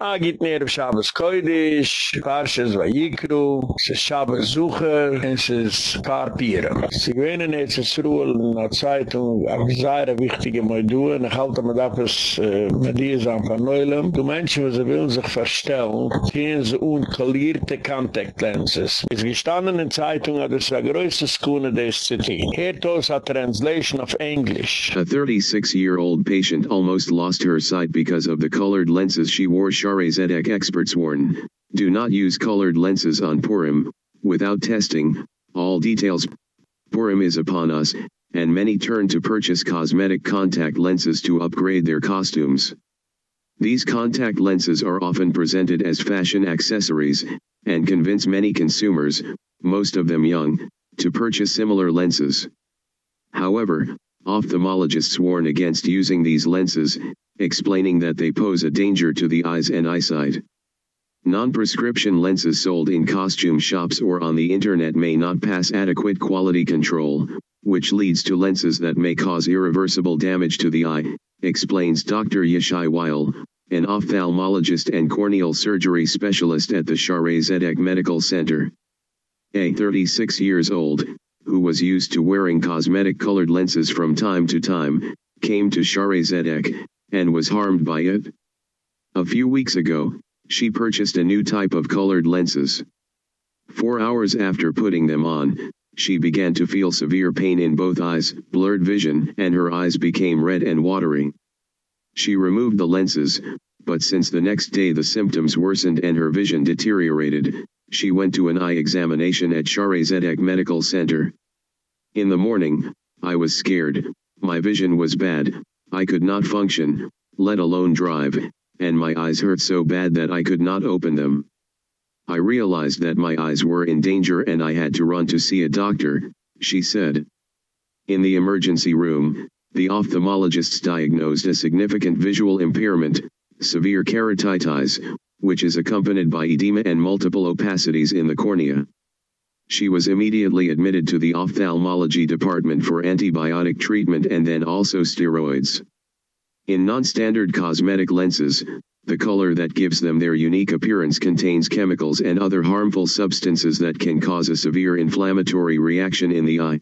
Agit ner Shabbos Koidish, Parshas Vayikru, es ist Shabbos Sucher, es ist Parpira. Sie gewinnen jetzt in Ruhl in der Zeitung, a sehr wichtige Moidu, und ich halte mir da was äh, mit dir sagen von Neulem. Du Menschen, die will sich verstellen, gehen sie unkalierte Contact Lenses. Es gestanden in Zeitung, ist der größte Skune des. Hier tos a translation of English. A 36-year-old patient almost lost her sight because of the colored lenses she wore Shaare Zedek experts warn, do not use colored lenses on Purim, without testing, all details. Purim is upon us, and many turn to purchase cosmetic contact lenses to upgrade their costumes. These contact lenses are often presented as fashion accessories, and convince many consumers, most of them young, to purchase similar lenses. However, ophthalmologists warn against using these lenses, explaining that they pose a danger to the eyes and eyesight. Non-prescription lenses sold in costume shops or on the internet may not pass adequate quality control, which leads to lenses that may cause irreversible damage to the eye, explains Dr. Yishai Weil, an ophthalmologist and corneal surgery specialist at the Shaare Zedek Medical Center. A 36 years old, who was used to wearing cosmetic colored lenses from time to time, came to Shaare Zedek, and was harmed by it? A few weeks ago, she purchased a new type of colored lenses. Four hours after putting them on, she began to feel severe pain in both eyes, blurred vision, and her eyes became red and watery. She removed the lenses, but since the next day the symptoms worsened and her vision deteriorated, she went to an eye examination at Shaare Zedek Medical Center. In the morning, I was scared, my vision was bad, I could not function, let alone drive, and my eyes hurt so bad that I could not open them. I realized that my eyes were in danger and I had to run to see a doctor, she said. In the emergency room, the ophthalmologists diagnosed a significant visual impairment, severe keratitis, which is accompanied by edema and multiple opacities in the cornea. She was immediately admitted to the ophthalmology department for antibiotic treatment and then also steroids. In non-standard cosmetic lenses, the color that gives them their unique appearance contains chemicals and other harmful substances that can cause a severe inflammatory reaction in the eye.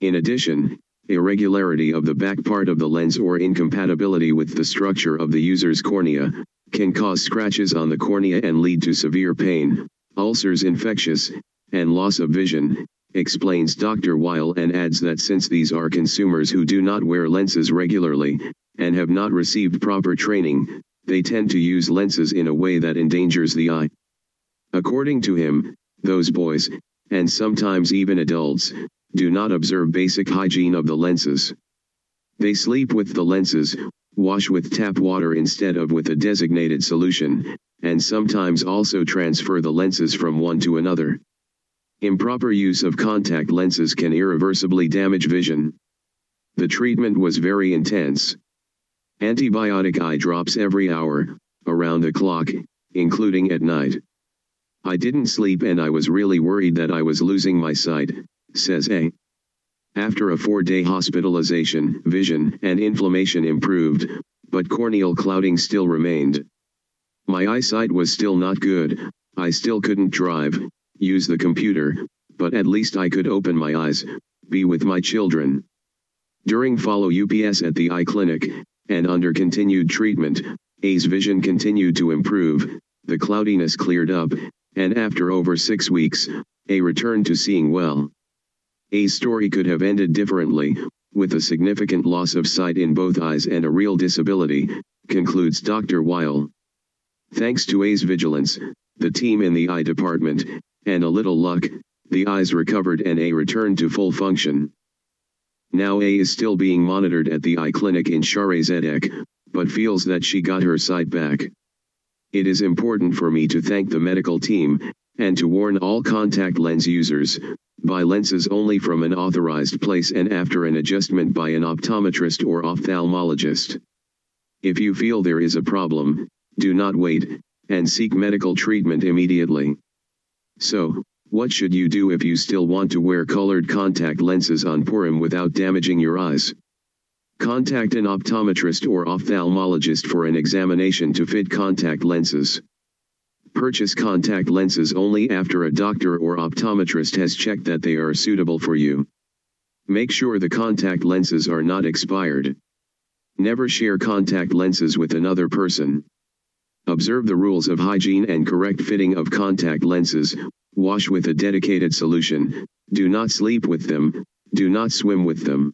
In addition, irregularity of the back part of the lens or incompatibility with the structure of the user's cornea, can cause scratches on the cornea and lead to severe pain, ulcers infectious, and loss of vision, explains Dr. Weil and adds that since these are consumers who do not wear lenses regularly, and have not received proper training, they tend to use lenses in a way that endangers the eye. According to him, those boys, and sometimes even adults, do not observe basic hygiene of the lenses. They sleep with the lenses, wash with tap water instead of with a designated solution, and sometimes also transfer the lenses from one to another. Improper use of contact lenses can irreversibly damage vision. The treatment was very intense. Antibiotic eye drops every hour, around the clock, including at night. I didn't sleep and I was really worried that I was losing my sight, says A. After a four-day hospitalization, vision and inflammation improved, but corneal clouding still remained. My eyesight was still not good, I still couldn't drive, use the computer, but at least I could open my eyes, be with my children. During follow UPS at the eye clinic, and under continued treatment, A's vision continued to improve, the cloudiness cleared up, and after over six weeks, A returned to seeing well. A's story could have ended differently, with a significant loss of sight in both eyes and a real disability, concludes Dr. Weil. Thanks to A's vigilance, the team in the eye department, and a little luck, the eyes recovered and A returned to full function. Now A is still being monitored at the eye clinic in Shaare Zedek, but feels that she got her sight back. It is important for me to thank the medical team, and to warn all contact lens users, buy lenses only from an authorized place and after an adjustment by an optometrist or ophthalmologist. If you feel there is a problem, do not wait, and seek medical treatment immediately. So, what should you do if you still want to wear colored contact lenses on Purim without damaging your eyes? Contact an optometrist or ophthalmologist for an examination to fit contact lenses. Purchase contact lenses only after a doctor or optometrist has checked that they are suitable for you. Make sure the contact lenses are not expired. Never share contact lenses with another person. Observe the rules of hygiene and correct fitting of contact lenses, wash with a dedicated solution, do not sleep with them, do not swim with them.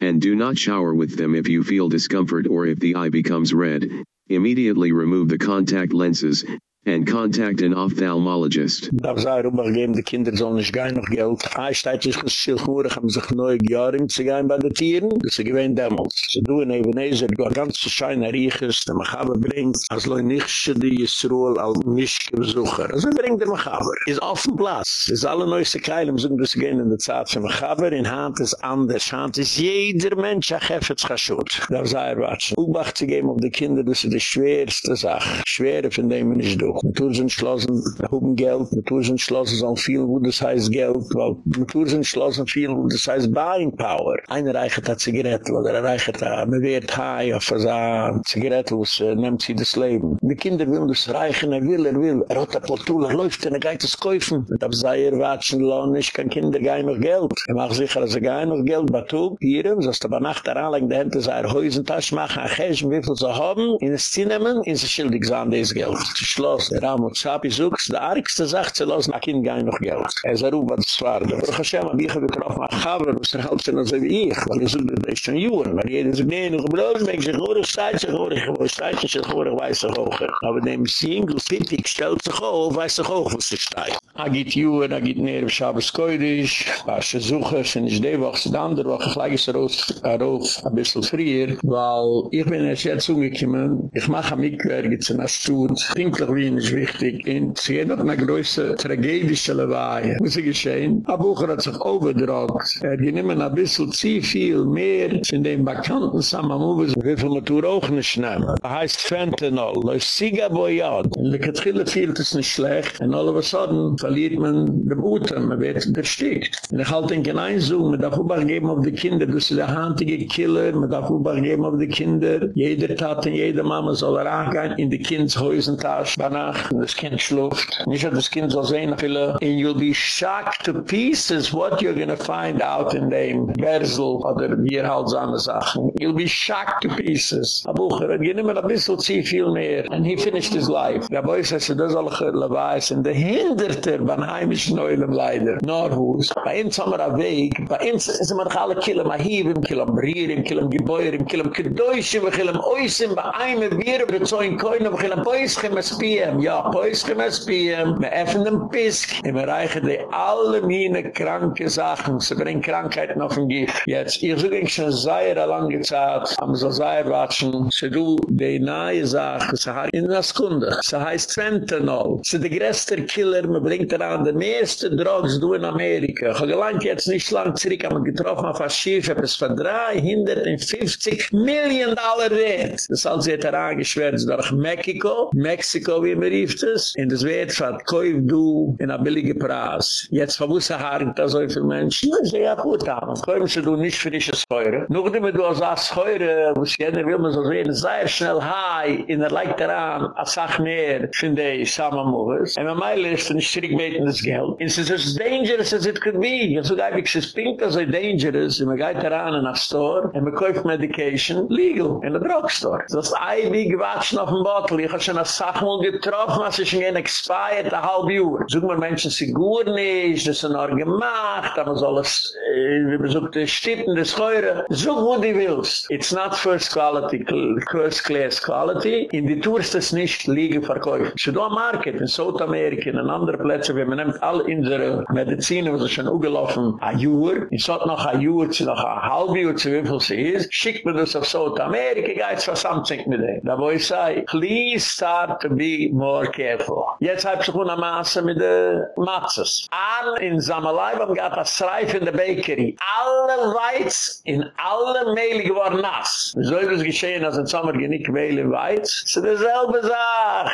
And do not shower with them if you feel discomfort or if the eye becomes red, immediately remove the contact lenses, and contact an ophthalmologist. Da sei rum gegeben de kinder sollen nicht gein noch geld. Ein steit ist geschilchmurig haben sich neu jahren zu gehen bei de tieren. Das sie gewen damals. Sie do in Ebenezer go ganz scheine riches, da mag aber bringt als lo nicht die Israel al nicht besucher. Also bringt der mag aber. Is offen Platz. Is alle neueste Keilem sind das gehen in der Zeit von mag in Hand ist anders. Hand ist jeder Mensch a hefets geschut. Da sei watch. Ubach zu geben auf de kinder, ist die schwerste Sache. Schwere von dem nicht do. Auch. Tut sich entschlossen, haben Geld, man tut sich entschlossen, so viel, wo das heißt Geld, weil man tut sich entschlossen, viel, wo das heißt Buying Power. Einer reichert hat Zigaretten, oder er reichert hat, man wird high auf eine Zigarette, wo es äh, nimmt sie das Leben. Die Kinder will das reichen, er will, er will, er hat ein Portul, er läuft, er geht es kaufen. Und ab sei er watschen, lohn nicht, kann Kinder gehen noch Geld. Er macht sicher, dass er gehen noch Geld, batug, hier, so ist aber nach der Anlage, der Hände sei er Häusentasch machen, ein Gesch, wie viel sie haben, in das Zinemen, in das Schildig sein, das Geld. Schloss, der Ramot Schapi sucht, der argste sagt, sie lassen nach Kind gehen noch Geld. Er ist er rup, was es war. Baruch Hashem, hab ich getroffen, ach, Chaber, was er halt schon wie ich, weil ich suche, das ist schon Juren, weil jeder sagt, nee, noch bloß, mich sich hoch, steigt sich hoch, ich steigt sich hoch, weiß sich hoch. Aber dem Single, Pittig, stellt sich hoch, weiß sich hoch, was sich steigt. Agit Juren, agit Ner, Shabbos Koidisch, er suche, sind ich die Woche, die andere Woche, gleich ist er raus, er raus, ein bisschen frier, weil ich bin erst jetzt umgekommen, ich mache mich, wer geht in der Stutt, pinklich wie in wichtig. Und sie hat eine größere tragedische Leweihe. Was ist geschehen? Ein Bucher hat sich overdruckt. Er hat genommen ein bisschen zu viel mehr in den bekannten Samamovers. Wie viel man tue auch nicht nehmen. Er heißt Fentanyl. Läuft Siga Boyad. In der Katrille fehlt es nicht schlecht. Und all of a sudden verliert man den Uten. Man wird erstickt. Und ich halte in kein man darf übergeben auf die Kinder. Das ist der handige Killer. Man darf übergeben auf die Kinder. Jeder Tat und jede Mama soll er angehen in die Kindshäusentasche. Danach das Kind schluft. Nicht, dass das Kind so sehen viele. And you'll be shocked to pieces what you're gonna find out in dem Bersel oder wir halt so Sachen. You'll be shocked to pieces. A Bucher, er ging immer ein bisschen zu viel mehr. And he finished his life. Der Boy er das alle Leweis in der Hinderter beim heimischen Neulem leider. Norwus. Bei uns haben wir einen Weg. Bei uns sind wir doch alle Kilo Mahivim, Kilo Brierim, Kilo Gebäuerim, Kilo Kedoishim, Kilo Oisim, bei einem Bier, bei Zoin Koin, bei Kilo Poischim, bei Spiem. Ja, Poischem es Piem, me effen den Pisk, e me reiche die alle mine kranke Sachen, se bring Krankheiten auf den Gift. Jetzt, ich suche ich schon sehr lange Zeit, am so sehr watschen, se du die nahe Sache, se heißt in der Sekunde, se heißt Fentanyl, se de größte Killer, me bringt daran, de meiste Drogs du in Amerika. Habe gelangt jetzt nicht lang zurück, aber getroffen auf ein Schiff, hab für 350 Millionen Dollar wert. Das heißt, sie hat daran geschwert, durch Mexiko, Mexiko, wie mir rieft es, in des Wert verkäuf du in a billige Praas. Jetzt verwusse er haarend er da so viel Mensch. Ja, sehr gut, aber käufe sie du nicht für dieses Feure. Nachdem du also als Feure, was jener will man so sehen, sehr schnell high, in der Leik daran, a sach mehr, finde ich, samamoges. Und mein Meile ist ein strickbetendes Geld. Und es ist as dangerous as it could be. Und sogar, wie ich es pinkt, also dangerous, und man geht daran in a store, und man käuft Medication, legal, in a drugstore. Das ist ein wie gewatscht auf dem Bottle. Ich hab schon a sach mal getrunken, getroffen was ich in expired a halb Jahr. Sog man Menschen sigur nicht, das ein Ohr gemacht, aber soll es, äh, wie man sagt, stippen, das Heure. Sog wo du willst. It's not first quality, first class quality. In die Tour ist nicht liegen verkäufen. So do a market in South America, in andere Plätze, wie man nimmt all unsere Mediziner, was ist schon ugelaufen, a Jahr. In so noch a Jahr, zu noch a halb Jahr, zu wie viel sie ist. Schickt man das auf South America, geht's for something mit dem. Da wo ich sei, please start to be more careful. Jetzt hab ich eine Masse mit den Matzes. Alle in Samalai haben gehabt das Schreif in der Bakery. Alle Weiz in alle Mehl geworden nass. So ist es geschehen, als im Sommer genick Mehl in Weiz. Es ist dieselbe Sache.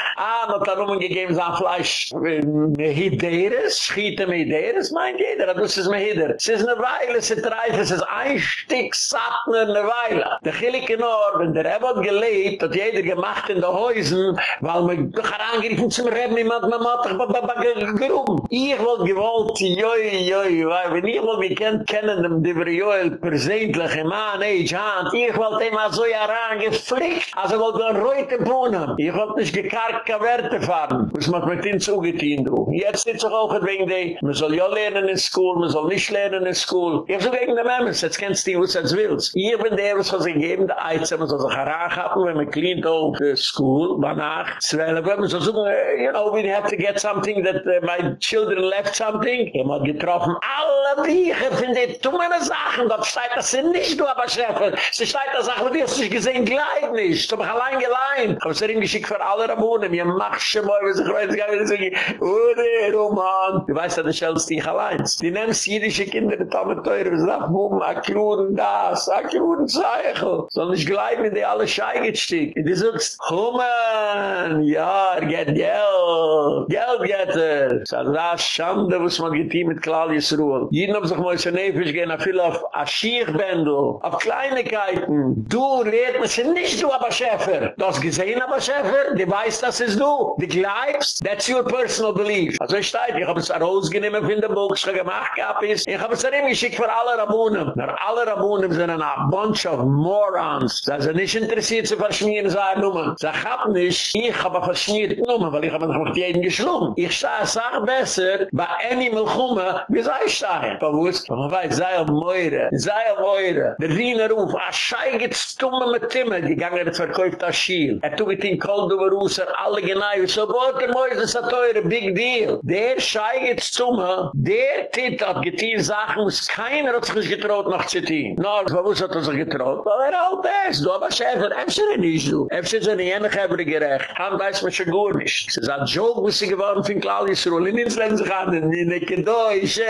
Mann hat dann umgegeben sein Fleisch. Mehideres, schiete Mehideres, meint jeder, das ist Mehider. Es ist eine Weile, es ist reif, es ist ein Stück Satner eine Weile. Der Chilike Nor, wenn der Rebbe hat gelebt, hat jeder gemacht in den Häusern, weil man doch herangeriffen zum Rebbe, man hat doch gerum. Ich wollte gewollt, joi, joi, weil wenn ich wollte mich kennt, kennen dem Diver Joel persönlich, im Mann, age, hand, ich wollte immer so herangeflickt, also wollte ein Reute Bohnen. Ich wollte nicht gekarkt, keine Werte fahren. Das macht mit ihnen zugetein, du. Jetzt sitze ich auch wegen dir, man soll ja lernen in School, man soll nicht lernen in School. Ich so wegen der Memmes, jetzt kennst du, was du willst. Ich bin der, was sie geben, der Eiz, man soll sich herangehaben, wenn man cleant auf the school, man nach, zwölf, man soll sagen, you know, we have to get something that uh, my children left something. Ich hab getroffen, alle Bücher, finde ich, tu meine Sachen, dort steht das sind nicht, du aber Schäfer. Sie steht das auch, du hast dich gesehen, gleich nicht. Du bist allein gelein. Hab es darin geschickt für alle Rabunen, mir mach schon mal, wie ich weiß, ich kann sagen, oh, nee, oh, Mann. Du weißt, dass du stellst dich allein. Die nehmst jüdische Kinder, die Tome teure, wir sagen, boom, akruden das, akruden Zeichel. Soll nicht gleich mit dir alle Schei gestick. Und die sagst, Human, ja, er geht Geld, Geld geht er. So, das Schande, was man getein mit Claudius Ruhl. Jeden haben sich mal so nefisch gehen, a viel auf Aschirchbändel, auf Kleinigkeiten. Du, man sie nicht, du, aber Schäfer. Du hast gesehen, aber Schäfer, die weiß, das ist du. Die glaubst, that's your personal belief. Also ich steig, ich hab es rausgenommen von der Buch, schon gemacht gehabt ist. Ich hab es darin geschickt für alle Rabunen. Na, alle Rabunen sind a bunch of morons. Sie sind nicht interessiert zu verschmieren, seine Nummer. Sie haben nicht, ich hab verschmiert Nummer, weil ich hab noch mit jedem geschlungen. Ich sah, sag besser, bei any Milchumme, wie sei ich da? Verwusst? Aber man weiß, sei am Meure, sei am Meure. Der Wiener Ruf, a schei geht stumme mit Timme, die gange hat verkäuft das Schiel. Er tut in Koldover Russer, alle genei, so bot der Meure, das ist ein teure Big Deal. Der schei geht stumme, der Tit hat getein Sachen, was keiner hat sich getraut noch zu tun. Na, verwusst hat er sich getraut? Weil er halt ist, du aber Schäfer, er nicht du. Efter sind die Jennigheber gerecht. Han weiß man gut nicht. Es ist ein Joke, was sie geworden von Claudius Ruhl. In Insland sich an, in der Kedäusche,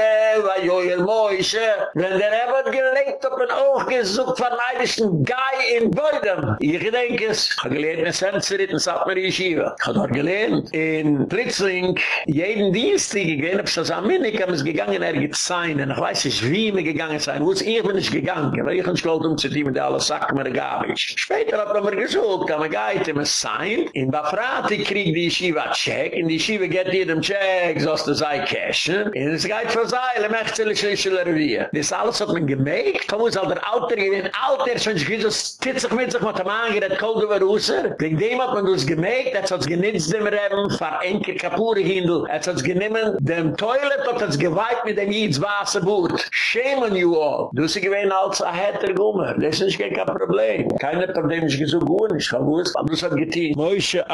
bei Joel Moische. Wenn der Eber gelegt auf ein Auge gesucht von neidischen Guy in Beudem. Ich denke es, ich habe gelernt, ein Sensorit, ein Satmer Yeshiva. Ich habe dort gelernt, in Plitzling, jeden Dienstag, ich gehe nach Sasaminik, haben es gegangen, er gibt sein, und ich weiß nicht, wie mir gegangen sein, wo es ich bin nicht gegangen, weil ich nicht gewollt um zu tun, mit alle Sachen, mir gab ich. Später hat man mir gesucht, kann man geht ihm ein Sein, in Bafrati kriegt die Yeshiva Check, in die Yeshiva geht jedem Check, so ist das ein Cash, in es geht für Seile, mechzele Schlischler wie. Das alles hat man gemägt, kann man halt der Alter gehen, Alter, schon ich so stitzig mit sich, mit dem Angerät, kalt über Russer, wegen dem hat man das gemägt, das hat es genitzt dem Reben, fahr Enke Kapure hindel, das hat es geniemen, dem Toilet hat es geweiht mit dem Jids Wasserboot. Shame on you all. Du sie gewähne als ein Hatter Gummer, das ist kein Problem. Keiner hat dem nicht so gut, ich wusste, aber das hat getein. Moishe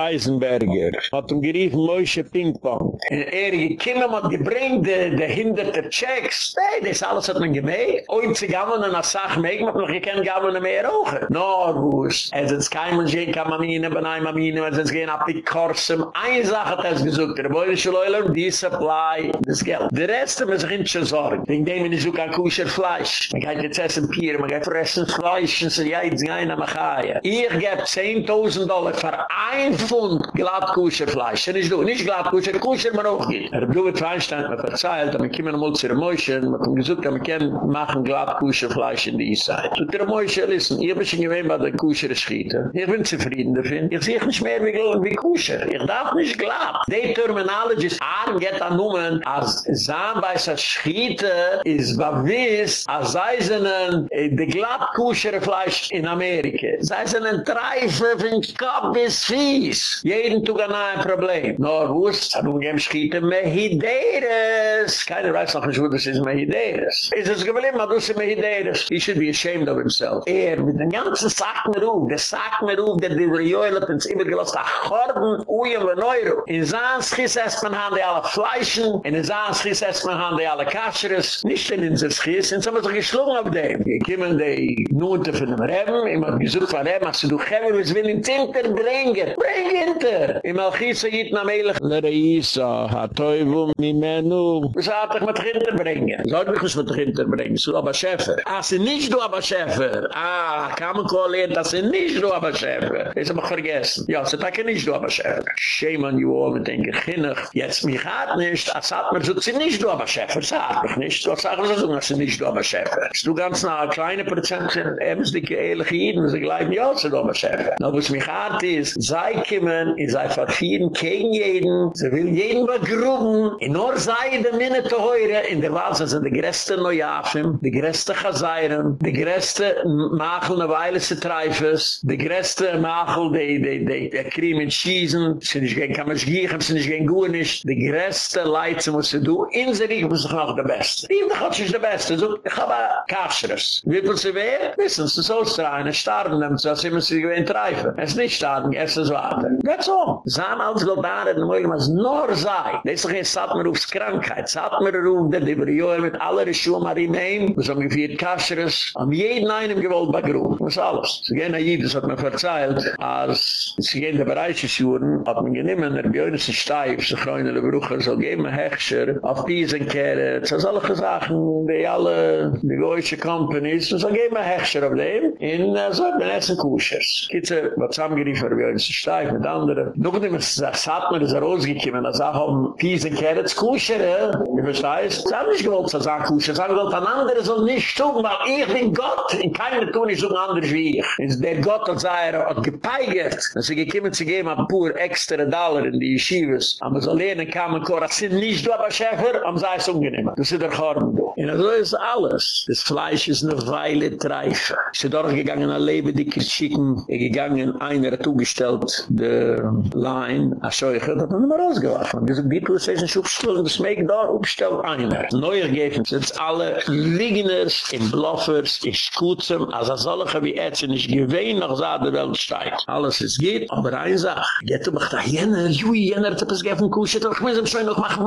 Eisenberger, hat ihm geriefen Moishe Pingpong. Er gekümmen hat gebringt, der hinderte Checks, nee, das alles hat man gemägt. Und sie gaben eine Sache mehr, man hat noch gekannt, gaben mehr auch. No, wuss. Es ist kein Mensch, ich kann Mamine, bin ein Mamine, es ist gehen ab die Korsum. Eine Sache hat es gesucht, der Beurische Leuler, die Supply, das Geld. Der Rest haben sich nicht schon sorgen. Wegen dem, wenn ich suche an Kusher Fleisch. Man geht jetzt essen Pier, man geht fressen Fleisch, und so, ja, jetzt gehen wir nach Ich gebe 10.000 Dollar für ein Pfund glatt Kusher Fleisch. Und ich do, nicht glatt Kusher, Kusher man auch geht. Er aber ich komme noch mal zu der Mäuschen, man hat gesagt, man kann machen glatt Kusher Fleisch in die Eastside. So, der Mäuschen, listen, ich habe schon gewähnt, bei der Kusher schieten. Ich bin zufrieden davon. Ich sehe nicht mehr wie, wie Kusher. Ich darf nicht glatt. Die Terminology ist an, geht an Numen, als Zahn bei der Schiete ist bewiss, als sei sie einen, die glatt Kusher Fleisch in sie einen Treife von Kopf bis Fies. Jeden Tag ein Problem. Nur wuss, man gem schieten, Mehideres. Keiner weiß noch nicht, wo das ist Mehideres. Ist es geblieben, aber du sie Mehideres. He should be ashamed of himself. Er, mit den ganzen Sachen ruf, der Sachen ruf, der die Rioel hat uns immer gelost, der Chorben, Uyen, Neuro. In Zahnschiss esst man haben die alle Fleischen, in Zahnschiss esst man haben die alle Kascheres. Nicht in unser Schiss, und so haben wir geschlungen auf dem. Wir kommen die Nunte von dem Reben, immer gesucht von Reben, hast du, du, Chemie, wir will in Tinter bringen. Bring hinter. Im Alchisa, na meilig. Le reisa, ha toivu mi menu. Was hat ich mit hinterbringen? Sollt mich nicht mit hinterbringen, so aber Schäfer. Ah, sie nicht du aber Schäfer. Ah, kam ein Kohl dass sie nicht du aber Schäfer. Das hab ich vergessen. Ja, sie takke nicht du aber Schäfer. Shame on you all, mit den Geginnig. Jetzt mich hat nicht, als hat mir so, sie nicht du aber Schäfer. Sie hat mich nicht. Was sagen sie so, dass sie nicht du aber Schäfer. Du ganz nah, kleine Prozent sind, eben die ehrliche Jiden, sie gleiben ja, sie du aber Schäfer. Na, was mich hat ist, sei kommen, in sei verfieren, kein jeden, sie will jeden begruben, in nur sei de minne te heure, in der Wahl sind die größte Neujafim, die größte Chazayram, die größte Machel ne Weile se Treifes, die größte Machel, die, die, die, die Krim in Schießen, sie nicht gehen kann man schgiechen, sie nicht gehen gut nicht, die größte Leitze muss sie du, in sie riech muss ich noch der Beste. Die Hinde Gott ist der Beste, so, ich habe Kascheres. Wie viel sie wehren? Wissen sie, so ist rein, es starben als immer sie gewähnt Treife. Es nicht starben, es ist weiter. That's all. Samen als Globare, den Mögen, was nur sei. Das ist doch ein Satmerufs Krankheit. Satmeruf, der die Brioer mit aller Schuhe Marimein, was haben wir Kascheres, am jeden einen gewollt begrüben. Das ist alles. Sie gehen nach Jidus, hat man verzeilt, als sie gehen der Bereiche Schuhen, hat man geniemen, der Björn ist Steif, so Freunde, der Brucher, so geben wir Hechscher, auf Piesenkehre, das ist alle Sachen, die alle, die Goyische Companies, so geben wir Hechscher auf dem, in so ein Benetzen Kuschers. Kitze, was zusammengeriefen, der Björn ist ein Steif, mit anderen. Noch nicht mehr, das hat man, das er rausgekommen, das auch um Piesenkehre, das Kuschere, wie verstehst? Sie haben nicht gewollt, das sagen Kuschere, sagen wollt, ein anderer soll nicht tun, weil ich bin Gott, in keiner tun ich so anders wie ich. Und der Gott hat sich hat gepeigert, dass sie gekommen zu geben, ein paar extra Dollar in die Yeshivas, aber so lernen kann man, das sind nicht du, aber Schäfer, am sei es ungenehm. Das ist der Chorn, du. Und so ist alles. Das Fleisch ist eine Weile treife. Sind dort gegangen, ein Leben, die Kirchiken, er gegangen, einer hat zugestellt, der Line, a Scheuche, hat man immer rausgeworfen. Wir sind die Polizisten, Schubstuhl, das meek da, aufgestellt einer. Neuer geben, sind alle Liegeners, in Bluffers, in Schuzen, als er solche wie Ärzte nicht gewähnen, noch sah der Welt steigt. Alles ist geht, aber eine Sache, geht um, ich dachte, jener, jui, jener, hat etwas gegeben, kusche, doch, ich muss ihm schon noch machen,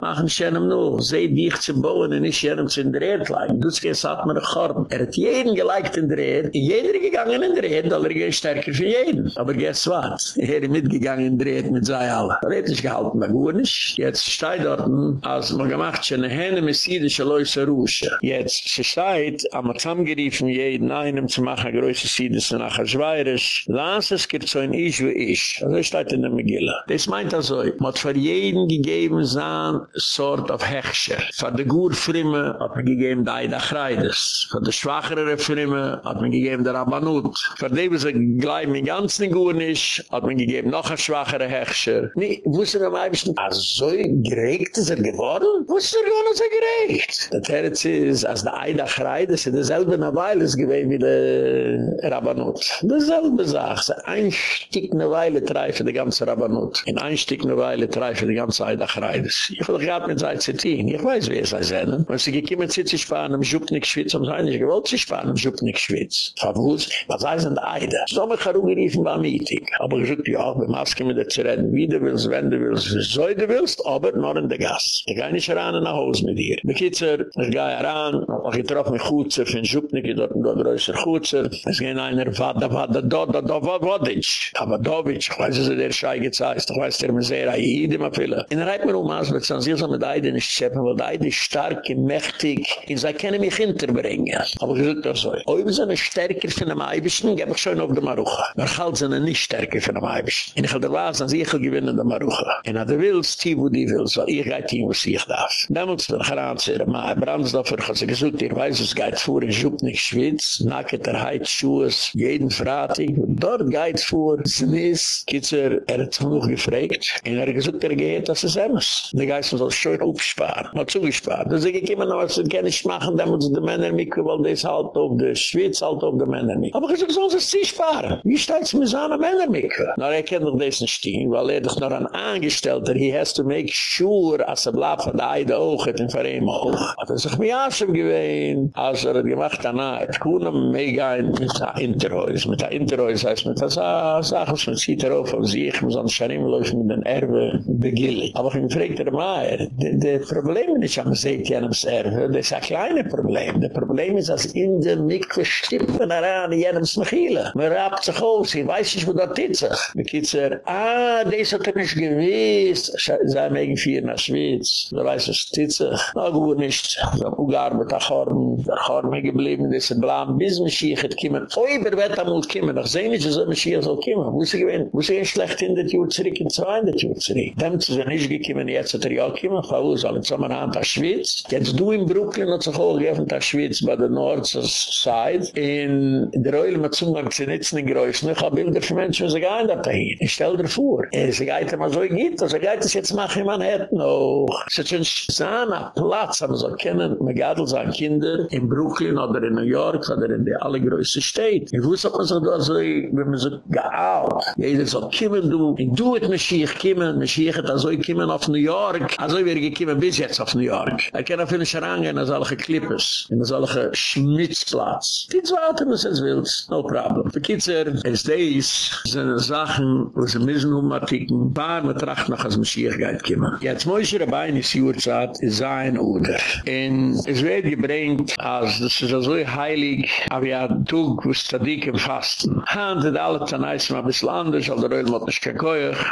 machen schönem nur, seh dich zu bauen, und nicht jenem zu in der Erde leiden. Du sagst, hat mir ein. Er hat jeden geliked in der Erde, jeder gegangen in der Erde, weil er geht stärker für jeden. Aber guess what? Er ist mitgegangen in der Erde mit sei alle. Er hat nicht gehalten, aber gut nicht. Jetzt steht dort, als man gemacht, schon eine Hände mit Siedische Leute Rusche. Jetzt, steht, am zusammengeriefen jeden einem zu machen, größer Siedische nach der Schweirisch. Lass es gibt so ein Ich wie ich. Also steht in der Megillah. Das meint also, man hat für jeden gegeben sein Sort of Hechscher. Für die Gurfrimme hat man gegeben der Eidach Reides. Für schwachere Frimme hat man gegeben der Rabbanut. Für die, was er gleich mit ganz den Gurnisch, hat man gegeben noch ein schwachere Hechscher. Nee, wusste er am Eibischen, also so geregt ist er geworden? Wusste er gar nicht so geregt? Der Terz ist, als der Eidach in derselben Weile ist gewesen wie der Rabbanut. Derselbe Sache. Ein Stück eine Weile treife die ganze Rabbanut. In ein Stück eine Weile treife die ganze Eidach Reides. Ich will gerade mit sein Zettin. Ich weiß, wie es sei sein. Wenn sie gekommen sind, sie sparen im Schupnik-Schwitz, haben sie eigentlich gewollt, sie sparen im Schupnik-Schwitz. Verwus, was sei der Eide? So haben wir gerade geriefen beim Meeting. Aber ich sagte, ja, wir masken mit der zu reden, wie du willst, wenn du willst, wie so du willst, aber nur in der Gas. Ich gehe nicht ran nach Hause mit dir. Die Kitzer, ich gehe ran, ich getroffen mit Chutzer, für den Schupnik, ich dort ein größer Chutzer. Es gehen einer, vada, vada, da, da, vada, aber Dovich, ich weiß, dass er der Schei gezeigt, ich weiß, der mir sehr Aide, ma viele. In Reit mir um, als wir dann sich so mit Eide nicht schäppen, weil Eide ist stark und mächtig, und sie können mich hinterbringen. Aber ich sage das so. Ob sie eine stärker von einem Eibischen, gebe ich schon auf der Marucha. Aber halt sie nicht stärker von einem Eibischen. Und ich will der Was, als ich gewinnen der Marucha. Und wenn du willst, die wo die willst, weil ich gehe hin, was ich darf. Dann muss man garantieren, aber Brandsdorfer hat sie gesagt, ich weiß, es geht vor, in Schupnik, Schwitz, nackt der Heid, Schuhe, jeden Freitag, dort geht vor, es ist, Kitzer, er hat sich noch gefragt, und er hat gesagt, er geht, das ist Emmes. Der Geist muss alles schön aufsparen, zugespart. Da sage ich immer noch, was wir können nicht machen, da muss die Männer mitkommen, weil das halt auf der Schwitz, halt auf der Männer mitkommen. Aber ich sage, sonst ist sie sparen. Wie steht es mit seinen Männer mitkommen? Na, er kennt doch das nicht weil er doch noch ein Angestellter, he has to make sure, als er bleibt von der Eide auch, hat ihn für ihn auch. Hat er sich mir Aschem gewähnt, als er hat gemacht, danach, hat Kuhn mega mit der Interhäus, mit der Interhäus heißt, mit der Sache, man sieht darauf auf sich, man soll nicht mit den Erbe begillen. Aber ich fragte der Meier, de Problem ist nicht, man sieht ja einem Server, das ist ein kleines Problem. Das Problem ist, dass in der Mikve stippen daran, in jenem Smachile. Man rabt sich aus, ich weiß nicht, wo das ist. Man geht sich, ah, das hat er nicht gewiss. Sei mir irgendwie in der Schweiz. Da weiß ist sich. Na gut, nicht. So, wo gearbeitet, der Chorn, der Chorn mir geblieben, das ist blam, bis man schiech hat kommen. Oh, wer wird da mal kommen? Ich sehe nicht, dass man schiech soll kommen. Muss ich gewinnen? Muss ich schlecht in der Tür zurück, in zwei in der Tür zurück. Dem zu sein, nicht gekommen, jetzt hat er ja kommen, von alle zusammen an der Schweiz. Jetzt du in Brooklyn, hat sich auch gegeben, der bei der Nord-Side. In der Oil, mit Zugang zu nützen, in Größen, ich habe Bilder für Menschen, die gehen da dahin. Ich stell dir vor, er ist geht immer so geht, also geht es jetzt machen in Manhattan auch. Es ist ein Schzahner Platz, aber so kennen, man als ein Kinder in Brooklyn oder in New York oder in der allergrößte Städte. Ich wusste, ob man so da so, wenn man so gealt. Jeder so, kommen du, ich du mit Mashiach kommen, Mashiach hat also kommen auf New York, also wir gekommen bis jetzt auf New York. Er kann auf eine Scherange in solche Klippes, in solche Schmitzplatz. Die zwei Autos, was es willst, no problem. Für Kitzer, es dies, sind Sachen, wo sie müssen umatiken, paar mit Tracht nach als Mashiach geht kommen. Jetzt Moishe Rabbein ist Jurzat, ist sein Oder. Und es wird gebringt, als das ist so heilig, aber ja, du, wo es Tadik im Fasten. Handelt alle Tanais mal ein bisschen anders, als der Öl mit nicht kein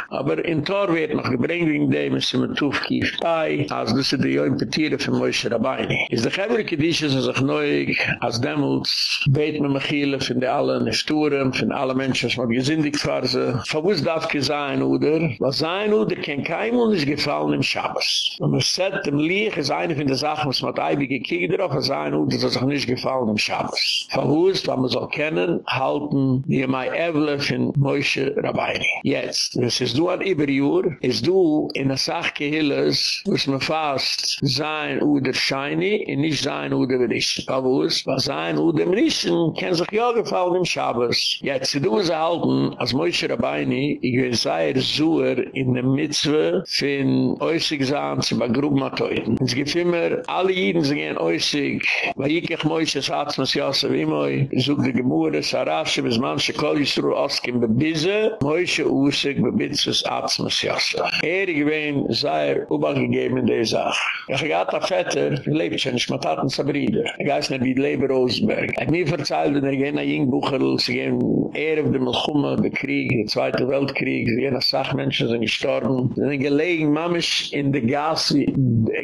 aber in Tor wird noch gebringt, wegen dem ist sie mit Tuf kief bei, als das ist die Joim Petiere von Moishe Rabbein. Ist der Gebre Kedische, so sich neu, als Demmels, beit me Mechile, von der alle Nefturen, von alle Menschen, was man gesündigt war, so, verwus darf ge sein, oder? Was sein, oder, kein kein und ist gefallen im Schabbos. Und man sagt, dem Lieg ist eine von der Sachen, was man Eibi gekickt drauf, was sein, oder, das ist auch nicht gefallen im Schabbos. Verwus, was man soll kennen, halten, die mei Evle von Moishe Rabbeini. Jetzt, es du an Iberjur, ist du in der Sachgehilles, was man fast sein, oder scheini, und nicht sein, oder nicht. Verwus, was sein, oder nicht, kann sich ja gefallen im Schabbos. Jetzt, du musst halten, als Moishe Rabbeini, ich will sei, Zuer in der Mitzwe von äußig sein zu begrub Matoiden. Es gibt immer, alle Jiden sind gehen äußig, weil ich ich moische Satz, was ja so wie moi, such die Gemurre, Sarasche, bis manche Kolisru, Oskim, bebisse, moische Usig, bebitzes Atz, was ja so. Er, ich bin, sei er ubangegeben in der Sache. Ich gehad a Vetter, ich lebe schon, ich mat hatten Sabrider. Ich gehad nicht wie Leber Rosenberg. Er hat mir verzeilt, er gehen Jingbucherl, sie gehen Ehre auf dem Melchumme, der Krieg, der Zweite Weltkrieg, nach Sachmenschen, sind gestorben. Sind gelegen, mamisch in der Gas,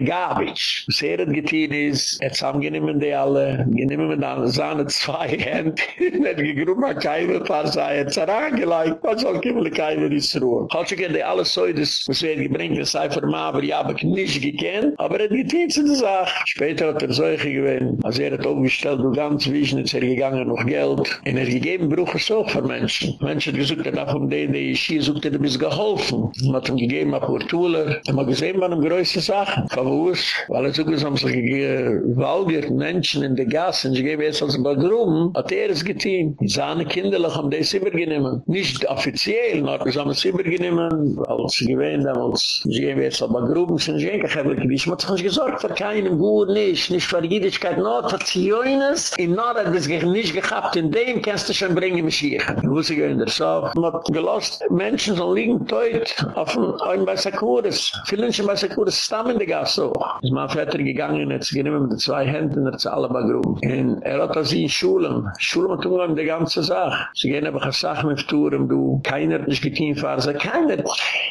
Gabitsch. Was er hat getan ist, jetzt haben geniemen die alle, geniemen mit einer Sahne zwei Hände, nicht gegrüben, hat keine paar sei, jetzt hat angelegt, was soll kimmel, keine ist Ruhe. Hat sich die alle so, das was er gebringt, das sei für Maber, ja, aber ich nicht gekannt, aber er hat getan zu der Sache. Später hat er solche gewinnt, als er hat aufgestellt, du ganz wissen, jetzt er gegangen noch Geld, und er gegeben, Bruch ist auch für Menschen. Menschen gesucht, er darf um den, die Schie sucht, er bis geholfen. Man hat ihm gegeben, ein paar Tuller. Er hat gesehen, man hat größte Sachen. Verwus, weil er so haben sich gewalgert, Menschen in der Gasse, und sie geben jetzt als ein Bagrum, hat er es getan. Seine Kinder haben das übergenommen. Nicht offiziell, nur sie haben es übergenommen, weil sie gewähnt haben, als sie geben jetzt als Bagrum, sind sie eigentlich, aber ich muss sich gesorgt, für keinen gut nicht, nicht für Jüdischkeit, nur für Zioines, in Nord hat es nicht gehabt, in dem kannst du schon bringen, Mashiach. Ich wusste gar nicht, so, man hat gelost, Menschen sollen liegen teut, auf einem bei Sakuris. Viele Menschen bei Sakuris stammen in der Gas so. Ist mein Vater gegangen, jetzt gehen wir mit zwei Händen, jetzt alle bei Grum. Und er hat das in Schulen. Schulen hat immer die ganze Sache. Sie gehen aber gesagt mit Touren, du, keiner hat nicht getein fahren, sie keiner.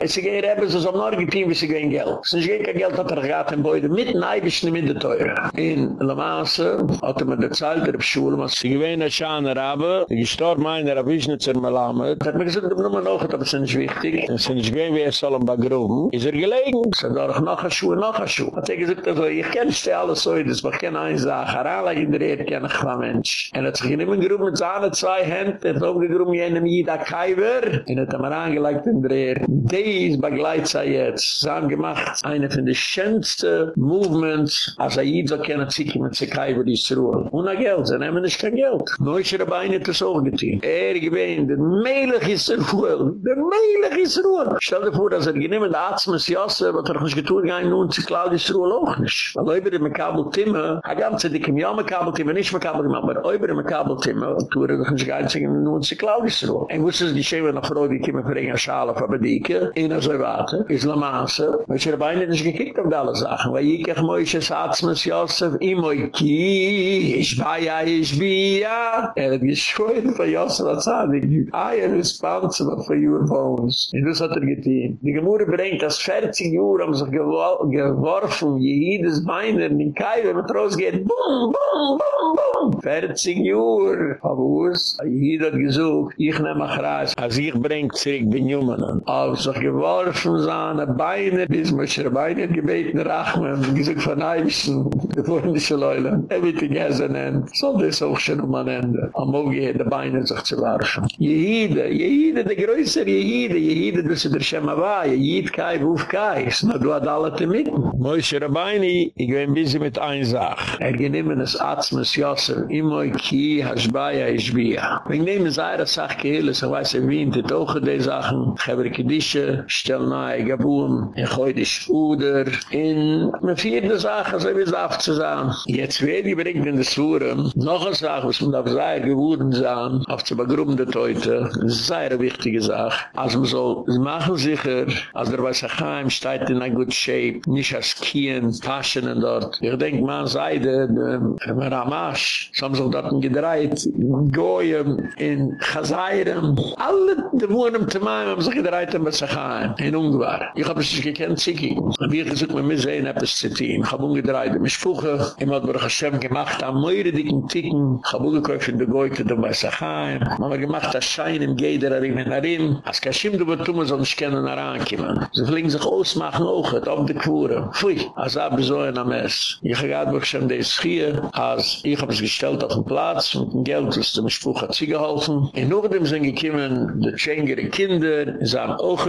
Sie gehen eben, sie haben noch getein, wie sie gehen Geld. Sie gehen kein Geld, hat er gehabt in Beide, mit Neibisch, nicht mit der Teure. In La Masse hat er mit der Zeit der Schule, was sie gewähne, Schane Rabe, gestorben einer, Abischnitzer Melamed, hat mir gesagt, du musst noch, aber es ist nicht wichtig. Es ist nicht gewähne, wie er soll ein Bagrum. Ist er gelegen? Es ist doch noch ein Schuh, noch ein Schuh. Hat er gesagt, also, ich kenne es dir alles so, das war keine Einsache, Arala in der Erde kenne ich kein Mensch. Er hat sich in ihm gerufen mit seinen zwei Händen, er hat aufgegrummt, jenem Jida Kaiwer, und hat er mir angelegt in der Erde. Dies begleit sei jetzt, sie haben gemacht, eine von den schönsten Movements, als er Jida kenne, sich mit sich Kaiwer, die ist Ruhe. Ohne Geld, sie nehmen nicht kein Geld. Neusche Beine hat das auch getan. Er gewähnt, der Melech ist Ruhe, der Melech ist Ruhe. Stell dir vor, dass er geniemen, der muss Josse, was er nicht getan, gar nun zu Claudius Ruhe auch nicht. Weil über dem Kabel-Timme, a ganze dicke mit Kabel-Timme, nicht mit Kabel-Timme, aber über dem Kabel-Timme, tue er doch nicht gar nicht nun zu Claudius Ruhe. Und wusste es geschehen, wenn eine Frau, die Timme bringen, Schale von Bedieke, in a so warte, is la maße, weil sie dabei nicht gekickt auf alle Sachen, weil ich kech moische Satzmes Yosef, imoi ki, ich war ja, ich bin ja, er hat geschworen von Yosef, das hat ich, I am responsible for your bones. Und das hat er getan. Die Gemurre bringt, dass 40 Uhr haben sich geworfen, jedes Beiner in den Kai, wenn man rausgeht, boom, boom, boom, boom, 40 Uhr. Aber wo ist, jeder hat gesucht, ich nehme mich raus, als ich bringt zurück den Jungen. Auf sich geworfen seine Beine, bis man sich Beine gebeten, Rachmen, gesagt von Eibischen, die freundliche Leule, everything has an end. So das auch schon um ein Ende. Am Morgen die Beine sich zu warfen. Jehide, Jehide, der größere Jehide, Jehide, das ist der Shemava, Jehid Kai, Wuf Kai, es na du hat alle te mitten. Moishe Rabbeini, ich bin bisschen mit ein Sach. Er geniemen es Atzmes Yosef, imoi ki, hashbaya, ishbia. Wenn ich nehme Zaira Sach Kehle, so weiß er wie in die Toche die Sachen, Kedische, stell nahe Gabun, in Choydisch Uder, in me vierde Sache, so wie es darf zu sagen. Jetzt werde ich bringt in das Wurem, noch eine Sache, was man auf Zaira geworden sein, auf zu begruben de heute sehr wichtige sach als man so machen sicher als der was heim steht in a good shape nicht as kien taschen und dort. Ich denk man seide de ramash sam soll dort gedreit goyim in gazairem alle de wohnen te machen haben sich gedreit mit sachaim in ungwar. Ich hab es gekent siki wir gesucht mit mir sehen hab es zitin hab ungedreit mich fuche im hat berg gemacht am meire dicken ticken. Hab ungekauft in de goite de sachaim man hat gemacht, das Schein im Geder, Arim in Arim, als Kashim, du betumme, so nicht kennen, herankommen. Sie fliegen sich ausmachen, auch, auf die Quere. Pfui, als ab so ein Ames. Ich habe gerade schon das hier, als ich habe es gestellt auf den Platz, mit dem Geld, das dem Spruch hat sie geholfen. In Nordem sind gekommen, die Schengere Kinder, sie haben auch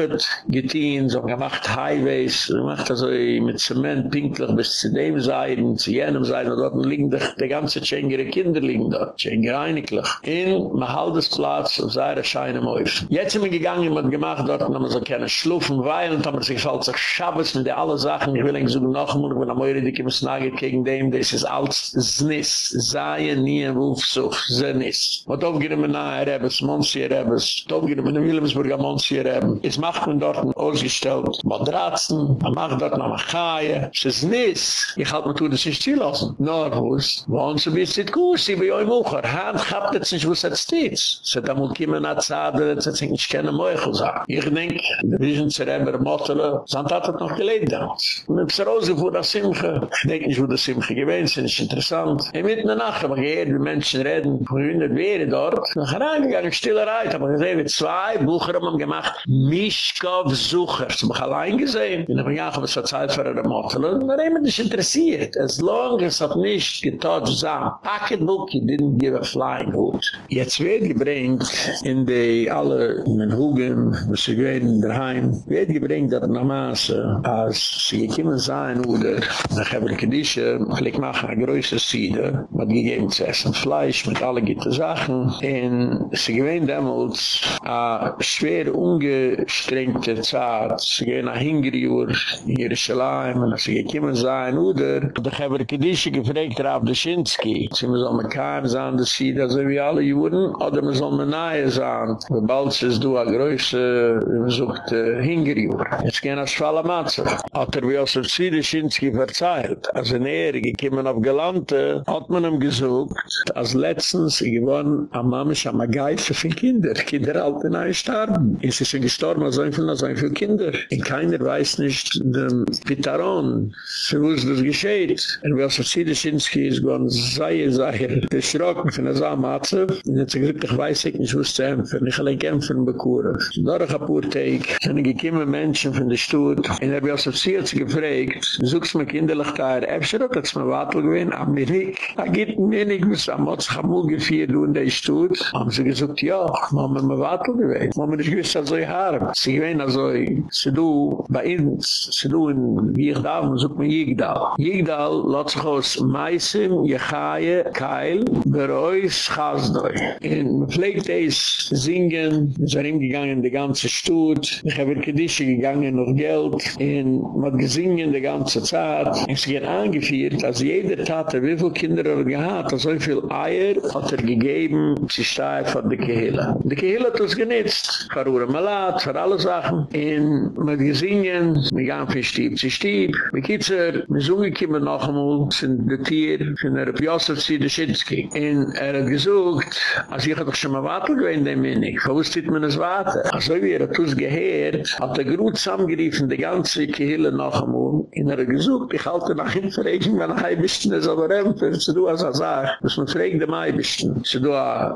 getein, so gemacht Highways, sie gemacht also mit Zement, pinklich bis zu dem Seiden, zu jenem Seiden, dort liegen die ganze Schengere Kinder liegen dort, Schengere einiglich. In Mahaldesplatz, auf seine Scheine Mäuf. Jetzt sind wir gegangen, und gemacht dort, haben so keine Schlufen, weil, und haben sich halt so Schabbos, mit alle Sachen, ich will nicht so noch einmal, wenn am Eure, die kommen snaget gegen dem, das ist als Znis, Zaya, Nie, Wuf, Suf, Znis. Und aufgehen wir nahe Rebes, Monsi Rebes, aufgehen wir in Wilhelmsburg am Monsi Rebes. Jetzt macht man dort ein ausgestellt Madratzen, man macht dort noch Machaie, es ist Znis. Ich halte mir zu, das ist zielassen. Nur, wo ist, wo uns ein bisschen gut, sie bei euch Mucher, Hand habt jetzt nicht, wo es jetzt steht. Se da muss kommen nach Zade, das ist nicht keine Meuchel sagen. Ich denke, der Vision Zereber Mottele, Sand hat das noch gelebt damals. Und ich sage, wo das Simche, ich denke nicht, wo das Simche gewinnt, das ist interessant. In mitten der Nacht habe ich gehört, wie Menschen reden, von 100 Wehre dort, noch reingegangen, stille Reit, aber ich sehe, wie zwei Bucher haben gemacht, Mischkopf-Sucher, das habe ich allein gesehen. Ich habe gesagt, was hat Zeit für eine Mottele, haben wir dich interessiert. As long as hat nicht getotcht, sagen, Pocketbook, you didn't give a flying hood. Jetzt wird gebrengt in de alle men hoegen, was ze gewen in der heim. Weet gebrengt dat namaas, als ze gekiemen zijn oder, dan hebben we kadische, maar ik een grootste siede, wat gegeven ze essen fleisch, met alle gitte zaken. En ze gewen demels, a schwer ungestrengte zaad, ze gewen a hingri uur, in Jerusalem, en als ze gekiemen zijn oeder, dan hebben we kadische gefregt Rav Dushinsky, ze me zo mekaar zijn de siede, als we alle juren, oder man soll mir nahe sein, weil bald ist du a größe, man sucht uh, Hingriur. Jetzt gehen als Falle Matze. Hat er wie aus dem Zwiedeschinski verzeilt. Als in Ehre gekommen auf Gelante, hat man ihm gesucht, als letztens gewonnen am Mamisch am Ageife für Kinder. Kinder halten ein Starben. Es ist schon gestorben als ein viel, als ein viel Kinder. Und keiner weiß nicht den Pitaron, für wo es das geschieht. Und wie aus dem Zwiedeschinski ist gewonnen, sei, sei, der Schrocken von der Samatze. Und jetzt gesagt, ich weiß nicht, wo es zu empfen. Ich will ein Kämpfen bekuren. Paar Tage sind gekommen Menschen von der Stutt. Und er hat sich jetzt gefragt, suchst mir kinderlich da, er hat sich mir Wattel gewinnt, aber mir nicht. Er geht mir nicht, was er am Morgen vier in der Stutt. Haben sie gesagt, ja, wir mir Wattel gewinnt. Machen wir nicht gewiss, als ich habe. Sie gewinnt also, sie du bei uns, sie du in Jigdal, sucht mir Jigdal. Jigdal lässt sich aus Meisim, Jechaie, Keil, Bereus, Chazdoi. Und man pflegt es singen, ist er hingegangen, die ganze Stutt. Ich habe Kedische gegangen noch Geld in mit gesingen die ganze Zeit. Es geht angeführt, als jede Tate, wie viele Kinder er gehad, so viel Eier hat er gegeben, sie steigt von der Kehila. Die Kehila hat uns genitzt. Für Ure Malat, für alle Sachen. Sachen. In Medizinen, wir gehen von Stieb zu Stieb. Wir kitzer, wir suchen kommen noch einmal, sind die Tier von der Piosef Siedeschitzki. In er hat gesucht, als ich doch schon mal Watel gewinnt, dem Minig. Wo ist man das Watel? Also wie er hat uns gehört, hat er gut zusammengeriefen, die ganze Kehle noch einmal. In er hat gesucht, ich halte nach ihm fragen, wenn er ein bisschen ist, aber er hat du als er sagt, muss man fragen dem ein bisschen. So du,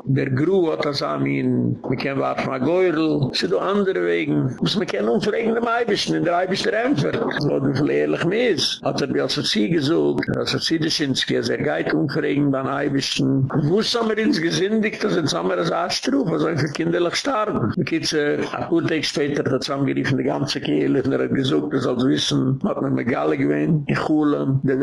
der Gru hat das an ihn, wir kennen warten mal Geurl, so du andere Wegen, muss man kennen und fragen dem ein bisschen, in der ein bisschen Rämpfer. So du viel ehrlich mis. Hat er mir als er sie gesucht, als er sie des Schinski, als er geht umfragen beim ein bisschen. Wo ist er ins Gesindig, dass er zusammen als Astruf, also ein für kinderlich starben. Wir kitz, äh, ein paar Tage später, hat zusammengeriefen die ganze Kehle, und er hat gesucht, dass er wissen, hat man mit Galle gewinnt, in Chulem, der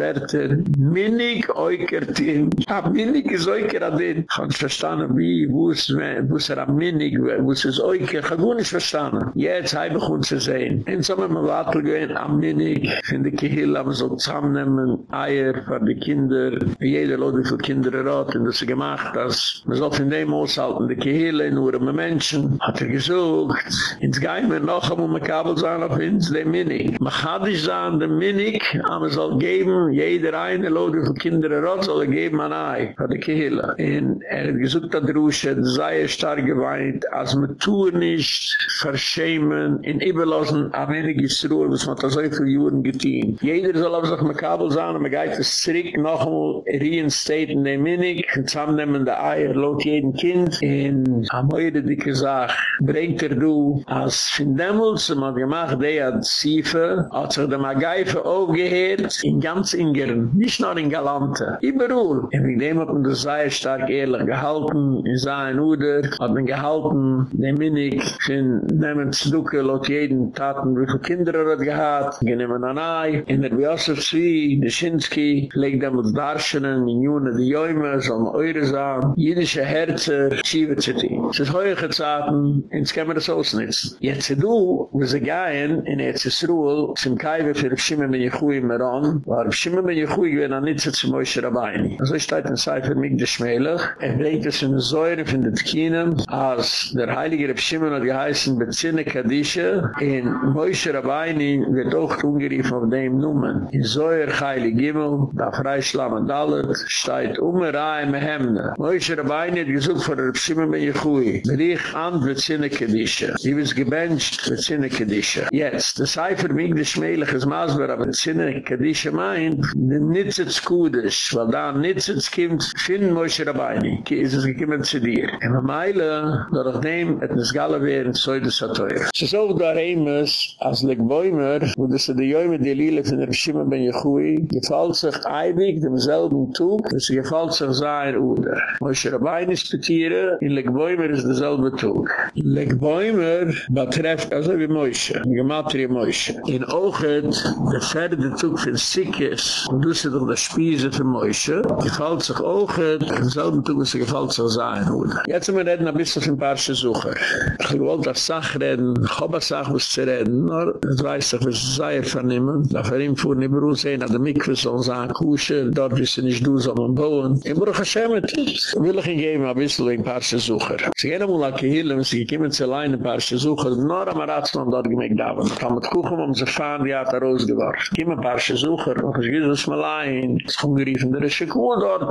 minnig oikert ihn, hab minnig is oiker adin. Ich hab verstanden, wie, wo es, wo es er am minnig, wo es ist oiker, ich hab gut nicht verstanden. Jetzt habe ich uns zu sehen. In so einem Wattel gewinnt, am minnig, in der Kehil, aber so zusammennehmen, Eier für die Kinder, jeder wie viele Kinder er und das gemacht, dass man soll von dem aushalten, die Kehil, nur um Menschen, hat er gesucht, ins Geime noch einmal, Kabel sein auf uns, der minnig. Man kann nicht der minnig, aber soll geben, jeder eine Leute, wie Kinder er hat, soll er geben an Ei, für die Kehil. Und er hat gesucht, dass Rusche, sei er stark geweint, als man tun nicht, verschämen, in Iberlosen, am Ende ist Ruhe, was man da so viele Juren getehen. Jeder soll auf sich mit Kabel sein, und man geht das zurück, noch einmal reinstaten, den Minig, und zusammennehmen die Eier, laut jedem Kind, in am heute dicke Sache, bringt er du, als von Demmels, man hat gemacht, der hat sich der Magaife aufgehört, in ganz Ingern, nicht nur in Galante, überall. Und mit dem hat man das sehr stark ehrlich gehalten, in seinen Uder, hat man gehalten, den Minig, von Nemmen Zduke, laut jeden Taten, wie viele Kinder er hat gehad, genehmen an Ei, in der Biosef Zwi, der Schinski, legt dem uns Darschenen, in Juna die Joime, am Eure Saam, jüdische Herze, Schiewe Ziti. Es ist heuige Zaten, ins kämmer das ausnitzen. Jetzt du, wo sie gehen, in Erzisruel, zum Kaiwe für Pschimme ben Yechui im Meron, war Pschimme ben Yechui gewinn an Nitze zum Moshe Rabbeini. Also ich steht in Seifer mig de Schmelech, er bringt es in der Säure von den Tkinen, als der Heilige Pschimme hat geheißen, bezinne Kadische, in Moshe Rabbeini wird auch ungeriefen auf dem Numen. In Säure Heilig Gimel, da Freischlam und Dalet, steht um Rai Mehemne. Moshe Rabbeini hat gesucht vor der Pschimme ben Yechui, berich an bezinne Kadische. Die was gebencht bezinne Kadische. Jetzt, der Seifer mig de Schmelech ist Masber, aber bezinne Kadische meint, Nitzitz Kudisch, weil da Nitzitz kommt, finden Moshe Rabbeini, ki is es gekümmen zu dir. En ma meile, dadurch dem, et nis galle wehren, so ist es teuer. Es ist auch da Remes, als Lek Boimer, wo das de Joime die Lille von der Shimon ben Yechui, gefällt sich eibig demselben Tug, sie gefällt sich sein Uder. Moshe Rabbeini spetiere, in Lek Boimer ist derselbe Tug. Lek Boimer betrefft, also wie Moshe, gematri Moshe. In Ochet, der ferde Tug von Sikis, und du sie doch das Spiese von Moshe, gefällt sich auch, derselben Tug, dass sie gefällt sich sein Uder. Jetzt sind wir reden ein bisschen von Parche Sucher. Ich wollte das Sach reden, ich habe Sach was zu reden, nur, das weiß ich, was sei vernehmen, da für ihn fuhren über uns hin, an der Mikve soll sein Kusche, dort wissen nicht du, soll man bauen. In Baruch Hashem, will ich ihn geben, ein bisschen in Parche Sucher. Sie gehen einmal an Kehillen, sie kommen zu allein in Parche Sucher, nur am Ratsland dort gemägt haben. Ich kann mit Kuchen, um sie fahren, die hat er rausgeworfen. Ich komme Parche Sucher, und ich gehe das mal ein, es kommt geriefen, der ist schon dort,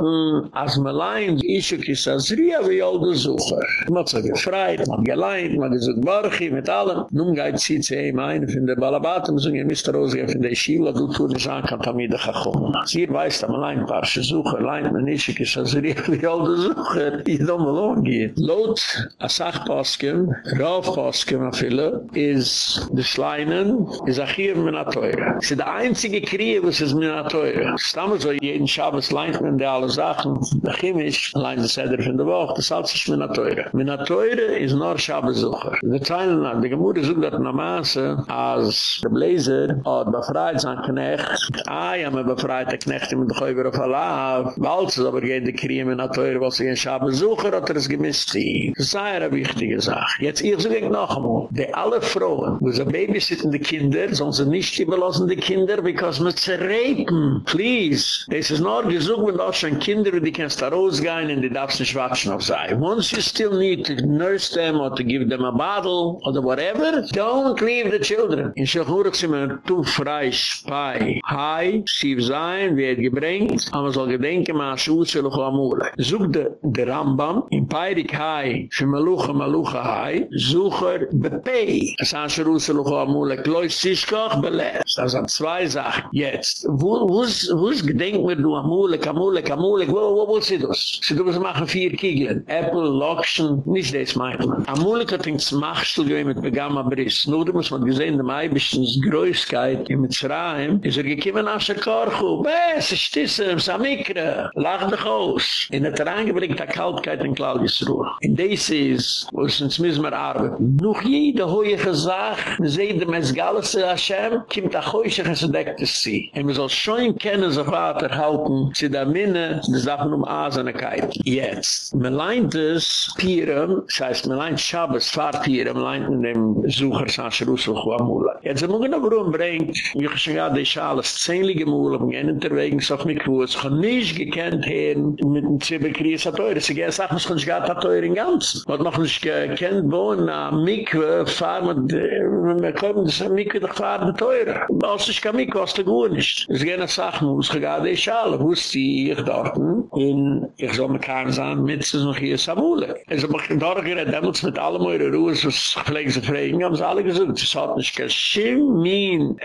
als Malain, ich ist als Ria, wie all der Sucher. Man hat sich gefreit, man hat geleint, man hat gesagt, Barchi, mit allem. Nun geht sie zu ihm ein, von der Balabatum, so ihr müsst rausgehen, von der Schiele, du tun nicht an, kann Tamida Chachum. Sie weiß, dass Malain, Parche Sucher, leint man nicht, ich ist als Ria, wie all der Sucher. Ich Talmud geht. Laut Asach Poskim, Rauf Poskim a viele, is de Schleinen, is Achir Mina Teure. Sie de einzige Krieg, was is Mina Teure. Stamme so jeden Schabes leint man de alle Sachen, de Chemisch, leint des Heder von der Woche, das alles is Mina Teure. Mina Teure is nor Schabesucher. De Teilen an, de Gemurde sucht dat na Maße, als de Bläser hat befreit sein Knecht, ah ja, me befreit der Knecht im Dechäuber auf Allah, weil es aber gehen de Krieg Mina Teure, was sie in Schabesucher, Schabesucher hat er es gemisst sie. Das ist eine wichtige Sache. Jetzt, ich sage noch einmal, die alle Frauen, wo sie babysitten die Kinder, sollen sie nicht überlassen die Kinder, because man zerreipen. Please. Das ist nur gesucht, wenn du schon Kinder, die kannst da rausgehen, und die darfst nicht watschen auf sei. Once you still need to nurse them, or to give them a bottle, or whatever, don't leave the children. In Shechurach sind wir tu frei spai. Hai, sieb sein, wird gebringt, aber soll gedenken, ma schuze luch amule. Zoek de, de Rambam, in Peirik hai, für Malucha hai, sucher bepei. Es an schuze luch amule, klois sischkoch beles. Das sind zwei Sachen. Jetzt, wo, ist gedenken wir du amule, amule, amule, wo, wo, wo, sie das? Sie du, sie machen vier Kiegeln. Apple, Loction, nicht des meint man. Amule hat den Zmachstel gewinn mit Begama Briss. Nur du musst man gesehen, dem Eibischtens Größkeit in Mitzrayim, ist er gekiemen aus der Korchu. Bess, ist das, Samikre, lach dich aus. In der Terrain gebringt der Kaltkeit in Claudius Ruhe. In des is, wo es uns müssen wir arbeiten. Noch jede hohe Gesag, seht dem es Galese Hashem, kommt der Heuschig ins Decktes sie. Und wir soll schon kennen, so Vater halten, sie da minne, die Sachen um Asenigkeit. Jetzt. Man leint es, Pirem, das heißt, man leint Shabbos, Fahr Pirem, leint in dem Sucher, Sansche Russel, Chuamula. Jetzt, wenn man noch rumbringt, wie ich schon gerade, ich alles zehnlige Mula, von einen unterwegs auf mich, wo es schon nicht gekannt mit dem Zibberkries hat teure. Sie gehen, sagen, kann nicht gar nicht teure in ganz. Man hat noch nicht gekannt, wo ein Mikve, fahren mit, wir kommen, das Mikve, doch fahren teure. Als ich kein Mikve, was du gut nicht. Es gehen, sagen, wo es gerade ist, alle, die ich dort, in, ich soll mir keinen sagen, mit es noch hier Samule. Es hat mich dort geredet, damals mit allem eure Ruhe, so pflegen sie fragen, haben sie alle gesagt, es hat nicht geschim, min,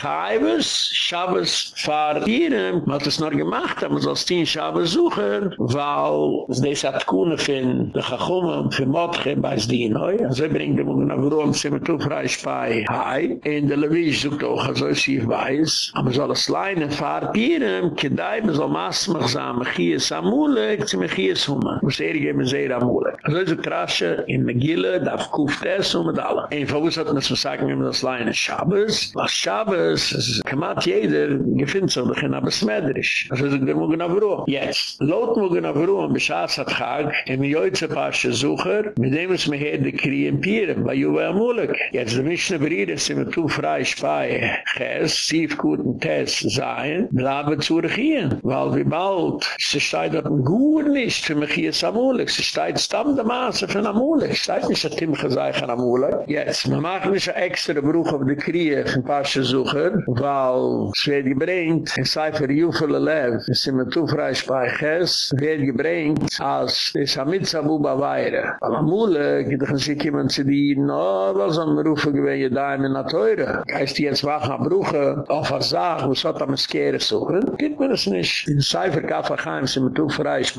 chaiwes, Shabbos, fahr, Pirem, man hat es noch gemacht, aber man soll es die Shabbos suchen, weil es des hat Tune fin, de Chachumam, fin Motche, beiß die Inoi, also bringt dem Ungen auf Ruhm, sind wir zufrei spei Hai, in der Lewisch sucht auch, also ist sie weiß, aber soll es leinen, fahr Pirem, kedai, man soll maßmach sein, mechies amulek, zu mechies humma, muss er geben sehr amulek. Also ist die Trasche in Megille, darf Kuftes um und mit allem. Ein Verwus hat man zu sagen, wenn man das leinen Schabes, was Schabes, es ist kemat jeder, gefindt so, doch in Abesmedrisch. Also ist dem Ungen auf Ruhm. Jetzt, lot Ungen auf Ruhm, beschaß hat Chag, im Joitze Pasche Sucher, mit dem es mir her de Krie in Pirem, bei Juwe Amulik. Jetzt der Mischne Bride, sie mit tu frei Spei, Ches, Sief Guten Tess, sein, bleibe zu regieren. Weil wie bald, sie steht dort gut nicht für mich hier Amulik. Sie steht stamm der Maße von Amulik. Sie steht nicht, dass Tim gesagt an Amulik. Jetzt, man macht nicht ein extra Bruch auf die Krie von Pasche Sucher, weil es wird gebringt, in Seifer Jufele Lev, in Simetu Freispeiches, wird gebringt, als is a mitzabu ba weire. Aber Mule, gittachan sie kiemen zu dien, no, was am rufe gewen je in na teure. Geist die jetzt wach am bruche, auf a sag, wo sot am Skere kere suchen? Gitt mir das nisch. In Cipher kaffa chaim, sie mit ufereis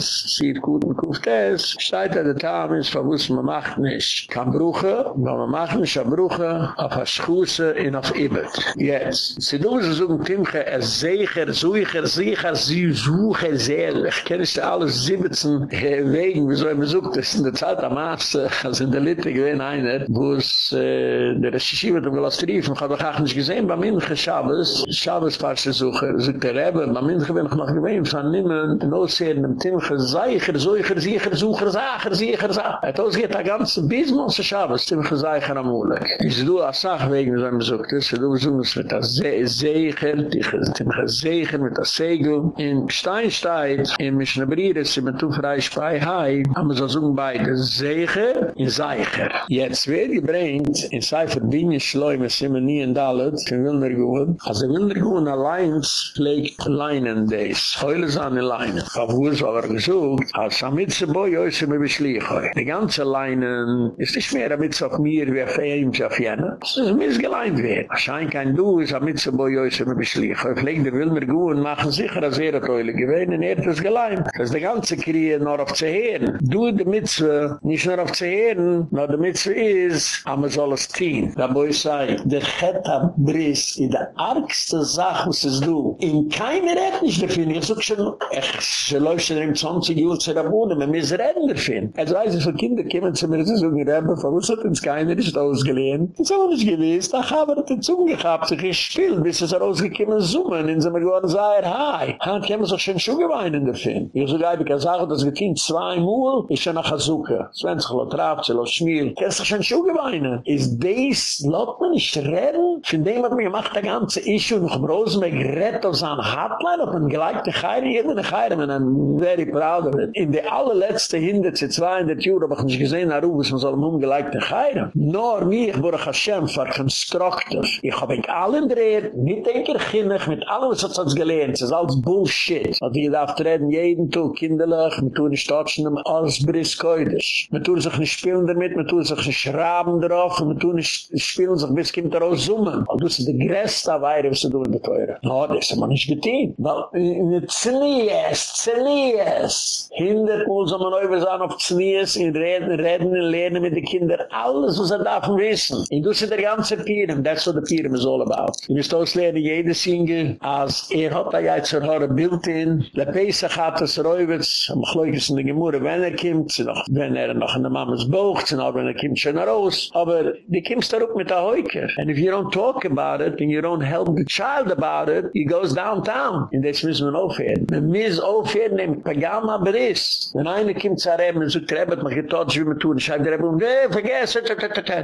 sieht gut und kuft es, steigt er de taam ins, ma macht nich kan bruche, wa ma macht nich am bruche, auf a schuße in auf ibet. Jetzt. Sie du, sie suchen timche, es er secher, suicher, sicher, sie suche selig. Kennisch alles siebetzen, 17 Wegen, wieso er besucht ist in der Zeit am Maße, als in der Litte gewesen einer, wo es äh, der Recherchiv hat ihm gelast rief, und ich habe auch nicht gesehen, bei Minche Schabes, Schabes war sie suche, sucht der Rebbe, bei Minche bin ich noch gewesen, von Nimmen, in Ossehen, dem Timche, Zeiger, Zuiger, Zeger, Zuiger, Zager, Zeger, Zager. Er hat ausgeht der ganze Bismos Schabes, Timche, Zeiger, am Ulek. Ich du als Sachwegen, wieso er besucht ist, du besucht mit der Zeger, Timche, Zeger, mit der Segel, in Steinstein, in Mischnebrire, sie mit Ufrei Spei Hai, haben sie so beide Seger in Seiger. Jetzt wird gebringt, in Seifer Dinge Schleume, sie mir nie in Dalet, in Wilnergoen, also Wilnergoen allein pflegt Leinen des, heule seine Leinen. Wo es aber gesucht, als Amitze Boi, oise me beschlich hoi. Die ganze Leinen, ist nicht mehr Amitze auf mir, wie auf ihm, auf jene. Es ist mir geleint wird. Wahrscheinlich kein Du, ist Amitze Boi, oise me beschlich hoi. Pflegt der Wilnergoen, machen sicher, dass er Teule gewähnt, und er hat es geleimt. Das ist die ganze Kriege nur auf zu hören. Du, die Mitzwe, nicht nur auf zu hören, nur die Mitzwe ist, aber soll es tun. Da wo ich sage, der Cheta Briss ist die argste Sache, was es du. In keiner Ethnisch davon, ich sage schon, ich läuft schon in 20 Jahren zu der Bude, man muss reden davon. Also weiß ich, für Kinder kommen zu mir, sie sagen, Rebbe, von uns hat uns keiner ist ausgelehnt. Das ist auch nicht gewiss, da haben wir die Zunge gehabt, sich gespielt, bis es rausgekommen summen, in so mir geworden sei, hi. Han kemen so schön scho gewein in der Film. Ich so geib ich sage, dass gekind zwei mol is ana khazuka zwei zhalo trap zelo shmir kesach shen shug baina is des lot man ich reden von dem mir macht der ganze is scho noch groß mit gerät aus an hatlein auf ein gleichte geide in der geide man ein very proud in der allerletzte hinde zu zwei in der tür aber ich gesehen na was man soll um gleichte geide nur mir bor khasham far kham ich hab ik allen dreh nit denker ginnig mit alles was uns gelernt. es als bullshit. Hat wir da treden jeden tog kinderlich mit tun ich tatschen um alles briskoidisch. Mit tun sich nicht spielen damit, mit tun sich nicht schrauben drauf, mit tun nicht spielen sich bis kind daraus zoomen. Und das ist der größte Weire, was du tun beteuren. No, das ist man nicht getan. Weil in der Znies, Znies, hindert wenn man over sein auf Znies, in reden, reden, lernen mit den Kindern, alles, was er darf wissen. Und das ist der ganze Pirem, that's what the Pirem is all about. Du musst auslernen, jede Singer, als er hat da jetzt ein Haare Bild in, der Pesach hat das Räuwitz, am Chloikes in der Gemurre, wenn er kommt, noch, wenn er noch in der Mamas Bauch, noch wenn er kommt schon raus, aber die kommst da rup mit der Heuker. And if you don't talk about it, and you don't help the child about it, he goes downtown. Und das müssen wir aufhören. Wir müssen aufhören, im Pagama Briss. Wenn einer kommt zu Reben und sagt, Rebbe, mach ich tot, wie man tun, schreibt der Rebbe, um, hey, vergess,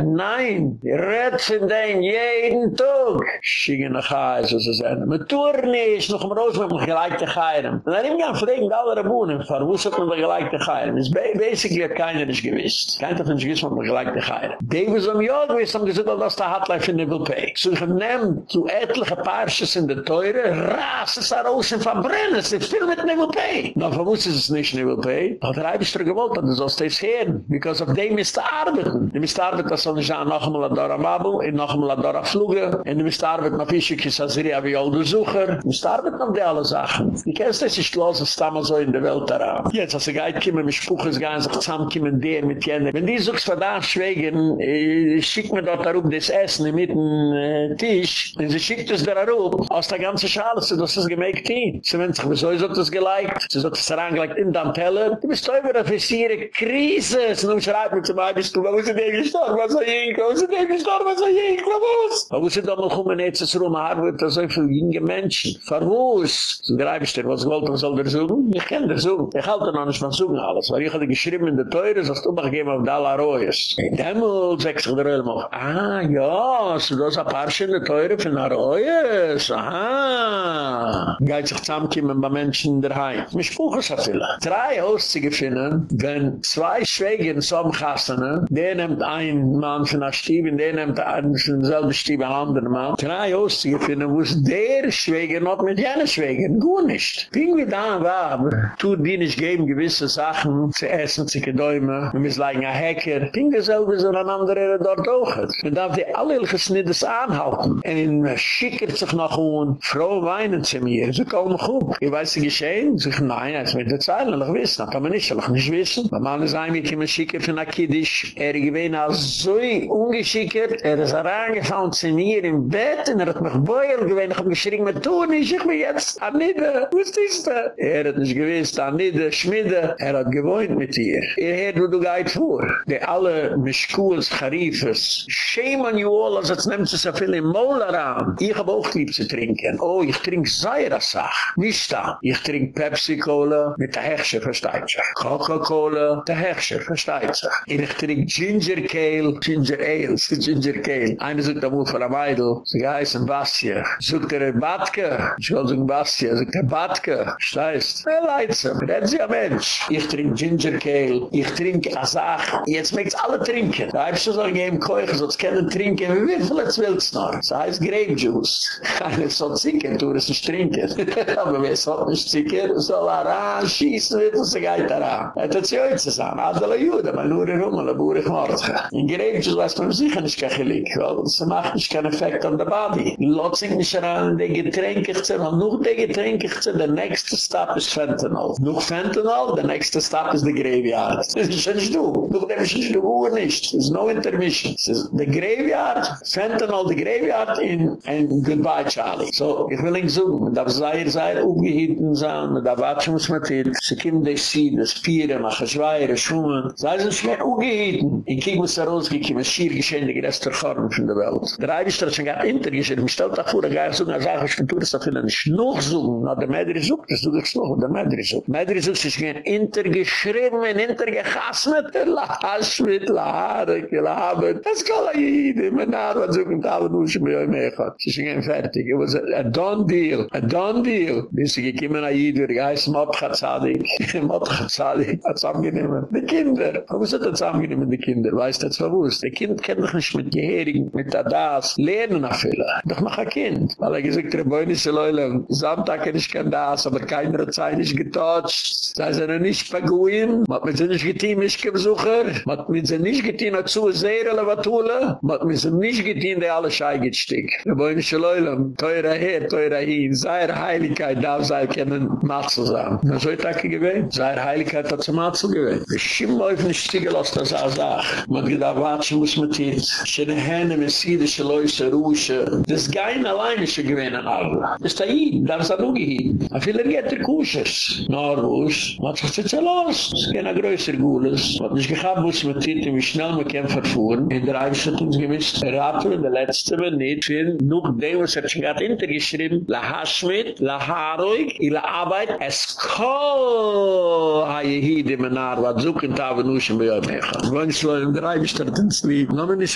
nein, Rätz in den jeden Tag. Schiege nach Hause, so sagen, mit Tour nicht, noch im Rosen, mit dem geleikten Geirem. Und dann ihm gern fragen, alle Rebunen, vor ist das mit dem geleikten Geirem? Das ist basically hat keiner nicht gewiss. Keiner hat nicht gewiss mit dem geleikten Geirem. David am ja gewiss, haben gesagt, dass der Hotlife in der Pay. So ich nehm zu etliche Paarsches in der Teure, ras es da raus und verbrennen, es ist viel mit Nebel Pay. Na, von wo ist es nicht Nebel Pay? Aber der Eibisch gewollt, dass du sollst das hören. Because of dem ist arbeiten. Du musst arbeiten, dass du nicht noch einmal an Dora Mabel, und noch einmal an Dora Fluge, und du musst arbeiten auf Ischikis Azria wie Olde Sucher. Du musst arbeiten auf die alle Sachen. Die kennst das ist los, es damals so in der Welt daran. Jetzt, als ich geit kommen, mit Spuches gehen, sich zusammenkommen, der mit jenen. Wenn die suchst von da schweigen, äh, schick mir dort darauf das Essen mit dem äh, Tisch, und sie schickt es darauf, aus der ganzen Schale, so dass es gemägt hin. Sie wenn sich, wieso ist das geliked? Sie sagt, es herangelegt in den Teller. Du bist teuer, das ist hier eine Krise. Sie nun schreibt mir zum Beispiel, du, wo ist denn gestorben, was er jinkt? Wo ist denn gestorben, was er jinkt? Wo Wo ist denn da mal kommen, jetzt ist rum, Harvard, da so viele jinge Menschen. Verwus. So greif ich dir, was was soll der suchen? Ich kenne der suchen. Ich halte noch nicht suchen alles, weil ich hatte geschrieben in der Teure, hast du mal gegeben auf Dalla Royes. In Demmel, sechs sich der Ölm auf, ah, ja, so das ein paar schöne Teure von Royes, aha. Geht sich zusammenkommen bei Menschen in der Heim. Mich spuche so viele. Drei Auszüge finden, wenn zwei Schwägen so am Kassene, der nimmt ein Mann von der Stiebe, der nimmt ein von derselbe Stiebe, ein anderer Mann. Drei Auszüge finden, wo es der Schwäge noch mit jener Schwäge, gut nicht. Ping wie da war, tut die nicht geben gewisse Sachen zu essen, zu gedäumen, wir müssen leiden ein Hacker. Ping derselbe so ein anderer dort auch. Man darf die alle Geschnittes anhalten. Und man schickert sich noch um, froh weinen zu mir. Sie kommen gut. Ich weiß, sie geschehen. Sie sagen, nein, jetzt wird der Zeit noch wissen. Das kann man nicht, soll nicht wissen. Mein Mann ist ein, wie ich mir schickert von der Kiddisch. Er gewinnt als so ungeschickert. Er ist reingefallen zu mir im Bett und er hat mich Beuel gewinnt. Ich hab geschrien, mit tun ich, ich bin jetzt an Nidde. Wo ist das da? Er hat nicht gewiss, an Nidde, Schmidde. Er hat gewohnt mit ihr. Er hat, wo du gehit vor. Die alle Mischkuls, Charifes. Shame on you all, als es nimmt sich so viel im Mola ran. Ich hab auch lieb zu trinken. Oh, ich trink Zaira-Sach. Nicht da. Ich trink Pepsi-Cola mit der Hechscher, versteht sich. Coca-Cola, der Hechscher, versteht sich. Ich trink Ginger Kale, Ginger Ale, Ginger Kale. Einer sagt wohl von der Meidl, sie heißen Bastia. Sogt er Batke, ich will sagen Bastia, sogt er Batke. Steißt. Er leidze, er hat sie ein Mensch. Ich trink Ginger Kale, ich trink Asach. Jetzt möcht's alle trinken. Da hab ich so gegeben, Keuch, sonst können trinken, wie viel jetzt willst noch? Das heißt Grape Juice. Keine so zicken, du wirst nicht trinken. Aber wer soll nicht zicken, soll er ran, schießen, wie das geht daran. Er hat sich heute zusammen, alle Juden, aber nur in Rummel, aber ich morde. In Grape Juice weiß man sicher nicht kein Gelik, weil es macht nicht keinen Effekt on the body. Lot sich nicht ran, die Getränke noch die Getränke der nächste Stop ist Fentanyl. Noch Fentanyl, der nächste Stop ist der Graveyard. Das ist schon du. Du kannst nicht du, nicht. There's no intermission. The Graveyard, Fentanyl, the Graveyard in, and goodbye Charlie. So, ich will ihn suchen. Man darf sehr, sehr ungehitten sein. Man darf watschen, was man tut. Sie können das sehen, das Pieren, machen Schweire, Schuhen. Sei sind schwer ungehitten. Ich kiek muss da rausgekommen, es schier geschehen, die größte Form von der Welt. Der Eibischter hat schon gar intergeschehen. Man stellt auch vor, er geht suchen, er sagt, ich kann tun, das darf ich nicht noch suchen. Na, der Mädri sucht, das sucht es noch, der Mädri sucht. Mädri sucht gern intergeschrieben, intergechasmet, lasch mit Lahre, gelabert. Das kann er jede, mein Name hat suchen, alle Nuschen bei euch mehr gehabt. Sie sind fertig. It was a, a done deal. A done deal. Bis sie gekommen an Jid, wir geheißen. Motcha Zadig hat zusammengenehmen. Die Kinder. Warum ist das zusammengenehmen, die Kinder? Kinder, weißt du, das war wuss. Der Kind kennt doch nicht mit Gehering, mit Adas, lernen auf viele. Doch noch ein Kind. Weil er gesagt, der Beine ist Leule, Samtag kann ich kein Das, aber keiner hat sich nicht getotcht. da sind er, er nicht vergoyen, mat mit sind nicht geteen mich besucher, mat mit sind nicht geteen zu sehr elevatule, mat mit sind nicht geteen der alle schei gestick. Wir wollen schleulen, teure her, teure hin, zair heiligkeit da sein können mat zu sagen. Na soll da gewei, sehr heiligkeit da zu mat zu gewei. Wir nicht gelost er das azach, mat da watsch muss mit dir, schöne hände mit sie die schleuse ruche. Das gein alleine schon gewen an. Ist da i, da sa nugi. A viele geht der kusches. Na. Wat is dit zelfs? Het is geen groter Gules. Wat is gegaan moest met dit en we snel me kunnen vervoeren. En daar hebben gemist. Er Raten in de laatste me niet vinden. Nu heb het gehoord. Ik heb het La hasmit. La haroik. I la arbeid. Es kool. Ha hide menar. Wat zoek in tafel nu is. Bij jou gaan. We gaan de rij. Lief. Nomen is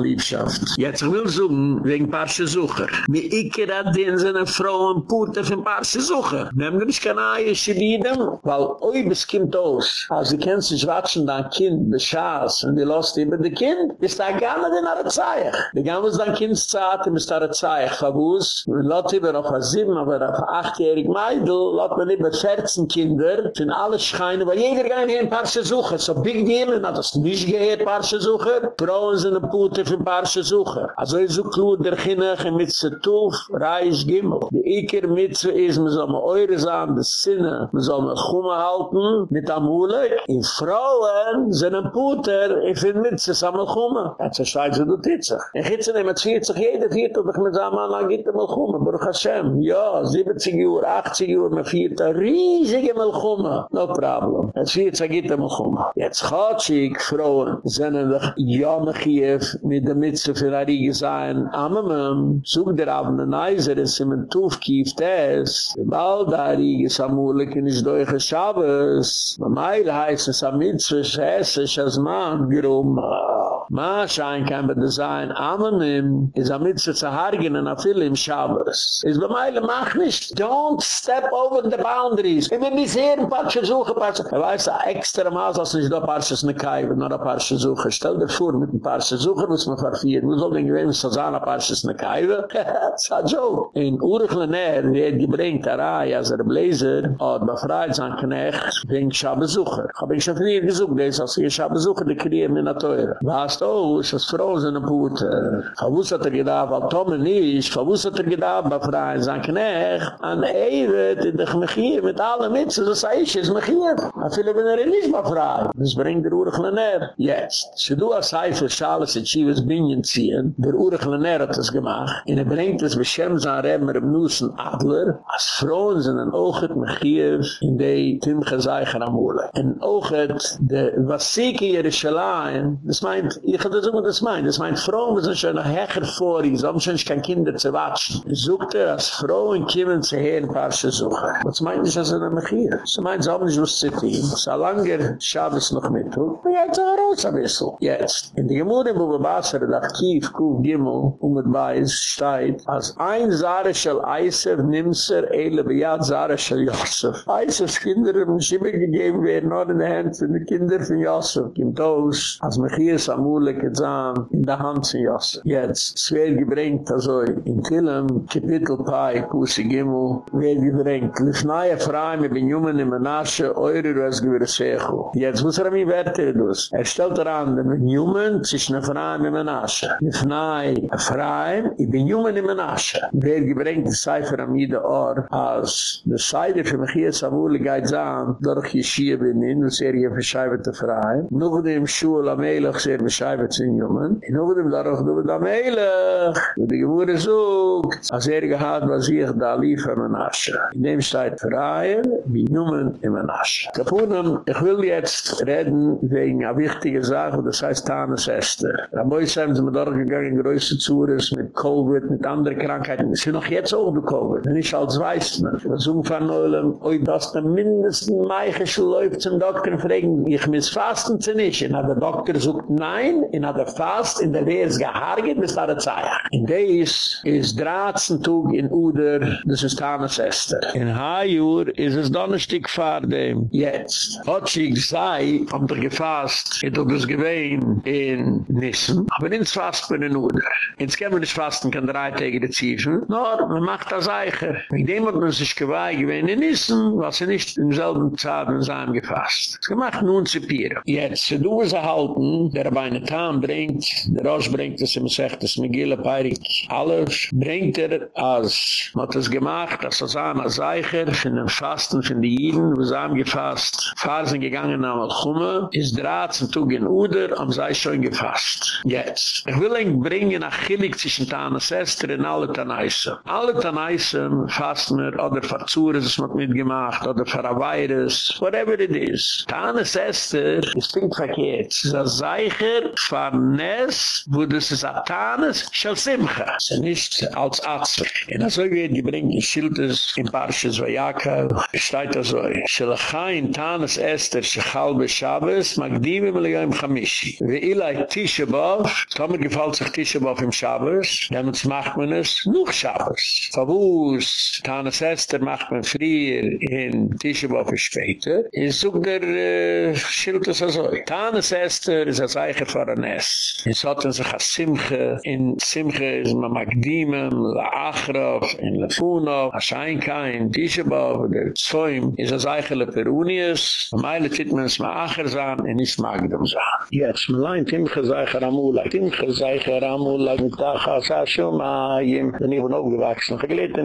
liefschaft. Wil zoeken. Wegen een paar ze zoeken. Maar ik heb dat in zijn vrouw. en poort of een paar ze zoeken. Neem dan. Je. Weil oi, bis kommt aus. Als du kennst sich watschen, dein Kind, beschaß, und die lost über die Kind, ist da gerne den Arzeich. Die gammels dein Kind zahlt, ist da Arzeich. Fabus, wir lot über auf a sieben, aber auf a achtjährig Meidl, lot man über 14 Kinder, sind alle scheine, weil jeder gar nicht ein Parche Sucher. So big deal, und hat das nicht gehört, Parche Sucher. Frauen sind ein Pute für Parche Sucher. Also ist so klug, der Kinnach, mit se Tuf, Reis, Gimmel. Die Iker Mitzwe ist, man soll mal eure sagen, das Sinne, man soll mal Chuma halten mit am Hulek. In Frauen sind ein Puter, ich finde mit, sie sammeln Chuma. Das ist ein Scheiße, du titzig. In Gitzen nehmen wir 40, jede Viertel, ich mit seinem Mann angeht er mal Chumme, Baruch Hashem. Ja, 70 Uhr, 80 Uhr, mit Viertel, riesige mal Chumme. No problem. Es 40 geht er mal Chumme. Jetzt schatschig, Frauen sind ein Jamme Kiew mit der Mütze für Arige sein. Amemem, zog der Abend, Neiser es ist im Tuf, kieft es. Bald Arige, Samulek, in ich durch für Schabes, bei Meil heißt es am Mitzvah, es ist als Mann, grumma. Ah. Ma schein kann be Design annehmen, is a mitzvah zu hargenen a viel im Shabbos. Is be Meile mach nicht, don't step over the boundaries. Ich will nicht sehen, Parche suche, Parche. Er weiß, a extra Maß, als nicht da Parche ist ne Kaiwe, nur a Parche suche. Stell dir vor, mit ein Parche suche, muss man verfehlen. Wo soll denn gewähnen, Sazana paar ist ne Kaiwe? That's a joke. In Urich Lener, die hat gebringt, a Rai, als er Bläser, hat befreit sein Knecht, wegen suche. Hab ich schon früher gesucht, des, als ich Shabbos suche, die kriegen in der Teure. Was ist das Frozen Pute. Verwus hat er gedacht, weil Tome nicht, verwus hat er gedacht, befreit sein Knecht, an Eivet, in der Mechir, mit allem mit, so sei ich, ist Mechir. Aber viele, wenn er nicht befreit. Das bringt der Urechlener. Jetzt, se du a Seifer Schales in Chivas Binyan ziehen, der Urechlener hat das gemacht, in er bringt es Beshem sein Rebmer im Nussen Adler, als Frauen sind ein Ochet Mechir in die Timche Seicher am Ule. Ein Ochet, der Wasiki Yerushalayim, das meint, ich hatte so, das meint, das meint, Frauen sind schon noch hecher vor, ich soll schon kein Kinder zu watschen. Sucht er, als Frauen kommen zu hören, Parche suchen. Was meint nicht, dass er ein Mechir? Sie meint, sie haben nicht was zu tun. So langer Schabes noch mit, und jetzt er raus ein bisschen. Jetzt, in die Gemüse, wo wir Basar, der Archiv, Kuf, Gimmel, um mit Beis, steht, als ein Zare shall Eiser, Nimser, Eile, Bejad, Zare shall Yosef. Eisers Kinder haben Schimmel gegeben werden, nur in der Hand von den Kindern von Yosef. Gibt aus, als Mechir Samule Kezan, in der Hand von Yosef. Jetzt, es wird gebringt, also in Tillem, Kapitel Pai, Kusi Gimmel, wird gebringt, Lifnaya Fraim, ich bin Jumen in Menashe, Eure, du hast gewirr Sechu. Jetzt muss er mir werte, du Er stellt daran, den Jumen, zwischen der Fraim in Menashe. Lifnaya Fraim, ich bin Jumen in Menashe. Wer gebringt die Seifer am Ida Or, als der Seide für Mechia Samule geht zahen, durch Yeshia bin in, was er hier verscheibt der Fraim. Nog dem Schuhl am Eilach, sehr scheibe zehn jungen in over dem da roch do da meile und die gemure zoek as er gehad was ich da liefer man asche in dem steit freie wie jungen in man kapunem ich will jetzt reden wegen a wichtige sache das heißt tanes erste da moi sam zum dort gegangen große zures mit covid mit andere krankheiten. Sind noch jetzt auch gekommen wenn ich als weiß man versuchen von neulem oi das der mindestens meiche läuft zum doktor fragen ich mis fasten zu nicht. Na der doktor sucht nein allein, in der Fast, in der Wehes gehargit, bis da der Zeich. In Deis ist Dratzen Tug in Uder, das ist Tanes Esther. In Hajur ist es Donnerstag vor dem Jetzt. Hat sie sei, haben wir gefasst, hat er es gewähnt in Nissen, aber ins Fasten in Uder. Ins wir nicht fasten, kann drei Tage die Ziefen, nur man macht das Eicher. Mit dem hat man sich gewei gewähnt in Nissen, was sie nicht im selben Zeit in seinem gefasst. Es gemacht nun zu Pira. Jetzt, du es erhalten, der bei Tam bringt, der Rosh bringt es, ihm sagt, es Megille Peirik, alles, bringt er, als hat es gemacht, als es an als Eicher, von den Fasten, von den Jiden, wo es haben gefasst, fahren sind gegangen nach Malchumme, ist draht und tug in Uder, haben sie schon gefasst. Jetzt, ich will ihn bringen nach Chilik zwischen Tana Sester und alle Tanaisen. Alle Tanaisen fasten wir, oder Verzures, es wird mitgemacht, oder Veraweires, whatever it is. Tana Sester ist nicht verkehrt. Es ist ein Seicher, Farnes, wo das ist Atanes, Shal Simcha. Das ist nicht als Atzel. Und also wird gebringt in Schildes, in Parshas Vajaka, steht das so, Shalachain Tanes Esther, Shachal Beshabes, Magdimim Legaim Chamishi. Ve Ilai Tisha Bov, Tomer gefällt sich Tisha Bov im Shabbos, damit macht man es noch Shabes. Favus, Tanes Esther macht man frier in Tisha Bov später. Und sucht der äh, Schildes also. Tanes Esther ist als zeiger for. In Sotten sich a Simche, in Simche is ma Magdimen, la Achrof, in la Funo, a Scheinkain, Tishebov, der Zoyim, is a Zeichele Perunius, a Meile Titmens ma Acher zahn, in is Magdum zahn. Jetzt, ma lai Timche Zeiche Ramula, Timche Zeiche Ramula, mit Tacha, sa Shuma, yim, den Ivo Nogu wachs, noch a et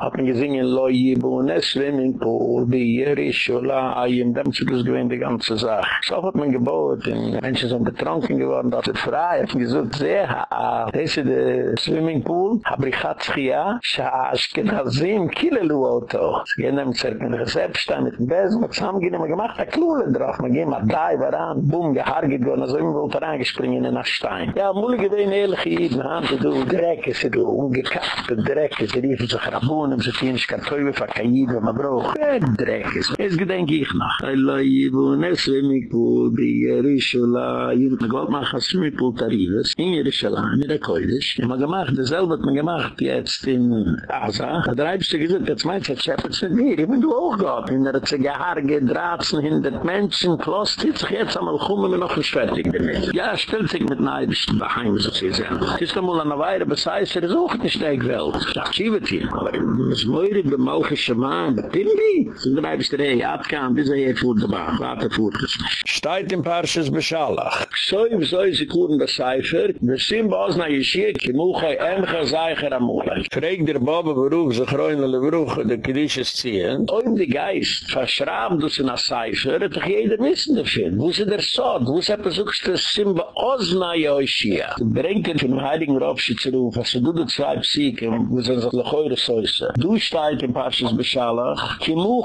hat gesingen, lo Yibu, es in Pool, bi Yerish, ola, Ayim, dem zu dus gewin, de ganze Sache. So hat man gebaut, in Menschen so kranken geworden, dass er frei hat und gesagt, seh, ah, äh, das ist der Swimmingpool, aber ich hatte schia, schia, schkenazim, killelu auto. Sie gehen dann zur Reserbstein mit dem Besen, und zusammen gehen wir gemacht, eine Klule drauf, wir gehen mal da, wir ran, bumm, gehargit geworden, also immer wollte er reingespringen in den Stein. Ja, mulig gewesen, ehrlich, jeden Hand, du, dreck ist du, ungekappte Dreck ist er, die riefen sich rabun, im Sofien, ich kann Teube verkaid, wenn man braucht. Wer Dreck ist, jetzt gedenke ich noch. Allah, jibu, ne Swimmingpool, bi Jerusalem, Yibu, ne Goldmacher Swimmingpool Tarivas, in Yerushala, in der Koidisch. Immer gemacht, dasselbe hat man gemacht, jetzt in Asa. Da reibst du gesagt, jetzt jetzt schäppert mit mir, ich bin du auch Gott. In der Zigarge, Dratzen, hinter Menschen, klost, jetzt sich jetzt einmal, kommen wir noch nicht fertig damit. Ja, stellt sich mit Neibischen daheim, so sie sagen. Ist einmal an der Weide, beseißt, er ist auch nicht der Welt. Ich sag, schiebet hier. Aber es moire, bemauche Schaman, betimbi. So der Reibst der Hey, Atkam, bis er hier fuhrt der Bahn. Warte, fuhrt es nicht. Steit im Parshas Beshalach. So azoy vzoy ze kuren der zeifer wir sind baus na ye shiye ki mu khay em am khol freig der baba beruf ze groine le beruf de kidische ziehen, oy die Geist, verschram du ze na zeifer de geide misn de fin wo ze der sod wo ze pesuk shtr sim ba oz na ye shiye brenke fun hading rof shi tsu ruf du de tsayb wo sind so khoy soise du shtayt in pashes beshala ki mu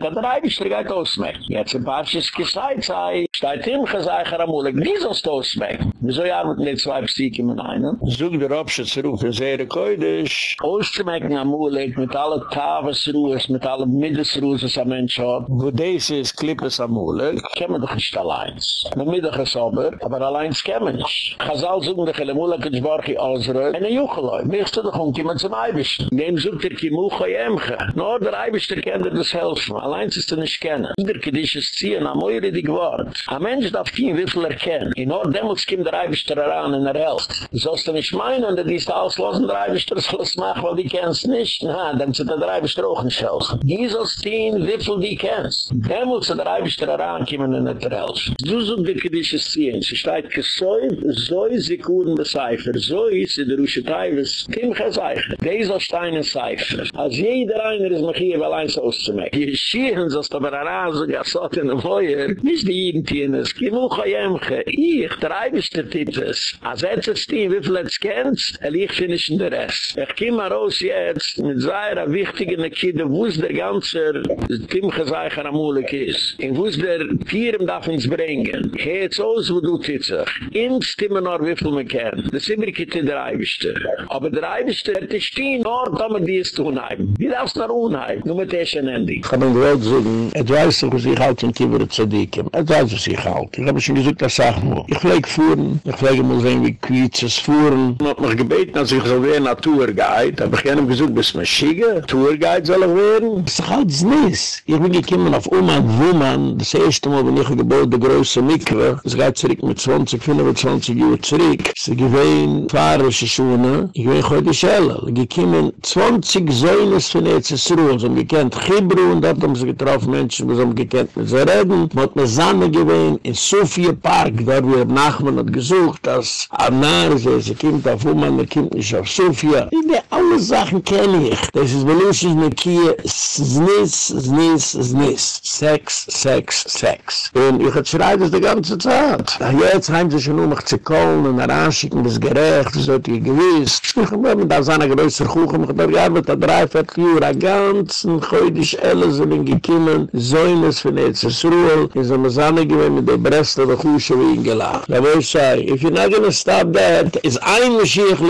da drayb shtrigayt osmek yet ze pashes ki sai tsai im khazay am khol amulai. Wie sollst du ausmeck? Wieso ja mit den zwei Psyken mit einem? Zug der Rapsche zu rufen, sehr koidisch. Auszumecken amulai, mit alle Tavasruhes, mit alle Middesruhes, was ein Mensch hat. Wo des ist Klippes amulig. Kämmen doch nicht allein. Mit Mittag ist aber, aber allein kämmen nicht. Chazal suchen dich der Mulak ins Barchi Osre, in der Jucheloi. Möchtest du doch umkommen zum Eibisch. Dem sucht er die Mucha Jemche. Nur der Eibisch, der kennt dir das helfen. Allein ist er nicht kennen. Der Kedisches ziehen, am Eure die Gwart. Ein Mensch darf kein Wiffel erkennen. In Ort Demmels kommt der Eibisch der Aran in der Helft. Sollst du nicht meinen, dass die auslosen der Eibisch der sollst machen, weil die kennst nicht. Na, dann sind der Eibisch der auch nicht helfen. Die sollst den Wiffel die kennst. Demmels der Eibisch der Aran kommen in der Helft. Du sucht der Kedisches ziehen. Sie steht gesoi, soi Sekuren beseifer. Soi ist in der Rusche Teivis. Kim Chazeicher. Dieser Stein in Seifer. Als jeder einer ist noch hier, weil eins auszumecken. Die Schieren, so ist aber ein Rasen, gassot in der Feuer. Nicht die jeden Tienes. Kimucha Jemche. Ich, der Eibischte Titus. Als Team, wie viel es kennst, er liegt finish in der Rest. Ich komme raus jetzt mit seiner wichtigen Kide, wo es der ganze Kim Chazeicher amulik ist. Und wo es der Tieren darf uns bringen. Geht's aus, wo du Titzach. Ins Timmer noch wie viel man kennt. Das ist immer Kide der Eibischte. Aber der Eibischte, der ist stehen, nur man dies tun haben. Wie darfst du nach unheim? Nur mit Eschen Ende. Ich in der Welt sagen, et weiß was ich halt in Kibber Tzadikim. Et weiß, was sich halt. Ich habe schon gesagt, das sag mal. Ich pflege fuhren, ich pflege mal sehen, wie quietses fuhren. Man hat mich gebeten, als ich so wie ein Tourguide, habe ich gerne gesagt, bis man schiege, Tourguide soll ich werden. Das ist doch halt nis. Ich bin gekommen auf Oman, Woman, das erste Mal, wenn ich gebaut, der größte Mikve, es geht zurück mit 20, 25 Jahre zurück. Es gewesen, fahrische Schuhe, ich bin heute schelle. Ich gekommen, 20 Säunes von EZSRU, so gekannt Chibru, und dort haben sie getroffen Menschen, die haben gekannt mit sie reden. Man hat mir Sanne gewesen, in Sofia Park, dort wo er Nachmann hat gesucht, dass Arnar, sie, sie kommt auf Oman, man kommt nicht auf Sofia. Ich will alle Sachen kenne ich. Das ist Belushis Mekia, Znis, Znis, Znis. Sex, Sex, Sex. Und ich hatte schreit das die ganze Zeit. Jetzt haben sie schon um mich zu kommen und heranschickt, das gerecht, das hat ihr gewiss. Ich habe mir da so eine größere Kuchen, ich habe gearbeitet, da drei, vier, vier, ein ganzen, ist alles sind in gekommen, so in das von EZSRUHL, in so eine Sanne gewinnt mit der Bresla, der Kusche wie ihn gelacht. Da wo ich sage, if you're not gonna stop that, is ein Mashiach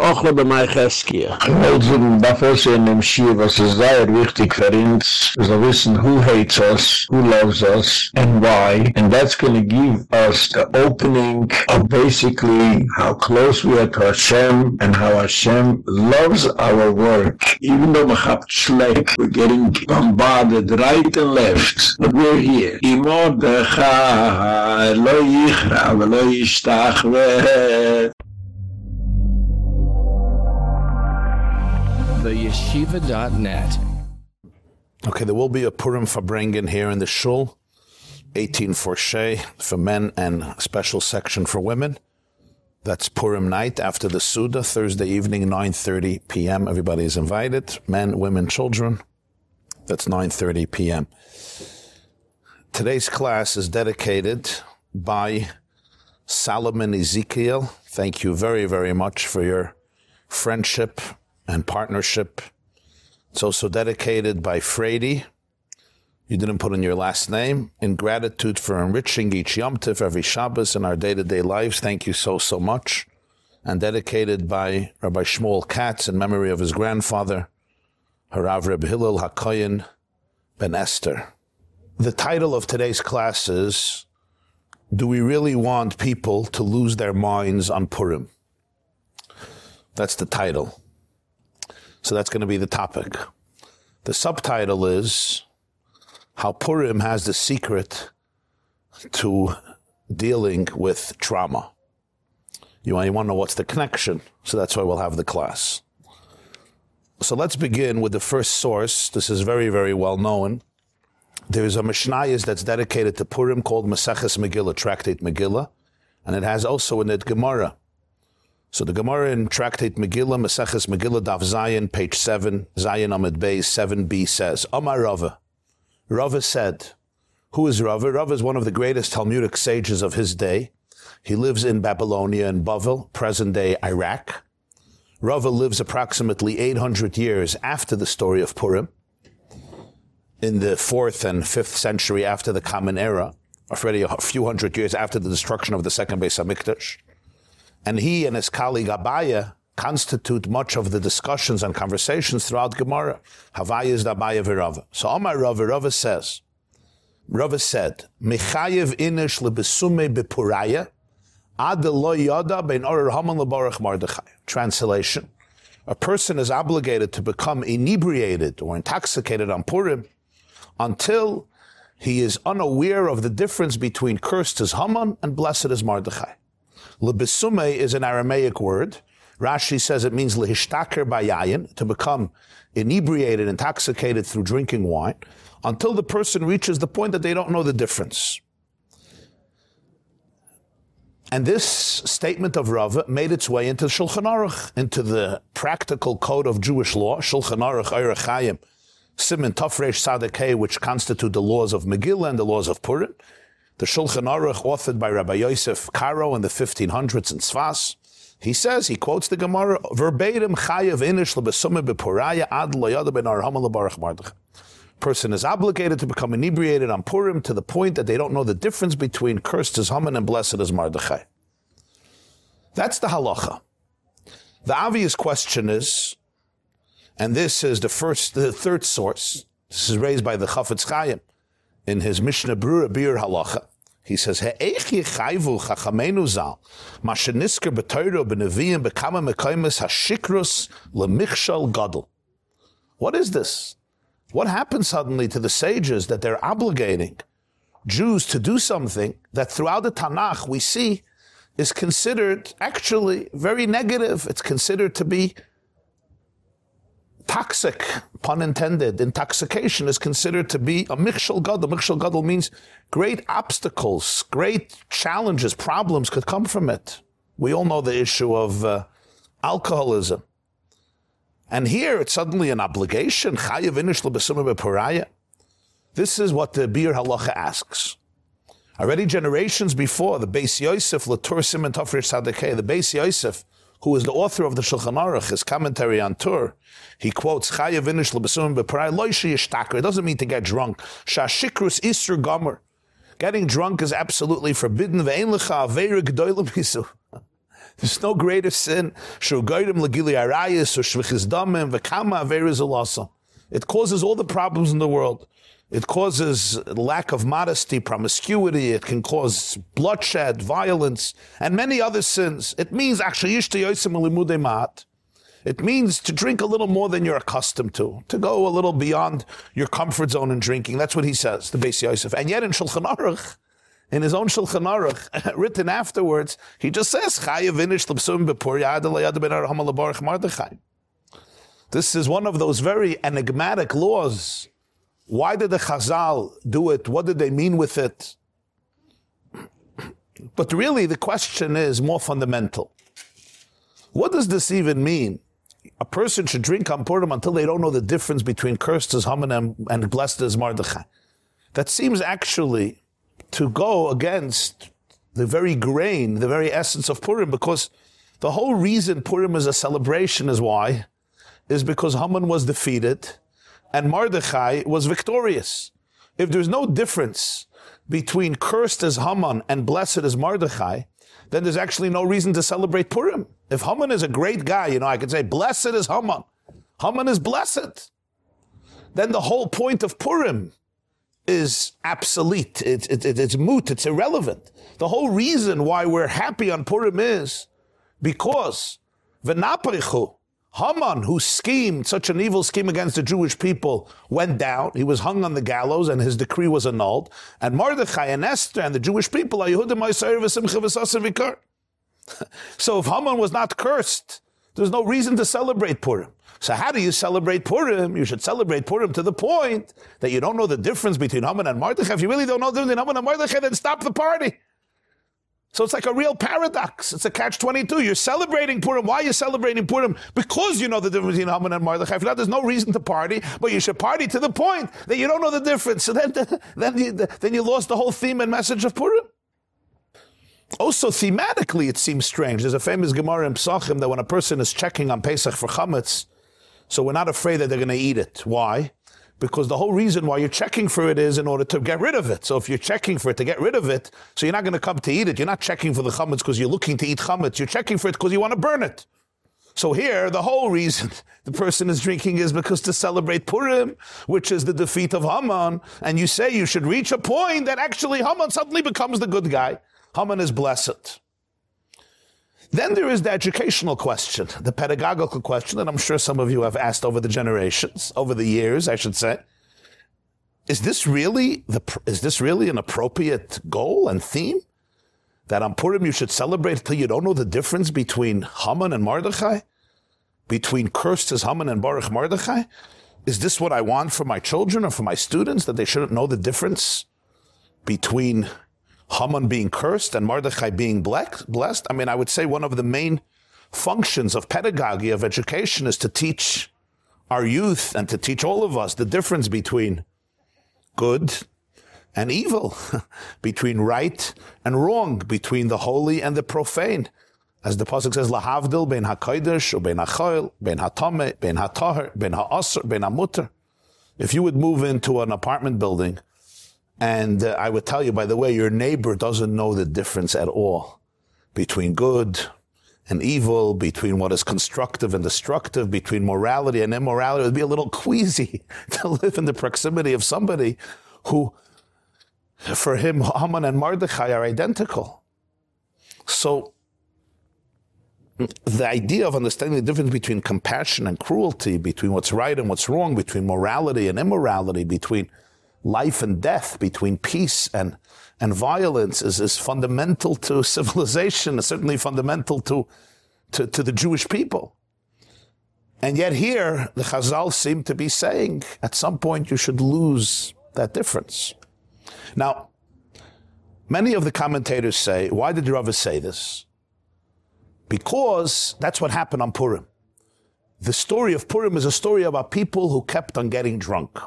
auch noch bei mir Cheskia. Ich will sagen, davor in dem Schir, was ist sehr wichtig für uns, so er wissen, who hates us, who loves us, and why, and that's gonna give us the opening of basically how close we are to Hashem, and how Hashem loves our work. Even though we have schleck, we're getting bombarded right and left, but we're here. Imordecha, lo yichra, lo yishtach, theyeshiva.net. Okay, there will be a Purim for Farbrengen here in the shul, 18 for Shea for men and special section for women. That's Purim night after the Suda, Thursday evening, 9.30 p.m. Everybody is invited, men, women, children. That's 9.30 p.m. Today's class is dedicated by Solomon Ezekiel. Thank you very, very much for your friendship and partnership. It's also dedicated by Frady. You didn't put in your last name. In gratitude for enriching each Yom Tif, every Shabbos in our day-to-day lives. Thank you so, so much. And dedicated by Rabbi Shmuel Katz in memory of his grandfather, Harav Reb Hillel HaKoyin Ben Esther. The title of today's class is, Do we really want people to lose their minds on Purim? That's the title. So that's going to be the topic. The subtitle is How Purim has the secret to dealing with trauma. You want, you want to know what's the connection, so that's why we'll have the class. So let's begin with the first source. This is very, very well known. There is a Mishnayos that's dedicated to Purim called Maseches Megillah, Tractate Megillah, and it has also in it Gemara. So the Gemara in Tractate Megillah, Maseches Megillah, Daf Zayin, page 7, Zayin Amid Beis 7b says, Amar Rava. Rava said, Who is Rava? Rava is one of the greatest Talmudic sages of his day. He lives in Babylonia in Bavel, present day Iraq. Rava lives approximately 800 years after the story of Purim, in the 4th and 5th century after the Common Era, already a few hundred years after the destruction of the second Beis HaMikdash and he and his colleague Abaya constitute much of the discussions and conversations throughout Gemara. Havaya is the Abaya v'Rava. So Amar Rava, Rava says, Rava said, Mechayev inish lebesume bepuraya, ad lo yada ben orer haman lebarach mardechai. Translation, a person is obligated to become inebriated or intoxicated on Purim until he is unaware of the difference between cursed is Haman and blessed is Mardechai. Lebesume is an Aramaic word. Rashi says it means lehishtaker bayayin, to become inebriated, intoxicated through drinking wine, until the person reaches the point that they don't know the difference. And this statement of Rava made its way into Shulchan Aruch, into the practical code of Jewish law, Shulchan Aruch Eirech Chaim, Simon Tafresh Sadekeh, which constitute the laws of Megillah and the laws of Purim. The Shulchan Aruch, authored by Rabbi Yosef Karo in the 1500s in Tzfas, he says, he quotes the Gemara, verbatim, chayav inish lebesume bepuraya ad loyada ben lebarach. Person is obligated to become inebriated on Purim to the point that they don't know the difference between cursed as Haman and blessed as Mardechai. That's the halacha. The obvious question is, and this is the first, the third source. This is raised by the Chafetz Chaim in his Mishnah Brura Biur Halacha. He says, He'eich yichayvu chachamenu zal, ma shenisker b'toiro b'neviim b'kama hashikrus lemichshal gadol. What is this? What happened suddenly to the sages that they're obligating Jews to do something that throughout the Tanakh we see is considered actually very negative. It's considered to be toxic, pun intended. Intoxication is considered to be a michshel gadol. Michshel gadol means great obstacles, great challenges, problems could come from it. We all know the issue of uh, alcoholism. And here it's suddenly an obligation. This is what the Biur Halacha asks. Already generations before, the Beis Yosef, Latur and Tafrish Sadekeh, the Beis Yosef, who is the author of the Shulchan Aruch, his commentary on Tur, he quotes, Chaya vinish lebesum beparai loishi yishtaker. It doesn't mean to get drunk. Shashikrus isur gomer. Getting drunk is absolutely forbidden. Ve'en lecha g'doilim hisu. There's no greater sin. Shugoyim legili arayis or shvichis damim zalasa. It causes all the problems in the world. It causes lack of modesty, promiscuity. It can cause bloodshed, violence, and many other sins. It means actually It means to drink a little more than you're accustomed to, to go a little beyond your comfort zone in drinking. That's what he says, the Beis Yosef. And yet in Shulchan Aruch, in his own Shulchan Aruch, written afterwards, he just says, This is one of those very enigmatic laws why did the Chazal do it? What did they mean with it? But really, the question is more fundamental. What does this even mean? A person should drink on Purim until they don't know the difference between cursed as Haman and, blessed as Mardechai. That seems actually to go against the very grain, the very essence of Purim, because the whole reason Purim is a celebration is why? Is because Haman was defeated and Mordechai was victorious. If there's no difference between cursed as Haman and blessed as Mordechai, then there's actually no reason to celebrate Purim. If Haman is a great guy, you know, I could say, blessed is Haman. Haman is blessed. Then the whole point of Purim is obsolete. It, it, it, it's moot. It's irrelevant. The whole reason why we're happy on Purim is because v'naprichu, Haman, who schemed such an evil scheme against the Jewish people, went down. He was hung on the gallows and his decree was annulled. And Mordechai and Esther and the Jewish people are So if Haman was not cursed, there's no reason to celebrate Purim. So how do you celebrate Purim? You should celebrate Purim to the point that you don't know the difference between Haman and Mordechai. If you really don't know the difference between Haman and Mordechai, then stop the party. So it's like a real paradox. It's a catch 22. You're celebrating Purim. Why are you celebrating Purim? Because you know the difference between Haman and Mordechai. If not, there's no reason to party, but you should party to the point that you don't know the difference. So then, then, you, then you lost the whole theme and message of Purim. Also, thematically, it seems strange. There's a famous Gemara in Psachim that when a person is checking on Pesach for chametz, so we're not afraid that they're going to eat it. Why? Because the whole reason why you're checking for it is in order to get rid of it. So if you're checking for it to get rid of it, so you're not going to come to eat it. You're not checking for the chametz because you're looking to eat chametz. You're checking for it because you want to burn it. So here, the whole reason the person is drinking is because to celebrate Purim, which is the defeat of Haman, and you say you should reach a point that actually Haman suddenly becomes the good guy. Haman is blessed. Then there is the educational question, the pedagogical question that I'm sure some of you have asked over the generations, over the years, I should say. Is this really the, is this really an appropriate goal and theme? That on Purim you should celebrate until you don't know the difference between Haman and Mordechai? Between cursed as Haman and Baruch Mordechai? Is this what I want for my children or for my students, that they shouldn't know the difference between Haman being cursed and Mordechai being blessed. I mean, I would say one of the main functions of pedagogy, of education, is to teach our youth and to teach all of us the difference between good and evil, between right and wrong, between the holy and the profane. As the pasuk says, "Lahavdil ben hakodesh, ben ben hatame, ben hataher, ben ha'aser, ben hamuter." If you would move into an apartment building and uh, I would tell you, by the way, your neighbor doesn't know the difference at all between good and evil, between what is constructive and destructive, between morality and immorality. It would be a little queasy to live in the proximity of somebody who for him, Haman and Mordechai are identical. So the idea of understanding the difference between compassion and cruelty, between what's right and what's wrong, between morality and immorality, between life and death, between peace and, and violence is, is fundamental to civilization, is certainly fundamental to, to, to the Jewish people. And yet here, the Chazal seem to be saying at some point you should lose that difference. Now, many of the commentators say, why did Rava say this? Because that's what happened on Purim. The story of Purim is a story about people who kept on getting drunk.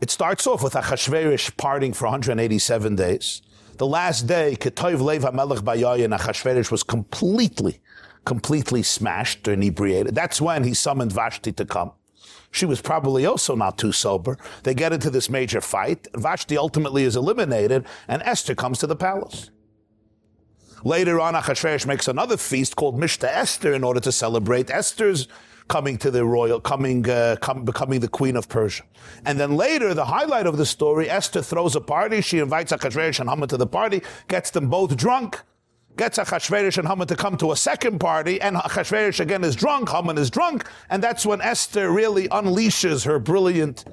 It starts off with Achashverosh parting for 187 days. The last day, Ketov Lev HaMelech Bayayin, Achashverosh was completely, completely smashed or inebriated. That's when he summoned Vashti to come. She was probably also not too sober. They get into this major fight. Vashti ultimately is eliminated, and Esther comes to the palace. Later on, Achashverosh makes another feast called Mishta Esther in order to celebrate Esther's coming to the royal, coming, uh, com- becoming the queen of Persia. And then later, the highlight of the story, Esther throws a party. She invites Achashverosh and Haman to the party, gets them both drunk, gets Achashverosh and Haman to come to a second party, and Achashverosh again is drunk, Haman is drunk, and that's when Esther really unleashes her brilliant,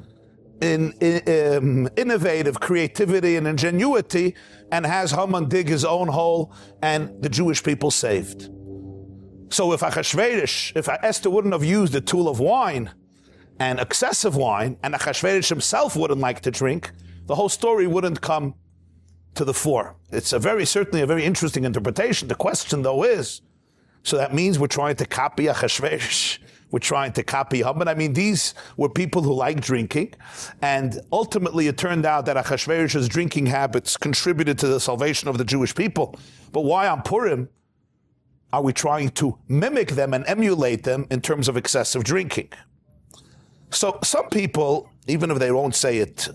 in, in, um, innovative creativity and ingenuity, and has Haman dig his own hole, and the Jewish people saved. So if Achashverosh, if Esther wouldn't have used the tool of wine, and excessive wine, and Achashverosh himself wouldn't like to drink, the whole story wouldn't come to the fore. It's a very, certainly a very interesting interpretation. The question though is, so that means we're trying to copy Achashverosh. We're trying to copy Haman. I mean, these were people who like drinking. And ultimately it turned out that Achashverosh's drinking habits contributed to the salvation of the Jewish people. But why on Purim are we trying to mimic them and emulate them in terms of excessive drinking? So some people, even if they won't say it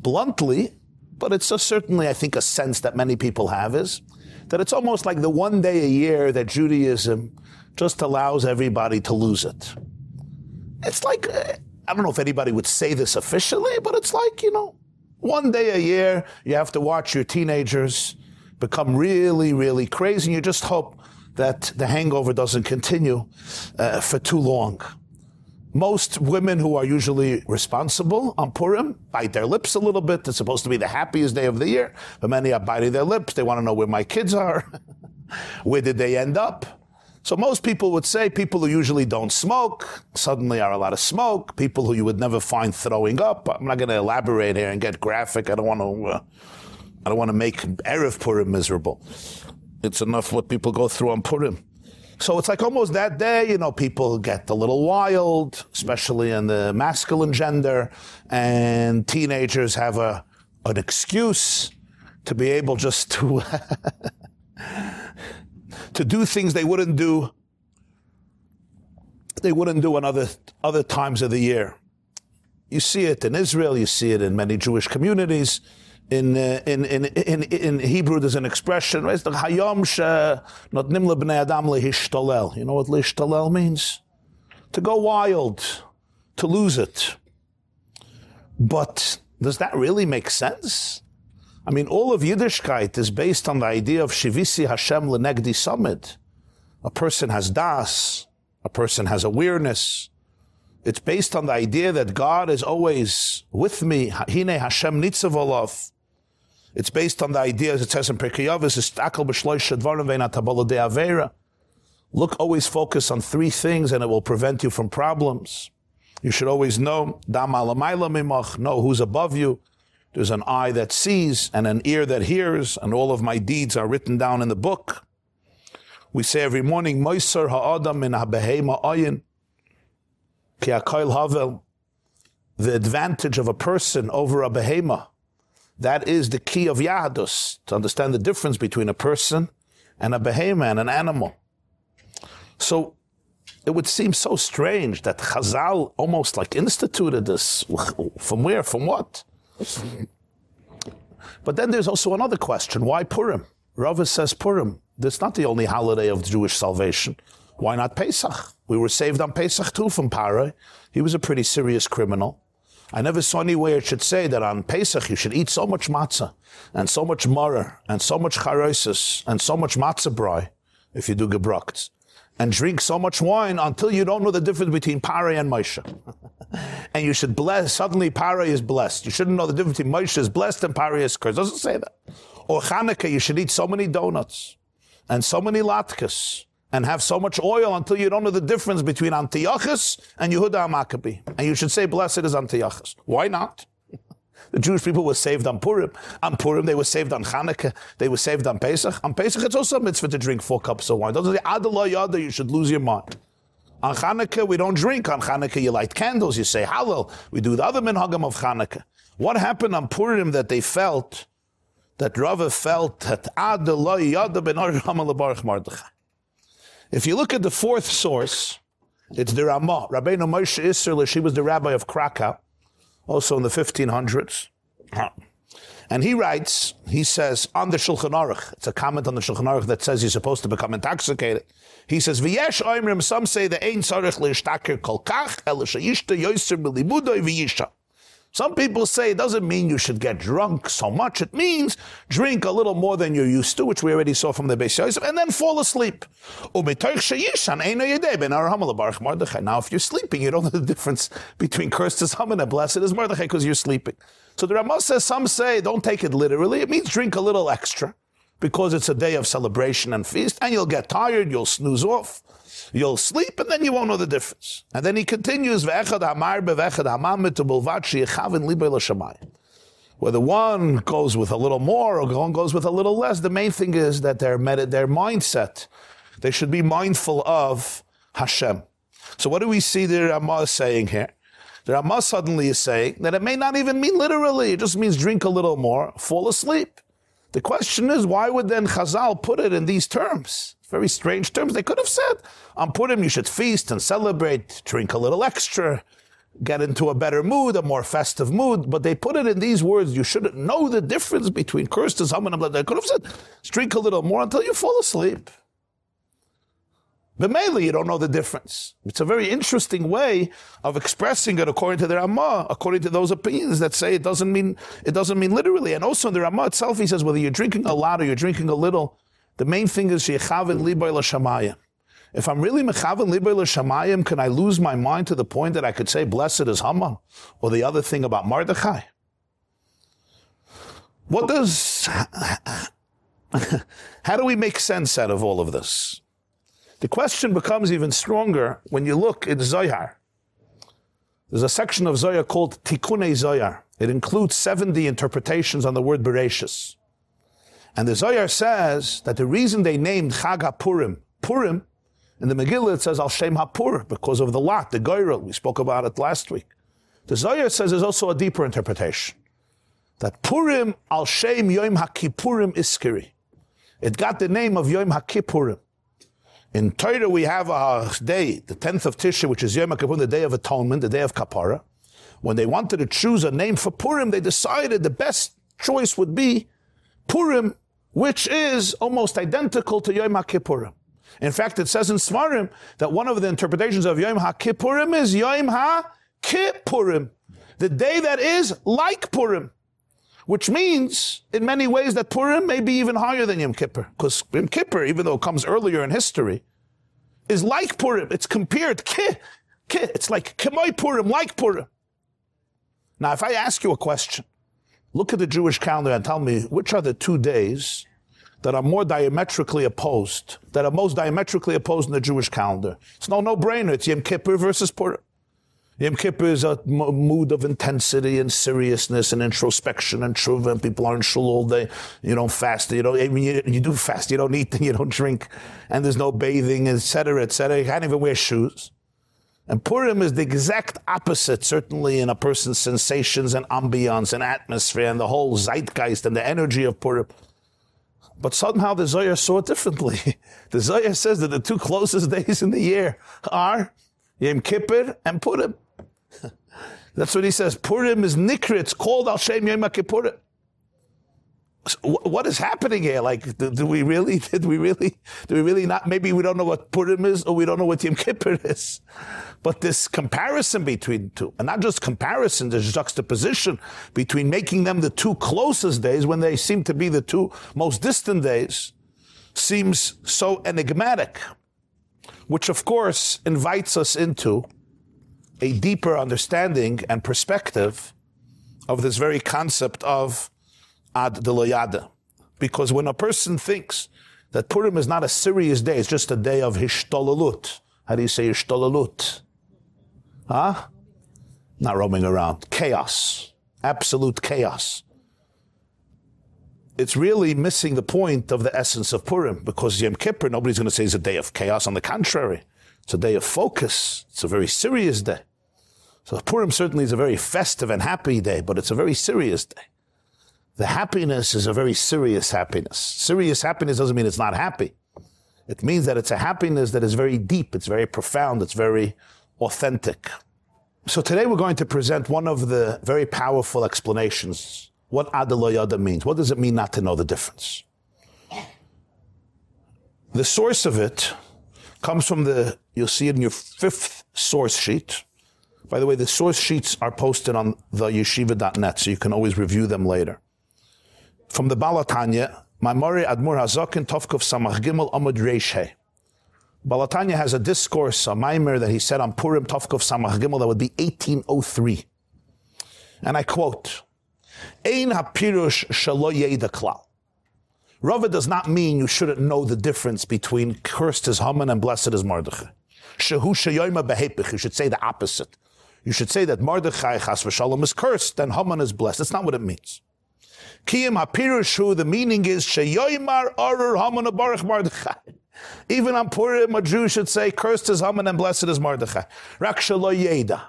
bluntly, but it's certainly, I think, a sense that many people have is that it's almost like the one day a year that Judaism just allows everybody to lose it. It's like, uh, I don't know if anybody would say this officially, but it's like, you know, one day a year, you have to watch your teenagers become really, really crazy, and you just hope that the hangover doesn't continue uh, for too long. Most women who are usually responsible on Purim bite their lips a little bit. It's supposed to be the happiest day of the year, but many are biting their lips. They want to know where my kids are. where did they end up? So most people would say people who usually don't smoke suddenly are a lot of smoke. People who you would never find throwing up. I'm not going to elaborate here and get graphic. I don't want to. Uh, I don't want to make erev Purim miserable. It's enough what people go through on Purim. So it's like almost that day, you know, people get a little wild, especially in the masculine gender, and teenagers have a an excuse to be able just to to do things they wouldn't do they wouldn't do in other other times of the year. You see it in Israel, you see it in many Jewish communities in, uh, in, in, in, in Hebrew, there's an expression, right? The hayom b'nei adam lehishtalel. You know what lehishtalel means? To go wild, to lose it. But does that really make sense? I mean, all of Yiddishkeit is based on the idea of Shivisi Hashem lenegdi summit. A person has das, a person has awareness. It's based on the idea that God is always with me. Hine Hashem nitzav it's based on the idea, as it says in Pirkei Avos, Look, always focus on three things and it will prevent you from problems. You should always know, know who's above you. There's an eye that sees and an ear that hears, and all of my deeds are written down in the book. We say every morning, Moiser ha'adam min ha'behema ayin, ki havel. The advantage of a person over a behema that is the key of Yahadus, to understand the difference between a person and a behemoth, an animal. So it would seem so strange that Chazal almost like instituted this. From where? From what? But then there's also another question. Why Purim? Rava says Purim. That's not the only holiday of Jewish salvation. Why not Pesach? We were saved on Pesach too from Paray. He was a pretty serious criminal. I never saw anywhere it should say that on Pesach you should eat so much matzah and so much maror and so much charosis and so much matzah brai if you do gebrokt and drink so much wine until you don't know the difference between Pare and Moshe. and you should bless, suddenly Pare is blessed. You shouldn't know the difference between Moshe is blessed and Pare is cursed. It doesn't say that. Or Hanukkah, you should eat so many donuts and so many latkes and have so much oil until you don't know the difference between Antiochus and Yehuda Maccabi. And you should say, blessed is Antiochus. Why not? The Jewish people were saved on Purim. On Purim, they were saved on Hanukkah. They were saved on Pesach. On Pesach, it's also a mitzvah to drink four cups of wine. Doesn't say, Adallah Yada, you should lose your mind. On Hanukkah, we don't drink. On Hanukkah, you light candles. You say Hallel. We do the other minhagim of Hanukkah. What happened on Purim that they felt, that Rava felt that Adallah Yada ben Mardechai. If you look at the fourth source, it's the Ramah. Rabbeinu Moshe Isserle, she was the rabbi of Krakow, also in the 1500s. And he writes, he says, on the Shulchan Aruch, it's a comment on the Shulchan Aruch that says you're supposed to become intoxicated. He says, V'yesh oimrim, some say the ein tzarech le'ishtaker kol kach, el she'ishta yoyser milibudoi v'yisha. Some people say it doesn't mean you should get drunk so much. It means drink a little more than you're used to, which we already saw from the Beis Yosef, and then fall asleep. Now, if you're sleeping, you don't know the difference between cursed is Haman and blessed is Mordechai because you're sleeping. So the Ramah says, some say, don't take it literally. It means drink a little extra because it's a day of celebration and feast, and you'll get tired, you'll snooze off. You'll sleep and then you won't know the difference. And then he continues, Whether one goes with a little more or one goes with a little less, the main thing is that their, their mindset, they should be mindful of Hashem. So what do we see the Ramah saying here? The Ramah suddenly is saying that it may not even mean literally, it just means drink a little more, fall asleep. The question is, why would then Chazal put it in these terms? Very strange terms. They could have said, on Purim you should feast and celebrate, drink a little extra, get into a better mood, a more festive mood. But they put it in these words. You shouldn't know the difference between cursed and Haman and blood. They could have said, drink a little more until you fall asleep. But mainly you don't know the difference. It's a very interesting way of expressing it according to the Ramah, according to those opinions that say it doesn't mean it doesn't mean literally. And also in the Ramah itself, he says whether you're drinking a lot or you're drinking a little, the main thing is Shechavin Liboy L'Shamayim. If I'm really Mechavin Liboy L'Shamayim, can I lose my mind to the point that I could say, blessed is Haman? Or the other thing about Mardechai? What does, how do we make sense out of all of this? The question becomes even stronger when you look at Zohar. There's a section of Zohar called Tikkun Zohar. It includes 70 interpretations on the word Bereshis. And the Zohar says that the reason they named Chag HaPurim, Purim, in the Megillah it says Al Shem HaPur, because of the lot, the Goyrel, we spoke about it last week. The Zohar says there's also a deeper interpretation. That Purim Al Shem Yom HaKippurim Iskiri. It got the name of Yom HaKippurim. In Torah we have a day, the 10th of Tishrei, which is Yom HaKippurim, the day of atonement, the day of Kapara. When they wanted to choose a name for Purim, they decided the best choice would be Purim, which is almost identical to Yom HaKippurim. In fact, it says in Svarim that one of the interpretations of Yom HaKippurim is Yom HaKippurim, the day that is like Purim, which means in many ways that Purim may be even higher than Yom Kippur, because Yom Kippur, even though it comes earlier in history, is like Purim. It's compared, ki, ki, it's like Kemoi Purim, like Purim. Now, if I ask you a question, Look at the Jewish calendar and tell me which are the two days that are more diametrically opposed, that are most diametrically opposed in the Jewish calendar. It's no no-brainer. It's Yom Kippur versus Purim. Yom Kippur is a mood of intensity and seriousness and introspection and truth, and people are in shul all day. You don't fast. You don't. You, you do fast. You don't eat. You don't drink, and there's no bathing, etc., etc. You can't even wear shoes. And Purim is the exact opposite, certainly in a person's sensations and ambiance and atmosphere and the whole zeitgeist and the energy of Purim. But somehow the Zohar saw it differently. the Zohar says that the two closest days in the year are Yom Kippur and Purim. That's what he says. Purim is Nikra. It's called Al Shem Yom Kippurim. What is happening here? Like, do, do, we really, did we really, do we really not, maybe we don't know what Purim is or we don't know what Yom Kippur is. But this comparison between two, and not just comparison, there's juxtaposition between making them the two closest days when they seem to be the two most distant days, seems so enigmatic, which of course invites us into a deeper understanding and perspective of this very concept of ad deloyada. Because when a person thinks that Purim is not a serious day, it's just a day of hishtolalut. How do you say hishtolalut? Huh? Not roaming around. Chaos. Absolute chaos. It's really missing the point of the essence of Purim because Yom Kippur, nobody's going to say it's a day of chaos. On the contrary, it's a day of focus. It's a very serious day. So Purim certainly is a very festive and happy day, but it's a very serious day. The happiness is a very serious happiness. Serious happiness doesn't mean it's not happy. It means that it's a happiness that is very deep, it's very profound, it's very authentic. So today we're going to present one of the very powerful explanations what Adaloyada means. What does it mean not to know the difference? The source of it comes from the, you'll see it in your fifth source sheet. By the way, the source sheets are posted on the yeshiva.net, so you can always review them later from the Baal HaTanya, Mamori Admur Hazakin Tovkov Samach Gimel Amud Reishe. Baal HaTanya has a discourse, a mimer that he said on Purim Tovkov Samach Gimel that would be 1803. And I quote, Ein hapirush shalo klal. Rava does not mean you shouldn't know the difference between cursed is Haman and blessed is Mordechai. Shehu sheyoyma behepich. You should say the opposite. You should say that Mordechai chas v'shalom is cursed and Haman is blessed. That's not what it means. Kiyim hapirushu, the meaning is sheyoymar arur haman baruch Mordechai. Even on Purim, a Jew should say, cursed is Haman and blessed is Mordechai. Rak yeda.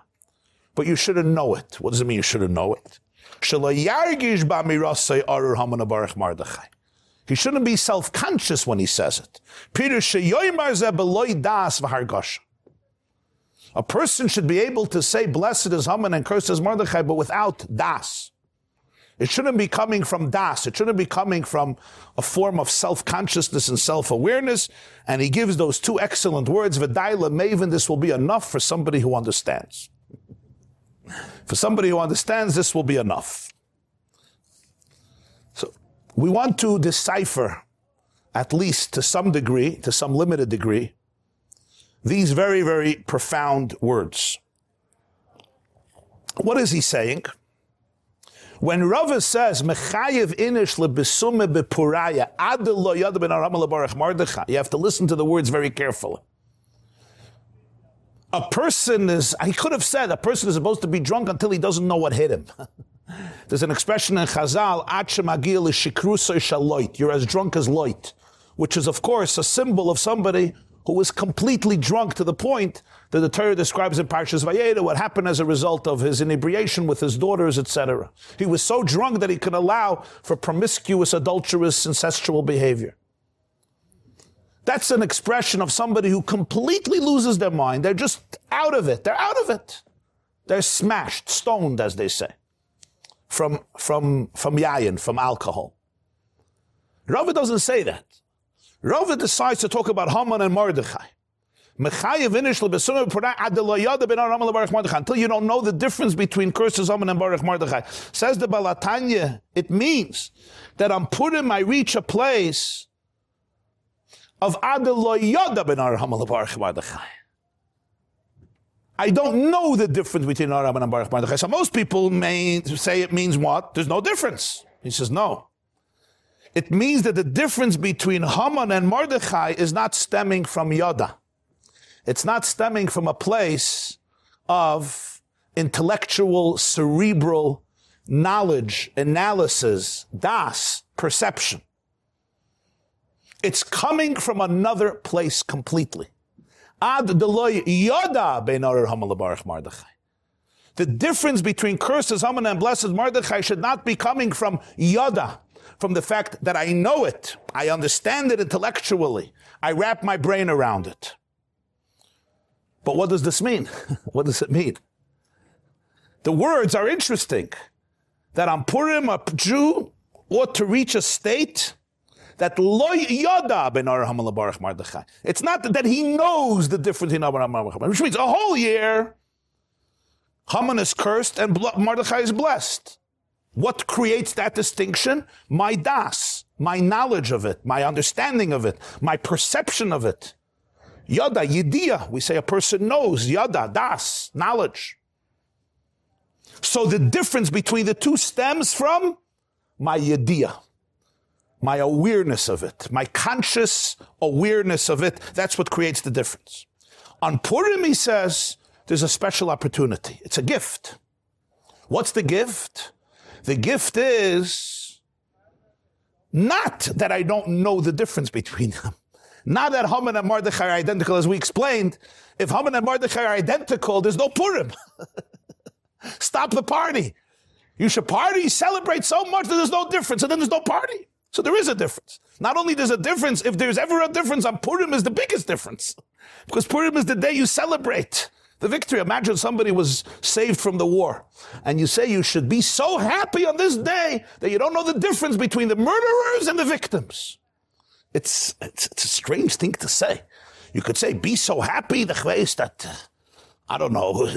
But you shouldn't know it. What does it mean you shouldn't know it? Shaloyargish b'mirasei arur Haman baruch Mordechai. He shouldn't be self-conscious when he says it. A person should be able to say, blessed is Haman and cursed is Mordechai, but without das. It shouldn't be coming from das. It shouldn't be coming from a form of self-consciousness and self-awareness. And he gives those two excellent words, Vidaila Maven, this will be enough for somebody who understands. For somebody who understands, this will be enough. So we want to decipher, at least to some degree, to some limited degree, these very, very profound words. What is he saying? When Rava says, Mechayev inish lebesume bepuraya, yad ben aram you have to listen to the words very carefully. A person is, he could have said, a person is supposed to be drunk until he doesn't know what hit him. There's an expression in Chazal, You're as drunk as Lot, which is, of course, a symbol of somebody who was completely drunk to the point that the Torah describes in Parshas Vayera what happened as a result of his inebriation with his daughters, etc. He was so drunk that he could allow for promiscuous, adulterous, incestual behavior. That's an expression of somebody who completely loses their mind. They're just out of it. They're out of it. They're smashed, stoned, as they say, from, from, from yayin, from alcohol. Rava doesn't say that. Rava decides to talk about Haman and Mordechai. Until you don't know the difference between curses Haman and Baruch Mordechai. Says the Baal HaTanya, it means that on Purim I reach a place of Adeloyada ben Haman Baruch Mordechai. I don't know the difference between Aram and Baruch Mordechai. So most people may say it means what? There's no difference. He says no it means that the difference between Haman and Mordechai is not stemming from Yoda. It's not stemming from a place of intellectual, cerebral knowledge, analysis, das, perception. It's coming from another place completely. Ad deloy yoda Mordechai. The difference between curses Haman and blessed Mordechai should not be coming from yoda, from the fact that I know it, I understand it intellectually, I wrap my brain around it. But what does this mean? what does it mean? The words are interesting. That on Purim, a Jew ought to reach a state that yada ben. It's not that he knows the difference in which means a whole year Haman is cursed and Mardechai is blessed. What creates that distinction? My das, my knowledge of it, my understanding of it, my perception of it. Yada, yidia, we say a person knows, yada, das, knowledge. So the difference between the two stems from my yidia, my awareness of it, my conscious awareness of it. That's what creates the difference. On Purim, he says, there's a special opportunity. It's a gift. What's the gift? The gift is not that I don't know the difference between them. Not that Haman and Mordechai are identical, as we explained. If Haman and Mordechai are identical, there's no Purim. Stop the party. You should party, celebrate so much that there's no difference, and then there's no party. So there is a difference. Not only there's a difference, if there's ever a difference, on Purim is the biggest difference. Because Purim is the day you celebrate the victory. Imagine somebody was saved from the war, and you say you should be so happy on this day that you don't know the difference between the murderers and the victims. It's, it's, it's a strange thing to say. You could say, be so happy, the chveis, that, uh, I don't know,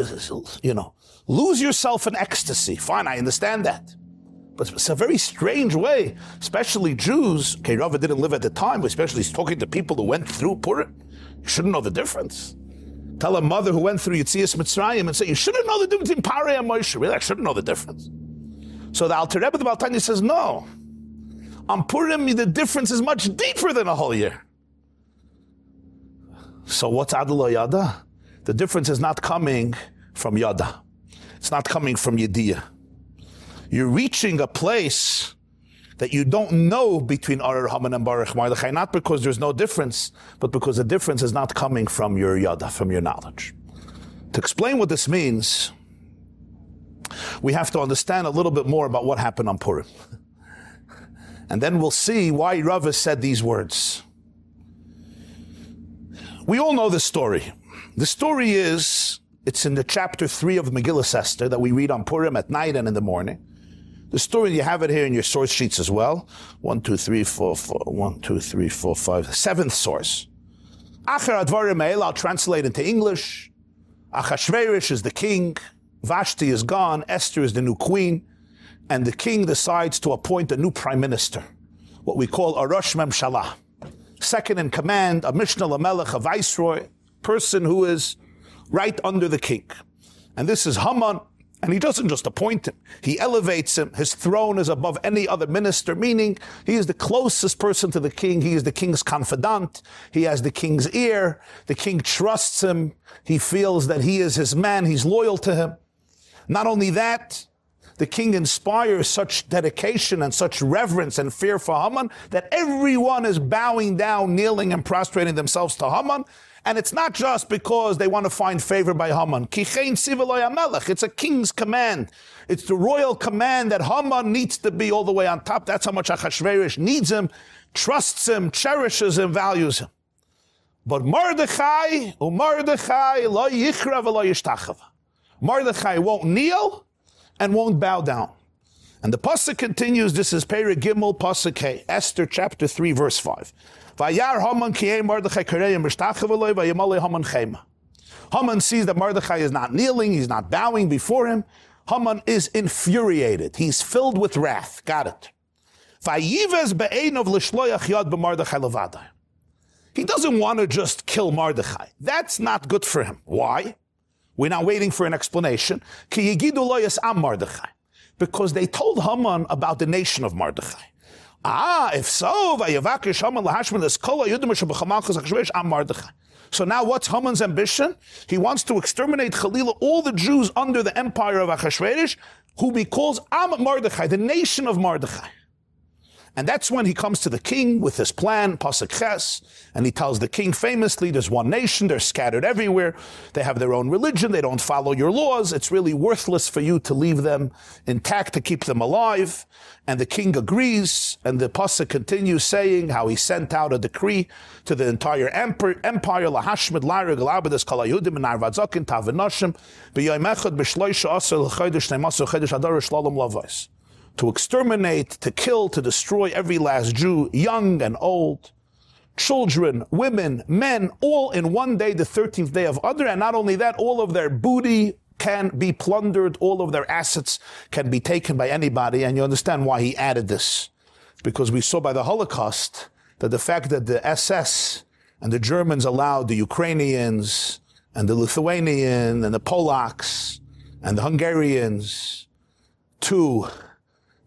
you know, lose yourself in ecstasy. Fine, I understand that. But it's a very strange way, especially Jews. Okay, Rava didn't live at the time, especially he's talking to people who went through Purim. You shouldn't know the difference. Tell a mother who went through Yitzias Mitzrayim and say, you shouldn't know the difference between Parei and Moshe. Really, I shouldn't know the difference. So the Alter Rebbe, the Baltani says, no. On Purim, the difference is much deeper than a whole year. So what's Adul Yada? The difference is not coming from Yada. It's not coming from Yediyah. You're reaching a place that you don't know between Arar Haman and Baruch Mordechai, not because there's no difference, but because the difference is not coming from your Yada, from your knowledge. To explain what this means, we have to understand a little bit more about what happened on Purim. And then we'll see why Rava said these words. We all know the story. The story is, it's in the chapter 3 of Megillah Esther that we read on Purim at night and in the morning. The story, you have it here in your source sheets as well. One, two, three, four, four, one, two, three, four, five, seventh source. Acher Advarim I'll translate into English. Achashverosh is the king. Vashti is gone. Esther is the new queen and the king decides to appoint a new prime minister, what we call a Rosh Memshalah. Second in command, a Mishnah Lamelech, a viceroy, person who is right under the king. And this is Haman, and he doesn't just appoint him, he elevates him. His throne is above any other minister, meaning he is the closest person to the king. He is the king's confidant. He has the king's ear. The king trusts him. He feels that he is his man. He's loyal to him. Not only that, the king inspires such dedication and such reverence and fear for Haman that everyone is bowing down, kneeling and prostrating themselves to Haman. And it's not just because they want to find favor by Haman. It's a king's command. It's the royal command that Haman needs to be all the way on top. That's how much Achashverosh needs him, trusts him, cherishes him, values him. But Mordechai, oh Mordechai, lo yichra lo yishtachav. Mordechai won't kneel and won't bow down. And the pasuk continues. This is Perek Gimel pasuk Esther chapter three verse five. Vayar Haman kiyei Mordechai kareyim b'shtachav vayimale Haman chema. Haman sees that Mordechai is not kneeling, he's not bowing before him. Haman is infuriated. He's filled with wrath. Got it. He doesn't want to just kill Mordechai. That's not good for him. Why? We're now waiting for an explanation. Because they told Haman about the nation of Mordechai. Ah, if so, so now what's Haman's ambition? He wants to exterminate Khalila, all the Jews under the empire of Achashverosh, who he calls Am the nation of Mordechai. And that's when he comes to the king with his plan, Pasuk and he tells the king famously, there's one nation, they're scattered everywhere, they have their own religion, they don't follow your laws, it's really worthless for you to leave them intact to keep them alive. And the king agrees, and the Pasuk continues saying how he sent out a decree to the entire empire, empire lahashmid larig alabadas kalayudim and arvadzakin tavinoshim b'yoym echad b'shloisha asar l'chodesh neimasu adar lavais. To exterminate, to kill, to destroy every last Jew, young and old, children, women, men, all in one day, the 13th day of Adar. And not only that, all of their booty can be plundered, all of their assets can be taken by anybody. And you understand why he added this. Because we saw by the Holocaust that the fact that the SS and the Germans allowed the Ukrainians and the Lithuanian and the Polacks and the Hungarians to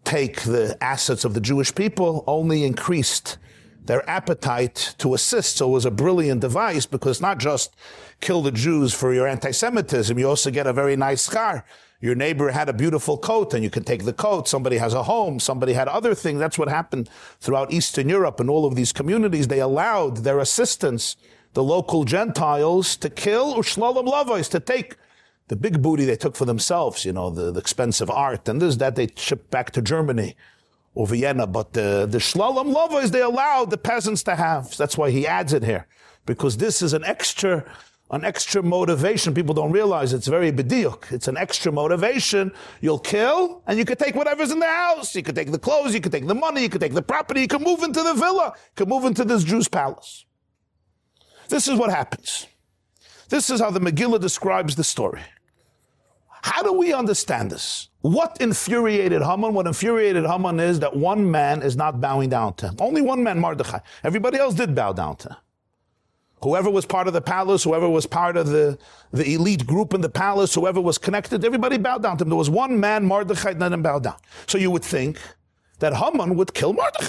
take the assets of the Jewish people only increased their appetite to assist. So it was a brilliant device because not just kill the Jews for your anti-Semitism, you also get a very nice car. Your neighbor had a beautiful coat and you can take the coat. Somebody has a home. Somebody had other things. That's what happened throughout Eastern Europe and all of these communities. They allowed their assistants, the local Gentiles, to kill Ushlalom Lavos, to take the big booty they took for themselves, you know, the, the expensive art and this, that they shipped back to Germany or Vienna. But the, the Shlalom Lavos, they allowed the peasants to have. That's why he adds it here. Because this is an extra an extra motivation. People don't realize it's very bediuk. It's an extra motivation. You'll kill and you could take whatever's in the house. You could take the clothes, you could take the money, you could take the property, you could move into the villa, you could move into this Jew's palace. This is what happens. This is how the Megillah describes the story. How do we understand this? What infuriated Haman? What infuriated Haman is that one man is not bowing down to him. Only one man, Mordechai. Everybody else did bow down to him. Whoever was part of the palace, whoever was part of the, the elite group in the palace, whoever was connected, everybody bowed down to him. There was one man, Mordechai, that didn't bow down. So you would think that Haman would kill Mordechai.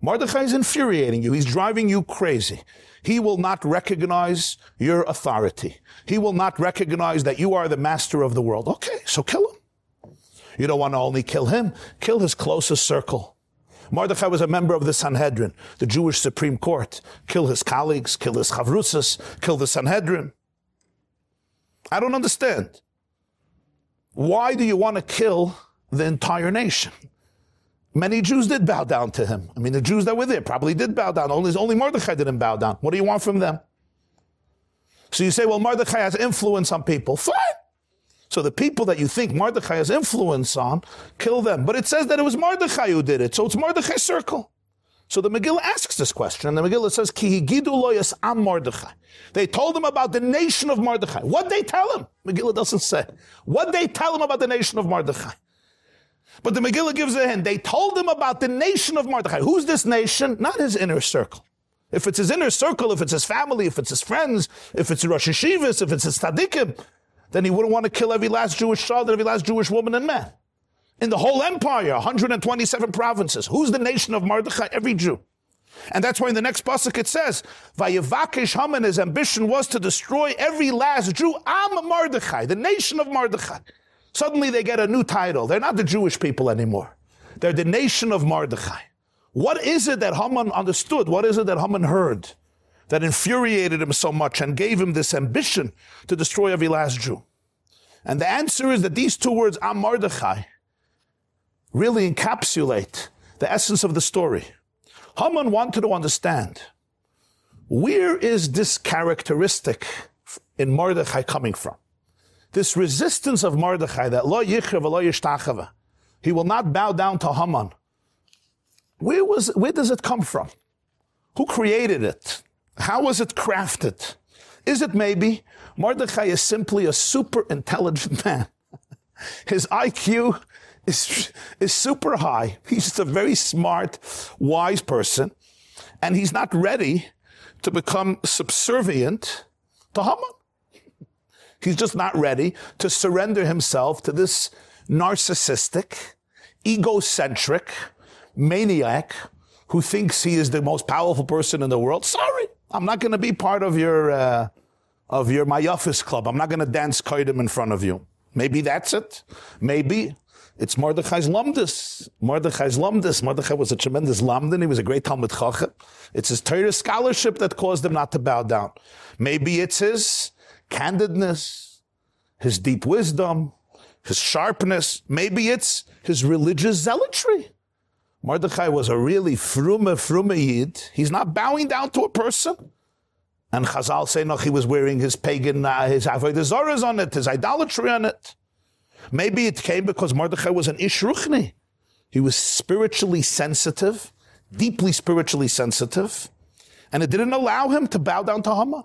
Mordechai is infuriating you. He's driving you crazy. He will not recognize your authority. He will not recognize that you are the master of the world. Okay, so kill him. You don't want to only kill him, kill his closest circle. Mordechai was a member of the Sanhedrin, the Jewish Supreme Court. Kill his colleagues, kill his chavrusas, kill the Sanhedrin. I don't understand. Why do you want to kill the entire nation? Many Jews did bow down to him. I mean, the Jews that were there probably did bow down. Only, only Mordechai didn't bow down. What do you want from them? So you say, well, Mordechai has influence on people. Fine. So the people that you think Mordechai has influence on, kill them. But it says that it was Mordechai who did it. So it's Mordechai's circle. So the Megillah asks this question, and the Megillah says, Ki loyas am Mordechai. They told him about the nation of Mordechai. What they tell him? Megillah doesn't say. What they tell him about the nation of Mordechai? But the Megillah gives a hint. They told him about the nation of Mordechai. Who's this nation? Not his inner circle. If it's his inner circle, if it's his family, if it's his friends, if it's Rosh Hashivas, if it's his tzaddikim, then he wouldn't want to kill every last Jewish child and every last Jewish woman and man. In the whole empire, 127 provinces. Who's the nation of Mordechai? Every Jew. And that's why in the next pasuk it says, Vayevakish Haman, his ambition was to destroy every last Jew. Am Mordechai, the nation of Mordechai. Suddenly they get a new title. They're not the Jewish people anymore. They're the nation of Mordechai. What is it that Haman understood? What is it that Haman heard? that infuriated him so much and gave him this ambition to destroy every last Jew? And the answer is that these two words, Am Mordechai, really encapsulate the essence of the story. Haman wanted to understand where is this characteristic in Mordechai coming from? This resistance of Mordechai that lo yichrev lo yishtachava, he will not bow down to Haman. Where was where does it come from? Who created it? How was it crafted? Is it maybe Mordechai is simply a super intelligent man? His IQ is, is super high. He's just a very smart, wise person. And he's not ready to become subservient to Haman. He's just not ready to surrender himself to this narcissistic, egocentric maniac who thinks he is the most powerful person in the world. Sorry. I'm not going to be part of your uh, of your Mayafis club. I'm not going to dance koidim in front of you. Maybe that's it. Maybe it's Mordechai's Lumdus. Mordechai's Lumdus. Mordechai was a tremendous Lamdan. He was a great Talmud Chacham. It's his Torah scholarship that caused him not to bow down. Maybe it's his candidness, his deep wisdom, his sharpness. Maybe it's his religious zealotry. Mordechai was a really frume, frume yid. He's not bowing down to a person. And Chazal say, no, he was wearing his pagan, uh, his avodah on it, his idolatry on it. Maybe it came because Mordechai was an ish ruchni. He was spiritually sensitive, deeply spiritually sensitive, and it didn't allow him to bow down to Haman.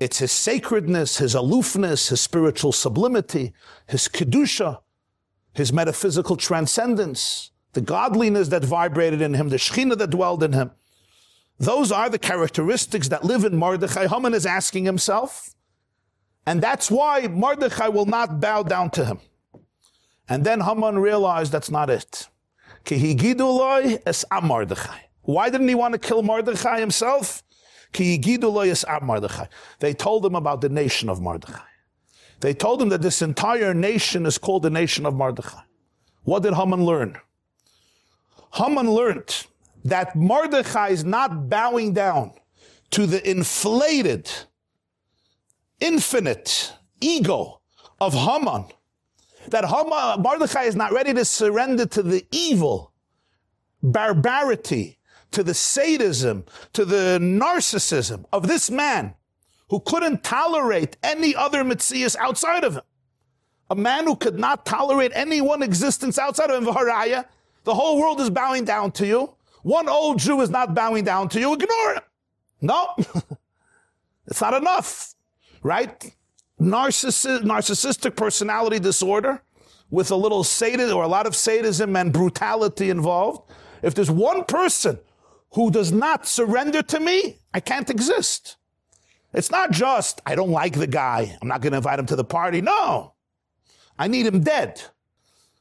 It's his sacredness, his aloofness, his spiritual sublimity, his kedusha, his metaphysical transcendence, the godliness that vibrated in him, the shechina that dwelled in him. Those are the characteristics that live in Mordechai. Haman is asking himself, and that's why Mordechai will not bow down to him. And then Haman realized that's not it. Why didn't he want to kill Mordechai himself? They told him about the nation of Mordechai. They told him that this entire nation is called the nation of Mordechai. What did Haman learn? Haman learned that Mordechai is not bowing down to the inflated, infinite ego of Haman. That Haman, Mordechai is not ready to surrender to the evil, barbarity, to the sadism, to the narcissism of this man who couldn't tolerate any other Metzias outside of him. A man who could not tolerate any one existence outside of him. Vaharaya, the whole world is bowing down to you. One old Jew is not bowing down to you. Ignore it. No, it's not enough, right? Narcissi- narcissistic personality disorder with a little sadism or a lot of sadism and brutality involved. If there's one person who does not surrender to me, I can't exist. It's not just, I don't like the guy. I'm not going to invite him to the party. No. I need him dead.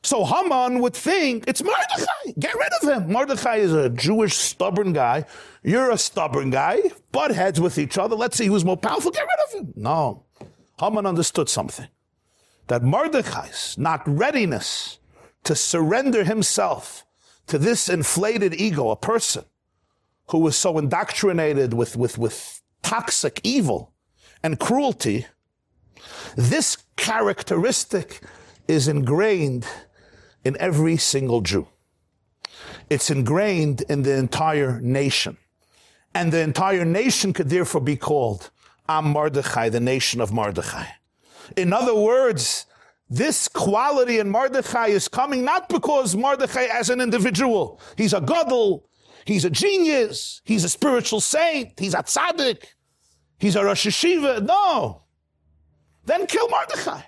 So Haman would think it's Mordechai. Get rid of him. Mordechai is a Jewish stubborn guy. You're a stubborn guy. Butt heads with each other. Let's see who's more powerful. Get rid of him. No. Haman understood something. That Mordechai's not readiness to surrender himself to this inflated ego, a person, who was so indoctrinated with, with, with toxic evil and cruelty, this characteristic is ingrained in every single Jew. It's ingrained in the entire nation. And the entire nation could therefore be called Am Mordechai, the nation of Mordechai. In other words, this quality in Mordechai is coming not because Mordechai as an individual, he's a gadol, He's a genius. He's a spiritual saint. He's a tzaddik. He's a Rosh Yeshiva. No. Then kill Mordechai.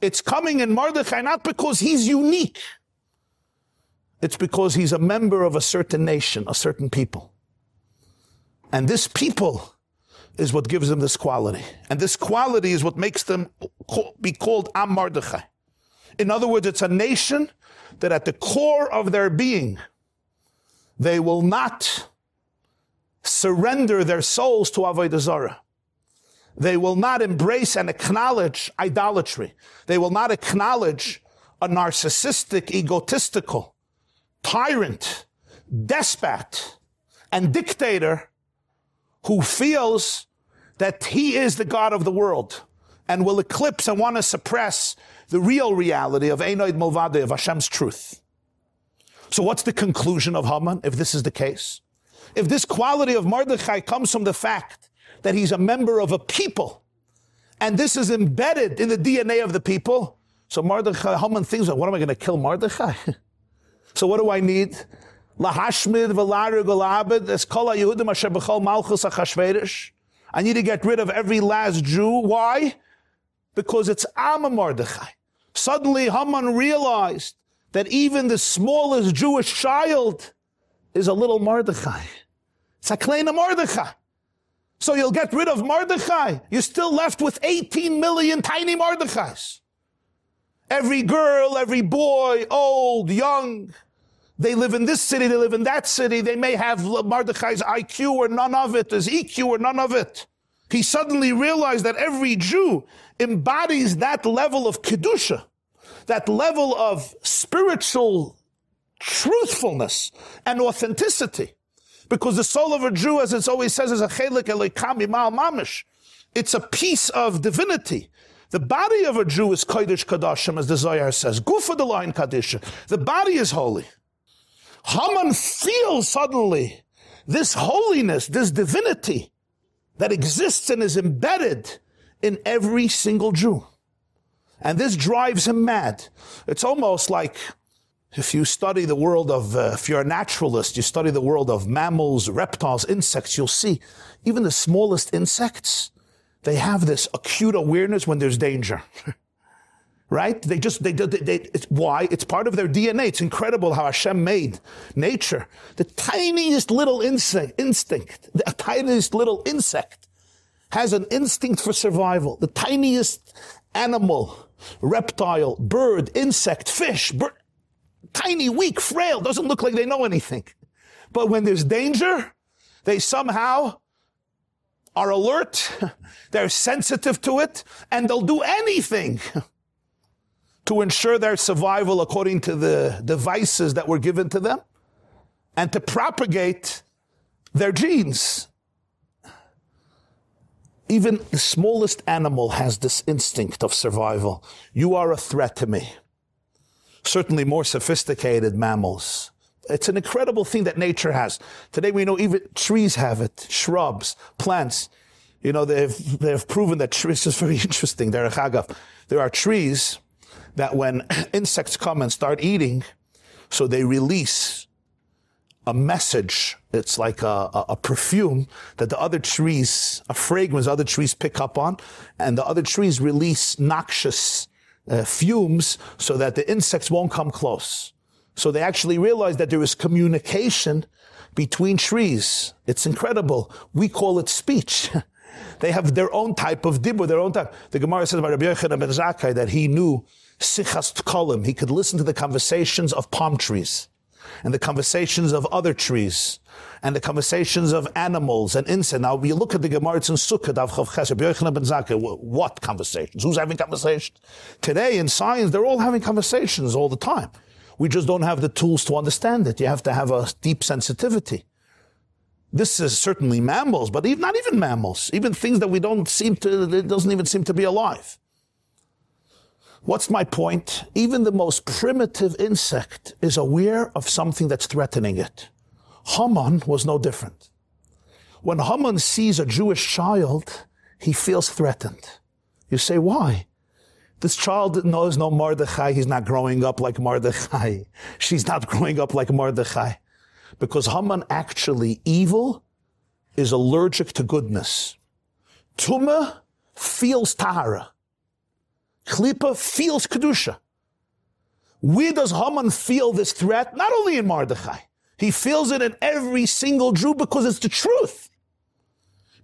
It's coming in Mordechai not because he's unique. It's because he's a member of a certain nation, a certain people. And this people is what gives them this quality. And this quality is what makes them be called Am Mordechai. In other words, it's a nation that at the core of their being they will not surrender their souls to Avodah Zarah. They will not embrace and acknowledge idolatry. They will not acknowledge a narcissistic, egotistical, tyrant, despot, and dictator who feels that he is the God of the world and will eclipse and want to suppress the real reality of Ein Od Milvado, of Hashem's truth. So what's the conclusion of Haman if this is the case? If this quality of Mordechai comes from the fact that he's a member of a people, and this is embedded in the DNA of the people, so Mordechai, Haman thinks, what am I going to kill Mordechai? so what do I need? Lahashmid v'larig v'labed eskola Yehudim asher b'chol malchus Achashverosh. I need to get rid of every last Jew. Why? Because it's Amma Mordechai. Suddenly Haman realized that even the smallest Jewish child is a little Mordechai. It's a kleine Mordechai. So you'll get rid of Mordechai. You're still left with 18 million tiny Mordechais. Every girl, every boy, old, young, they live in this city, they live in that city. They may have Mordechai's IQ or none of it, his EQ or none of it. He suddenly realized that every Jew embodies that level of Kedusha that level of spiritual truthfulness and authenticity. Because the soul of a Jew, as it always says, is a chelik elikami mal mamish. It's a piece of divinity. The body of a Jew is kodesh kadashim, as the Zohar says. Gufa the line kadisha. The body is holy. Haman feels suddenly this holiness, this divinity that exists and is embedded in every single Jew. And this drives him mad. It's almost like If you study the world of, uh, if you're a naturalist, you study the world of mammals, reptiles, insects, you'll see even the smallest insects, they have this acute awareness when there's danger. right? They just, they, they, they it's, why? It's part of their DNA. It's incredible how Hashem made nature. The tiniest little insect, instinct, the tiniest little insect has an instinct for survival. The tiniest animal, reptile, bird, insect, fish, bird, tiny, weak, frail, doesn't look like they know anything. But when there's danger, they somehow are alert, they're sensitive to it, and they'll do anything to ensure their survival according to the devices that were given to them and to propagate their genes. Even the smallest animal has this instinct of survival. You are a threat to me certainly more sophisticated mammals. It's an incredible thing that nature has. Today we know even trees have it, shrubs, plants. You know, they've, they've proven that trees is very interesting. There are trees that when insects come and start eating, so they release a message. It's like a, a, a, perfume that the other trees, a fragrance other trees pick up on, and the other trees release noxious uh, fumes so that the insects won't come close. So they actually realize that there is communication between trees. It's incredible. We call it speech. they have their own type of dibur, their own type. The Gemara says about Rabbi Yochanan ben Zakkai that he knew sichas kolim. He could listen to the conversations of palm trees and the conversations of other trees and the conversations of animals and insects. Now, you look at the Gemara in Sukkot, what conversations? Who's having conversations? Today in science, they're all having conversations all the time. We just don't have the tools to understand it. You have to have a deep sensitivity. This is certainly mammals, but even, not even mammals, even things that we don't seem to, it doesn't even seem to be alive. What's my point? Even the most primitive insect is aware of something that's threatening it. Haman was no different. When Haman sees a Jewish child, he feels threatened. You say, why? This child knows no Mordechai. He's not growing up like Mordechai. She's not growing up like Mordechai. Because Haman actually, evil is allergic to goodness. Tuma feels Tahara. Klippa feels Kedusha. Where does Haman feel this threat? Not only in Mordechai. He feels it in every single Jew because it's the truth.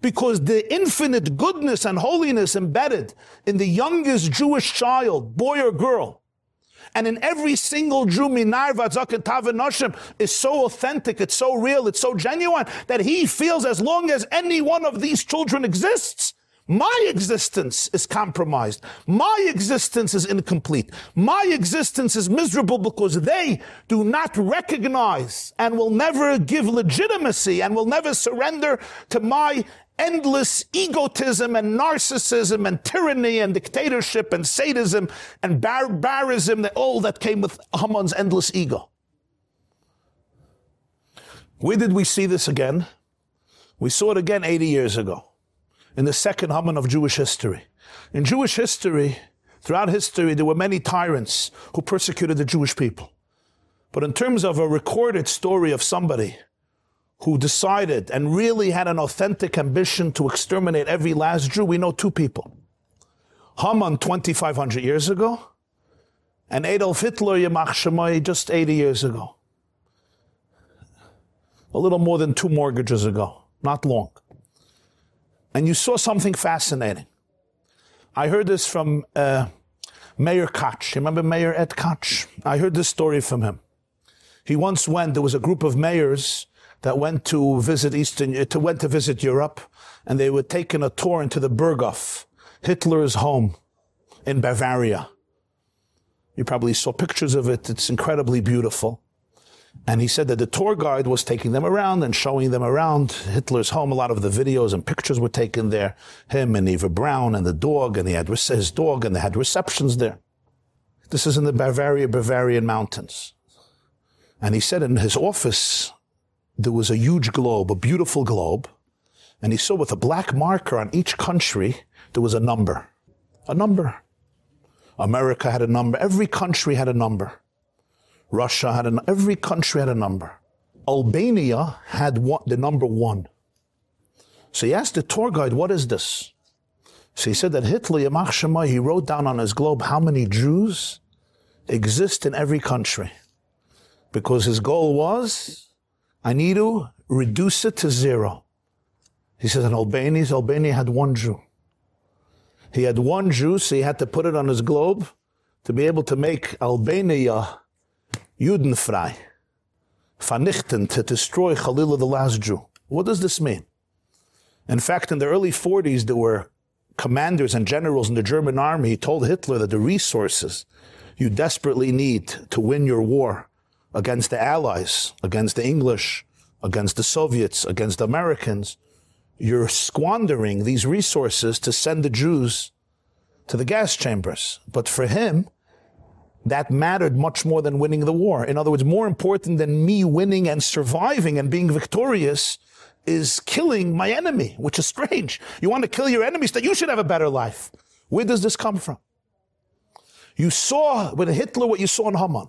Because the infinite goodness and holiness embedded in the youngest Jewish child, boy or girl, and in every single Jew, Minar Noshim, is so authentic, it's so real, it's so genuine, that he feels as long as any one of these children exists, my existence is compromised. My existence is incomplete. My existence is miserable because they do not recognize and will never give legitimacy and will never surrender to my endless egotism and narcissism and tyranny and dictatorship and sadism and barbarism, all that came with Haman's endless ego. Where did we see this again? We saw it again 80 years ago in the second Haman of Jewish history. In Jewish history, throughout history, there were many tyrants who persecuted the Jewish people. But in terms of a recorded story of somebody who decided and really had an authentic ambition to exterminate every last Jew, we know two people. Haman 2,500 years ago, and Adolf Hitler, Yamach Shemai, just 80 years ago. A little more than two mortgages ago, not long and you saw something fascinating. I heard this from uh, Mayor Koch. Remember Mayor Ed Koch? I heard this story from him. He once went, there was a group of mayors that went to visit Eastern, to, went to visit Europe, and they were taking a tour into the Berghof, Hitler's home in Bavaria. You probably saw pictures of it. It's incredibly beautiful. And he said that the tour guide was taking them around and showing them around Hitler's home. A lot of the videos and pictures were taken there. Him and Eva Braun and the dog, and he had his dog, and they had receptions there. This is in the Bavaria, Bavarian mountains. And he said in his office, there was a huge globe, a beautiful globe. And he saw with a black marker on each country, there was a number. A number. America had a number. Every country had a number. Russia had an, every country had a number. Albania had one, the number one. So he asked the tour guide, what is this? So he said that Hitler, Yamach Shemai, he wrote down on his globe how many Jews exist in every country. Because his goal was, I need to reduce it to zero. He says in Albania, Albania had one Jew. He had one Jew, so he had to put it on his globe to be able to make Albania Judenfrei, vernichten, to destroy Khalil the last Jew. What does this mean? In fact, in the early 40s, there were commanders and generals in the German army. who told Hitler that the resources you desperately need to win your war against the Allies, against the English, against the Soviets, against the Americans, you're squandering these resources to send the Jews to the gas chambers. But for him, that mattered much more than winning the war. In other words, more important than me winning and surviving and being victorious is killing my enemy, which is strange. You want to kill your enemies that you should have a better life. Where does this come from? You saw with Hitler what you saw in Haman.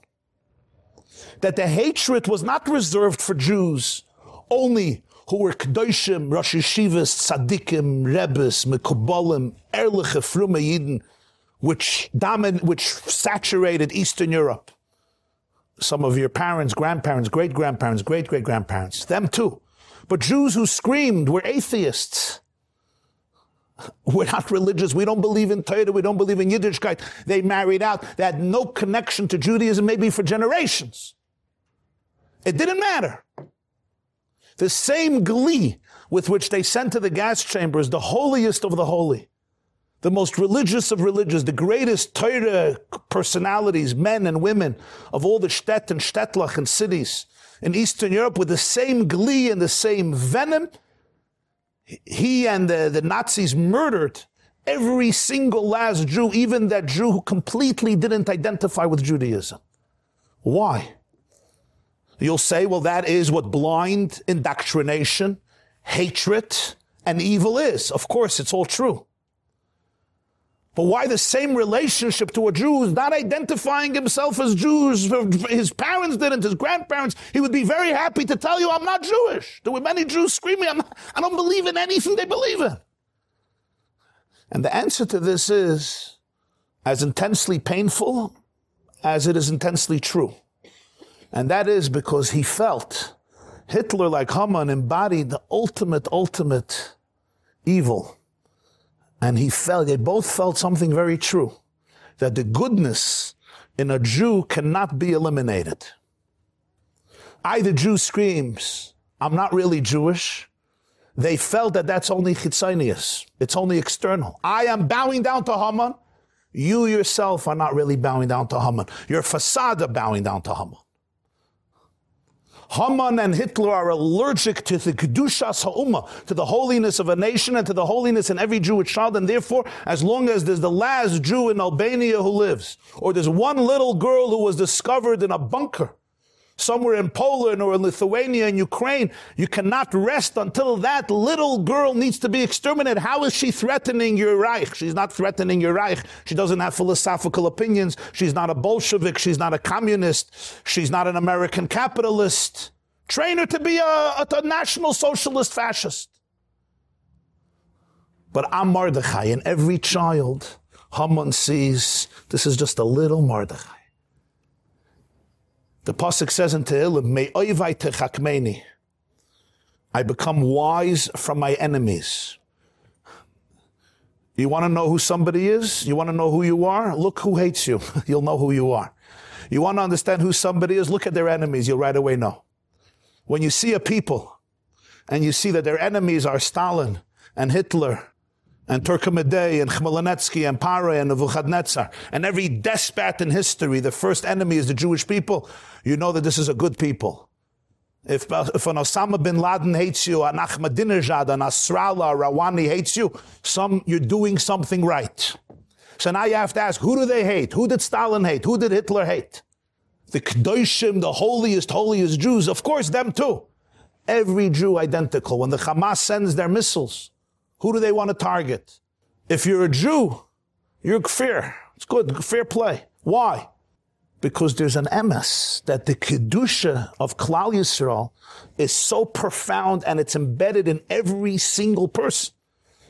That the hatred was not reserved for Jews only who were Kedoshim, Rosh Yeshivas, Tzadikim, Rebbes, Mekubalim, Erliche, Frume which, domin- which saturated Eastern Europe. Some of your parents, grandparents, great grandparents, great great grandparents, them too. But Jews who screamed were atheists. We're not religious. We don't believe in Torah. We don't believe in Yiddishkeit. They married out. They had no connection to Judaism, maybe for generations. It didn't matter. The same glee with which they sent to the gas chambers the holiest of the holy, the most religious of religious, the greatest Torah personalities, men and women of all the Stet and Shtetlach and cities in Eastern Europe with the same glee and the same venom. He and the, the Nazis murdered every single last Jew, even that Jew who completely didn't identify with Judaism. Why? You'll say, well, that is what blind indoctrination, hatred, and evil is. Of course, it's all true. But why the same relationship to a Jew who's not identifying himself as Jews? His parents didn't, his grandparents. He would be very happy to tell you, I'm not Jewish. There were many Jews screaming, not, I don't believe in anything they believe in. And the answer to this is as intensely painful as it is intensely true. And that is because he felt Hitler, like Haman, embodied the ultimate, ultimate evil. And he felt, they both felt something very true that the goodness in a Jew cannot be eliminated. Either Jew screams, I'm not really Jewish. They felt that that's only chitzonius. It's only external. I am bowing down to Haman. You yourself are not really bowing down to Haman. Your facade are bowing down to Haman. Haman and Hitler are allergic to the kedushas ha'umma, to the holiness of a nation and to the holiness in every Jewish child. And therefore, as long as there's the last Jew in Albania who lives, or there's one little girl who was discovered in a bunker, somewhere in Poland or in Lithuania and Ukraine, you cannot rest until that little girl needs to be exterminated. How is she threatening your Reich? She's not threatening your Reich. She doesn't have philosophical opinions. She's not a Bolshevik. She's not a communist. She's not an American capitalist. Train her to be a, a, a national socialist fascist. But I'm Mordechai, and every child, Haman sees this is just a little Mordechai. The pasuk says in Tehillim, "May oivai techakmeni." I become wise from my enemies. You want to know who somebody is? You want to know who you are? Look who hates you. You'll know who you are. You want to understand who somebody is? Look at their enemies. You'll right away know. When you see a people and you see that their enemies are Stalin and Hitler and Torquemada and Khmelnytsky and Pare and Nebuchadnezzar and every despot in history, the first enemy is the Jewish people, you know that this is a good people. If, if an Osama bin Laden hates you, an Ahmadinejad, an Nasrallah, Rouhani hates you, some, you're doing something right. So now you have to ask, who do they hate? Who did Stalin hate? Who did Hitler hate? The Kedoshim, the holiest, holiest Jews, of course, them too. Every Jew identical. When the Hamas sends their missiles, who do they want to target? If you're a Jew, you're fair. It's good, fair play. Why? because there's an emes that the kedusha of Klal Yisrael is so profound and it's embedded in every single person.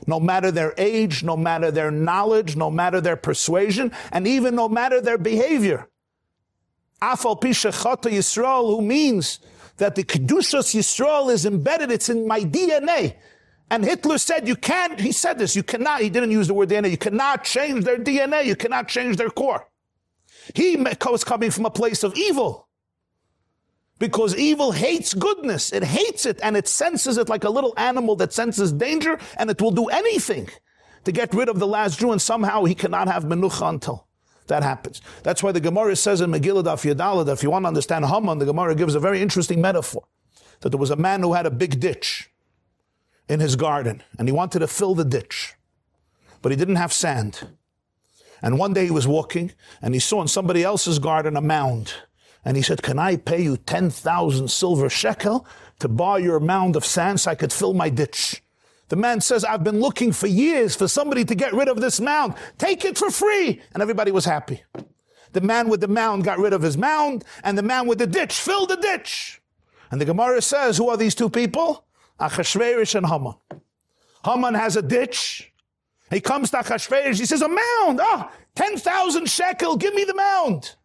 No matter their age, no matter their knowledge, no matter their persuasion, and even no matter their behavior. Afal Pisha Yisrael, who means that the Kedushas Yisrael is embedded, it's in my DNA. And Hitler said, you can't, he said this, you cannot, he didn't use the word DNA, you cannot change their DNA, you cannot change their core. He was coming from a place of evil. Because evil hates goodness. It hates it and it senses it like a little animal that senses danger and it will do anything to get rid of the last Jew and somehow he cannot have menucha until that happens. That's why the Gemara says in Megillah Daf Yud Daled, if you want to understand Haman, the Gemara gives a very interesting metaphor. That there was a man who had a big ditch in his garden and he wanted to fill the ditch, but he didn't have sand. And one day he was walking and he saw in somebody else's garden a mound. And he said, Can I pay you 10,000 silver shekel to buy your mound of sand so I could fill my ditch? The man says, I've been looking for years for somebody to get rid of this mound. Take it for free. And everybody was happy. The man with the mound got rid of his mound, and the man with the ditch filled the ditch. And the Gemara says, Who are these two people? Achashverosh and Haman. Haman has a ditch, he comes to Achashverosh, he says, a mound, ah, 10,000 shekel, give me the mound.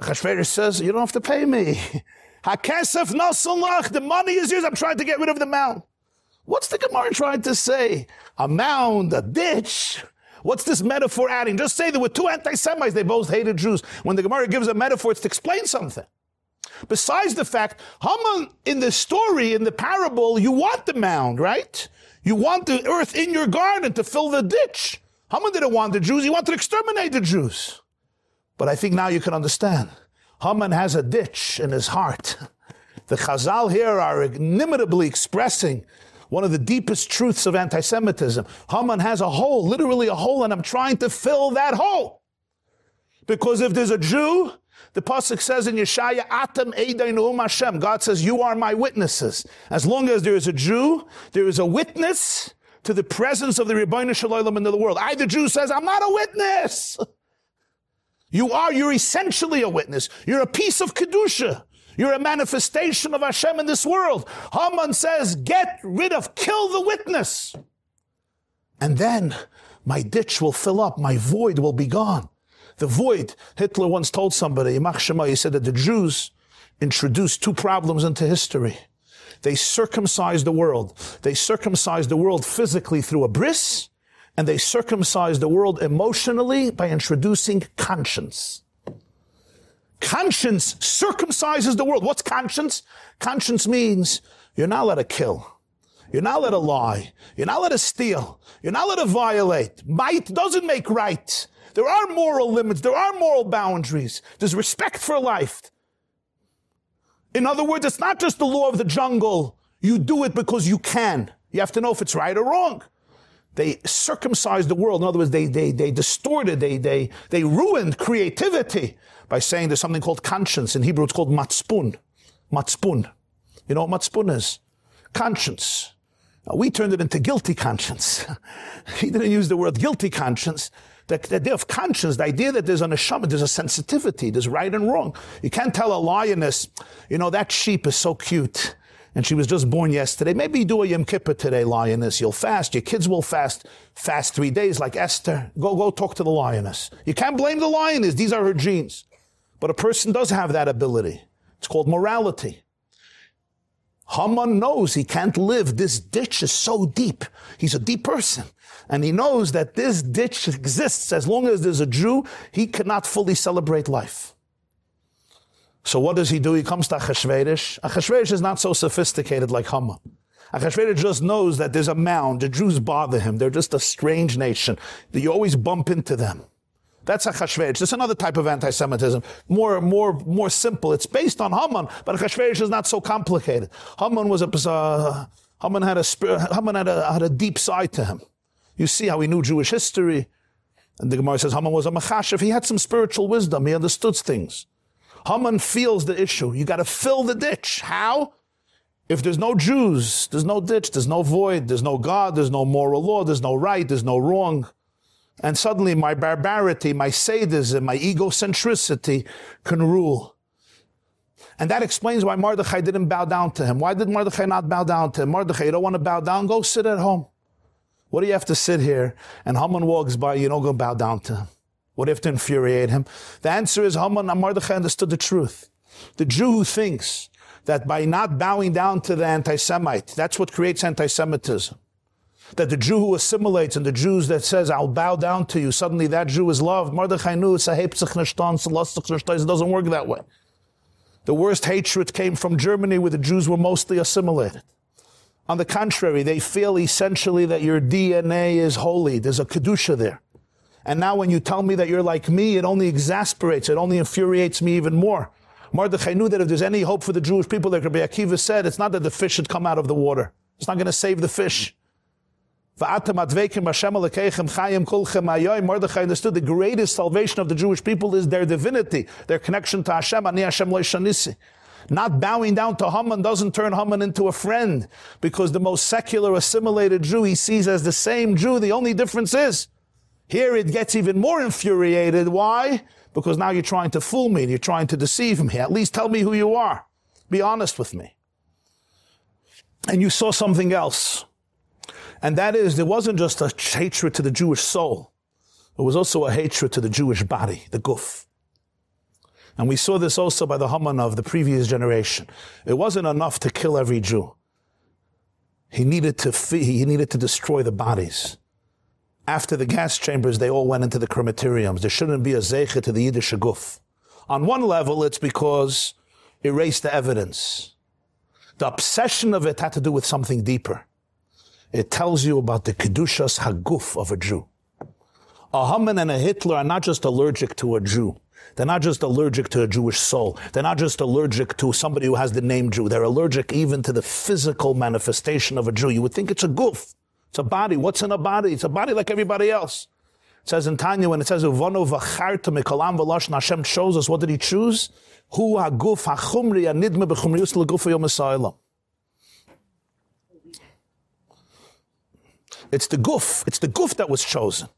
Achashverosh says, you don't have to pay me. Hakesef nasalach, the money is yours, I'm trying to get rid of the mound. What's the Gemara trying to say? A mound, a ditch. What's this metaphor adding? Just say there were two anti-Semites, they both hated Jews. When the Gemara gives a metaphor, it's to explain something. Besides the fact, Haman, in the story, in the parable, you want the mound, right? You want the earth in your garden to fill the ditch. Haman didn't want the Jews, he wanted to exterminate the Jews. But I think now you can understand. Haman has a ditch in his heart. The Chazal here are inimitably expressing one of the deepest truths of anti Semitism. Haman has a hole, literally a hole, and I'm trying to fill that hole. Because if there's a Jew the pasuk says in Yeshaya, "Atam Eidainu um Hashem." God says, "You are my witnesses." As long as there is a Jew, there is a witness to the presence of the Ribono Shel Olam in the world. I, the Jew, says, "I'm not a witness." You are. You're essentially a witness. You're a piece of kedusha. You're a manifestation of Hashem in this world. Haman says, "Get rid of, kill the witness," and then my ditch will fill up. My void will be gone. The void, Hitler once told somebody, he said that the Jews introduced two problems into history. They circumcised the world. They circumcised the world physically through a bris, and they circumcised the world emotionally by introducing conscience. Conscience circumcises the world. What's conscience? Conscience means you're not allowed to kill. You're not allowed to lie. You're not allowed to steal. You're not allowed to violate. Might doesn't make right. There are moral limits. There are moral boundaries. There's respect for life. In other words, it's not just the law of the jungle. You do it because you can. You have to know if it's right or wrong. They circumcised the world. In other words, they, they, they distorted, they, they, they ruined creativity by saying there's something called conscience. In Hebrew, it's called matspun. Matspun. You know what matspun is? Conscience. Now, we turned it into guilty conscience. he didn't use the word guilty conscience the, the idea of conscience, the idea that there's a neshama, there's a sensitivity, there's right and wrong. You can't tell a lioness, you know, that sheep is so cute and she was just born yesterday. Maybe do a Yom Kippur today, lioness. You'll fast. Your kids will fast. Fast three days like Esther. Go, go talk to the lioness. You can't blame the lioness. These are her genes. But a person does have that ability. It's called morality. Haman knows he can't live. This ditch is so deep. He's a deep person. And he knows that this ditch exists as long as there's a Jew, he cannot fully celebrate life. So what does he do? He comes to Achashverosh. Achashverosh is not so sophisticated like Haman. Achashverosh just knows that there's a mound. The Jews bother him. They're just a strange nation. You always bump into them. That's Achashverosh. That's another type of anti-Semitism. More, more, more simple. It's based on Haman, but Achashverosh is not so complicated. Haman was a, uh, Haman had a, Haman had a, had a deep side to him. You see how he knew Jewish history. And the Gemara says Haman was a machashev. He had some spiritual wisdom. He understood things. Haman feels the issue. You got to fill the ditch. How? If there's no Jews, there's no ditch, there's no void, there's no God, there's no moral law, there's no right, there's no wrong. And suddenly my barbarity, my sadism, my egocentricity can rule. And that explains why Mordechai didn't bow down to him. Why did Mordechai not bow down to him? Mordechai, you don't want to bow down? Go sit at home. What do you have to sit here and Haman walks by, you don't go bow down to him? What if to infuriate him? The answer is Haman and understood the truth. The Jew who thinks that by not bowing down to the anti-Semite, that's what creates anti-Semitism. That the Jew who assimilates and the Jews that says, I'll bow down to you, suddenly that Jew is loved. Mordechai knew it's a it doesn't work that way. The worst hatred came from Germany where the Jews were mostly assimilated. On the contrary, they feel essentially that your DNA is holy. There's a Kedusha there. And now when you tell me that you're like me, it only exasperates, it only infuriates me even more. Mordechai knew that if there's any hope for the Jewish people, like Rabbi Akiva said, it's not that the fish should come out of the water. It's not going to save the fish. Mordechai understood the greatest salvation of the Jewish people is their divinity, their connection to Hashem. Not bowing down to Haman doesn't turn Haman into a friend because the most secular assimilated Jew he sees as the same Jew. The only difference is here it gets even more infuriated. Why? Because now you're trying to fool me. And you're trying to deceive me. At least tell me who you are. Be honest with me. And you saw something else. And that is, there wasn't just a hatred to the Jewish soul. There was also a hatred to the Jewish body, the guf. And we saw this also by the Haman of the previous generation. It wasn't enough to kill every Jew. He needed to he needed to destroy the bodies. After the gas chambers, they all went into the crematoriums. There shouldn't be a zeicha to the Yiddish guf. On one level, it's because erased the evidence. The obsession of it had to do with something deeper. It tells you about the kedushas haguf of a Jew. A Haman and a Hitler are not just allergic to a Jew. They're not just allergic to a Jewish soul. They're not just allergic to somebody who has the name Jew. They're allergic even to the physical manifestation of a Jew. You would think it's a goof. It's a body. What's in a body? It's a body like everybody else. It says in Tanya when it says Uvano v'charta mikolam v'losh Hashem shows us what did He choose? Hu haguf hachumri anidme b'chumrius l'guf yom It's the guf. It's the guf that was chosen.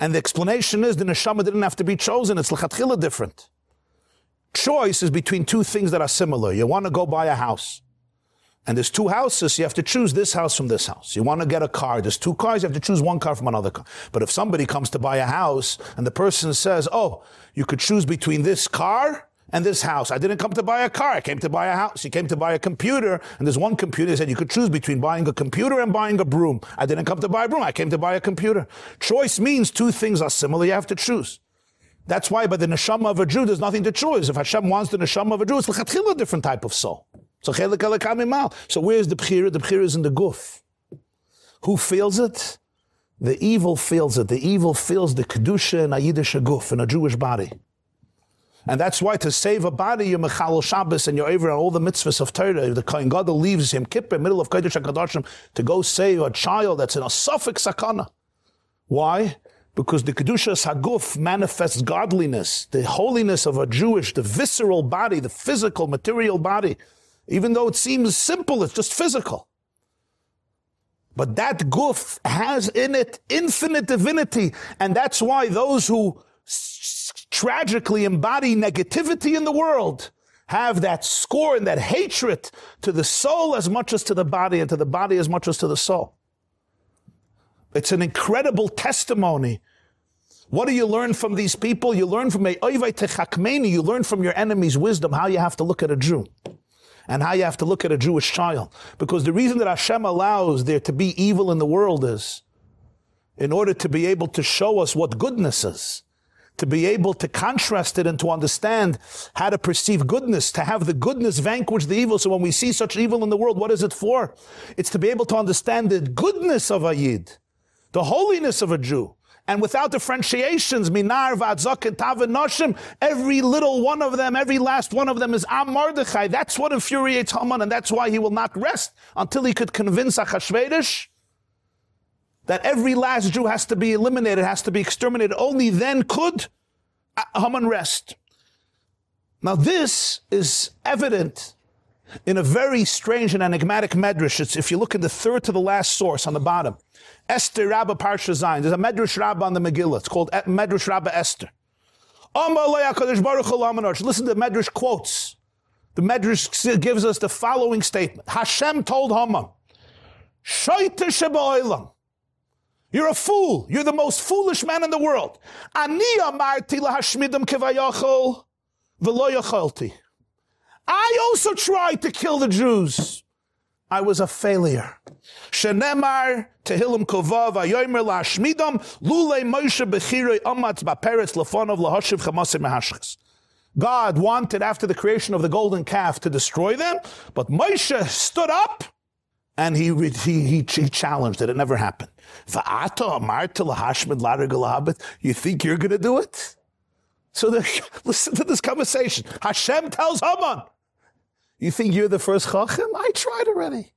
And the explanation is the neshama didn't have to be chosen. It's l'chatchila different. Choice is between two things that are similar. You want to go buy a house. And there's two houses, you have to choose this house from this house. You want to get a car, there's two cars, you have to choose one car from another car. But if somebody comes to buy a house and the person says, oh, you could choose between this car and this house. I didn't come to buy a car, I came to buy a house. You came to buy a computer, and there's one computer, He said you could choose between buying a computer and buying a broom. I didn't come to buy a broom, I came to buy a computer. Choice means two things are similar, you have to choose. That's why by the neshama of a Jew, there's nothing to choose. If Hashem wants the neshama of a Jew, it's a different type of soul. So So where's the bchira? The bchira is in the guf. Who feels it? The evil feels it. The evil feels the kedusha in a Yiddish guf, in a Jewish body. And that's why to save a body, you're Mechal Shabbos and you're over on all the mitzvahs of Torah. The Kohen Gadol leaves Yom Kippur, middle of Kodesh HaKadoshim, to go save a child that's in a safek sakana. Why? Because the Kedushas Haguf manifests godliness, the holiness of a Jewish, the visceral body, the physical, material body. Even though it seems simple, it's just physical. But that guf has in it infinite divinity. And that's why those who tragically embody negativity in the world have that scorn, that hatred to the soul as much as to the body and to the body as much as to the soul. It's an incredible testimony. What do you learn from these people? You learn from a you learn from your enemy's wisdom how you have to look at a Jew and how you have to look at a Jewish child. Because the reason that Hashem allows there to be evil in the world is in order to be able to show us what goodness is, to be able to contrast it and to understand how to perceive goodness, to have the goodness vanquish the evil. So when we see such evil in the world, what is it for? It's to be able to understand the goodness of a Yid, the holiness of a Jew and without differentiations, minar, vadzok, and noshim, every little one of them, every last one of them is Am Mordechai. That's what infuriates Haman, and that's why he will not rest until he could convince Achashverosh that every last Jew has to be eliminated, has to be exterminated. Only then could Haman rest. Now this is evident in a very strange and enigmatic medrash. It's, if you look at the third to the last source on the bottom, Esther Rabba Parsha Zayin. There's a medrash Rabba on the Megillah. It's called Medrash Rabba Esther. Listen to the medrash quotes. The medrash gives us the following statement: Hashem told Haman, You're a fool. You're the most foolish man in the world. Ani amarti lahashmidam kevayachol v'lo. I also tried to kill the Jews. I was a failure. Shenemar Tehillim Kovav Ayomer Lashmidam Lule Moshe Bechirei Amatz Baperetz Lafonov Lahashiv Chamasim Mehashchas. God wanted after the creation of the golden calf to destroy them, but Moshe stood up and he, he, he, he challenged it. It never happened. You think you're going to do it? So the, listen to this conversation. Hashem tells Haman, you think you're the first chacham? I tried already.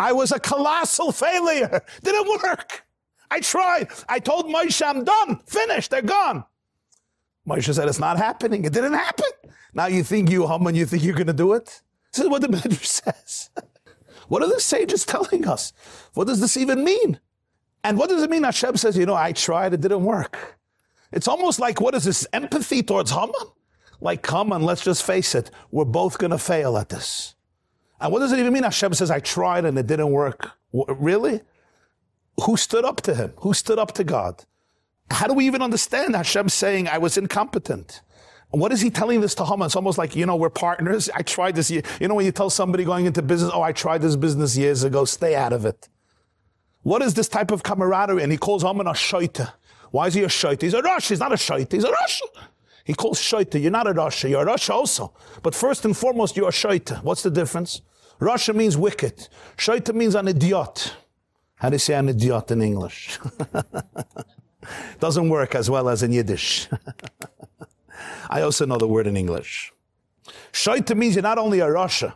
I was a colossal failure. Didn't work. I tried. I told Moshe, I'm done. Finished. They're gone. Moshe said, it's not happening. It didn't happen. Now you think you Haman, you think you're going to do it? This is what the Medrash says. What are the sages telling us? What does this even mean? And what does it mean Hashem says, you know, I tried, it didn't work? It's almost like, what is this, empathy towards Haman? like, come on, let's just face it, we're both going to fail at this. And what does it even mean? Hashem says, I tried and it didn't work. Really? Who stood up to him? Who stood up to God? How do we even understand Hashem saying, I was incompetent? What is he telling this to Haman? It's almost like, you know, we're partners. I tried this. You know, when you tell somebody going into business, oh, I tried this business years ago, stay out of it. What is this type of camaraderie? And he calls Haman a shaita. Why is he a shaita? He's a Rosh. He's not a shaita. He's a Rosh. He calls Shaita. You're not a Rasha. You're a Rasha also. But first and foremost, you're a Shaita. What's the difference? Rasha means wicked. Shaita means an idiot. How do you say an idiot in English? Doesn't work as well as in Yiddish. I also know the word in English. Shaita means you're not only a Rasha,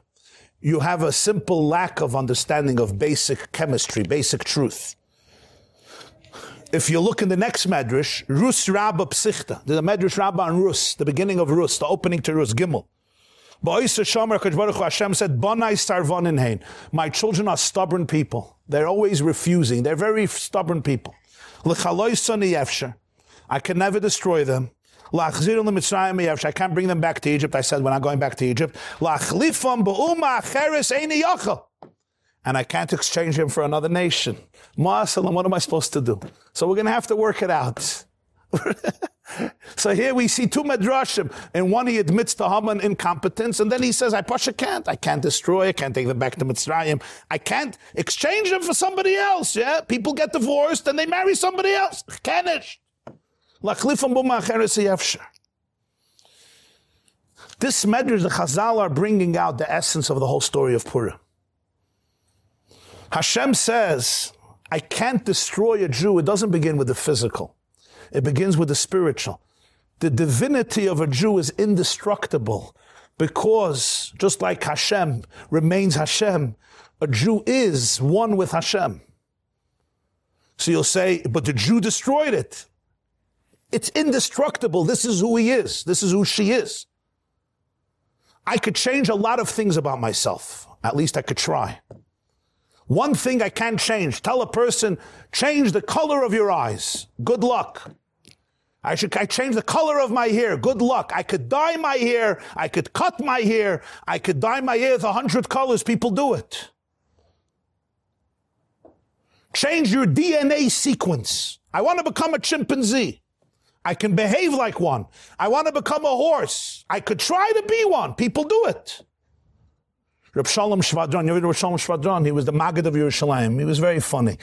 you have a simple lack of understanding of basic chemistry, basic truth if you look in the next medrash, Rus Rabba Psichta, the medrash Rabba on Rus, the beginning of Rus, the opening to Rus, Gimel. Hashem said, My children are stubborn people. They're always refusing. They're very stubborn people. I can never destroy them. I can't bring them back to Egypt. I said, we're not going back to Egypt and I can't exchange him for another nation. Ma'asalam, what am I supposed to do? So we're going to have to work it out. so here we see two medrashim. In one, he admits to Haman incompetence, and then he says, I Pasha can't. I can't destroy, I can't take them back to Mitzrayim. I can't exchange them for somebody else. Yeah? People get divorced and they marry somebody else. This medrash, the Chazal are bringing out the essence of the whole story of Purim. Hashem says, I can't destroy a Jew. It doesn't begin with the physical. It begins with the spiritual. The divinity of a Jew is indestructible because just like Hashem remains Hashem, a Jew is one with Hashem. So you'll say, but the Jew destroyed it. It's indestructible. This is who he is. This is who she is. I could change a lot of things about myself. At least I could try. One thing I can't change. Tell a person, change the color of your eyes. Good luck. I should I change the color of my hair. Good luck. I could dye my hair. I could cut my hair. I could dye my hair with a hundred colors. People do it. Change your DNA sequence. I want to become a chimpanzee. I can behave like one. I want to become a horse. I could try to be one. People do it. Reb Shalom Shvadron, you Reb Shalom Shvadron, he was the Maggid of Yerushalayim. He was very funny.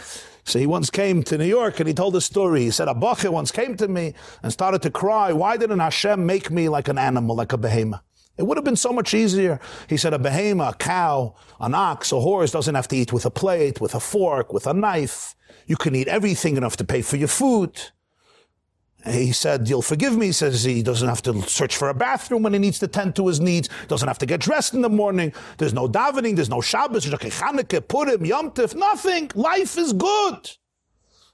So he once came to New York and he told a story. He said, a Bache once came to me and started to cry. Why didn't Hashem make me like an animal, like a behemoth? It would have been so much easier. He said, a behemoth, a cow, an ox, a horse doesn't have to eat with a plate, with a fork, with a knife. You can eat everything enough to pay for your food. He said, You'll forgive me. He says he doesn't have to search for a bathroom when he needs to tend to his needs, doesn't have to get dressed in the morning. There's no davening, there's no Shabbos, there's no Chanukah, Purim, Yom Tif, nothing. Life is good.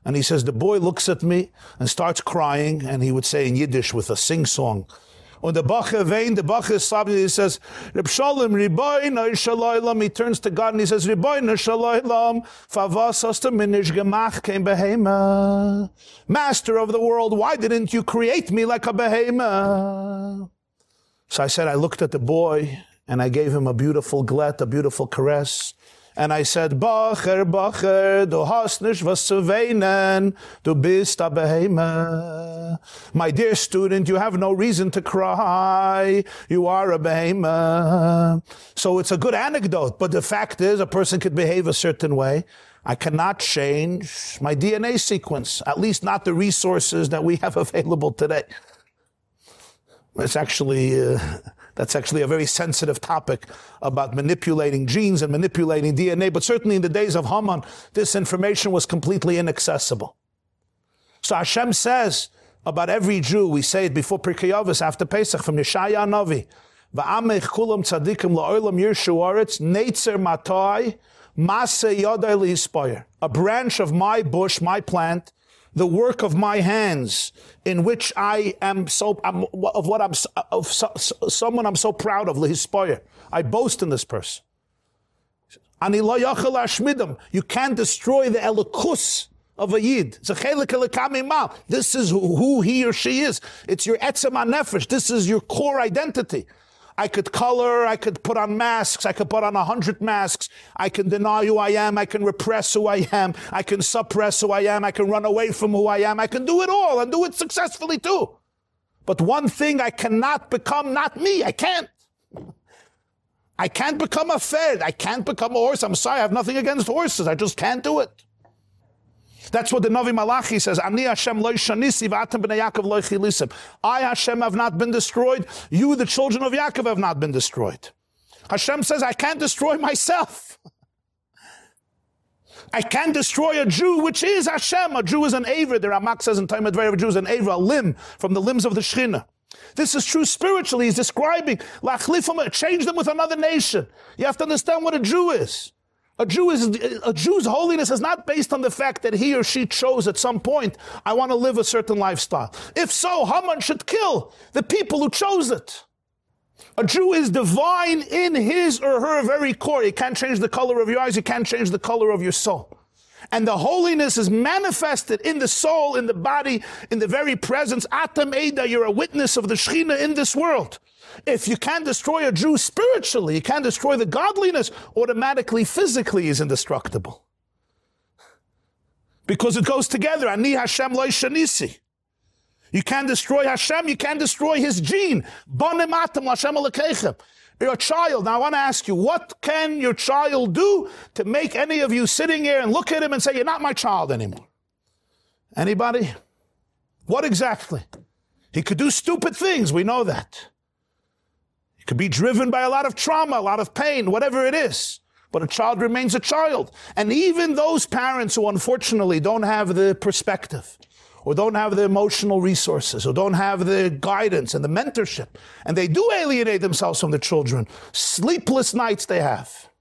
And he says, The boy looks at me and starts crying, and he would say in Yiddish with a sing song, Und der Bache weint, der Bache is he says, Reb Shalom, Riboyne Shalaylam, he turns to God and he says, Riboyne Shalaylam, Favas hast du minish gemach kein behema. Master of the world, why didn't you create me like a behema? So I said, I looked at the boy and I gave him a beautiful glet, a beautiful caress. And I said, Bacher, Bacher, du hast nicht was zu weinen, du bist a behema. My dear student, you have no reason to cry, you are a behema. So it's a good anecdote, but the fact is a person could behave a certain way. I cannot change my DNA sequence, at least not the resources that we have available today. It's actually, uh, that's actually a very sensitive topic about manipulating genes and manipulating DNA. But certainly in the days of Haman, this information was completely inaccessible. So Hashem says about every Jew, we say it before Pirkei after Pesach, from Yeshaya Navi, Va'amech kulam tzadikim la'olam yirshu aretz, netzer matai, mase yodai. A branch of my bush, my plant, the work of my hands, in which I am so I'm, of what I'm of so, someone I'm so proud of, lehispoyer. I boast in this person. You can't destroy the elikus of a yid. This is who, he or she is. It's your etzem nefesh. This is your core identity. I could color, I could put on masks, I could put on a hundred masks, I can deny who I am, I can repress who I am, I can suppress who I am, I can run away from who I am, I can do it all and do it successfully too. But one thing I cannot become not me, I can't. I can't become a fed, I can't become a horse. I'm sorry, I have nothing against horses, I just can't do it. That's what the Navi Malachi says. Ani Hashem loy shanisi v'atem b'nei Yaakov loy chilisim. I Hashem have not been destroyed. You, the children of Yaakov, have not been destroyed. Hashem says, I can't destroy myself. I can't destroy a Jew, which is Hashem. A Jew is an Aver. The Ramak says in time of a Jew is an Aver, a limb from the limbs of the Shekhinah. This is true spiritually. He's describing, change them with another nation. You have to understand what a Jew is. A Jew is a Jew's holiness is not based on the fact that he or she chose at some point, I want to live a certain lifestyle. If so, Haman should kill the people who chose it. A Jew is divine in his or her very core. You can't change the color of your eyes, you can't change the color of your soul. And the holiness is manifested in the soul, in the body, in the very presence. Atam Eda, you're a witness of the Shekhinah in this world. If you can't destroy a Jew spiritually, you can't destroy the godliness, automatically, physically is indestructible. Because it goes together. Ani Hashem loy shanisi. You can't destroy Hashem, you can't destroy his gene. Bonim atam Hashem Your child. Now I want to ask you, what can your child do to make any of you sitting here and look at him and say, you're not my child anymore? Anybody? What exactly? He could do stupid things, we know that could be driven by a lot of trauma, a lot of pain, whatever it is. But a child remains a child. And even those parents who unfortunately don't have the perspective, or don't have the emotional resources, or don't have the guidance and the mentorship, and they do alienate themselves from the children, sleepless nights they have.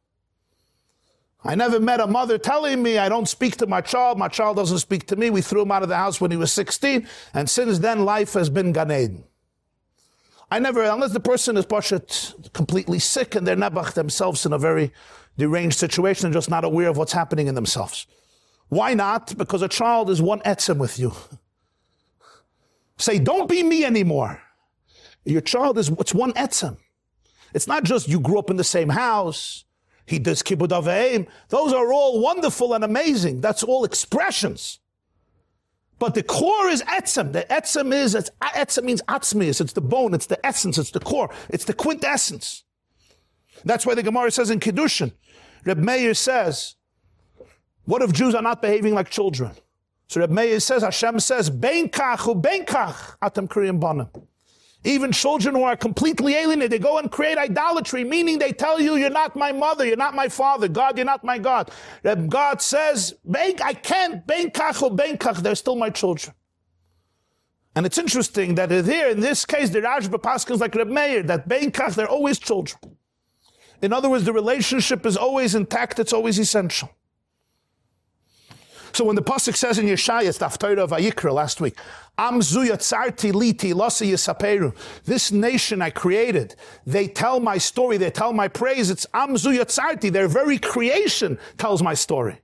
I never met a mother telling me I don't speak to my child, my child doesn't speak to me. We threw him out of the house when he was 16, and since then life has been Gan Eden. I never, unless the person is pashat completely sick and they're nebach themselves in a very deranged situation and just not aware of what's happening in themselves. Why not? Because a child is one etzem with you. Say, don't be me anymore. Your child is, it's one etzem. It's not just you grew up in the same house. He does kibbud aveim. Those are all wonderful and amazing. That's all expressions. But the core is etzem. The etzem is, it's, etzem means atzmius. It's the bone, it's the essence, it's the core, it's the quintessence. That's why the Gemara says in Kiddushin, Reb Meir says, what if Jews are not behaving like children? So Reb Meir says, Hashem says, Ben kach u ben kach atam kriyim banim. Even children who are completely alienated, they go and create idolatry, meaning they tell you, you're not my mother, you're not my father, God, you're not my God. That God says, I can't, they're still my children. And it's interesting that here, in this case, the Rashba Paskins like Reb Meir, that Kach, they're always children. In other words, the relationship is always intact, it's always essential. So when the pasuk says in Yeshaya, it's the Haftarah of Vayikra last week. This nation I created, they tell my story, they tell my praise. It's Am zuyatzarti. Their very creation tells my story.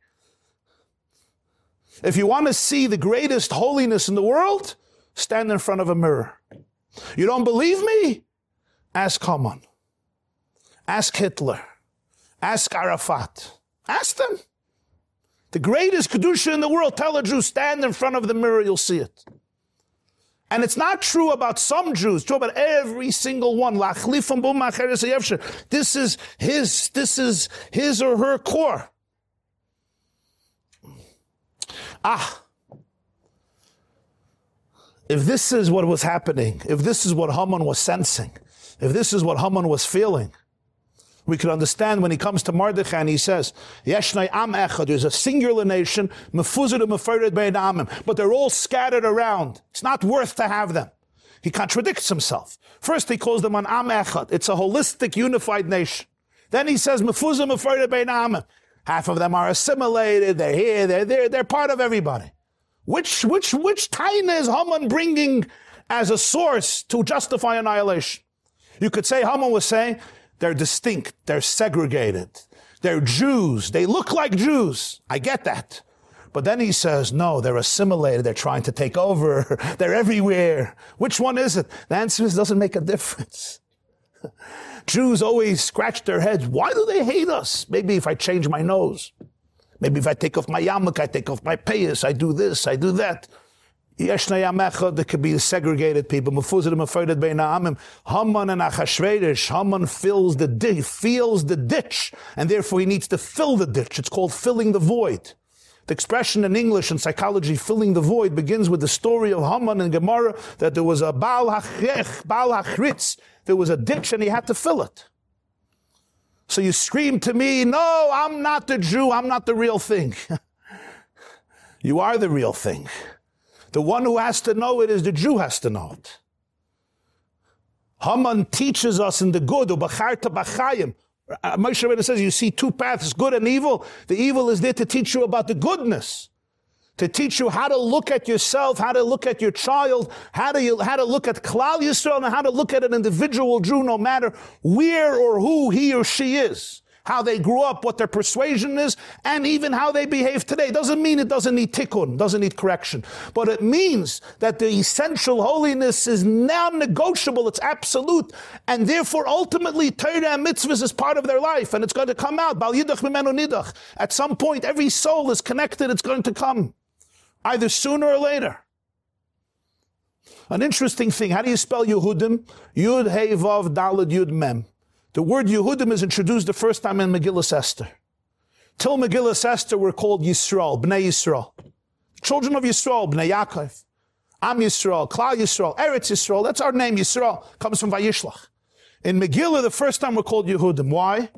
If you want to see the greatest holiness in the world, stand in front of a mirror. You don't believe me? Ask Haman. Ask Hitler. Ask Arafat. Ask them. The greatest Kedusha in the world, tell a Jew, stand in front of the mirror, you'll see it. And it's not true about some Jews, true about every single one. This is his, this is his or her core. Ah. If this is what was happening, if this is what Haman was sensing, if this is what Haman was feeling, we can understand when he comes to Mordechai and he says, Yeshnai am echad, there's a singular nation, Mefuzuru Mefurid Bain Amim, but they're all scattered around. It's not worth to have them. He contradicts himself. First he calls them an am echad. It's a holistic, unified nation. Then he says, Half of them are assimilated, they're here, they're there, they're part of everybody. Which, which, which taina is Haman bringing as a source to justify annihilation? You could say Haman was saying, they're distinct. They're segregated. They're Jews. They look like Jews. I get that. But then he says, no, they're assimilated. They're trying to take over. they're everywhere. Which one is it? The answer is, doesn't make a difference. Jews always scratch their heads. Why do they hate us? Maybe if I change my nose. Maybe if I take off my yarmulke, I take off my payas, I do this, I do that. There could be segregated people. Mefuzadim afraid bein Haman and Achashverosh. Haman fills the ditch, feels the ditch, and therefore he needs to fill the ditch. It's called filling the void. The expression in English and psychology, filling the void, begins with the story of Haman and Gemara that there was a Baal Hachrech, Baal Hachritz. There was a ditch and he had to fill it. So you scream to me, no, I'm not the Jew. I'm not the real thing. you are the real thing. The one who has to know it is the Jew has to know it. Haman teaches us in the good, Ubacharta Bachayim. Uh, Moshe Rabbeinu says you see two paths, good and evil. The evil is there to teach you about the goodness, to teach you how to look at yourself, how to look at your child, how to, you, how to look at Klal Yisrael, and how to look at an individual Jew, no matter where or who he or she is how they grew up, what their persuasion is, and even how they behave today. Doesn't mean it doesn't need tikkun, doesn't need correction. But it means that the essential holiness is non-negotiable, it's absolute, and therefore ultimately Torah and mitzvahs is part of their life, and it's going to come out. At some point, every soul is connected, it's going to come. Either sooner or later. An interesting thing, how do you spell Yehudim? Yud, Hey, Vav, Dalad, Yud, Mem. The word Yehudim is introduced the first time in Megillah Esther. Till Megillah Esther were called Yisrael, Bnei Yisrael. Children of Yisrael, Bnei Yaakov. Am Yisrael, Klal Yisrael, Eretz Yisrael. That's our name, Yisrael. Comes from Vayishlach. In Megillah, the first time we're called Yehudim. Why?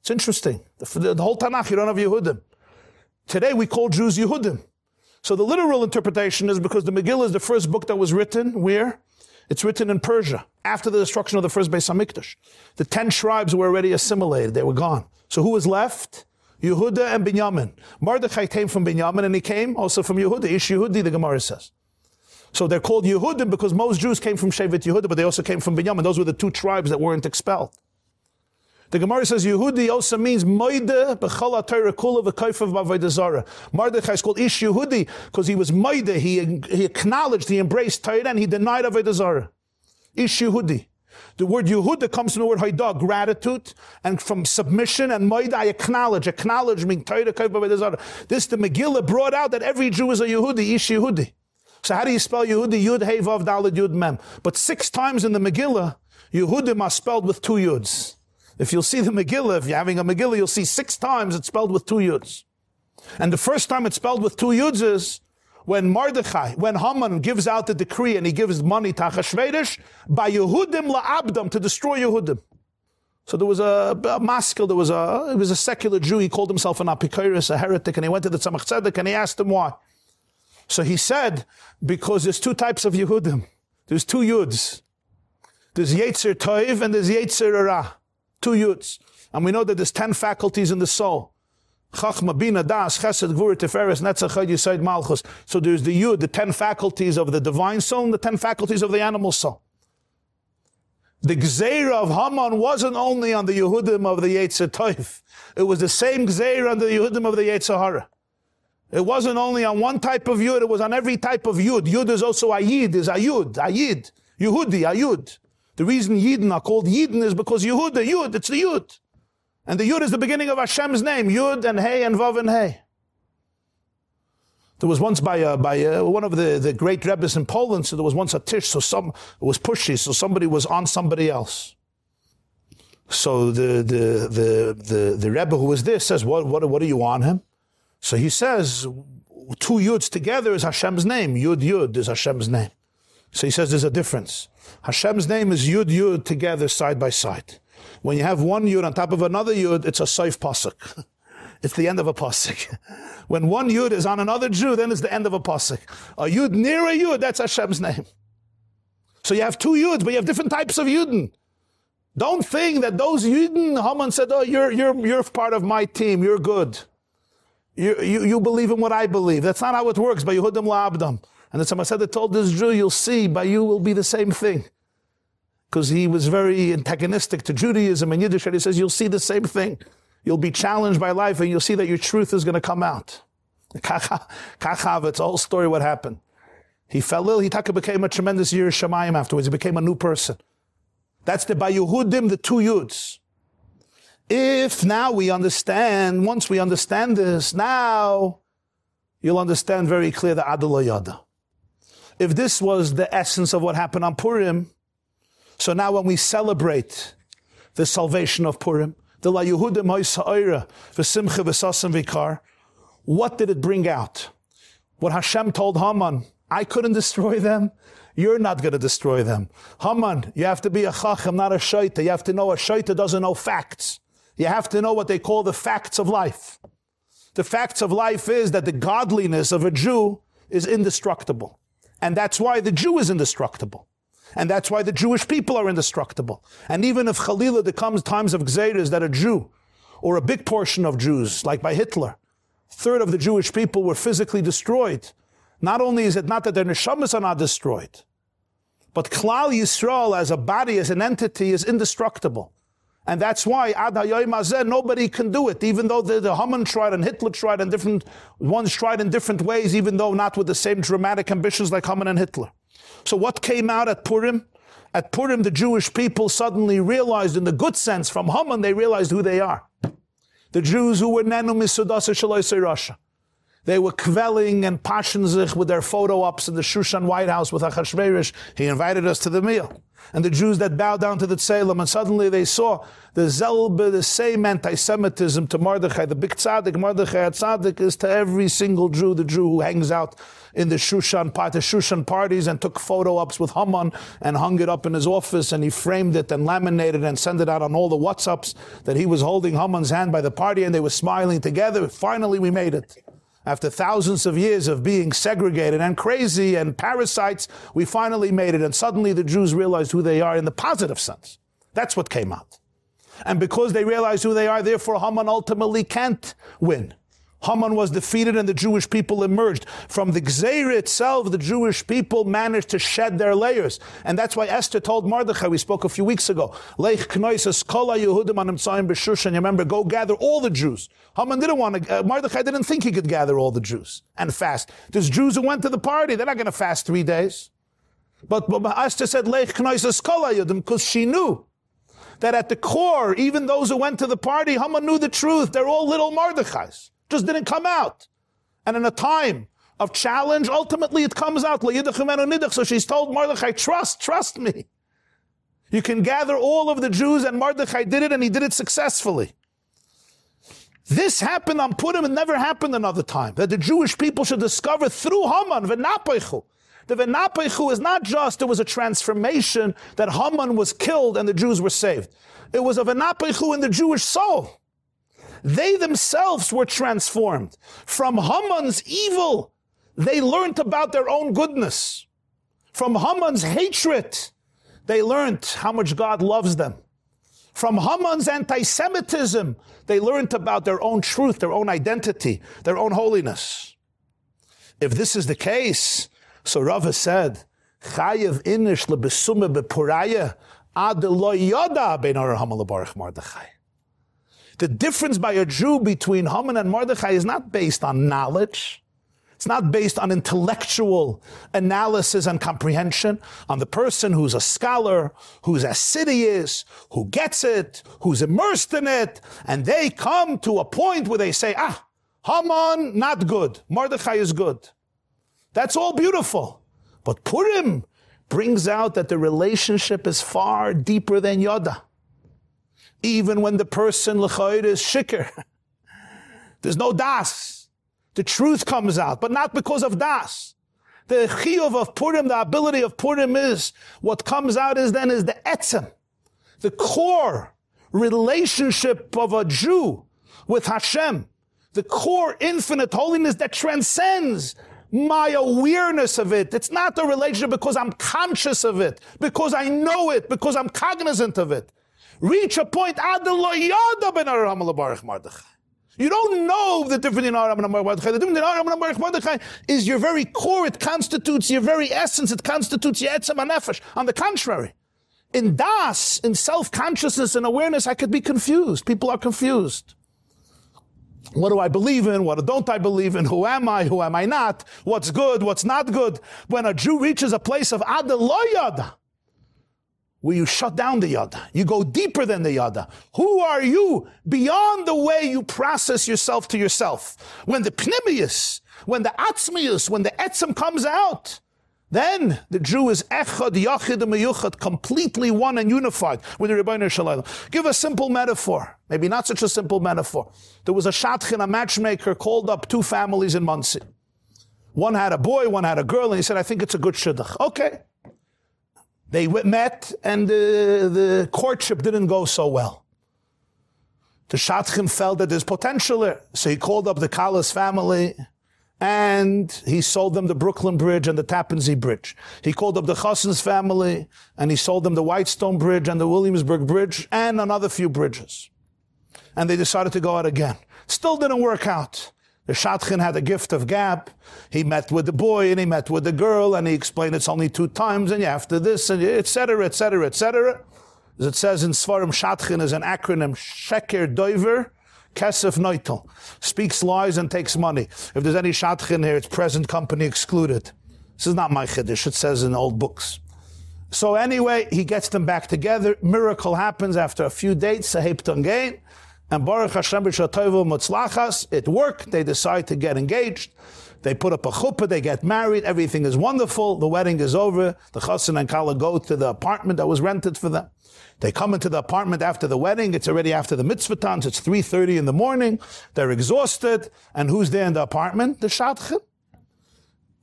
It's interesting. The, the, the whole Tanakh, you don't have Yehudim. Today we call Jews Yehudim. So the literal interpretation is because the Megillah is the first book that was written where? It's written in Persia after the destruction of the first Beis Hamikdash. The ten tribes were already assimilated; they were gone. So who was left? Yehuda and Binyamin. Mordechai came from Binyamin, and he came also from Yehuda. Ish Yehudi, the Gemara says. So they're called Yehudim because most Jews came from Shevet Yehuda, but they also came from Binyamin. Those were the two tribes that weren't expelled. The Gemara says Yehudi also means Moide b'chala Torah kula v'kaifav b'avodah Mordechai is called Ish Yehudi because he was Moide. He, he acknowledged, he embraced Torah, and he denied avodah zarah. Ish Yehudi. The word Yehuda comes from the word Haidah, gratitude, and from submission and Moida, I acknowledge, acknowledging Torah kaifav This the Megillah brought out that every Jew is a Yehudi, Ish Yehudi. So how do you spell Yehudi? Yud Hey Vav Dalad Yud Mem. But six times in the Megillah, Yehudim are spelled with two Yuds. If you'll see the Megillah, if you're having a Megillah, you'll see six times it's spelled with two Yuds. And the first time it's spelled with two Yuds is when Mordechai, when Haman gives out the decree and he gives money to Achashverosh, by Yehudim la'abdam, to destroy Yehudim. So there was a, a there was a, it was a secular Jew, he called himself an Apikoris, a heretic, and he went to the Tzemach Tzedek and he asked him why. So he said, because there's two types of Yehudim. There's two Yuds. There's Yetzer Toiv and there's Yetzer Ra two yuds. And we know that there's 10 faculties in the soul. Chachma, Bina, Das, Chesed, Gvur, Tiferes, Netzach, Yisaid, Malchus. So there's the Yud, the ten faculties of the divine soul, and the ten faculties of the animal soul. The Gzeira of Haman wasn't only on the Yehudim of the Yetzer Toif. It was the same Gzeira on the Yehudim of the Yetzer Hara. It wasn't only on one type of Yud, it was on every type of Yud. Yud is also Ayid, is Ayud, Ayid. Yehudi, Ayud. The reason Yidden are called Yidden is because Yehuda, Yud, it's the Yud. And the Yud is the beginning of Hashem's name, Yud and Hey and Vav and Hey. There was once by, uh, by uh, one of the, the great Rebbes in Poland, so there was once a tish, so some, it was pushy, so somebody was on somebody else. So the, the, the, the, the Rebbe who was there says, what, what, what are you on him? So he says, two Yuds together is Hashem's name. Yud Yud is Hashem's name. So he says there's a difference. Hashem's name is Yud Yud together side by side. When you have one Yud on top of another Yud, it's a Saif Pasuk. it's the end of a Pasuk. when one Yud is on another Jew, then it's the end of a Pasuk. A Yud near a Yud, that's Hashem's name. So you have two Yuds, but you have different types of Yudin. Don't think that those Yudin, Haman said, oh, you're, you're, you're part of my team, you're good. You, you, you believe in what I believe. That's not how it works. By Yehudim la'abdam. And the Tzemach said, they told this Jew, you'll see, by you will be the same thing. Because he was very antagonistic to Judaism and Yiddish, and he says, you'll see the same thing. You'll be challenged by life and you'll see that your truth is going to come out. Kachav, it's a whole story what happened. He fell ill, he taka became a tremendous year Shemayim afterwards. He became a new person. That's the Bayuhudim, the two Yuds. If now we understand, once we understand this, now you'll understand very clear the Adalayada. If this was the essence of what happened on Purim, so now when we celebrate the salvation of Purim, the La Yehudim Ha'ira, V'simcha V'sasam Vikar, what did it bring out? What Hashem told Haman, I couldn't destroy them, you're not going to destroy them. Haman, you have to be a chacham, not a shaita. You have to know a shaita doesn't know facts. You have to know what they call the facts of life. The facts of life is that the godliness of a Jew is indestructible. And that's why the Jew is indestructible. And that's why the Jewish people are indestructible. And even if Khalilah there comes times of Gzeiras that a Jew, or a big portion of Jews, like by Hitler, third of the Jewish people were physically destroyed. Not only is it not that their neshamas are not destroyed, but Klal Yisrael as a body, as an entity, is indestructible. And that's why Ad Hayoim nobody can do it, even though the, the Haman tried and Hitler tried and different ones tried in different ways, even though not with the same dramatic ambitions like Haman and Hitler. So what came out at Purim? At Purim, the Jewish people suddenly realized, in the good sense, from Haman, they realized who they are. The Jews who were Nenu Misudasa Shaloisei Russia. They were kvelling and passionzich with their photo ops in the Shushan White House with Achashverosh. He invited us to the meal. And the Jews that bowed down to the Tselem, and suddenly they saw the Zelbe, the same anti-Semitism to Mordechai, the big tzaddik, Mordechai tzaddik is to every single Jew, the Jew who hangs out in the Shushan, the Shushan parties and took photo ops with Haman and hung it up in his office and he framed it and laminated and sent it out on all the WhatsApps that he was holding Haman's hand by the party and they were smiling together. Finally, we made it. After thousands of years of being segregated and crazy and parasites, we finally made it. And suddenly the Jews realized who they are in the positive sense. That's what came out. And because they realized who they are, therefore Haman ultimately can't win. Haman was defeated and the Jewish people emerged. From the Gzeir itself, the Jewish people managed to shed their layers. And that's why Esther told Mordechai, we spoke a few weeks ago, Leich Knoises Kola Yehudim Anim Tzayim B'Shushan. You remember, go gather all the Jews. Haman didn't want to, uh, didn't think he could gather all the Jews and fast. There's Jews who went to the party, they're not going to fast three days. But, but Esther said, Leich Knoises Kola Yehudim, because she knew that at the core, even those who went to the party, Haman knew the truth. They're all little Mordechais just didn't come out. And in a time of challenge, ultimately it comes out. So she's told Mordechai, trust, trust me. You can gather all of the Jews, and Mordechai did it, and he did it successfully. This happened on Purim, it never happened another time. That the Jewish people should discover through Haman, Venapechu. The Venapechu is not just there was a transformation that Haman was killed and the Jews were saved. It was a Venapechu in the Jewish soul. They themselves were transformed. From Haman's evil, they learned about their own goodness. From Haman's hatred, they learned how much God loves them. From Haman's anti Semitism, they learned about their own truth, their own identity, their own holiness. If this is the case, so Rava said, Chayev inish lebesume bepuraya ad lo yoda ben. The difference by a Jew between Haman and Mordechai is not based on knowledge. It's not based on intellectual analysis and comprehension, on the person who's a scholar, who's assiduous, who gets it, who's immersed in it, and they come to a point where they say, ah, Haman, not good. Mordechai is good. That's all beautiful. But Purim brings out that the relationship is far deeper than Yoda. Even when the person, l'chayr, is shikr. There's no das. The truth comes out, but not because of das. The chiyuv of Purim, the ability of Purim is, what comes out is then is the etzem, the core relationship of a Jew with Hashem, the core infinite holiness that transcends my awareness of it. It's not a relationship because I'm conscious of it, because I know it, because I'm cognizant of it. Reach a point, you don't know the difference in Aram and Mordechai. The difference in Aram and Mordechai is your very core. It constitutes your very essence. It constitutes your etzem nefesh. On the contrary, in das, in self-consciousness and awareness, I could be confused. People are confused. What do I believe in? What don't I believe in? Who am I? Who am I not? What's good? What's not good? When a Jew reaches a place of Adeloyada, where you shut down the yada. You go deeper than the yada. Who are you beyond the way you process yourself to yourself? When the pnimius, when the atzmius, when the etzem comes out, then the Jew is echad, yachid, and meyuchad, completely one and unified with the Ribono Shel Olam. Give a simple metaphor, maybe not such a simple metaphor. There was a shadchan, a matchmaker, called up two families in Monsey. One had a boy, one had a girl, and he said, I think it's a good shidduch. Okay. They met, and the, the courtship didn't go so well. The shadchan felt that there's potential there, so he called up the Kalas family and he sold them the Brooklyn Bridge and the Tappan Zee Bridge. He called up the Chassan's family and he sold them the Whitestone Bridge and the Williamsburg Bridge and another few bridges. And they decided to go out again. Still didn't work out. The Shadchan had a gift of gab. He met with the boy and he met with the girl and he explained it's only two times and you have to this and etc. etc. etc. As it says in Svarim, Shadchan is an acronym Sheker Doiver Kesef Neutel. Speaks lies and takes money. If there's any Shadchan here, it's present company excluded. This is not my Chiddush. It says in old books. So anyway, he gets them back together. Miracle happens after a few dates. Sahib And Baruch Hashem b'shatoivu mutzlachas. It worked. They decide to get engaged. They put up a chuppah. They get married. Everything is wonderful. The wedding is over. The chassan and kala go to the apartment that was rented for them. They come into the apartment after the wedding. It's already after the mitzvah times. It's 3.30 in the morning. They're exhausted. And who's there in the apartment? The shadchan.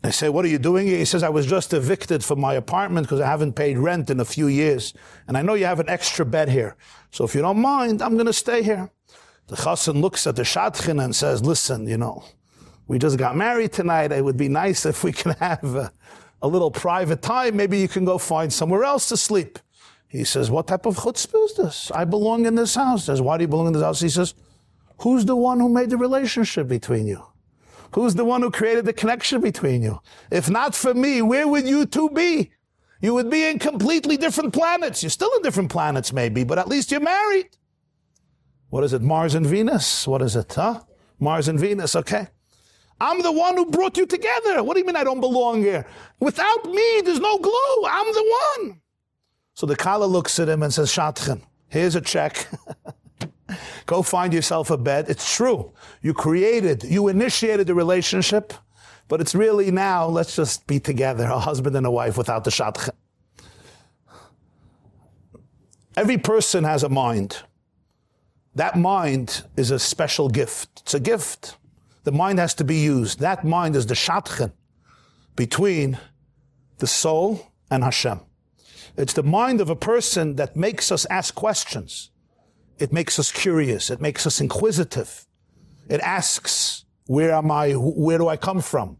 They say, what are you doing? He says, I was just evicted from my apartment because I haven't paid rent in a few years. And I know you have an extra bed here. So if you don't mind, I'm going to stay here. The chassan looks at the shadchan and says, listen, you know, we just got married tonight. It would be nice if we can have a, a little private time. Maybe you can go find somewhere else to sleep. He says, What type of chutzpah is this? I belong in this house. He says, Why do you belong in this house? He says, Who's the one who made the relationship between you? Who's the one who created the connection between you? If not for me, where would you two be? You would be in completely different planets. You're still in different planets, maybe, but at least you're married. What is it? Mars and Venus? What is it, huh? Mars and Venus, okay. I'm the one who brought you together. What do you mean I don't belong here? Without me, there's no glue. I'm the one. So the Kala looks at him and says, Shadchan, here's a check. Go find yourself a bed. It's true. You created, you initiated the relationship, but it's really now, let's just be together, a husband and a wife without the Shadchan. Every person has a mind. That mind is a special gift. It's a gift. The mind has to be used. That mind is the Shadchan between the soul and Hashem. It's the mind of a person that makes us ask questions. It makes us curious. It makes us inquisitive. It asks, where am I? Where do I come from?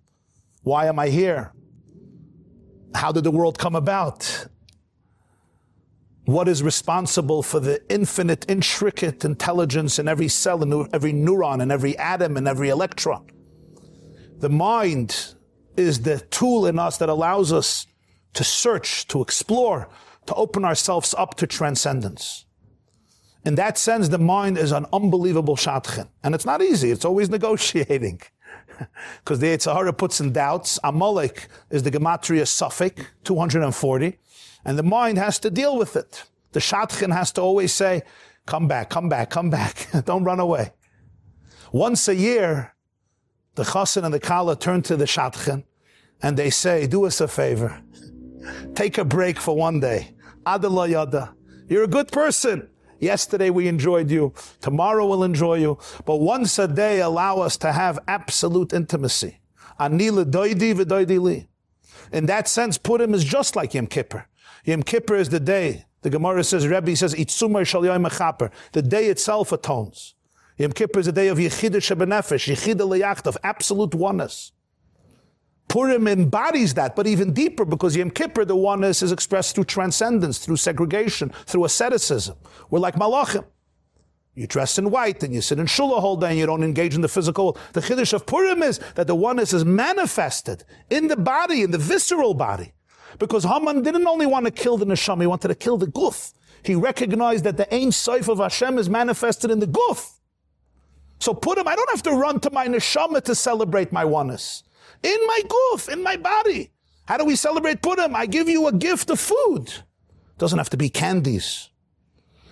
Why am I here? How did the world come about? what is responsible for the infinite, intricate intelligence in every cell, and every neuron, and every atom, and every electron. The mind is the tool in us that allows us to search, to explore, to open ourselves up to transcendence. In that sense, the mind is an unbelievable shadchan. And it's not easy. It's always negotiating. Because the Yetzer Hara puts in doubts. Amalek is the gematria safek, 240. And the mind has to deal with it. The shadchan has to always say, come back, come back, come back. Don't run away. Once a year, the chassan and the kala turn to the shadchan and they say, do us a favor. Take a break for one day. Adala yada. You're a good person. Yesterday we enjoyed you. Tomorrow we'll enjoy you. But once a day allow us to have absolute intimacy. Anila doidi v'doidi li. In that sense, Purim is just like Yom Kippur. Yom Kippur is the day. The Gemara says, Rebbe says, Itzumar shal yoyim The day itself atones. Yom Kippur is the day of Yechidah Shebenefesh, Yechidah Leyachta, of absolute oneness. Purim embodies that, but even deeper because Yom Kippur, the oneness is expressed through transcendence, through segregation, through asceticism. We're like malachim. You dress in white and you sit in shul a whole day and you don't engage in the physical. The chiddush of Purim is that the oneness is manifested in the body, in the visceral body. Because Haman didn't only want to kill the neshama, he wanted to kill the guf. He recognized that the Ein Sof of Hashem is manifested in the guf. So Purim, I don't have to run to my neshama to celebrate my oneness in my guf, in my body. How do we celebrate Purim? I give you a gift of food. It doesn't have to be candies.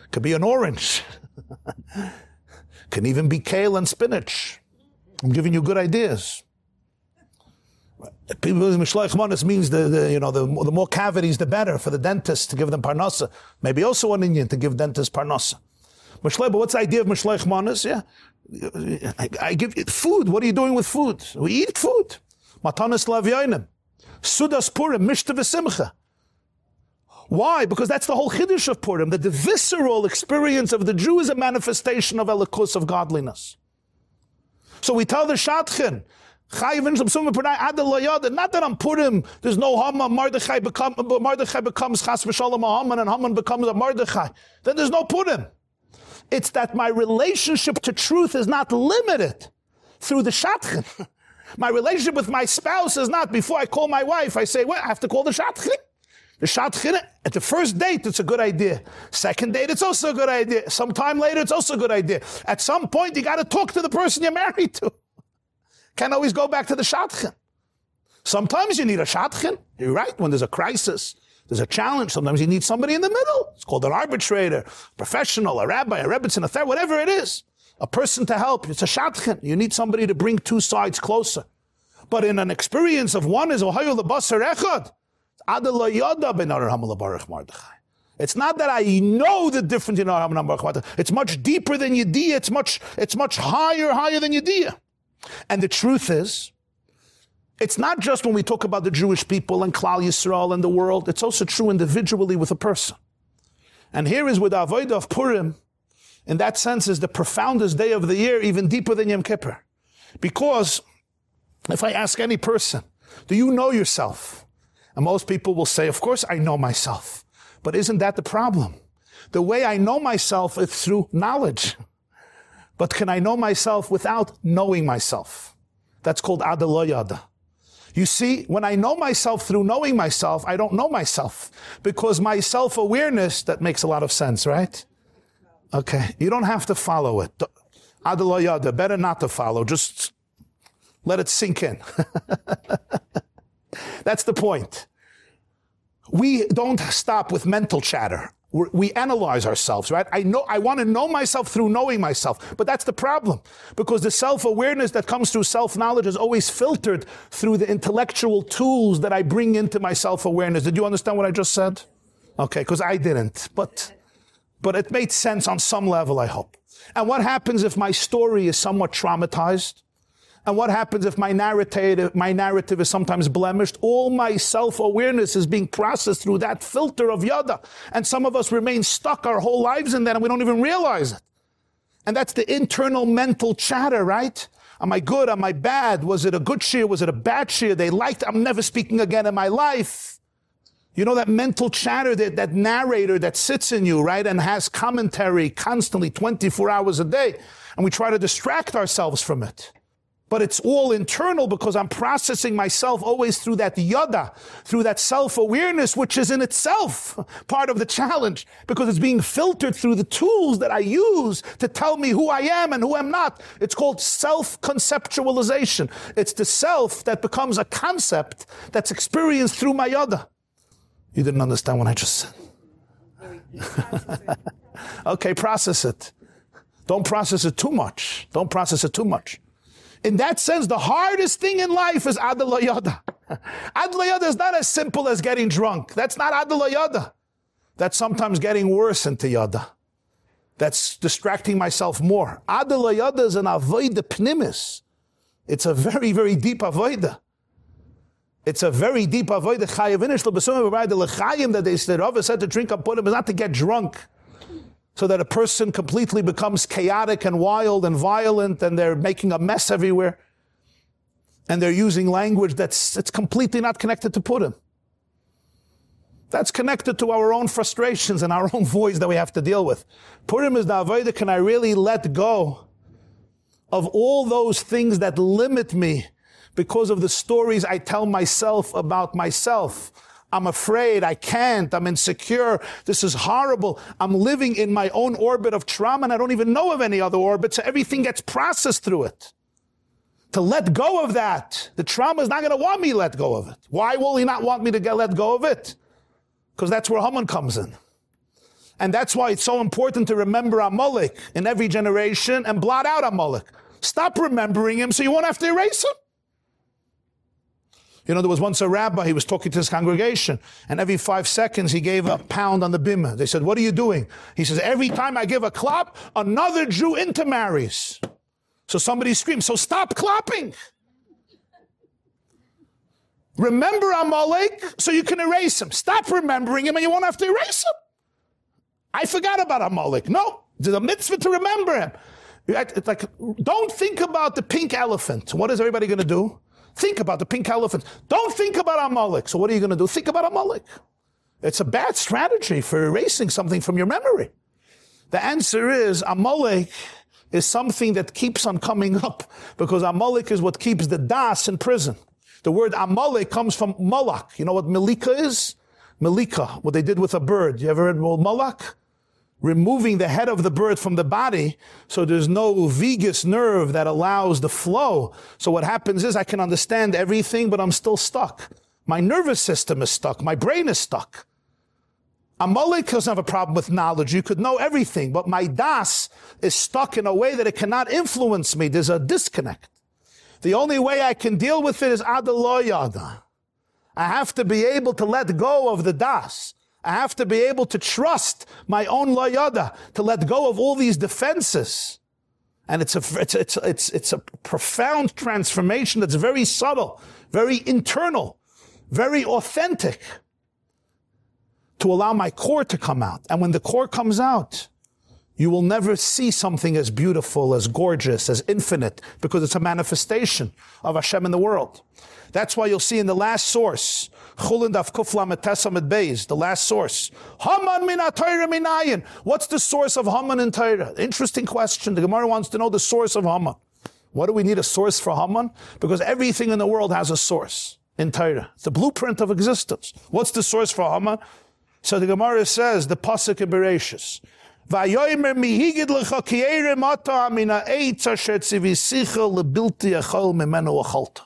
It could be an orange. Can even be kale and spinach. I'm giving you good ideas. People means the, the, you know the, the more cavities the better for the dentist to give them parnasa. Maybe also an Indian to give dentists parnasa. But what's the idea of Mishloich Manas? Yeah, I, I give you food. What are you doing with food? We eat food. Matanis Lavyanim. Sudas Purim, Mishta V'Simcha. Why? Because that's the whole chiddush of Purim, that the visceral experience of the Jew is a manifestation of elikus, of godliness. So we tell the Shadchan, not that on Purim there's no Haman, Mordechai, become, Mordechai becomes Chas V'Shalom Haman and Haman becomes a Mordechai. Then there's no Purim. It's that my relationship to truth is not limited through the Shadchan. My relationship with my spouse is not before I call my wife, I say, well, I have to call the Shadchan. The Shadchan, at the first date, it's a good idea. Second date, it's also a good idea. Sometime later, it's also a good idea. At some point, you got to talk to the person you're married to. Can't always go back to the Shadchan. Sometimes you need a Shadchan. You're right. When there's a crisis, there's a challenge. Sometimes you need somebody in the middle. It's called an arbitrator, professional, a rabbi, a rebbitzin, a ther, whatever it is a person to help. It's a shadchan. You need somebody to bring two sides closer. But in an experience of one is Ohio the Basar Echad, it's not that I know the difference in Aram and Baruch It's much deeper than Yediyah. It's much, it's much higher, higher than Yediyah. And the truth is, it's not just when we talk about the Jewish people and Klal Yisrael and the world. It's also true individually with a person. And here is with Avodah of Purim, in that sense, is the profoundest day of the year, even deeper than Yom Kippur. Because if I ask any person, do you know yourself? And most people will say, of course I know myself. But isn't that the problem? The way I know myself is through knowledge. But can I know myself without knowing myself? That's called adaloyada. You see, when I know myself through knowing myself, I don't know myself because my self-awareness, that makes a lot of sense, right? Okay, you don't have to follow it. Adalayada, better not to follow. Just let it sink in. That's the point. We don't stop with mental chatter. We're, we analyze ourselves, right? I know, I want to know myself through knowing myself, but that's the problem because the self-awareness that comes through self-knowledge is always filtered through the intellectual tools that I bring into my self-awareness. Did you understand what I just said? Okay, because I didn't, but but it made sense on some level, I hope. And what happens if my story is somewhat traumatized? And what happens if my narrative, my narrative is sometimes blemished? All my self-awareness is being processed through that filter of yada. And some of us remain stuck our whole lives in that and we don't even realize it. And that's the internal mental chatter, right? Am I good? Am I bad? Was it a good shiur? Was it a bad shiur? They liked, I'm never speaking again in my life. You know that mental chatter, that, that narrator that sits in you, right, and has commentary constantly 24 hours a day, and we try to distract ourselves from it but it's all internal because I'm processing myself always through that yada, through that self-awareness, which is in itself part of the challenge because it's being filtered through the tools that I use to tell me who I am and who I'm not. It's called self-conceptualization. It's the self that becomes a concept that's experienced through my yada. You didn't understand what I just said. okay, process it. Don't process it too much. Don't process it too much. In that sense, the hardest thing in life is Adalayada. Adalayada is not as simple as getting drunk. That's not Adalayada. That's sometimes getting worse into Yada. That's distracting myself more. Adalayada is an avoida pnimis. It's a very, very deep avoida. It's a very deep avoida. Chayavinish l'chayim that they said, Rava said to drink up purim is not to get drunk so that a person completely becomes chaotic and wild and violent and they're making a mess everywhere. And they're using language that's, that's completely not connected to Purim. That's connected to our own frustrations and our own voice that we have to deal with. Purim is the avodah, can I really let go of all those things that limit me because of the stories I tell myself about myself? I'm afraid. I can't. I'm insecure. This is horrible. I'm living in my own orbit of trauma and I don't even know of any other orbit. So everything gets processed through it. To let go of that, the trauma is not going to want me to let go of it. Why will he not want me to get let go of it? Because that's where Haman comes in. And that's why it's so important to remember Amalek in every generation and blot out Amalek. Stop remembering him so you won't have to erase him. You know, there was once a rabbi, he was talking to his congregation, and every five seconds he gave a pound on the bimah. They said, What are you doing? He says, Every time I give a clap, another Jew intermarries. So somebody screams, So stop clapping. Remember Amalek so you can erase him. Stop remembering him and you won't have to erase him. I forgot about Amalek. No, there's a mitzvah to remember him. It's like, don't think about the pink elephant. What is everybody going to do? Think about the pink elephant. Don't think about Amalek. So what are you going to do? Think about Amalek. It's a bad strategy for erasing something from your memory. The answer is Amalek is something that keeps on coming up because Amalek is what keeps the das in prison. The word Amalek comes from Malak. You know what Malika is? Malika, what they did with a bird. You ever heard of Malak? Removing the head of the bird from the body so there's no vagus nerve that allows the flow. So what happens is I can understand everything, but I'm still stuck. My nervous system is stuck. My brain is stuck. Amalek doesn't have a problem with knowledge. You could know everything, but my das is stuck in a way that it cannot influence me. There's a disconnect. The only way I can deal with it is adaloyada. I have to be able to let go of the das. I have to be able to trust my own layada, to let go of all these defenses. And it's a, it's, it's, it's, it's a profound transformation that's very subtle, very internal, very authentic to allow my core to come out. And when the core comes out, you will never see something as beautiful, as gorgeous, as infinite, because it's a manifestation of Hashem in the world. That's why you'll see in the last source, Chulin Daf Kuflam Tesamid Beis, the last source. Haman min minayin. What's the source of Haman in Torah? Interesting question. The Gemara wants to know the source of Haman. What do we need a source for Haman? Because everything in the world has a source in Torah. It's the blueprint of existence. What's the source for Haman? So the Gemara says, the Pasuk in Bereshis. Vayoymer mihigid lecha kiere mata amina eitz asher tzivisicha lebilti echol memenu achalta.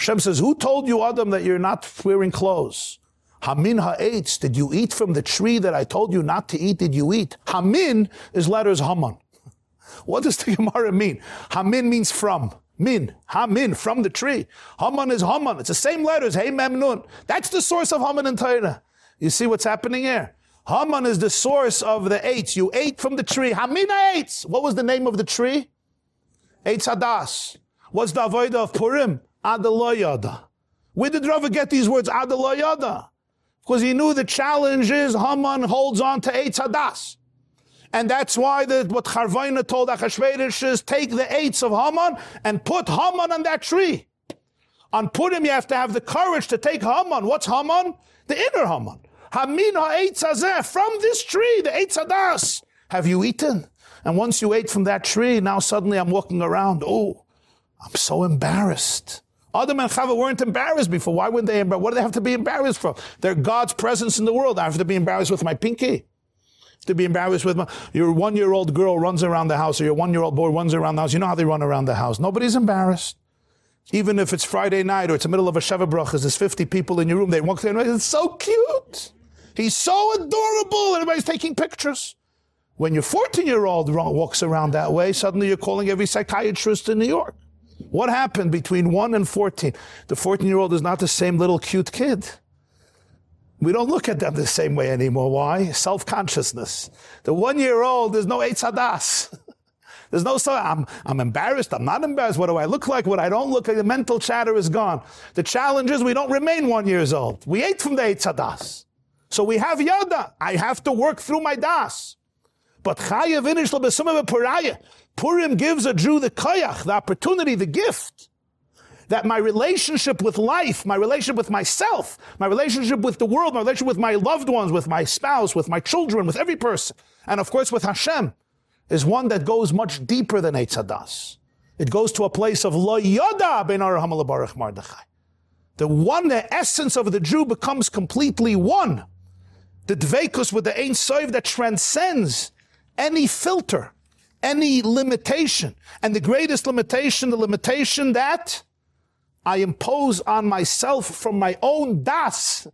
Hashem says, Who told you, Adam, that you're not wearing clothes? Hamin ha'etz, did you eat from the tree that I told you not to eat? Did you eat? Hamin is letters Haman. What does the Gemara mean? Hamin means from. Min, Hamin, from the tree. Haman is Haman. It's the same letters, Hey Mem Nun. That's the source of Haman and Torah. You see what's happening here? Haman is the source of the eitz. You ate from the tree. Hamina eitz. What was the name of the tree? Eitz Hadas. What's the avodah of Purim? Adaloyada. Where did Rava get these words, Adaloyada? Because he knew the challenge is Haman holds on to Eitz Hadas. And that's why the, what Charvaina told Achashverosh is take the eitz of Haman and put Haman on that tree. On Purim, you have to have the courage to take Haman. What's Haman? The inner Haman. Hamin ha'etz from this tree, the eitz hadas, have you eaten? And once you ate from that tree, now suddenly I'm walking around. Oh, I'm so embarrassed. Adam and Chava weren't embarrassed before. Why would they? What do they have to be embarrassed for? They're God's presence in the world. I have to be embarrassed with my pinky. To be embarrassed with my, your one-year-old girl runs around the house or your one-year-old boy runs around the house. You know how they run around the house. Nobody's embarrassed. Even if it's Friday night or it's the middle of a Sheva Brachas, there's 50 people in your room. They walk in, it's so cute. He's so adorable. Everybody's taking pictures. When your 14 year old walks around that way, suddenly you're calling every psychiatrist in New York. What happened between 1 and 14? The 14 year old is not the same little cute kid. We don't look at them the same way anymore. Why? Self consciousness. The one year old, there's no Eitz. There's no so I'm I'm embarrassed. I'm not embarrassed. What do I look like? What I don't look like? The mental chatter is gone. The challenge is we don't remain one years old. We ate from the Eitz. So we have yada. I have to work through my das. But chayav inish puraya. Purim gives a Jew the koyach, the opportunity, the gift. That my relationship with life, my relationship with myself, my relationship with the world, my relationship with my loved ones, with my spouse, with my children, with every person, and of course with Hashem, is one that goes much deeper than Eitz Hadas. It goes to a place of lo yoda ben Baruch Mordechai. The one, the essence of the Jew becomes completely one the dveikus with the Ein Sof that transcends any filter, any limitation. And the greatest limitation, the limitation that I impose on myself from my own das.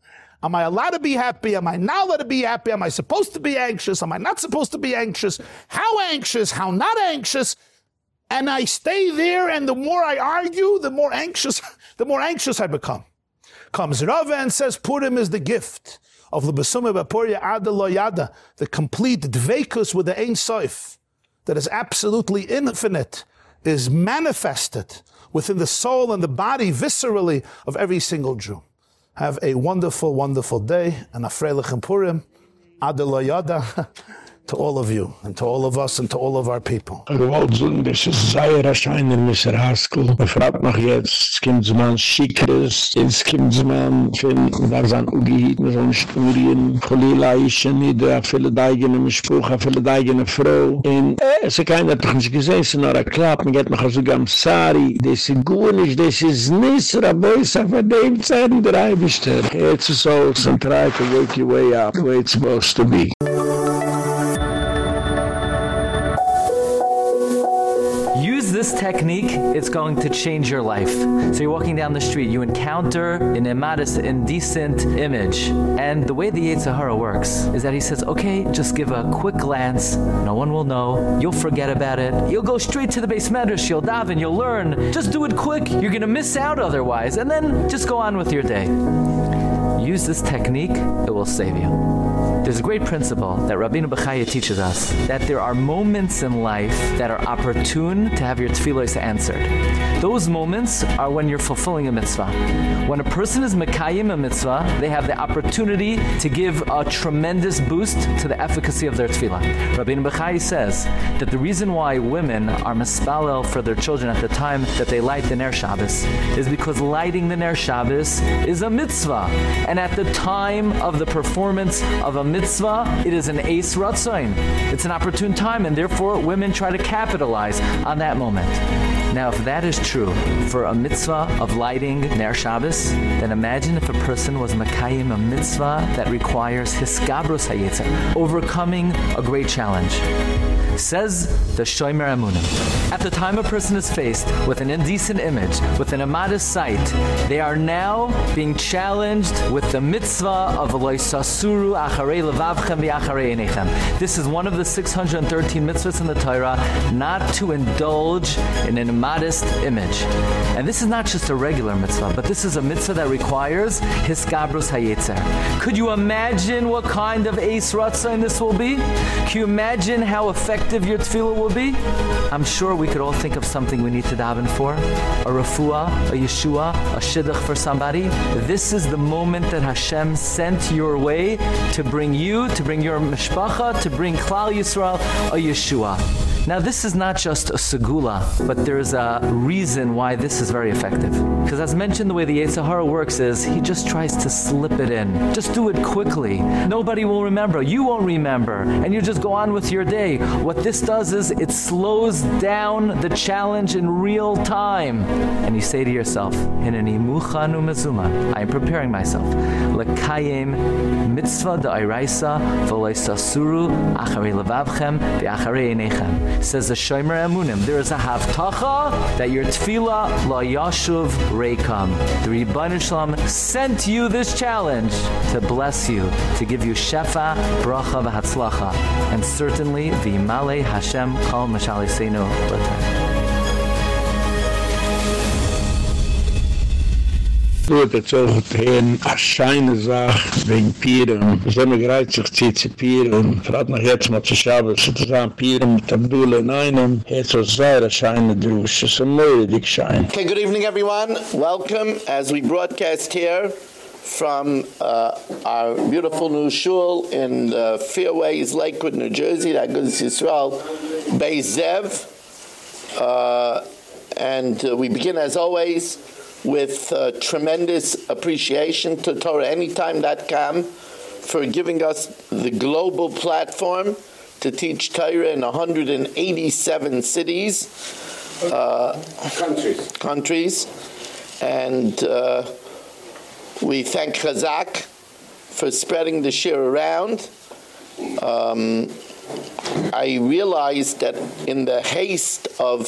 Am I allowed to be happy? Am I not allowed to be happy? Am I supposed to be anxious? Am I not supposed to be anxious? How anxious? How not anxious? And I stay there, and the more I argue, the more anxious, the more anxious I become. Comes Rava and says Purim is the gift of the Besuma Bapuria Ada Loyada, the complete Dveikus with the Ein Soif, that is absolutely infinite, is manifested within the soul and the body viscerally of every single Jew. Have a wonderful, wonderful day and a Freilich Purim. Ada Loyada. to all of you and to all of us and to all of our people. Ich wollte sagen, das ist sehr erscheinend, Mr. Haskell. Man fragt mich jetzt, es kommt man Schickres, es kommt man, wenn da sind Ugehitten, so ein Studien, Cholila Ische, Nidra, viele Deigene, mit Spruch, viele Deigene Frau. Und äh, es ist keiner, doch nicht gesehen, es ist noch ein Klapp, man geht noch so ganz Sari, das ist gut nicht, das ist nicht, Rabeu, es ist auf dem Zeiten der Eibischter. It's so, so try to work your way up, the way it's supposed to be. Technique, it's going to change your life. So you're walking down the street, you encounter an immodest, indecent image. And the way the Yetzer Hara works is that he says, okay, just give a quick glance. No one will know. You'll forget about it. You'll go straight to the beis medrash, you'll daven, you'll learn. Just do it quick. You're going to miss out otherwise. And then just go on with your day. Use this technique, it will save you. There's a great principle that Rabbeinu Bechaya teaches us that there are moments in life that are opportune to have your tefillos answered. Those moments are when you're fulfilling a mitzvah. When a person is mekayim a mitzvah, they have the opportunity to give a tremendous boost to the efficacy of their tefillah. Rabbeinu Bechaya says that the reason why women are mispalel for their children at the time that they light the Ner Shabbos is because lighting the Ner Shabbos is a mitzvah. And at the time of the performance of a mitzvah, it is an eis ratzon. It's an opportune time and therefore women try to capitalize on that moment. Now if that is true for a mitzvah of lighting Ner Shabbos, then imagine if a person was makayim a mitzvah that requires hisgabros hayetzer, overcoming a great challenge. Says the Shomer Emunim. At the time a person is faced with an indecent image, with an immodest sight, they are now being challenged with the mitzvah of loisasuru acharei levavchem v'acharei enechem. This is one of the 613 mitzvahs in the Torah, not to indulge in an immodest image. And this is not just a regular mitzvah, but this is a mitzvah that requires hiskabrus hayetzer. Could you imagine what kind of ace ratzah this will be? Can you imagine how effective effective your tefillah will be? I'm sure we could all think of something we need to daven for. A refuah, a yeshua, a shidduch for somebody. This is the moment that Hashem sent your way to bring you, to bring your mishpacha, to bring Klal Yisrael a yeshua. Now this is not just a segula, but there's a reason why this is very effective. Because as mentioned the way the Yetzer Hara works is he just tries to slip it in. Just do it quickly. Nobody will remember. You won't remember and you just go on with your day. What this does is it slows down the challenge in real time. And you say to yourself, "Hineni muchanu mezuman." I am preparing myself. Lekayim mitzvah da'iraisa v'loisasuru acharei levavchem v'acharei einechem. Says the Shomer Emunim, there is a havtacha that your tefillah la yashuv reikam. The Ribono Shel Olam sent you this challenge to bless you, to give you shefa, bracha, v'hatzlacha, and certainly v'imale Hashem kol mashalisenu l'tayim. Hat a scheine wegen Pieren. Zu Pieren. Jetzt mal zu Schabes, Pieren mit Abdullah in einem. Jetzt so sehr a scheine dick Schein. Okay, good evening everyone. Welcome as we broadcast here from uh, our beautiful new shul in uh, Fairways, Lakewood, New Jersey, that goes to Israel, Bay Zev. Uh, and uh, we begin as always with uh, tremendous appreciation to TorahAnytime.com for giving us the global platform to teach Torah in 187 cities, uh, Countries. countries, and uh, we thank Chazak for spreading the shiur around. Um, I realized that in the haste of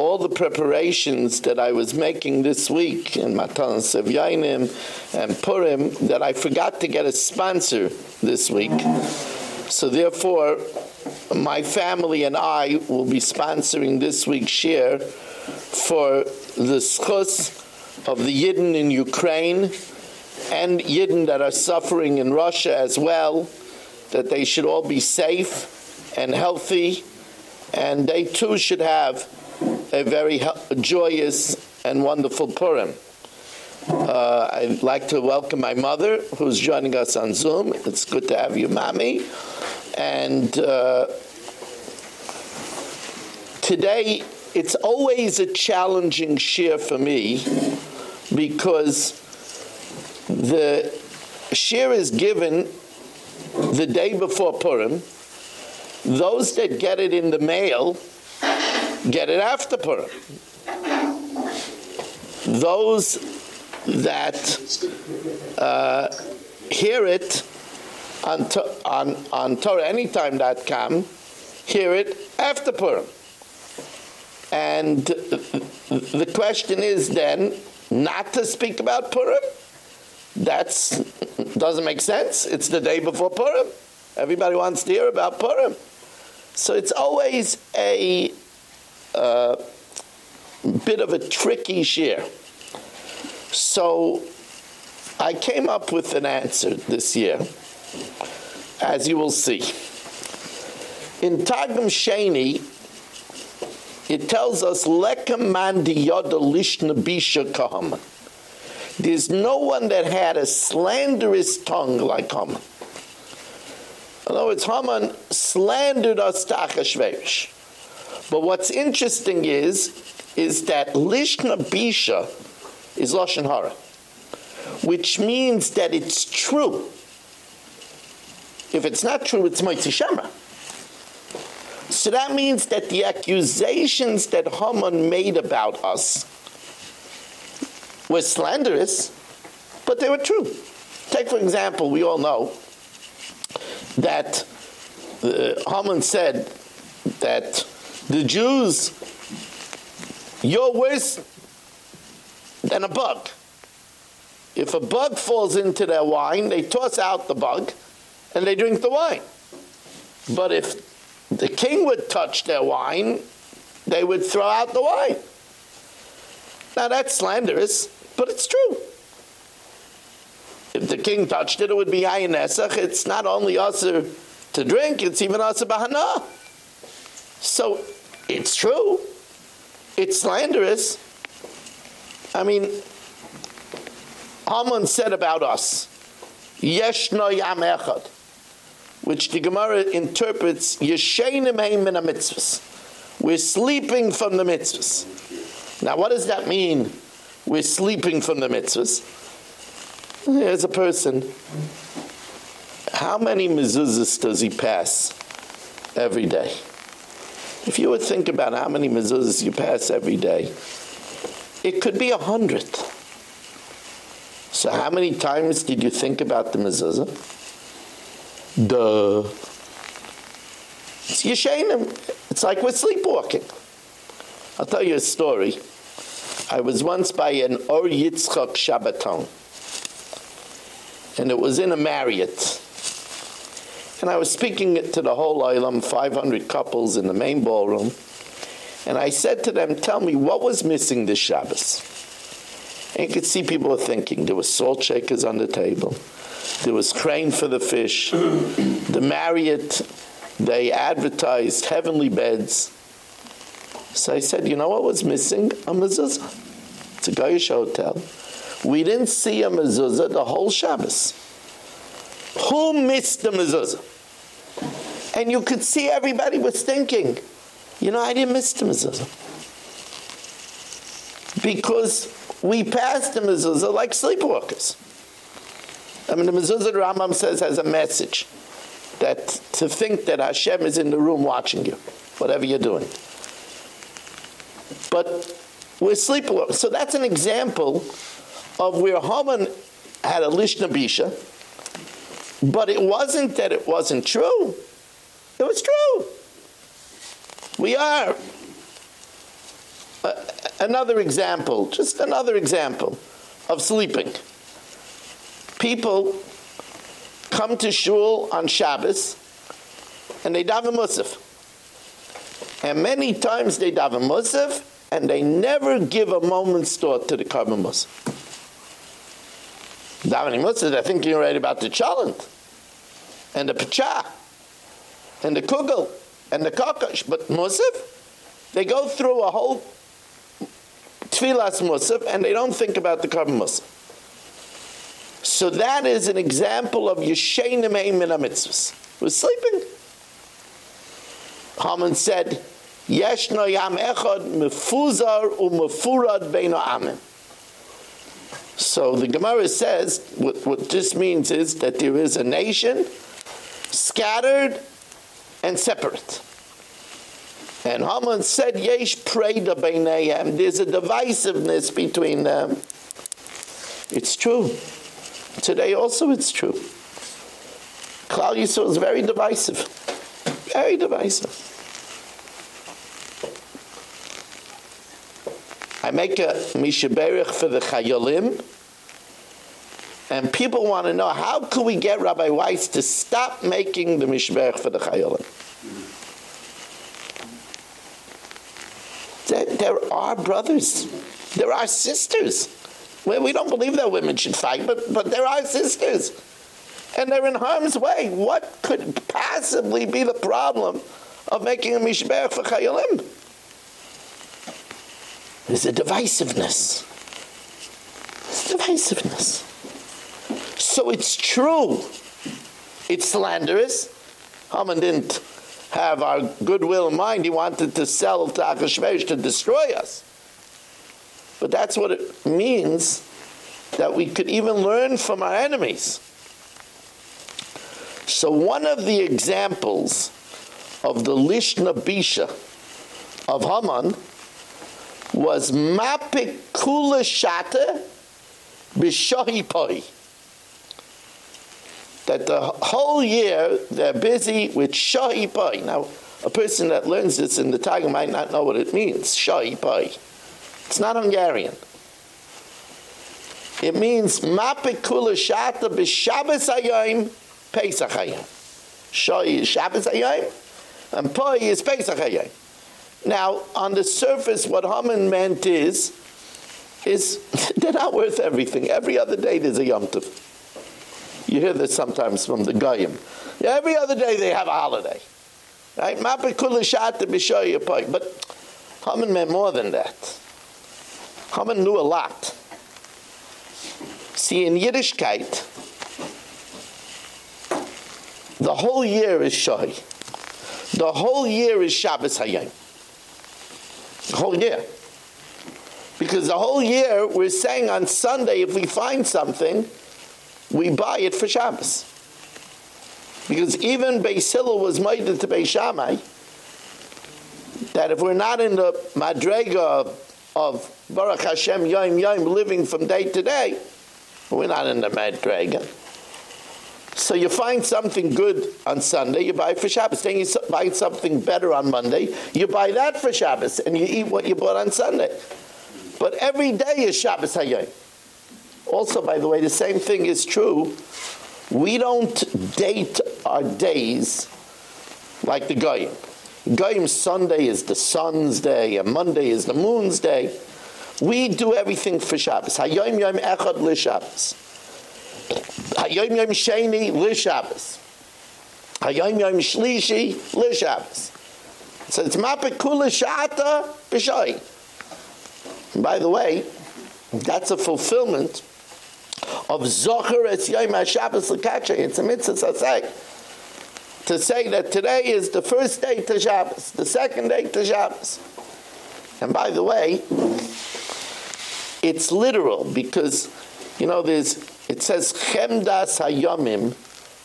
all the preparations that I was making this week in Matan Sevyanim and Purim that I forgot to get a sponsor this week. So therefore, my family and I will be sponsoring this week's shiur for the schus of the Yidden in Ukraine and Yidden that are suffering in Russia as well, that they should all be safe and healthy, and they too should have a very joyous and wonderful Purim. Uh, I'd like to welcome my mother, who's joining us on Zoom. It's good to have you, Mommy. And uh, today, it's always a challenging shiur for me because the shiur is given the day before Purim. Those that get it in the mail get it after Purim. Those that uh, hear it on, to, on, Torah anytime that TorahAnytime.com hear it after Purim. And the question is then not to speak about Purim? That's doesn't make sense. It's the day before Purim. Everybody wants to hear about Purim. So it's always a uh, bit of a tricky year. So I came up with an answer this year, as you will see. In Targum Sheni, it tells us, Lekam man yoda lishna bisha. There's no one that had a slanderous tongue like Haman. In other words, Haman slandered us to Achashverosh. But what's interesting is, is that Lishna Bisha is Lashon Hara, which means that it's true. If it's not true, it's Moitzi Shemra. So that means that the accusations that Haman made about us were slanderous, but they were true. Take, for example, we all know that uh, Haman said that the Jews, you're worse than a bug. If a bug falls into their wine, they toss out the bug and they drink the wine. But if the king would touch their wine, they would throw out the wine. Now that's slanderous, but it's true. If the king touched it, it would be ayin. It's not only usher to drink, it's even usher bahana. So it's true. It's slanderous. I mean, Haman said about us, Yeshno Yam Echad. which the Gemara interprets Yeshayim Heim Min mitzvahs. We're sleeping from the mitzvahs. Now, what does that mean? We're sleeping from the mitzvahs. Here's a person. How many mezuzahs does he pass every day? If you would think about how many mezuzahs you pass every day, it could be a hundred. So how many times did you think about the mezuzah? Duh. It's Yeshenim. It's like we're sleepwalking. I'll tell you a story. I was once by an Or Yitzchak Shabbaton. And it was in a Marriott. And I was speaking to the whole Olam, 500 couples in the main ballroom. And I said to them, tell me, what was missing this Shabbos? And you could see people were thinking. There was salt shakers on the table. There was chrain for the fish. the Marriott, they advertised heavenly beds. So I said, you know what was missing? A mezuzah. It's a Goyish hotel. We didn't see a mezuzah the whole Shabbos. Who missed the mezuzah? And you could see everybody was thinking, you know, I didn't miss the mezuzah. Because we passed the mezuzah like sleepwalkers. I mean, the mezuzah Rambam says has a message that to think that Hashem is in the room watching you, whatever you're doing. But we're sleepwalkers. So that's an example of where Haman had a Lishna Bisha, but it wasn't that it wasn't true. It was true. We are. Uh, another example, just another example of sleeping. People come to shul on Shabbos and they daven musaf. And many times they daven musaf and they never give a moment's thought to the korban musaf. Davening musaf, I think you're right about the cholent and the pachah and the kugel and the kakash, but musaf, they go through a whole tefillas musaf and they don't think about the korban musaf. So that is an example of Yeshayim Ein mitzvahs. We're sleeping. Haman said, Yesh no yam echad mefuzar umefurad beino amen. So the Gemara says, what, what this means is that there is a nation scattered and separate. And Haman said, Yesh preda beinayim. There's a divisiveness between them. It's true. Today also it's true. Klal Yisrael is very divisive. Very divisive. I make a mishaberich for the chayolim, and people want to know how could we get Rabbi Weiss to stop making the mishberich for the chayolim? There, there are brothers, there are sisters. We don't believe that women should fight, but, but there are sisters. And they're in harm's way. What could possibly be the problem of making a mishberich for chayolim? There's a divisiveness. There's divisiveness. So it's true. It's slanderous. Haman didn't have our goodwill in mind. He wanted to sell to Achashverosh to destroy us. But that's what it means that we could even learn from our enemies. So one of the examples of the Lishna Bisha of Haman was Mapik Kula Shata Bishahi Poi. That the whole year they're busy with Shahi Poi. Now, a person that learns this in the Tiger might not know what it means, Shahi Poi. It's not Hungarian. It means Mapik Kula Shata Bishabas Hayim Pesach Hayim. Shai is Shabbos Hayim, and Poi is Pesach Hayim. Now, on the surface, what Haman meant is, is they're not worth everything. Every other day there's a Yom Tov. You hear this sometimes from the Goyim. Every other day they have a holiday. Right? But Haman meant more than that. Haman knew a lot. See, in Yiddishkeit, the whole year is Shai. The whole year is Shabbos Hayom. The whole year. Because the whole year we're saying on Sunday, if we find something, we buy it for Shabbos. Because even Beis Hillel was made to Beis Shammai, that if we're not in the Madrega of Baruch Hashem Yom Yom living from day to day, we're not in the Madrega. So you find something good on Sunday, you buy for Shabbos. Then you buy something better on Monday, you buy that for Shabbos, and you eat what you bought on Sunday. But every day is Shabbos Hayom. Also, by the way, the same thing is true. We don't date our days like the Goyim. Goyim Sunday is the sun's day, and Monday is the moon's day. We do everything for Shabbos. Hayom Yom Echad Li Shabbos. Hayom Yom Sheni Li Shabbos. Hayom Yom Shlishi Li Shabbos. So it's Mapet Kula Shata B'Shoy. By the way, that's a fulfillment of Zocher Es Yom HaShabbos L'Katcha. It's a mitzvah say. To say that today is the first day to Shabbos, the second day to Shabbos. And by the way, it's literal because, you know, there's, it says, Chemdas Hayomim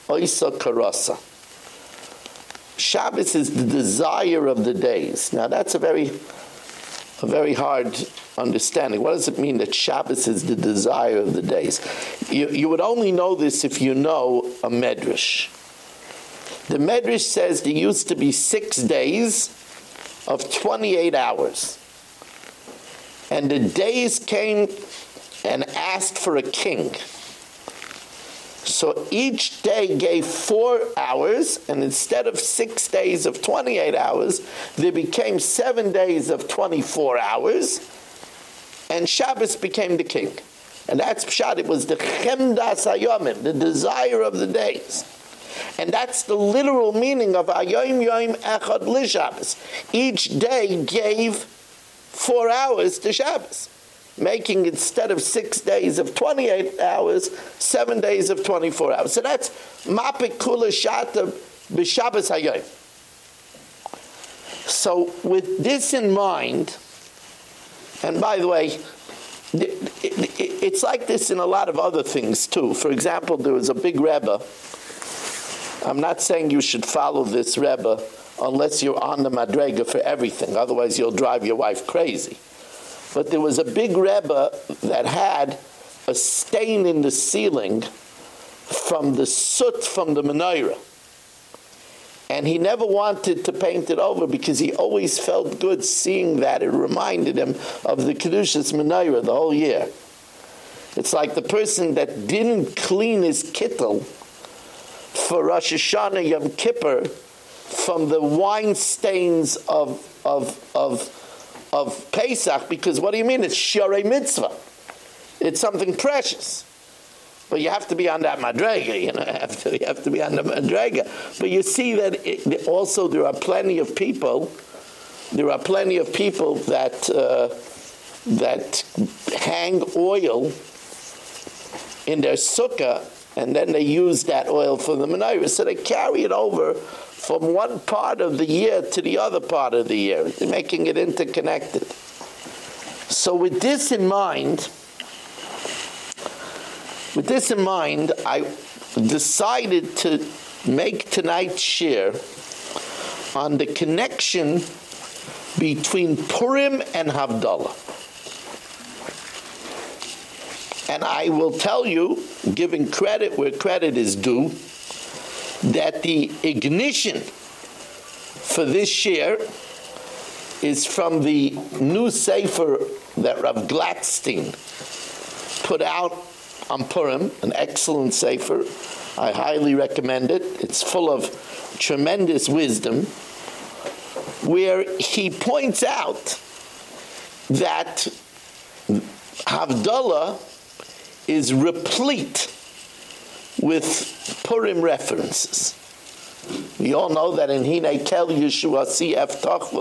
Oisa Karasa. Shabbos is the desire of the days. Now that's a very, a very hard understanding. What does it mean that Shabbos is the desire of the days? You, you would only know this if you know a medrash. The medrash says there used to be six days of 28 hours. And the days came and asked for a king. So each day gave four hours, and instead of six days of 28 hours, there became seven days of 24 hours, and Shabbos became the king. And that's Pshat, it was the Chemdas Hayomim, the desire of the days. And that's the literal meaning of Ayom Yom Echad Li Shabbos. Each day gave four hours to Shabbos, making instead of six days of 28 hours, seven days of 24 hours. So that's Mapik Kula Shata B'Shabbos. So with this in mind, and by the way, it's like this in a lot of other things too. For example, there was a big Rebbe. I'm not saying you should follow this Rebbe unless you're on the Madrega for everything. Otherwise, you'll drive your wife crazy. But there was a big Rebbe that had a stain in the ceiling from the soot from the menorah. And he never wanted to paint it over because he always felt good seeing that. It reminded him of the Kedushas Menorah the whole year. It's like the person that didn't clean his kittel for Rosh Hashanah Yom Kippur from the wine stains of, of, of, of Pesach because what do you mean? It's Shorei Mitzvah. It's something precious. But you have to be on that madrega, you know. You have to, you have to be on the madrega. But you see that it, also there are plenty of people. There are plenty of people that uh, that hang oil in their sukkah, and then they use that oil for the menorah. So they carry it over from one part of the year to the other part of the year, making it interconnected. So with this in mind with this in mind, I decided to make tonight's shiur on the connection between Purim and Havdalah. And I will tell you, giving credit where credit is due, that the ignition for this shiur is from the new Sefer that Rav Gladstein put out on Purim, an excellent sefer. I highly recommend it. It's full of tremendous wisdom, where he points out that Havdalah is replete with Purim references. We all know that in Hine Kel Yeshua CF Toch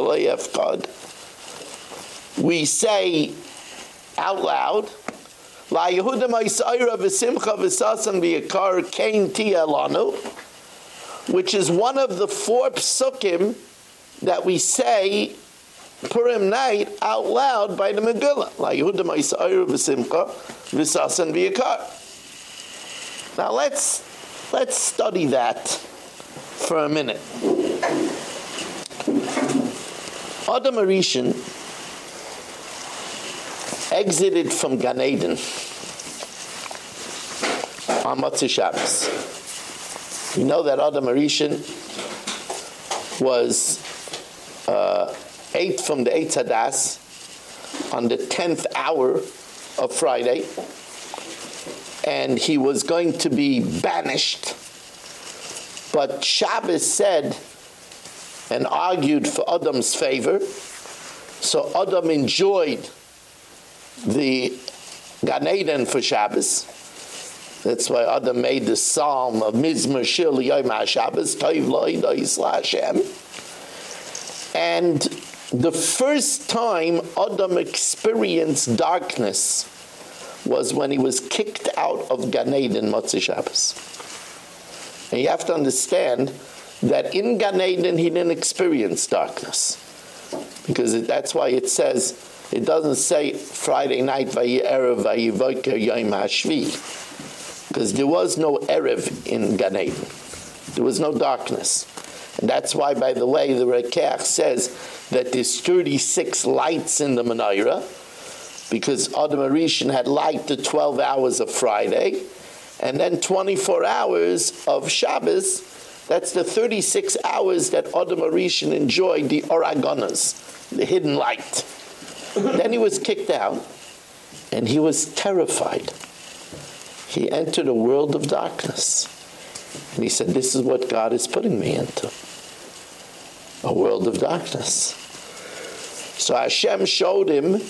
we say out loud La Yehuda Ma'isayra v'simcha v'sasan v'yakar kain tia lanu which is one of the four psukim that we say Purim night out loud by the Megillah. La Yehuda Ma'isa'ir v'simcha v'sasan v'yakar. Now let's, let's study that for a minute. Adam Arishan exited from Gan Eden on Motzei Shabbos. We know that Adam Arishan was uh, from the Eitz Hadas on the 10th hour of Friday, and he was going to be banished. But Shabbos said and argued for Adam's favor, so Adam enjoyed the Gan Eden for Shabbos. That's why Adam made the psalm of Mizmor Shil Yom HaShabbos, Toiv Lo Hashem. And the first time Adam experienced darkness was when he was kicked out of Gan Eden Motzei Shabbos. And you have to understand that in Gan Eden he didn't experience darkness. Because that's why it says, it doesn't say Friday night, Vayi-Erev, Vayi-Voker, Yom HaShvi. Because there was no Erev in Gan Eden. There was no darkness. And that's why, by the way, the Rokeach says that there's 36 lights in the menorah, because Adam Arishan had light the 12 hours of Friday, and then 24 hours of Shabbos. That's the 36 hours that Adam Arishan enjoyed the Oragonas, the hidden light. then he was kicked out, and he was terrified. He entered a world of darkness. And he said, This is what God is putting me into a world of darkness. So Hashem showed him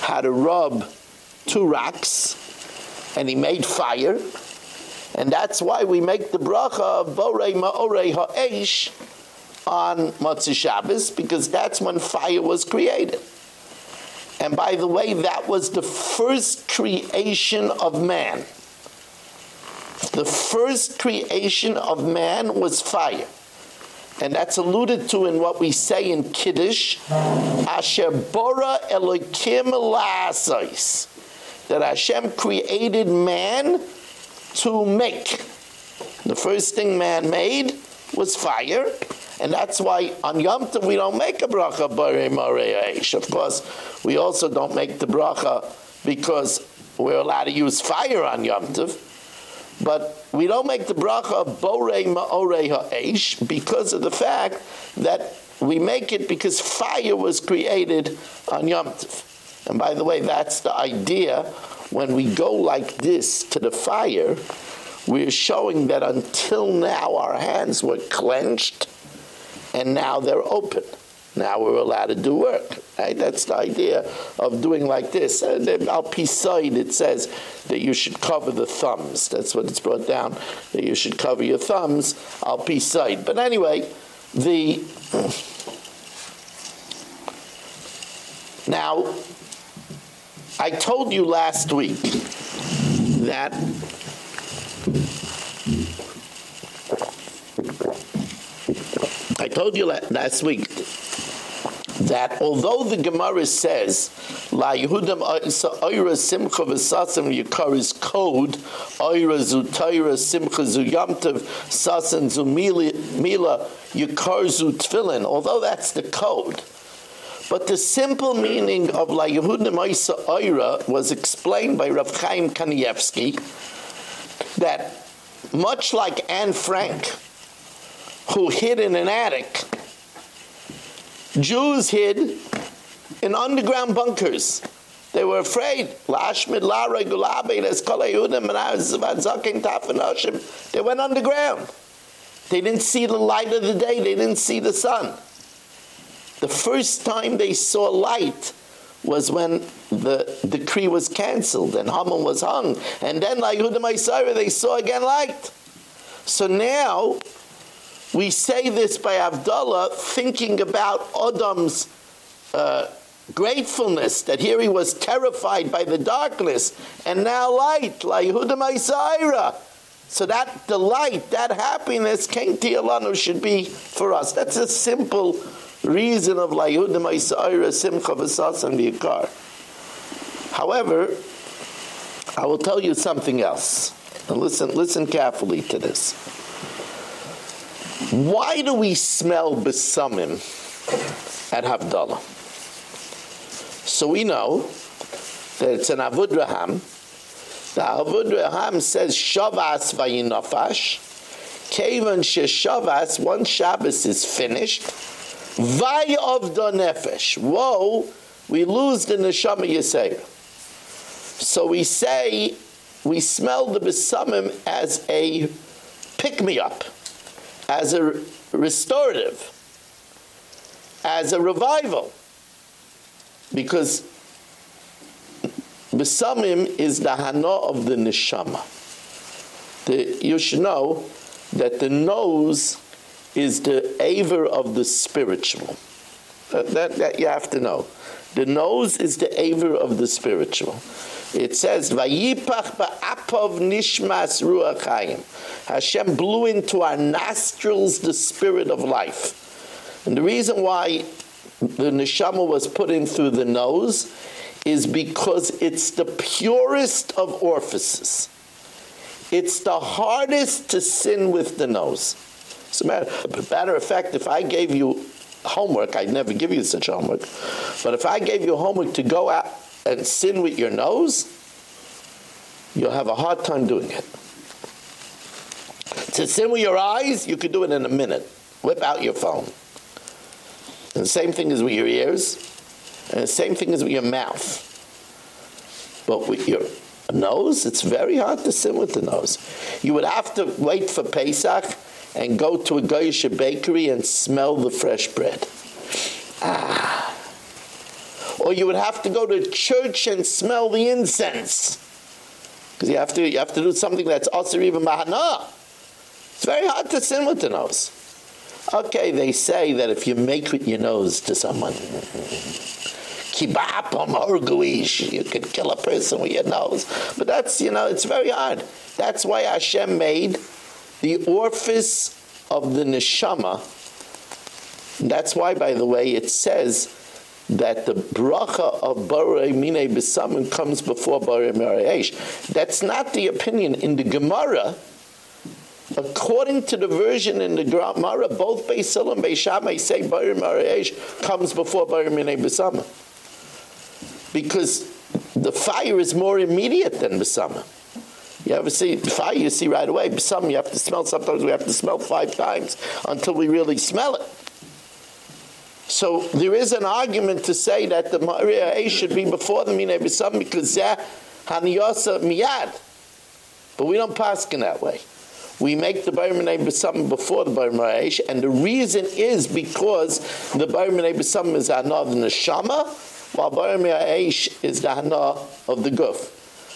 how to rub two rocks, and he made fire. And that's why we make the bracha Borei Ma'orei Ha'esh on Motzei Shabbos, because that's when fire was created. And by the way, that was the first creation of man. The first creation of man was fire and that's alluded to in what we say in Kiddush, Asher Bora Elokim La'asais, that Hashem created man to make. The first thing man made was fire, and that's why on Yom Tov we don't make a bracha Borei Marei Of course, we also don't make the bracha because we're allowed to use fire on Yom Tov, but we don't make the bracha borei ma'orei ha'esh because of the fact that we make it because fire was created on Yom Tov. And by the way, that's the idea. When we go like this to the fire, we're showing that until now our hands were clenched and now they're open. Now we're allowed to do work. Right? That's the idea of doing like this. And al side it says that you should cover the thumbs. That's what it's brought down. That you should cover your thumbs al side. But anyway, the now I told you last week that I told you last week that although the Gemara says La Yehudam Oira Simcha V'Sasam Yikari's code Oira Zutayra Simcha Zuyamtav Sasan Zumila Yikar Tfilin although that's the code. But the simple meaning of La Yehudim Oira was explained by Rav Chaim Kanievsky that much like Anne Frank who hid in an attic Jews hid in underground bunkers. They were afraid. They went underground. They didn't see the light of the day. They didn't see the sun. The first time they saw light was when the decree was cancelled and Haman was hung. And then, like Yehuda they saw again light. So now we say this by Havdalah, thinking about Adam's uh, gratefulness that here he was terrified by the darkness, and now light, like Yehuda Maisaira. So that delight, that happiness, King Tialanu should be for us. That's a simple reason of Layudim Aisa'ira Simcha V'Sasam V'Yikar. However, I will tell you something else. And listen, listen carefully to this. Why do we smell besamim at Havdalah? So we know that it's an Avudraham the Avudraham says Shavas vayinafash. Kevan Shavas, one Shabbos is finished. Vay of the nefesh. Whoa, we lose the neshama yisayr. So we say, we smell the besamim as a pick-me-up, as a restorative, as a revival. Because Besamim is the hana of the neshama. The, you should know that the nose is the aver of the spiritual. That, that, that, you have to know. The nose is the aver of the spiritual. It says, "Vayipach ba'apov nishmas ruach hayim." Hashem blew into our nostrils the spirit of life. And the reason why the neshama was put in through the nose is because it's the purest of orifices. It's the hardest to sin with the nose. As a matter, matter of fact, if I gave you homework, I'd never give you such homework, but if I gave you homework to go out and sin with your nose, you'll have a hard time doing it. To sin with your eyes, you could do it in a minute. Whip out your phone. And the same thing is with your ears. And the same thing is with your mouth. But with your nose, it's very hard to sin with the nose. You would have to wait for Pesach and go to a Goyish bakery and smell the fresh bread. Ah. Or you would have to go to church and smell the incense. Because you have to you have to do something that's also even mahana. It's very hard to sin with the nose. Okay, they say that if you make with your nose to someone, kibapam orguish, you could kill a person with your nose. But that's, you know, it's very hard. That's why Hashem made the orifice of the neshama. That's why, by the way, it says that the bracha of Borei Mine Besamim comes before Borei Marayesh. That's not the opinion in the Gemara. According to the version in the Gemara, both Beis and Beis say Borei Marayesh comes before Borei Mine Besamim. Because the fire is more immediate than Besamim. You ever see the fire, you see right away. Some you have to smell, sometimes we have to smell five times until we really smell it. So there is an argument to say that the Maria A should be before the Minei B'Sam because Zeh Haniyasa Miyad. But we don't pass in that way. We make the Bar Minei B'Sam before the Bar Minei and the reason is because the Bar Minei B'Sam is another Neshama, while Bar Minei is the Hana of the Guf.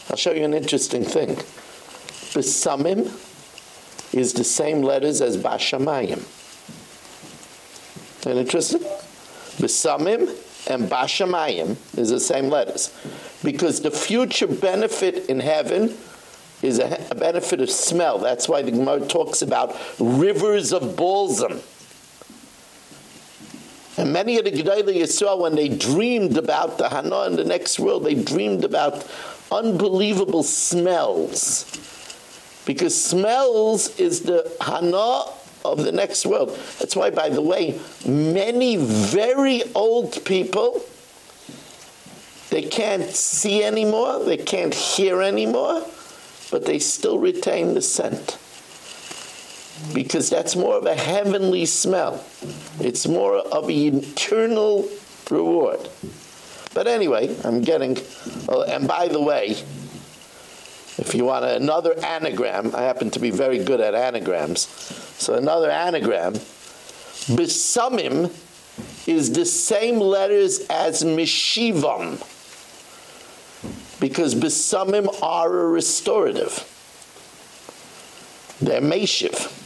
I'll show you an interesting thing. B'Samim is the same letters as Bashamayim. And interesting? Besamim and Bashamayim is the same letters. Because the future benefit in heaven is a, a benefit of smell. That's why the Gemara talks about rivers of balsam. And many of the Gedolei Yisrael, when they dreamed about the Hana in the next world, they dreamed about unbelievable smells. Because smells is the Hana of the next world. That's why, by the way, many very old people, they can't see anymore, they can't hear anymore, but they still retain the scent. Because that's more of a heavenly smell. It's more of an eternal reward. But anyway, I'm getting, oh, and by the way, if you want another anagram, I happen to be very good at anagrams. So another anagram, Besamim is the same letters as Mishivam. Because Besamim are a restorative. They're Meshiv.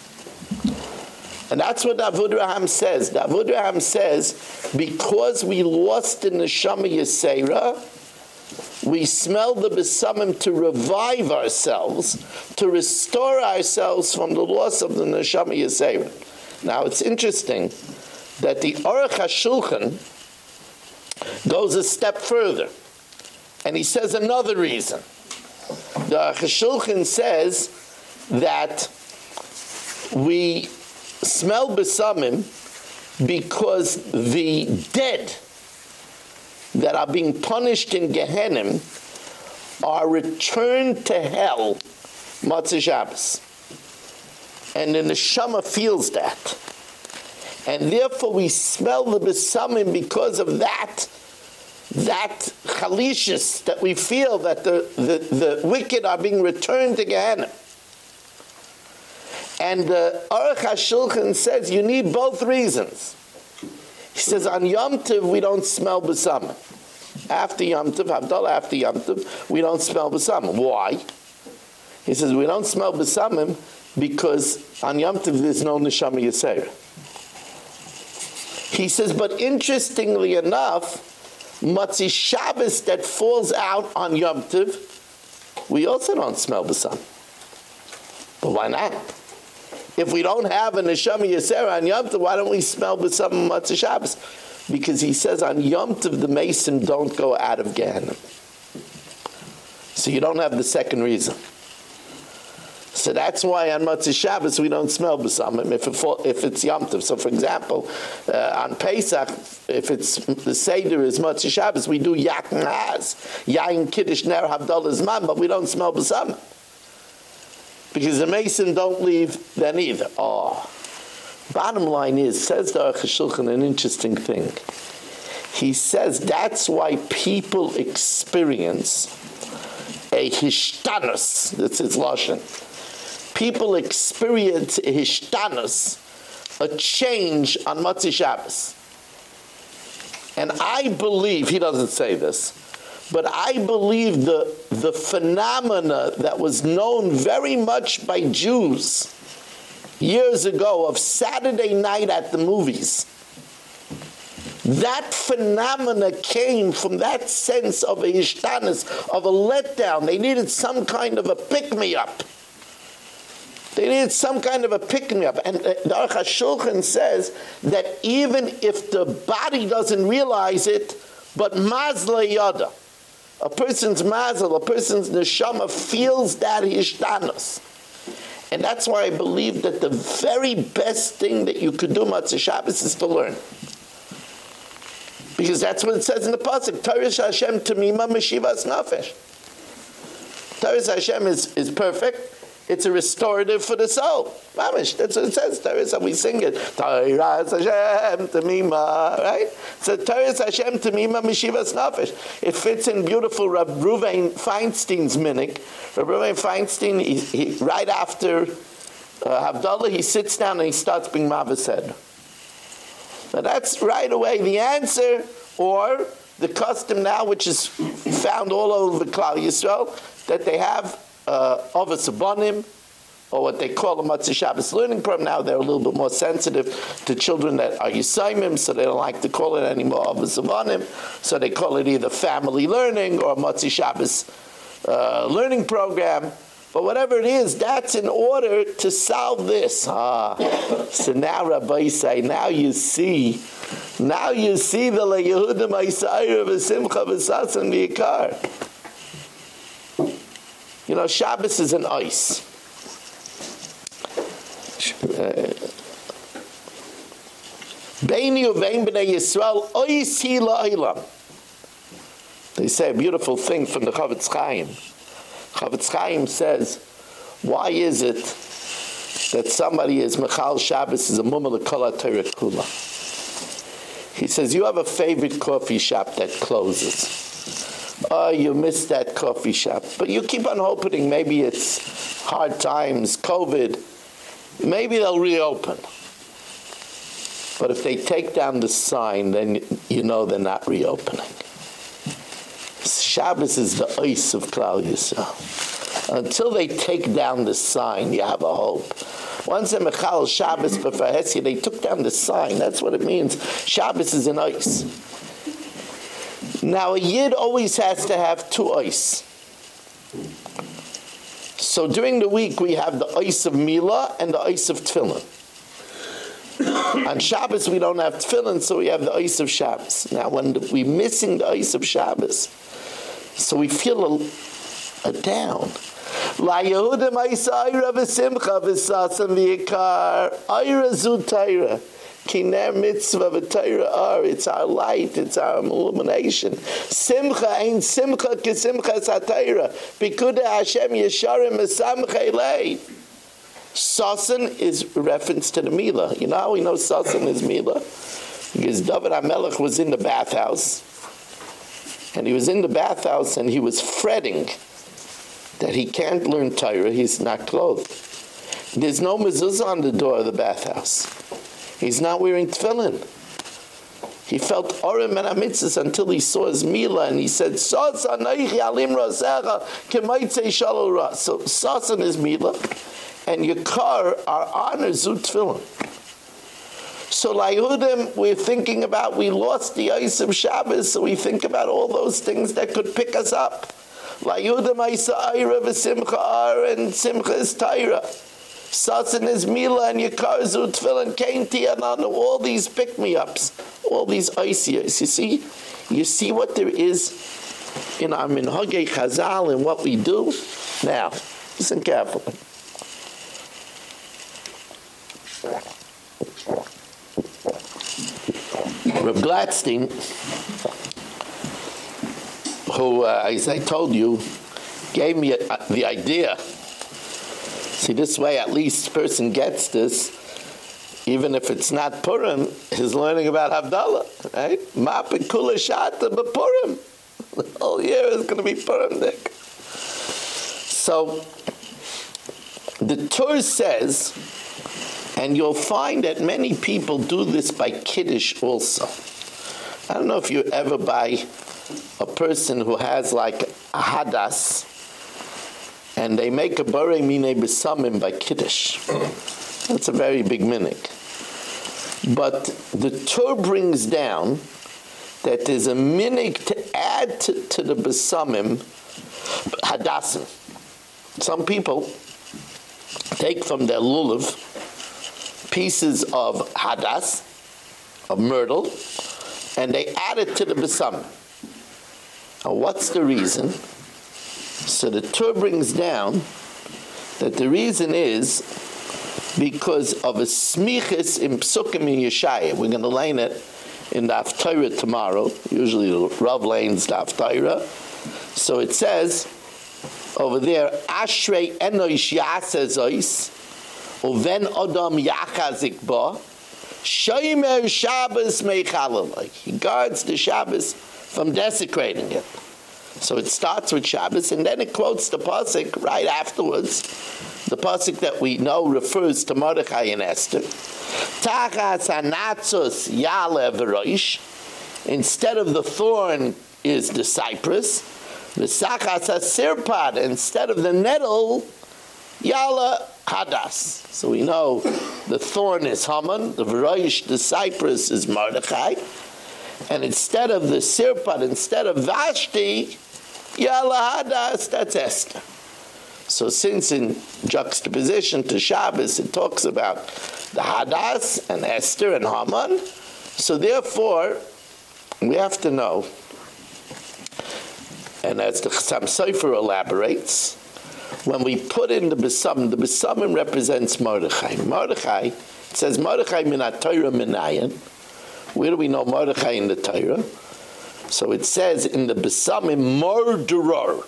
And that's what Davud Raham says. Davud Raham says, because we lost in the Neshama Yisera, we smell the besamim to revive ourselves, to restore ourselves from the loss of the neshama yisera. Now it's interesting that the Aruch HaShulchan goes a step further, and he says another reason. The Aruch HaShulchan says that we smell besamim because the dead that are being punished in Gehenna are returned to hell Motzei Shabbos. And the neshama feels that. And therefore we smell the besamim because of that, that chalishis that we feel that the, the, the wicked are being returned to Gehenna. And the Aruch HaShulchan says you need both reasons. He says on Yom Tov we don't smell besamim. After Yom Tov, Havdalah after Yom Tov, we don't smell besamim. Why? He says we don't smell besamim because on Yom Tov there's no neshama yisera. He says, but interestingly enough, Motzei Shabbos that falls out on Yom Tov, we also don't smell besamim. But why not? If we don't have a neshama yisera on Yom Tov, why don't we smell besamim Motzei Shabbos? Because he says on Yom Tov the mason don't go out of Gehenna. So you don't have the second reason. So that's why on Motzei Shabbos we don't smell besamim if, it if it's Yom Tov. So for example, uh, on Pesach, if it's the Seder is Motzei Shabbos, we do Yak Naz, Yain Kiddush Ner Havdalah Zman, but we don't smell besamim. Because the Mason don't leave then either. Oh. Bottom line is, says the Aruch an interesting thing. He says that's why people experience a hishtanus, that's his lashon, people experience a hishtanus, a change on Motzei Shabbos. And I believe, he doesn't say this, but I believe the, the phenomena that was known very much by Jews years ago of Saturday night at the movies, that phenomena came from that sense of a ishtanis, of a letdown. They needed some kind of a pick-me-up. They needed some kind of a pick-me-up. And uh, the Aruch HaShulchan says that even if the body doesn't realize it, but mazla yada, a person's mazel, a person's neshama feels that ishtanis. And that's why I believe that the very best thing that you could do Motzei Shabbos is to learn. Because that's what it says in the Pasuk. Tarish Hashem Tamima Meshivas Nafesh. Tarish Hashem is, is perfect. It's a restorative for the soul. Mamish, that's what it says. Tarish, we sing it. Tarish Hashem Tamima, right? So Tarish Hashem Tamima Meshivas Nafesh. It fits in beautiful Rab Ruvain Feinstein's minik. Rab Ruvain Feinstein, he, he, right after uh, Havdalah, he sits down and he starts being Mavased. Now that's right away the answer, or the custom now, which is found all over the Klal Yisrael, that they have uh, Ovis Abonim, or what they call a Motzei Shabbos learning program. Now they're a little bit more sensitive to children that are Yisaimim, so they don't like to call it anymore Ovis Abonim, so they call it either family learning or Motzei Shabbos uh, learning program. But whatever it is, that's in order to solve this. Ah, so now Rabbi say, now you see, now you see the La Yehuda Ma'isayir v'Simcha v'Sasan v'Yikar. You know, Shabbos is an ice. Uh, uvein b'nei Yisrael, ois hi la'ilam. They say a beautiful thing from the Chofetz Chaim. Chofetz Chaim says, why is it that somebody is Michal Shabbos is a mumma kol Torah kula? He says, you have a favorite coffee shop that closes. Oh, you missed that coffee shop. But you keep on hoping maybe it's hard times, COVID. Maybe they'll reopen. But if they take down the sign, then you know they're not reopening. Shabbos is the ice of Klal Yisrael. Until they take down the sign, you have a hope. Once in Michal Shabbos they took down the sign. That's what it means. Shabbos is an ice. Now, a yid always has to have two ice. So during the week, we have the ice of Mila and the ice of Tefillin. On Shabbos, we don't have Tefillin, so we have the ice of Shabbos. Now, when we're missing the ice of Shabbos, so we feel a, a down. La Yehudim Ayra v'simcha v'sasam v'yikar Ayra Kiner mitzvah v'tayra ar It's our light, it's our illumination. Simcha ain't simcha ki simcha satayra Bikuda Hashem yesharim esamcha elei Sasan is reference to the Mila. You know how we know Sasan is Mila? Because David HaMelech was in the bathhouse and he was in the bathhouse and he was fretting that he can't learn Torah, he's not clothed. There's no mezuzah on the door of the bathhouse. He's not wearing tefillin. He felt orim and amitzis until he saw his mila and he said, Sas anaychi alim rasecha kemaitze shalom So Sas and mila and car are honor zu tefillin. So Lahudim, we're thinking about, we lost the ice of Shabbos, so we think about all those things that could pick us up. La Yuda Maisa Ayra v'Simcha Ar and Simcha is Taira. Sasin is Mila and Yakar Zu Tfilin Kain Tiyanan, all these pick-me-ups, all these ices. You see? You see what there is in our Minhagei Chazal and what we do? Now, listen carefully. Reb Gladstein who, uh, as I told you, gave me a, a, the idea. See, this way at least person gets this, even if it's not Purim, he's learning about Havdalah, right? Mapin kula shata Purim. The whole year is going to be Purim, Dick. So, the Torah says, and you'll find that many people do this by Kiddush also. I don't know if you ever buy a person who has like a hadas and they make a bore mine besamim by kiddush. That's a very big minik. But the Torah brings down that there's a minik to add to, to the besamim hadasim. Some people take from their lulav pieces of hadas, of myrtle, and they add it to the besamim. Now, what's the reason? So the Torah brings down that the reason is because of a smichis in psukim in Yeshaya. We're going to learn it in the Haftarah tomorrow. Usually Rav lanes the Haftarah. So it says over there, Ashrei enoish yasezois, uven odom yachazik ba, shoymer Shabbos meichalalai. He guards the Shabbos from desecrating it. So it starts with Shabbos and then it quotes the pasuk right afterwards. The pasuk that we know refers to Mordechai and Esther. Tachas anatzos yalev roish. Instead of the thorn is the cypress. The sachas sirpad. Instead of the nettle, yala hadas. So we know the thorn is Haman, the roish, the cypress is Mordechai and instead of the Sirpat, instead of Vashti, Yalahadas, that's Esther. So since in juxtaposition to Shabbos it talks about the Hadas and Esther and Haman, so therefore we have to know, and as the Chassam Sofer elaborates, when we put in the Besamim, the Besamim represents Mordechai. Mordechai, it says Mordechai minat Torah minayin, where do we know Mordechai in the Torah? So it says in the Besamim, Morderar.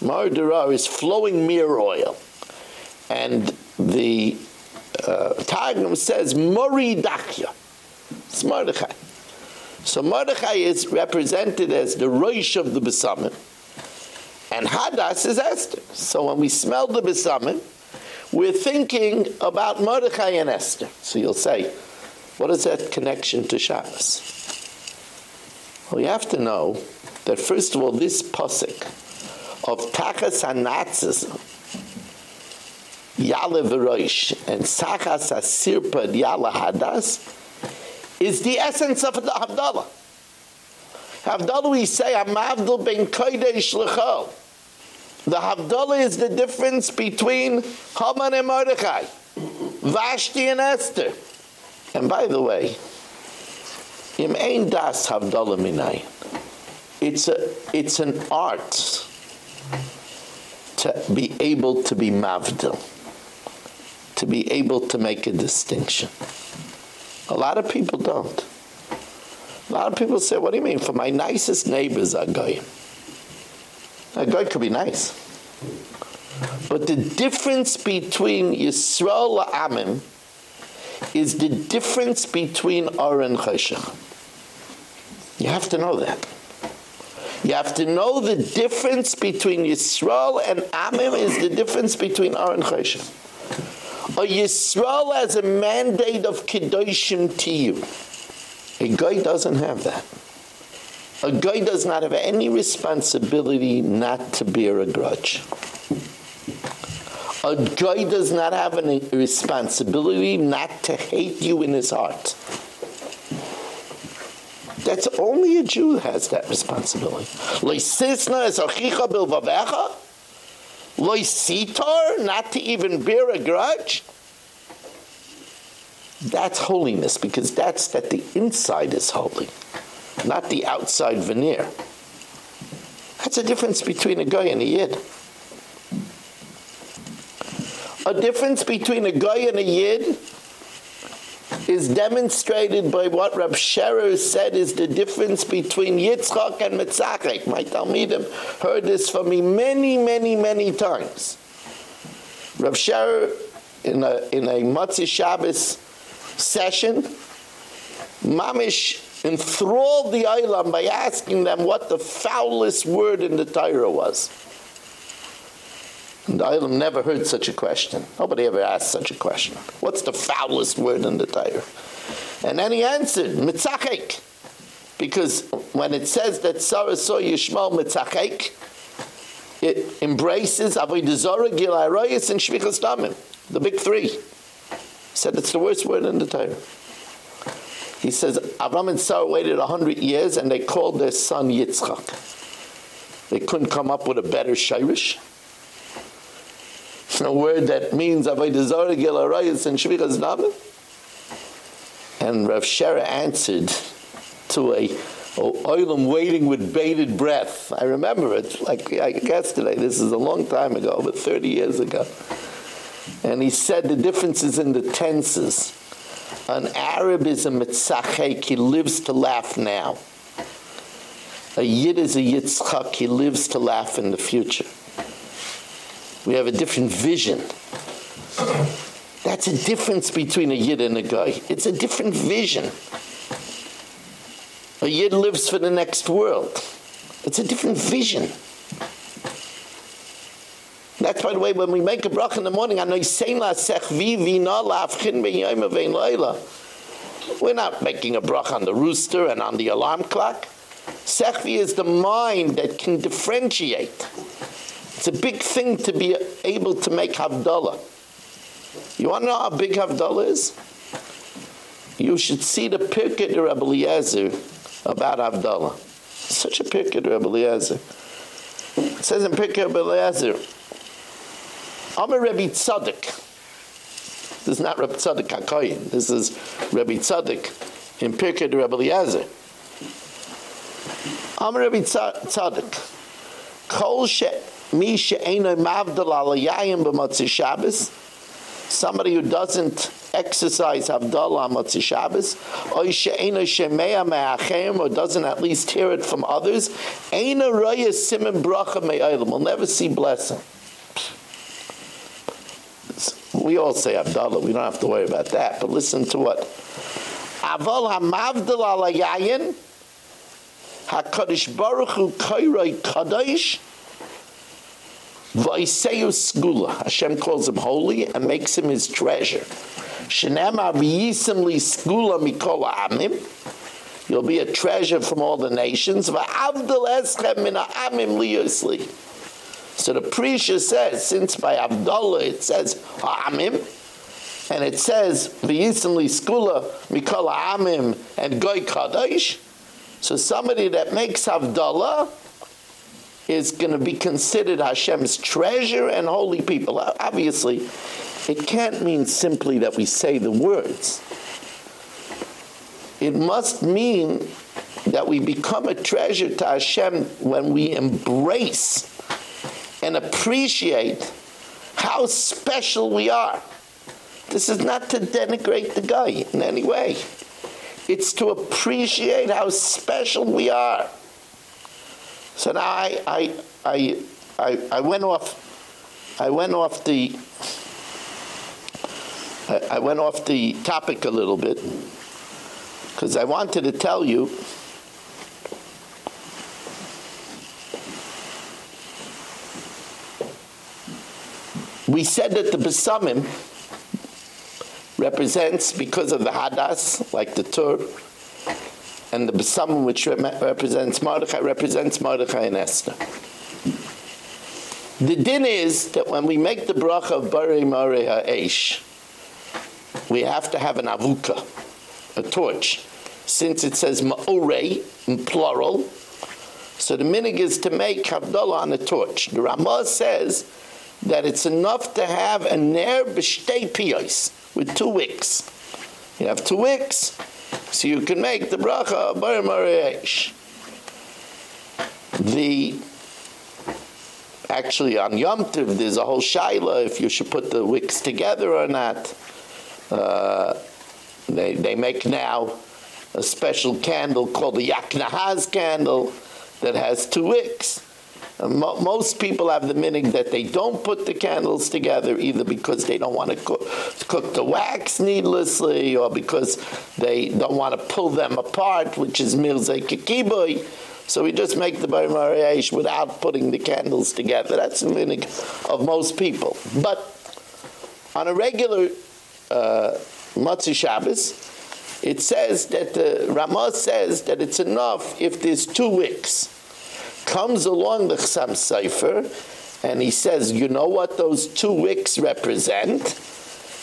Morderar is flowing mirror oil. And the uh, Targum says Moridakya. It's Mordechai. So Mordechai is represented as the Roish of the Besamim. And Hadas is Esther. So when we smell the Besamim, we're thinking about Mordechai and Esther. So you'll say, what is that connection to Shabbos? You have to know that first of all, this posik of Tachas Hanatzis, Yale V'roish, and Sachas HaSirpad Yale Hadas, is the essence of the Havdalah. Havdalah we say, Amavdal ben Kodesh L'chol. The Havdalah is the difference between Haman and Mordechai, Vashti and Esther. And by the way, Im Ein Das Havdalah Minay. It's, a, it's an art to be able to be Mavdil, to be able to make a distinction. A lot of people don't. A lot of people say, what do you mean? For my nicest neighbors are goyim. A guy could be nice. But the difference between Yisrael Amim is the difference between Or and. You have to know that. You have to know the difference between Yisrael and Amim is the difference between Or and Cheshach. A Yisrael has a mandate of Kedoshim to you. A guy doesn't have that. A guy does not have any responsibility not to bear a grudge. A guy does not have any responsibility not to hate you in his heart. That's only a Jew has that responsibility. Leisisna es achicha bilvavecha. Leisitor, not to even bear a grudge. That's holiness because that's that the inside is holy, not the outside veneer. That's a difference between a guy and a yid. A difference between a guy and a yid is demonstrated by what Rab Sherer said is the difference between Yitzchak and Mitzachek. My Talmidim heard this from me many, many, many times. Rab Sherer, in a, in a Motzei Shabbos session, Mamish enthralled the Ilam by asking them what the foulest word in the Torah was. And the Ilam never heard such a question. Nobody ever asked such a question. What's the foulest word in the Torah? And then he answered, Mitzachek. Because when it says that Sarah saw Yishmael Mitzachek, it embraces Avodah Zarah, Gilai Royas, and Shvichas Damim, the big three He said it's the worst word in the Torah. He says Avram and Sarah waited a hundred years and they called their son Yitzchak. They couldn't come up with a better shirish. A word that means Avodah Zarah, Gelarayas, and Shvichas David. And Rav Sherer answered to a oilam waiting with bated breath. I remember it like, like yesterday. This is a long time ago, but 30 years ago. And he said the differences in the tenses. An Arab is a mitzachek, he lives to laugh now. A Yid is a yitzchak, he lives to laugh in the future. We have a different vision. That's a difference between a Yid and a guy. It's a different vision. A Yid lives for the next world. It's a different vision. That's by the way, when we make a brach in the morning, I know la sech vi vina lafchin b'yom avein leila. We're not making a brach on the rooster and on the alarm clock. Sechvi is the mind that can differentiate. It's a big thing to be able to make Havdalah. You want to know how big Havdalah is? You should see the Pirkei de Rebbe Eliezer about Havdalah. Such a Pirkei de Rebbe Eliezer. It says in Pirkei Rebbe Eliezer, Amar Rebbe Tzaddik. This is not Rebbe Tzaddik HaKoyin. This is Rebbe Tzaddik in Pirkei Rebbe Eliezer. Amar Rebbe Tzaddik. Kol she mi she'eno mavdal al yayim b'motzei Shabbos. Somebody who doesn't exercise Havdalah Motzei Shabbos, or she'ena shemeya me'achem, or doesn't at least hear it from others, Eina roya simen bracha me'aylam, will never see blessing. We all say Havdalah. We don't have to worry about that. But listen to what. Aval hamavdil ala yayin HaKadosh Baruch Hu kairoi kadosh Vaiseyu skula. Hashem calls him holy and makes him his treasure. Shenema v'yisim li skula mikol amim. You'll be a treasure from all the nations. V'avdil eschem min ha'amim liyosli. So the Prisha says, since by Havdalah it says Amim, and it says V'yisim li skula mikol Amim and Goy Kadosh, So somebody that makes Havdalah is going to be considered Hashem's treasure and holy people. Obviously, it can't mean simply that we say the words. It must mean that we become a treasure to Hashem when we embrace and appreciate how special we are. This is not to denigrate the guy in any way. It's to appreciate how special we are. So now I, I, I, I, I went off I went off the I went off the topic a little bit because I wanted to tell you we said that the besamim represents because of the hadas like the tur and the besamim which represents Mordechai represents Mordechai and Esther the din is that when we make the bracha of Barei Marei Ha'esh we have to have an avuka a torch since it says ma'orei in plural, so the minig is to make Havdalah on a torch. The Ramah says that it's enough to have a ner b'shtei piyos, with two wicks. You have two wicks, so you can make the bracha bar mariyesh. The actually on Yom Tov there's a whole shaila if you should put the wicks together or not. Uh, they they make now a special candle called the Yaknahaz candle that has two wicks. Mo most people have the meaning that they don't put the candles together either because they don't want to cook, cook the wax needlessly or because they don't want to pull them apart, which is Mirzei Kikiboy. So we just make the Bar without putting the candles together. That's the meaning of most people. But on a regular uh, Motzei Shabbos, it says that the Ramah says that it's enough if there's two wicks. Comes along the Chassam Sofer, and he says, you know what those two wicks represent?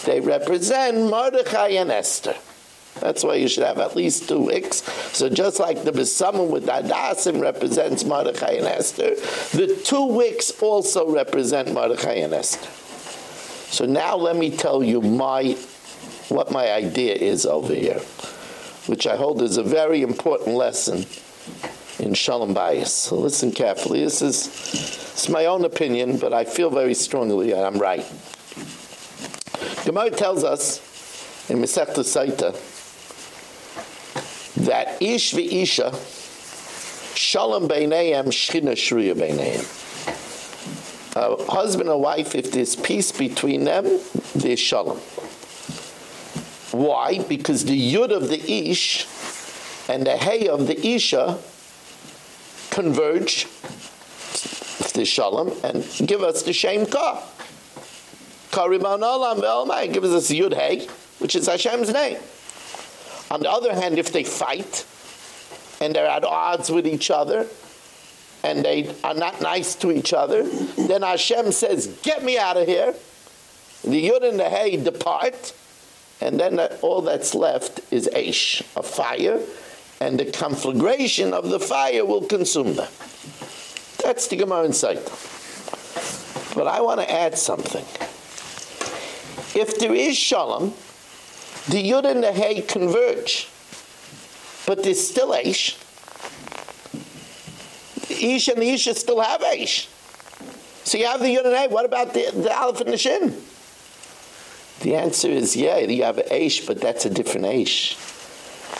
They represent Mordechai and Esther. That's why you should have at least two wicks. So just like the Besamim with Adasim represents Mordechai and Esther, the two wicks also represent Mordechai and Esther. So now let me tell you my what my idea is over here, which I hold is a very important lesson in Shalom Bayis. So listen carefully. This is it's my own opinion, but I feel very strongly that I'm right. Gemara tells us in Masechta Saita that Ish v'Isha Shalom beinayim Shchina Shruya beinayim. A husband and wife, if there's peace between them, there's Shalom. Why? Because the yud of the ish and the hey of the isha converge the shalom and give us the shem ka. Kariman olam ve'almai gives us yud hey, which is Hashem's name. On the other hand, if they fight and they're at odds with each other and they are not nice to each other, then Hashem says, "Get me out of here." The yud and the hey depart and then all that's left is Aish, a fire, and the conflagration of the fire will consume them. That's the Gemara insight. But I want to add something. If there is Shalom, the Yud and the Hey converge, but there's still Aish. The Ish and the Isha still have Aish. So you have the Yud and the Hey, what about the, the Aleph and the Shin? The answer is yeah, you have Aish, but that's a different Aish.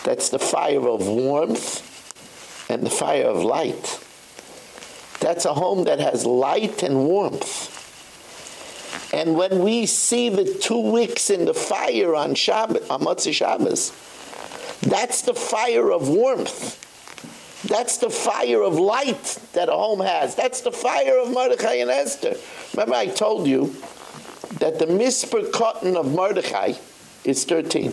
That's the fire of warmth and the fire of light. That's a home that has light and warmth. And when we see the two wicks in the fire on Shabbat, on Motzei Shabbos, that's the fire of warmth. That's the fire of light that a home has. That's the fire of Mordechai and Esther. Remember I told you that the misper cotton of Mordechai is 13.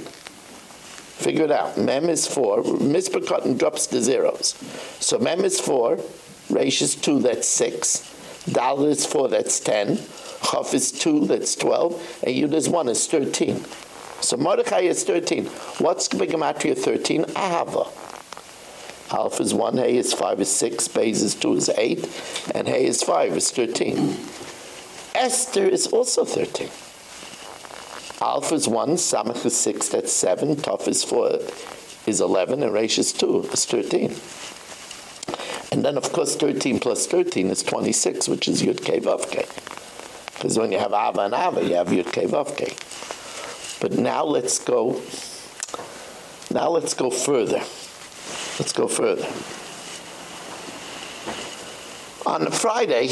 Figure it out. Mem is 4. Misper cotton drops to zeros. So Mem is 4. Reish is 2, that's 6. Dal is 4, that's 10. Chaf is 2, that's 12. And Yud is 1, is 13. So Mordechai is 13. What's the Gematria 13? Ahava. Alpha is 1, Hey is 5 is 6, Bays is 2 is 8, and Hey is 5 is 13. Esther is also 13. Alpha is 1, Samach is 6, that's 7, Toph is 4 is 11, and Resh is 2 is 13. And then, of course, 13 plus 13 is 26, which is Yud Kei Vav Kei. Because when you have Ava and Ava, you have Yud Kei Vav Kei. But now let's go, now let's go further. Let's go further. On Friday,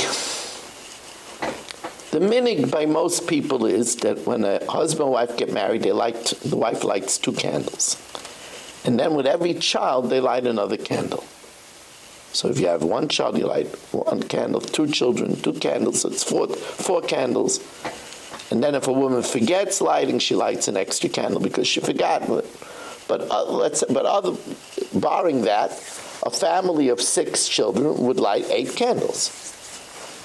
the minig by most people is that when a husband and wife get married, they light, the wife lights two candles. And then with every child, they light another candle. So if you have one child, you light one candle, two children, two candles, so it's four, four candles. And then if a woman forgets lighting, she lights an extra candle because she forgot. But uh, let's but other barring that, a family of six children would light eight candles.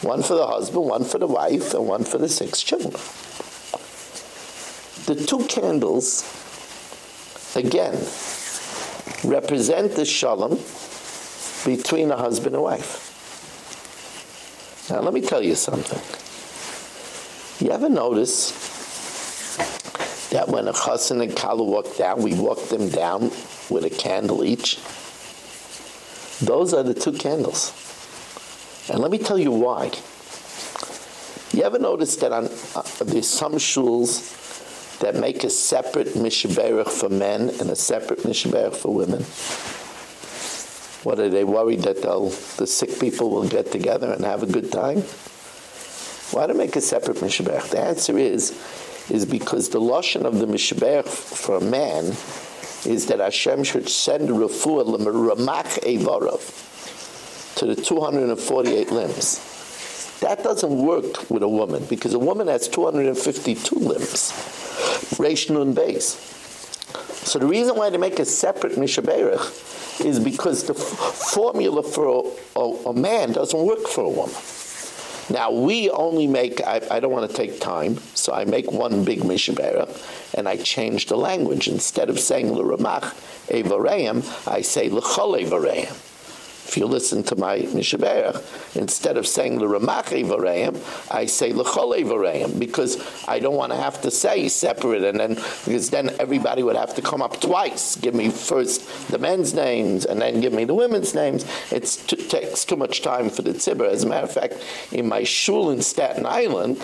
One for the husband, one for the wife, and one for the six children. The two candles, again, represent the shalom between a husband and wife. Now, let me tell you something. You ever notice that when a chassan and kala walk down, we walk them down with a candle each? Those are the two candles. And let me tell you why. You ever notice that on, uh, there's some shuls that make a separate mishberach for men and a separate mishberach for women? What are they worried that the sick people will get together and have a good time? Why do they make a separate mishberach? The answer is, is because the lashon of the mishberach for a man is that Hashem should send refuah l'meramach evarav to the 248 limbs. That doesn't work with a woman because a woman has 252 limbs. Reish Nun base. So the reason why they make a separate Mishaberach is because the formula for a, a, a, man doesn't work for a woman. Now we only make, I, I don't want to take time, so I make one big Mishaberach and I change the language. Instead of saying L'ramach Evareim, I say L'chol Evareim. If you listen to my Mishaberach, instead of saying L'ramach Evareim, I say L'chol Evareim, because I don't want to have to say separate, and then, because then everybody would have to come up twice, give me first the men's names, and then give me the women's names. It takes too much time for the tzibur. As a matter of fact, in my shul in Staten Island,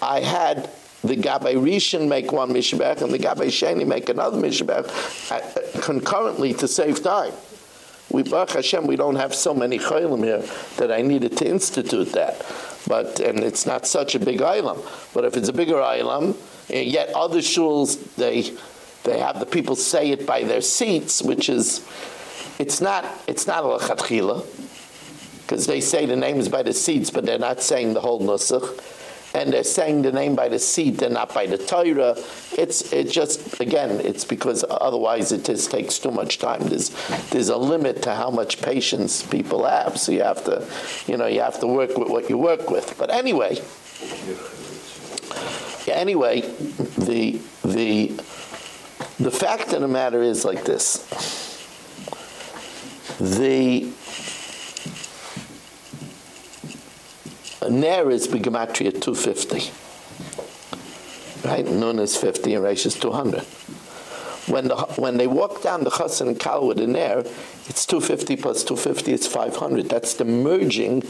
I had the Gabay Rishon make one Mishbech and the Gabay Sheni make another Mishbech uh, concurrently to save time we Baruch Hashem we don't have so many chaylim here that I needed to institute that. But and it's not such a big island but if it's a bigger island eh, yet other shuls they they have the people say it by their seats which is it's not it's not a khatkhila because they say the names by the seats but they're not saying the whole nusach and they're saying the name by the seat and not by the Torah. It's it just again, it's because otherwise it just takes too much time. There's there's a limit to how much patience people have, so you have to, you know, you have to work with what you work with. But anyway, anyway, the the the fact of the matter is like this. The Ner is Begematria 250. Right? Nun is 50 and Reish is 200. When, the, when they walk down the Chassan and Kal with the Ner, it's 250 plus 250, it's 500. That's the merging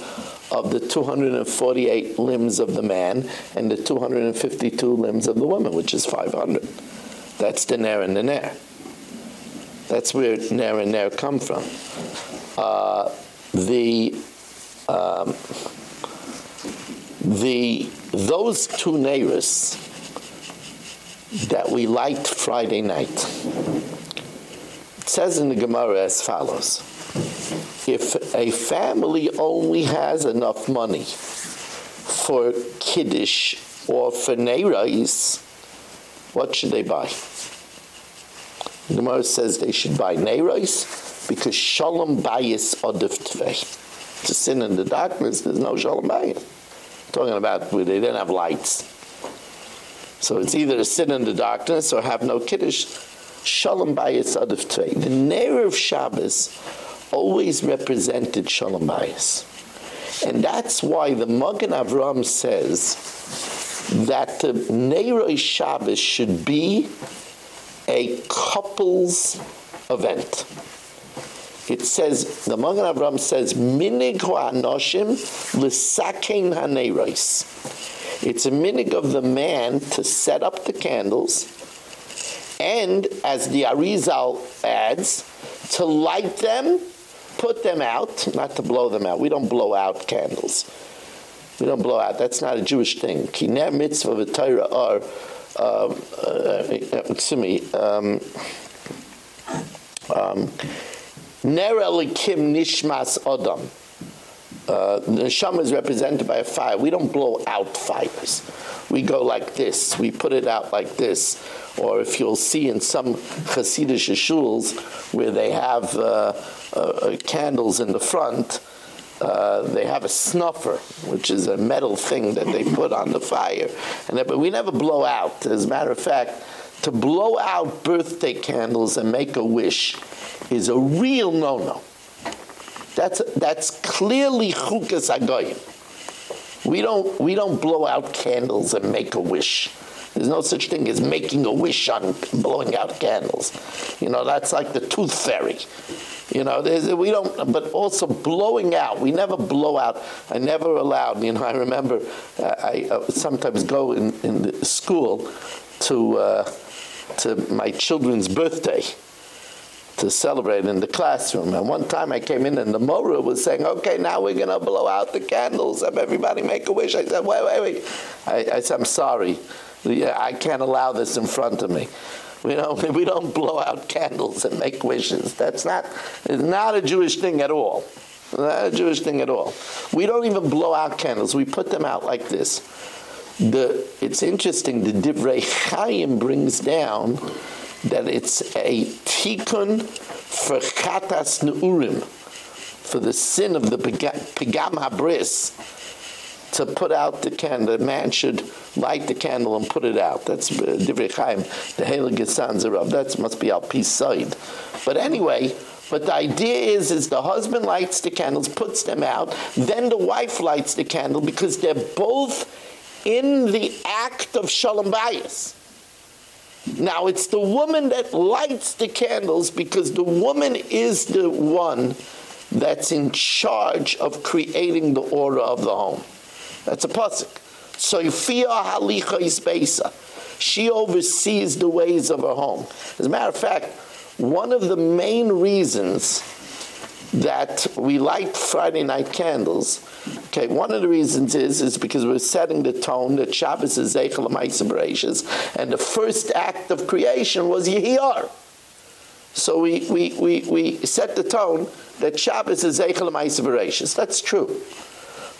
of the 248 limbs of the man and the 252 limbs of the woman, which is 500. That's the Ner and the Ner. That's where Ner and Ner come from. Uh, the... Um, the those two neighbors that we light Friday night. It says in the Gemara as follows. If a family only has enough money for kiddush or for neiros, what should they buy? The Gemara says they should buy neiros because shalom bayis odif tvei. To sin in the darkness, there's no shalom bayis talking about where they didn't have lights. So it's either to sit in the darkness or have no kiddush. Shalom bayis adif tvei. The Ner of Shabbos always represented Shalom Bayis. And that's why the Magen Avram says that the Neiroi Shabbos should be a couple's event. It says, the Magen Avram says, Minig ha'anoshim l'sakein ha'neiros. It's a minig of the man to set up the candles, and, as the Arizal adds, to light them, put them out, not to blow them out. We don't blow out candles. We don't blow out. That's not a Jewish thing. Kiner mitzvah v'tayra are, um, uh, uh, excuse me, um, um, Ner elikim nishmas odam. Uh, the neshama is represented by a fire. We don't blow out fires. We go like this. We put it out like this. Or if you'll see in some Hasidic shuls where they have uh, uh, uh, candles in the front, uh, they have a snuffer, which is a metal thing that they put on the fire. And but we never blow out. As a matter of fact, to blow out birthday candles and make a wish is a real no-no. That's that's clearly chukas agoyim. We don't we don't blow out candles and make a wish. There's no such thing as making a wish on blowing out candles. You know, that's like the tooth fairy. You know, we don't, but also blowing out. We never blow out. I never allowed, you know, I remember uh, I uh, sometimes go in, in school to, uh, to my children's birthday to celebrate in the classroom. And one time I came in and the Mora was saying, okay, now we're going to blow out the candles. Everybody make a wish. I said, wait, wait, wait. I, I said, I'm sorry. I can't allow this in front of me. We don't, we don't blow out candles and make wishes. That's not, it's not a Jewish thing at all. Not a Jewish thing at all. We don't even blow out candles. We put them out like this. The, it's interesting, the Divrei Chaim brings down that it's a tikkun for chatas neurim, for the sin of the pigam habris, to put out the candle. The man should light the candle and put it out. That's uh, Divrei Chaim, the Heilige Sanzarav. That must be al peace side. But anyway, but the idea is, is the husband lights the candles, puts them out, then the wife lights the candle because they're both in the act of shalom bayis. Now it's the woman that lights the candles because the woman is the one that's in charge of creating the order of the home. That's a pasuk. Soifia halicha isbeisa. She oversees the ways of her home. As a matter of fact, one of the main reasons that we light Friday night candles, okay, one of the reasons is is because we're setting the tone that Shabbos is Zeichel Bereshis, and the first act of creation was Yehiyar. So we, we, we, we set the tone that Shabbos is Zeichel Bereshis. That's true.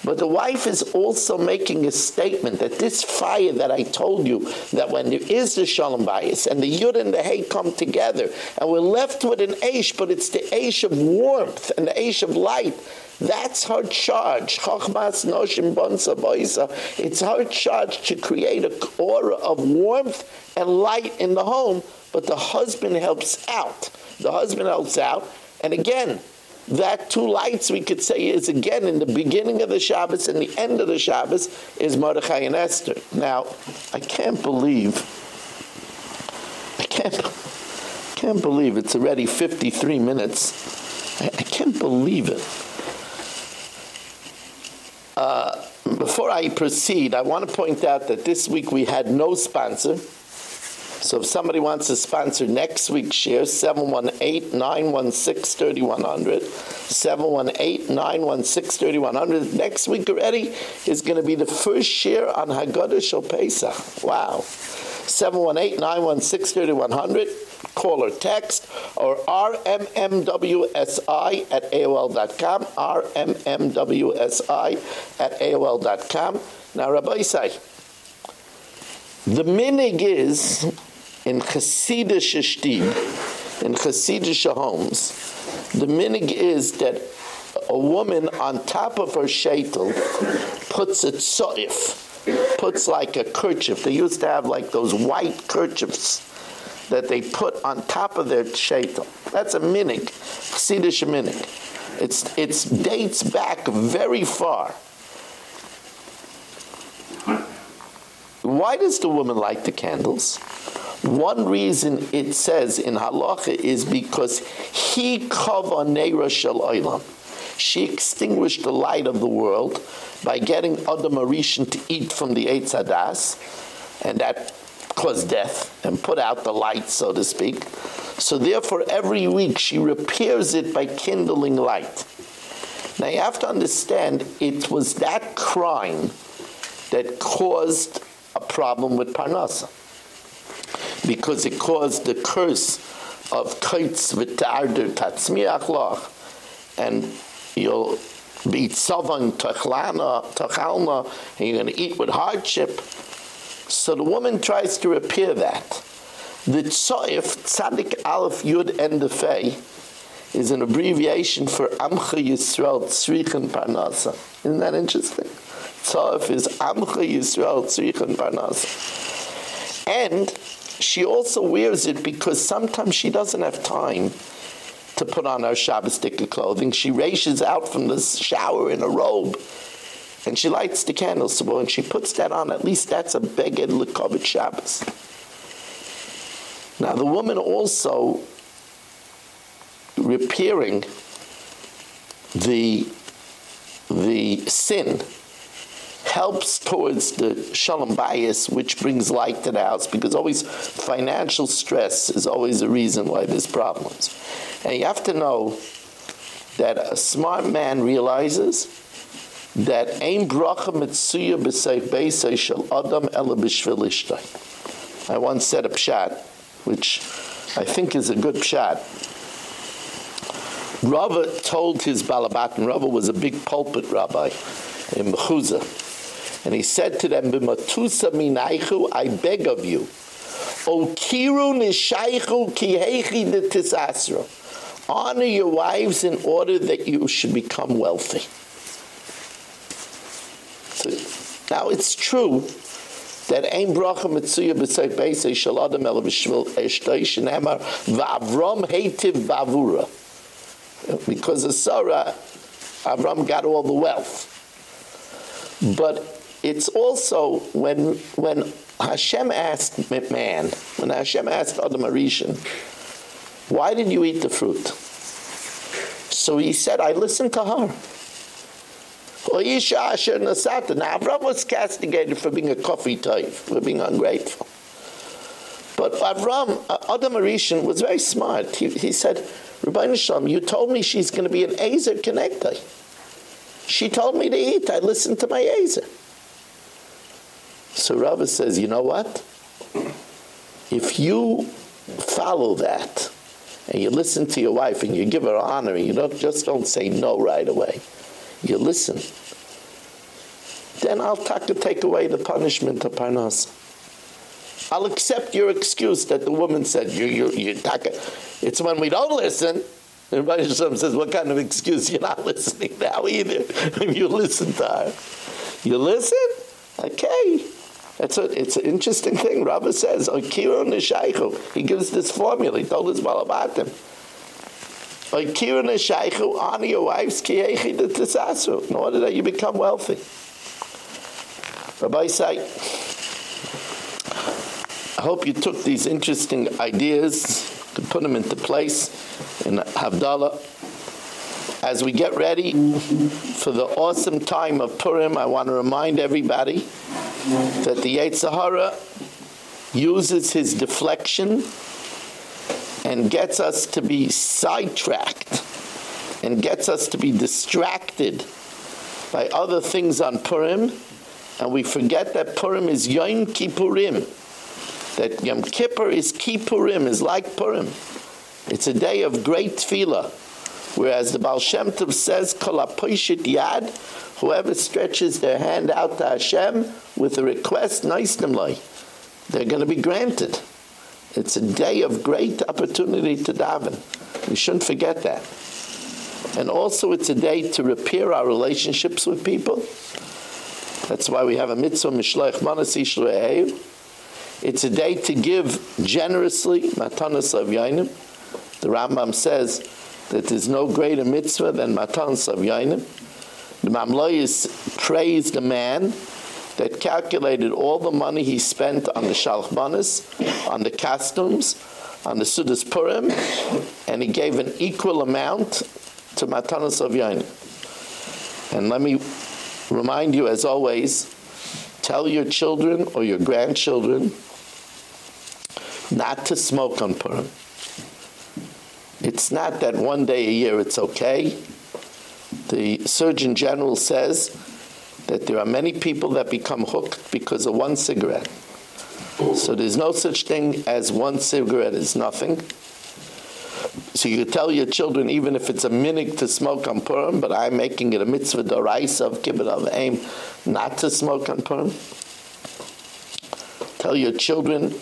But the wife is also making a statement that this fire that I told you, that when there is the shalom bayis and the yud and the hay come together, and we're left with an ash, but it's the ash of warmth and the ash of light, that's her charge. It's her charge to create a aura of warmth and light in the home, but the husband helps out. The husband helps out, and again, that two lights we could say is again in the beginning of the Shabbos and the end of the Shabbos is Mordechai and Esther. Now, I can't believe, I can't, can't believe it's already 53 minutes. I, I can't believe it. Uh, before I proceed, I want to point out that this week we had no sponsor. So if somebody wants to sponsor next week's share, 718-916-3100, 718-916-3100. Next week already is going to be the first share on Haggadah Shal Pesach. Wow. 718-916-3100 call or text or rmmwsi at aol.com rmmwsi at aol.com now Rabbi Isai the minig is in Hasidish Shtib, in Hasidish homes, the minig is that a woman on top of her shaitel puts a tzoif, puts like a kerchief. They used to have like those white kerchiefs that they put on top of their shaitel. That's a minig, chassidish minig. It's it dates back very far. Why does the woman light the candles? One reason it says in halacha is because he kava neira shel olam. She extinguished the light of the world by getting Adam Arishan to eat from the Eitz Hadas, and that caused death and put out the light, so to speak. So therefore, every week she repairs it by kindling light. Now you have to understand, it was that crime that caused a problem with Parnasa. Because it caused the curse of Kaitz v'tarder tatzmiach loch. And you'll be tzavan tachlana, tachalna, and you're going to eat with hardship. So the woman tries to repair that. The tzoif, tzadik aleph yud end of fei, is an abbreviation for Amcha Yisrael Tzrichen Parnasa. Isn't that interesting? Tzoif is Amcha Yisrael Tzrichen Parnasa. And she also wears it because sometimes she doesn't have time to put on her Shabbos sticker clothing. She races out from the shower in a robe and she lights the candles. So when she puts that on, at least that's a beged lekovit Shabbos. Now the woman also repairing the the sin helps towards the shalom bayis which brings light to the house because always financial stress is always a reason why there's problems. And you have to know that a smart man realizes that ein bracha mitzuya b'seif beisay shel adam ela b'shvil I once said a pshat, which I think is a good pshat. Rava told his balabat, and Rava was a big pulpit rabbi in Mechuzah, and he said to them, B'matusa minaychu, I beg of you, O kiru nishaychu ki tisasro. Honor your wives in order that you should become wealthy. So, now it's true that ein bracha mitzuya b'tzay beisay shal adam el b'shvil eshtay shenemar v'avrom heitiv bavura because of Sarah, Avram got all the wealth. But it's also when when Hashem asked man, when Hashem asked Adam HaRishon, why did you eat the fruit? So he said, I listened to her. Oisha Asher Nasata. Now Avram was castigated for being a coffee type, for being ungrateful. But Avram, uh, Adam HaRishon was very smart. He, he said, Rabbi Shalom, you told me she's going to be an ezer kenegdo. She told me to eat. I listened to my Ezer. So Rava says, you know what? If you follow that, and you listen to your wife, and you give her honor, and you don't just don't say no right away, you listen, then I'll take away the punishment of Parnas. I'll accept your excuse that the woman said you you you taka. It's when we don't listen. Everybody says, "What kind of excuse? You're not listening now either. you listen to her, you listen. Okay, that's a, it's an interesting thing. Rabbi says, "Okiru neshaychu." He gives this formula. He told his balabatim. Okiru neshaychu. Honor your wives kiyechi the in order that you become wealthy. Rabbi say. I hope you took these interesting ideas to put them into place in Havdalah. As we get ready for the awesome time of Purim, I want to remind everybody that the Yetzer Hara uses his deflection and gets us to be sidetracked and gets us to be distracted by other things on Purim, and we forget that Purim is Yom Kippurim that Yom Kippur is Kippurim, is like Purim. It's a day of great tefillah. Whereas the Baal Shem Tov says, Kol yad, whoever stretches their hand out to Hashem with a request, nice they're going to be granted. It's a day of great opportunity to daven. We shouldn't forget that. And also it's a day to repair our relationships with people. That's why we have a mitzvah, Mishloach Manas It's a day to give generously, matanas of yainim. The Rambam says that there's no greater mitzvah than matanas of yainim. The Mamloyis praised the man that calculated all the money he spent on the shalchmanis, on the costumes, on the Sudas Purim, and he gave an equal amount to Matanas of. And let me remind you, as always, tell your children or your grandchildren not to smoke on Purim. It's not that one day a year it's okay. The Surgeon General says that there are many people that become hooked because of one cigarette. So there's no such thing as one cigarette is nothing. So you tell your children, even if it's a minute to smoke on Purim, but I'm making it a mitzvah doraisa of kibbut of aim not to smoke on Purim. Tell your children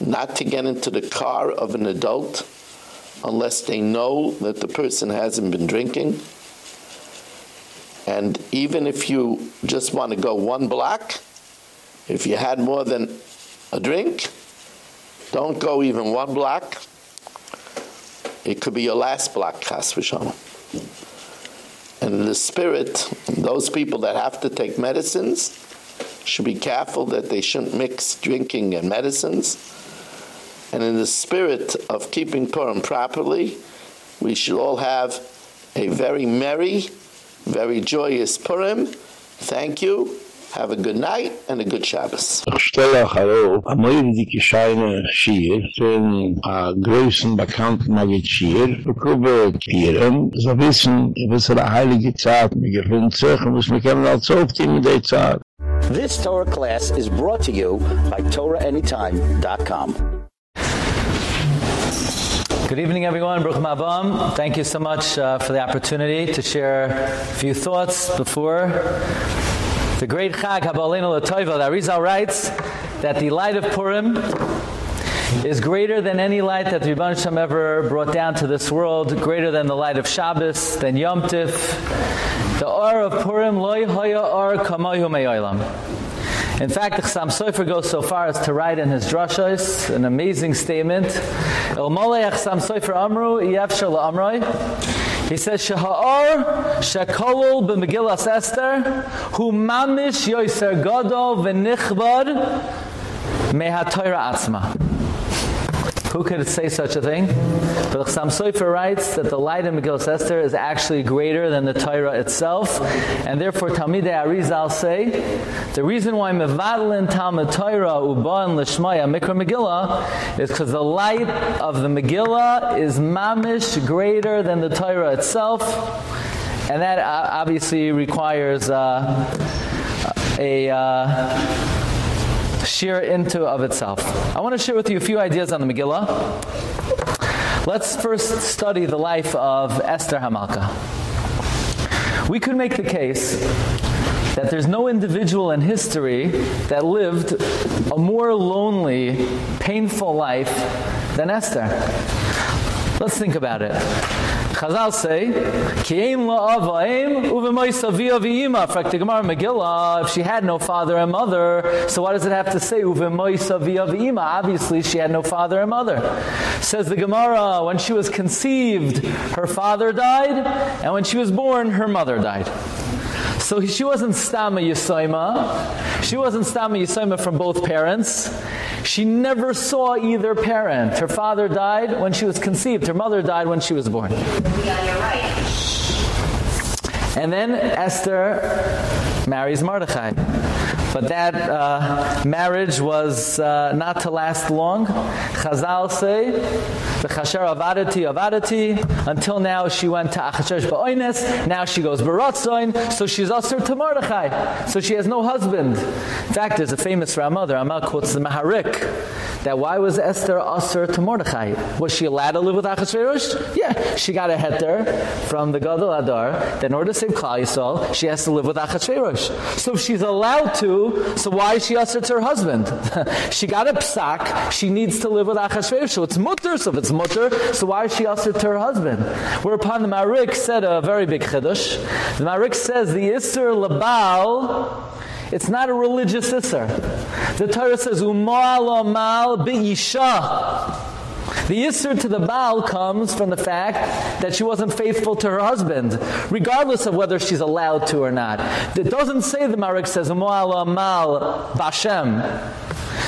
not to get into the car of an adult unless they know that the person hasn't been drinking. And even if you just want to go one block, if you had more than a drink, don't go even one block. It could be your last block, chas v'shalom. And the spirit, those people that have to take medicines should be careful that they shouldn't mix drinking and medicines. And in the spirit of keeping Purim properly, we should all have a very merry, very joyous Purim. Thank you. Have a good night and a good Shabbos. Ich stelle auch auf, am Morgen die Gescheine Schier, von a größten bekannten Magit Schier, bekube Kieren, so wissen, was er a heilige Zeit mir gefunden sich, und was mir können als Aufteam in der Zeit. This Torah class is brought to you by TorahAnytime.com. Good evening, everyone. Baruch Mabam. Thank you so much uh, for the opportunity to share a few thoughts before the great Chag Habalenu Latoiva. That Rizal writes that the light of Purim is greater than any light that the Rebbe Shem ever brought down to this world, greater than the light of Shabbos, than Yom Tif. The Or of Purim, loy hoya or kamoyu me'olam. In fact, the Chassam Sofer goes so far as to write in his drashos an amazing statement. El Molei Chassam Sofer Amru Yefshel Amroi. He says Shahar Shekolol b'Megillas Esther Hu Mamish Yoiser Gadol v'Nichbad Mehatorah Atzma. Who could say such a thing? But Chassam Sofer writes that the light in Megillah Esther is actually greater than the Torah itself, and therefore Talmidei Arizal say the reason why Mevadlin Talmud Torah Uban Lishmaya Mikra Megillah is because the light of the Megillah is mamish greater than the Torah itself, and that uh, obviously requires uh, a. Uh, sheer into of itself. I want to share with you a few ideas on the Megillah. Let's first study the life of Esther Hamalka. We could make the case that there's no individual in history that lived a more lonely, painful life than Esther. Let's think about it. Chazal say, "Ki ein la avaim uvemoisa via v'ima." Frak the Gemara Megillah, if she had no father and mother, so what does it have to say uvemoisa via? Obviously, she had no father and mother. Says the Gemara, when she was conceived, her father died, and when she was born, her mother died. So she wasn't Stama Yisoima. She wasn't Stama Yisoima from both parents. She never saw either parent. Her father died when she was conceived. Her mother died when she was born. And then Esther marries Mordechai. But that uh, marriage was uh, not to last long. Chazal say, the Chasher avadati avadati, until now she went to Achashverosh ba'oines, now she goes baratzoin, so she's usher to Mordechai. So she has no husband. In fact, there's a famous Ramah, the Ramah quotes the Maharik, that why was Esther usher to Mordechai? Was she allowed to live with Achashverosh? Yeah, she got a heter from the Gadol HaDor that in order to save Klal Yisrael, she has to live with Achashverosh. So if she's allowed to, so why is she usher to her husband? she got a psak, she needs to live with Achashverosh, so it's mutter, so if it's mutter, so why is she usher to her husband? Whereupon the Marik said a very big chiddush. The Marik says the Isser Labal it's not a religious isser. The Torah says, Umal amal bi'isha. The Isser to the Baal comes from the fact that she wasn't faithful to her husband, regardless of whether she's allowed to or not. It doesn't say the Marik says, Umal amal bashem.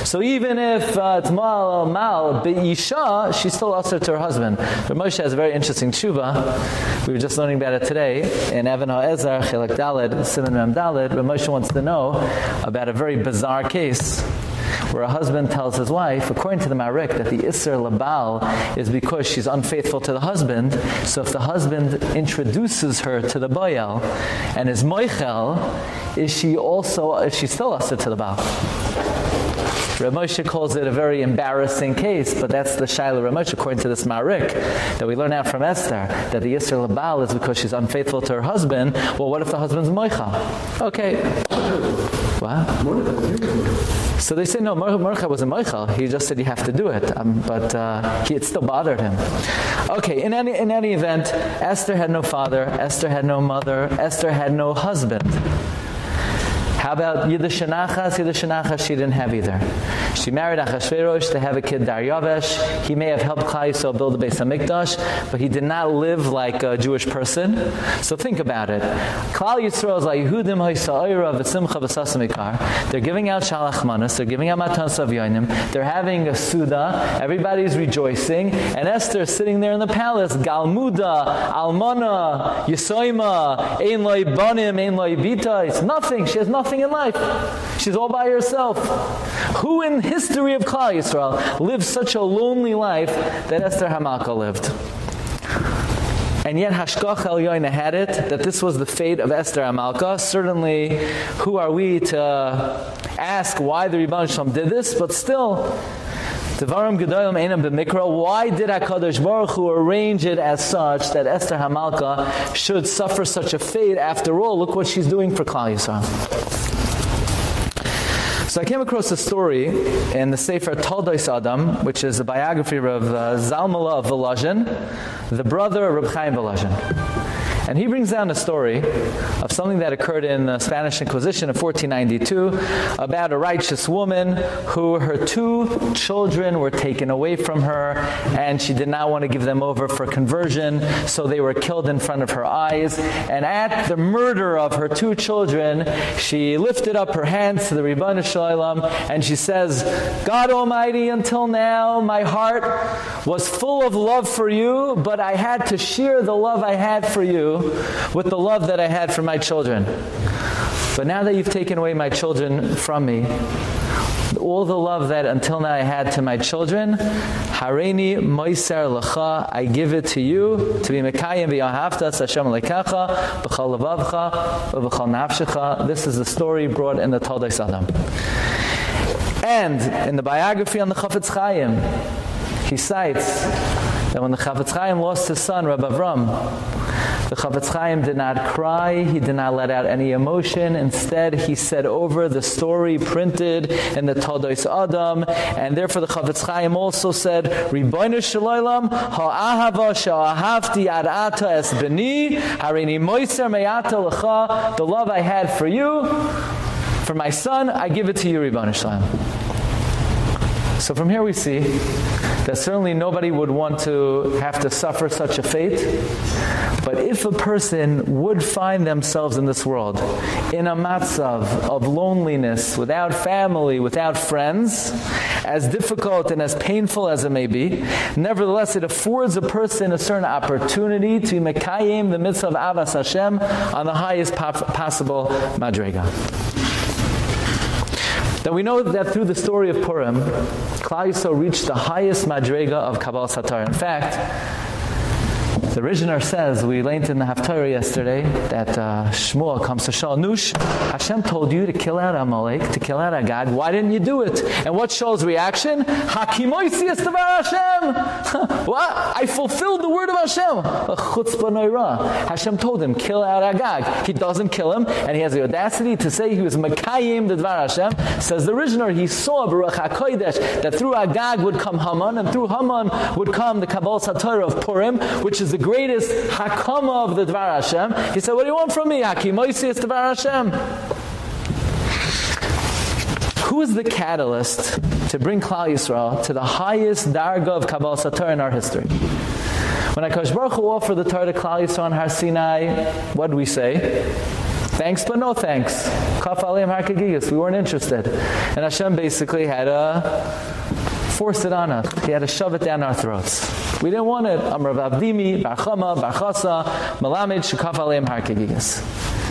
So even if uh, it's mal mal isha, she's still also to her husband. But Moshe has a very interesting tshuva. We were just learning about it today in Even HaEzer, Chilak Daled, Simon Mem Daled, but Moshe wants to know about a very bizarre case where a husband tells his wife, according to the Marik, that the Isser Labal is because she's unfaithful to the husband. So if the husband introduces her to the Boyel and is Moichel, is she also, is she still Isser to the Baal? Rav Moshe calls it a very embarrassing case, but that's the Shaila Rav Moshe according to this Marik that we learn out from Esther that the Yisrael is because she's unfaithful to her husband. Well, what if the husband's Moicha? Okay. What? So they say no, Mordechai was a Moichel. He just said you have to do it, um, but uh, he, it still bothered him. Okay, in any in any event, Esther had no father, Esther had no mother, Esther had no husband. How about Yiddish Shanachas? Yiddish Shanachas she didn't have either. She married Achashverosh to have a kid Daryavesh. He may have helped Klal Yisrael build the Beis Hamikdash, but he did not live like a Jewish person. So think about it. Klal Yisrael is like Yehudim Haisa'ira v'simcha v'sasamikar. They're giving out Shalach Manas, they're giving out Matan Savyonim, they're having a Suda, everybody's rejoicing, and Esther is sitting there in the palace, Galmuda, Almana, Yisoima, Ein Loi Banim, Ein Loi it's nothing, she has nothing in life. She's all by herself. Who in history of Klal Yisrael lived such a lonely life that Esther Hamalka lived? And yet Hashkoch El had it that this was the fate of Esther Hamalka. Certainly, who are we to ask why the Rebbe Shalom did this? But still, Devarim Einam B'Mikra, why did HaKadosh Baruch Hu arrange it as such that Esther Hamalka should suffer such a fate? After all, look what she's doing for Klal Yisrael. So I came across a story in the Sefer Toldos Adam, which is a biography of uh, Zalmala of Volozhin, the brother of Reb Chaim Volozhin. And he brings down a story of something that occurred in the Spanish Inquisition of 1492 about a righteous woman who her two children were taken away from her and she did not want to give them over for conversion, so they were killed in front of her eyes. And at the murder of her two children, she lifted up her hands to the Ribbon Shalom and she says, God Almighty, until now my heart was full of love for you, but I had to share the love I had for you with the love that I had for my children. But now that you've taken away my children from me, all the love that until now I had to my children, Hareini Moiser Lacha, I give it to you to be Mekayim v'yahavta Hashem Lekecha b'chal levavcha v'chal nafshecha. This is the story brought in the Toldos Adam. And in the biography on the Chafetz Chaim, he cites that when the Chafetz Chaim lost his son, Rabbi Avram, the Chafetz Chaim did not cry, he did not let out any emotion. Instead, he said over the story printed in the Toldos Adam, and therefore the Chafetz Chaim also said, Ribono Shel Olam, ha'ahava sha'ahavti arata es beni, harini moiser me'ata lecha, the love I had for you, for my son, I give it to you, Ribono Shel Olam. So from here we see that certainly nobody would want to have to suffer such a fate. But if a person would find themselves in this world in a matzav of loneliness, without family, without friends, as difficult and as painful as it may be, nevertheless it affords a person a certain opportunity to mekayim the mitzvah of Avas Hashem on the highest possible madrega. That we know that through the story of Purim, Klal Yisrael reached the highest madrega of Kabbalah Satar. In fact, the Rizhiner says, we learned in the Haftarah yesterday, that uh, Shmuel comes to Shaul, Nush, Hashem told you to kill out Amalek, to kill out Agag, why didn't you do it? And what Shaul's reaction? Hakimoisi estavar Hashem! what? I fulfilled the word of Hashem! Chutzpah noira. Hashem told him, kill out Agag. He doesn't kill him, and he has the audacity to say he was Makayim the Dvar Hashem. Says the Rizhiner, he saw Baruch HaKodesh, that through Agag would come Haman, and through Haman would come the Kabbalas HaTorah of Purim, which is the greatest hakama of the Dvar Hashem. He said, what do you want from me? Hakimoisi is Dvar Hashem. Who is the catalyst to bring Klal Yisrael to the highest darga of Kabbalah Sator in our history? When Akash Baruch Hu offered the Torah to Klal Yisrael on Har Sinai, what do we say? Thanks but no thanks. Kaf alim harkagigis. We weren't interested. And Hashem basically had to force it on us. He had to shove it down our throats. We didn't want it. Amr Avdimi, Barchama, Barchasa, Malamed, Shekaf alim harkagigis.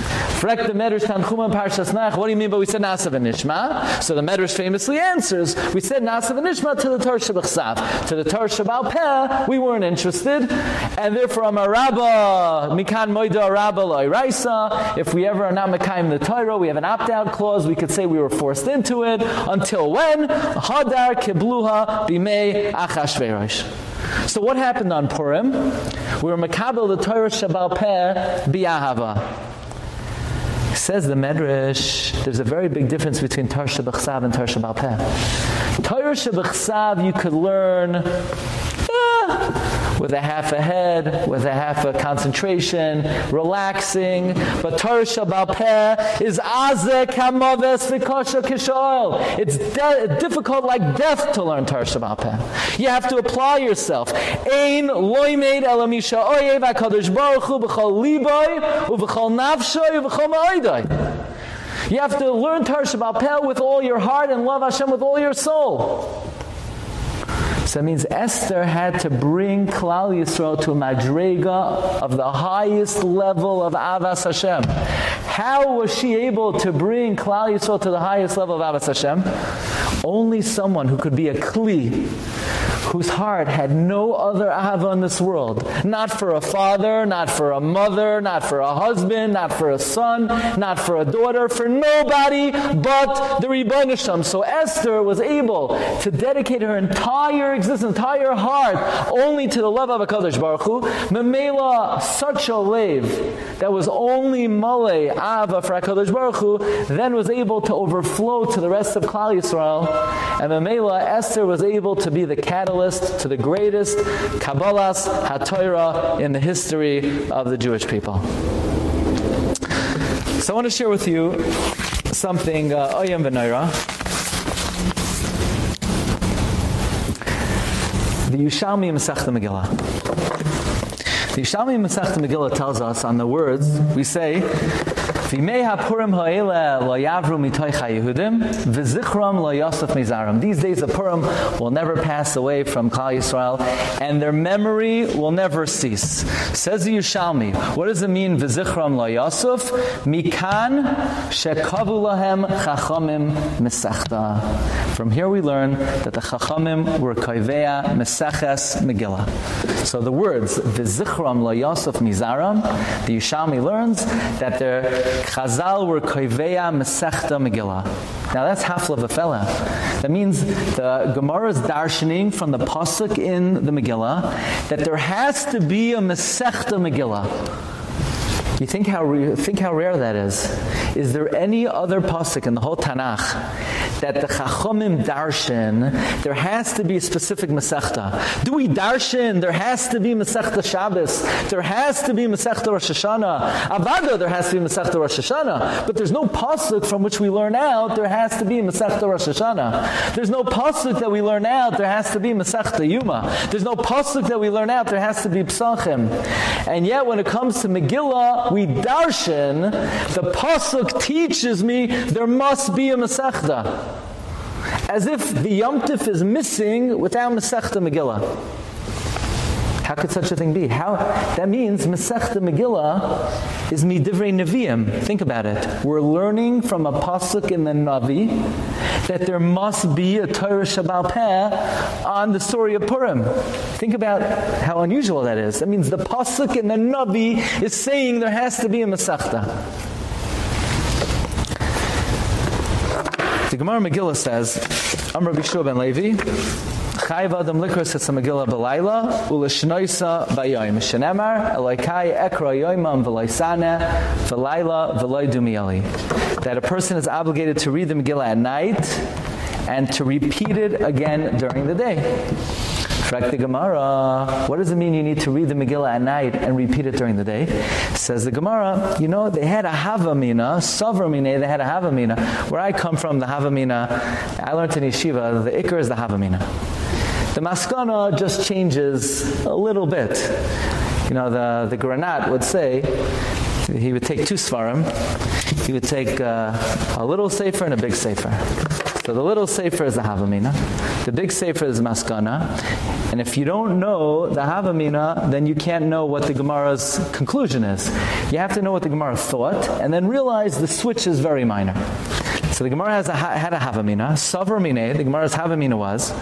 The Medrash Tanchuma Parshas Noach, what do you mean by we said Nasav and Nishma? So the Medrash famously answers, we said Nasav and Nishma to the Torah Shabbat To the Torah Shabbat Peh, we weren't interested. And therefore, Amar Rabba, Mikan Moida Rabba Loi Raisa, if we ever are not Mekayim the Torah, we have an opt-out clause, we could say we were forced into it. Until when? Hadar Kibluha Bimei Achashverosh. So what happened on Purim? We were Makabel the Torah Shabbat Peh Bi'ahava. Says the Medrash, there's a very big difference between Tar Shabbat and Tar Shabbat Peh. Tar you could learn ah, with a half a head, with a half a concentration, relaxing. But Torah Shabbat Peh is azek hamaves v'kosha kishoil. It's difficult like death to learn Torah Shabbat Peh. You have to apply yourself. Ein loimed elamisha oyev HaKadosh Baruch Hu b'chol liboy u'b'chol nafshoy u'b'chol ma'oidoi. You have to learn Torah Shabbat Peh with all your heart and love Hashem with all your soul. So that means Esther had to bring Klal Yisrael to a madrega of the highest level of Avas Hashem. How was she able to bring Klal Yisrael to the highest level of Avas Hashem? Only someone who could be a Kli whose heart had no other ahava in this world. Not for a father not for a mother not for a husband not for a son not for a daughter for nobody but the Ribbon Shem so Esther was able to dedicate her entire existence entire heart only to the love of HaKadosh Baruch Hu. Memela such a lave that was only male ahava for HaKadosh Baruch Hu then was able to overflow to the rest of Klal Yisrael. And Memela Esther was able to be the catalyst to the greatest Kabbalas HaTorah in the history of the Jewish people. So I want to share with you something Oyam uh, V'Naira. The Yerushalmi Masechta Megillah. The Yerushalmi Masechta Megillah tells us on the words we say Vimei HaPurim ha'ele lo yavru mitoich ha'yehudim v'zichram lo yosef mizaram. These days of Purim will never pass away from Klal Yisrael and their memory will never cease. Says the Yerushalmi, what does it mean v'zichram lo yosef? Mikan shekavu lahem chachamim mesechta. From here we learn that the chachamim were koivea meseches Megillah. So the words v'zichram lo yosef mizaram, the Yerushalmi learns that they're Chazal were koiveya mesechta Megillah. Now that's half of a fella. That means the Gemara's darshaning from the pasuk in the Megillah that there has to be a mesechta Megillah. You think how think how rare that is. Is there any other pasuk in the whole Tanakh that the Chachamim darshan there has to be a specific Masechta? Do we darshan there has to be Masechta Shabbos? There has to be Masechta Rosh Hashanah. Avada there has to be Masechta Rosh Hashanah. But there's no pasuk from which we learn out there has to be Masechta Rosh Hashanah. There's no pasuk that we learn out there has to be Masechta Yuma. There's no pasuk that we learn out there has to be Psachim. And yet when it comes to Megillah we darshan, the pasuk teaches me there must be a Masechta. As if the Yom Tif is missing without Masechta Megillah. How could such a thing be? How that means Masechta Megillah is midivrei neviim. Think about it. We're learning from a pasuk in the Navi that there must be a Torah Shabbal Peh on the story of Purim. Think about how unusual that is. That means the pasuk in the Navi is saying there has to be a Masechta. The Gemara Megillah says, Amr Bishua ben Levi, Chayv Adam Likros It's a Megillah B'layla Uleshnoisa Bayayim Shenemar Elaikai Ekra Yoimam V'laisane V'layla V'lay Dumieli That a person is obligated to read the Megillah at night and to repeat it again during the day. Frag the Gemara, what does it mean you need to read the Megillah at night and repeat it during the day? Says the Gemara, you know, they had a Havamina, Savramine, they had a Havamina. Where I come from, the Havamina, I learned in Yeshiva, the Iker is the Havamina. The Maskana just changes a little bit. You know, the, the Granat would say, he would take two Svarim, he would take uh, a little safer and a big safer. So the little safer is the Havamina. The big safer is Maskana. And if you don't know the Havamina, then you can't know what the Gemara's conclusion is. You have to know what the Gemara thought and then realize the switch is very minor. So the Gemara has a, had a Havamina. Savramine, the Gemara's Havamina was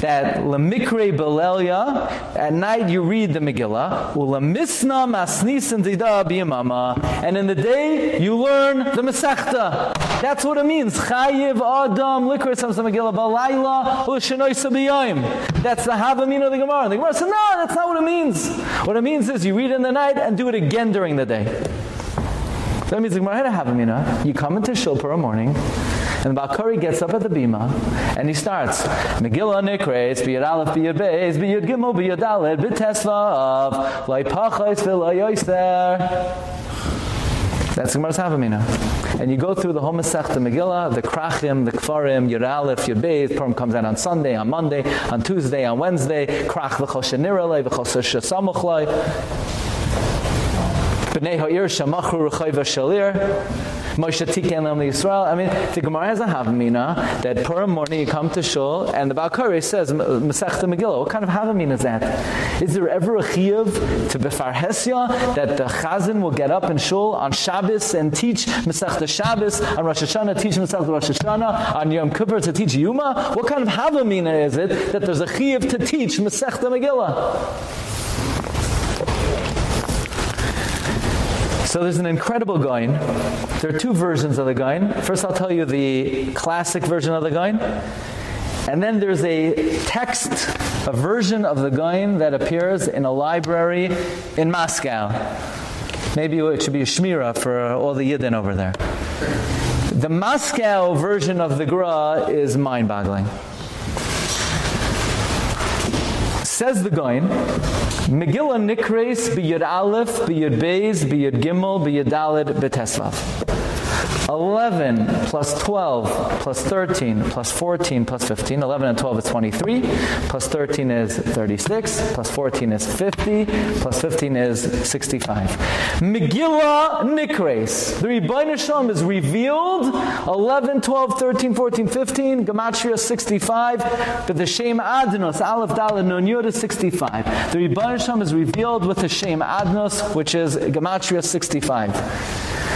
that lemikre belelia at night you read the Megillah ulamisna masnisin dida biyamama and in the day you learn the Masechta. That's what it means. Chayiv adam likr some Megillah balayla ushnoy sabiyim that's the havamina of the Gemara. The Gemara says no that's not what it means. What it means is you read in the night and do it again during the day. That means the Gemara had a havamina. You come into Shul for a morning and Bakari gets up at the bima and he starts Megillah Nikres Biyad Aleph Biyad Beis Biyad Gimel Biyad Dalet B'Tesvav Lai Pachais V'Lai Yoister That's Gemara's Havamina. And you go through the whole the Megillah, the Krachim, the Kfarim, Yud Aleph, Yud Beis, Purim comes out on Sunday, on Monday, on Tuesday, on Wednesday, Krach V'Chol Sheniralei, V'Chol Shasamachlai, B'nei Ha'ir Shamachru R'chai V'Shalir, Moshe Tiken Lam Yisrael. I mean, the Gemara has a Havamina that Purim morning you come to Shul and the Balkari says Masechta Megillah. What kind of Havamina is that? Is there ever a chiyuv to Befarhesia that the Chazan will get up in Shul on Shabbos and teach Masechta Shabbos, on Rosh Hashanah teach Masechta Rosh Hashanah, on Yom Kippur to teach Yuma? What kind of Havamina is it that there's a chiyuv to teach Masechta Megillah? So there's an incredible Gaon. There are two versions of the Gaon. First I'll tell you the classic version of the Gaon. And then there's a text, a version of the Gaon that appears in a library in Moscow. Maybe it should be a shmira for all the Yidden over there. The Moscow version of the Gra is mind-boggling. Says the Gaon, Megillah Nikres biyad Aleph, biyad Beis, biyad Gimel, biyad Daled, betesvav. 11 plus 12 plus 13 plus 14 plus 15 11 and 12 is 23 plus 13 is 36 plus 14 is 50 plus 15 is 65 Megillah Nikres. The Rebbeinu Shalom is revealed. 11 12 13 14 15 Gematria 65 but the Shem Adnos Aleph Dalet Nun Yud is 65 the Rebbeinu Shalom is revealed with the Shem Adnos which is Gematria 65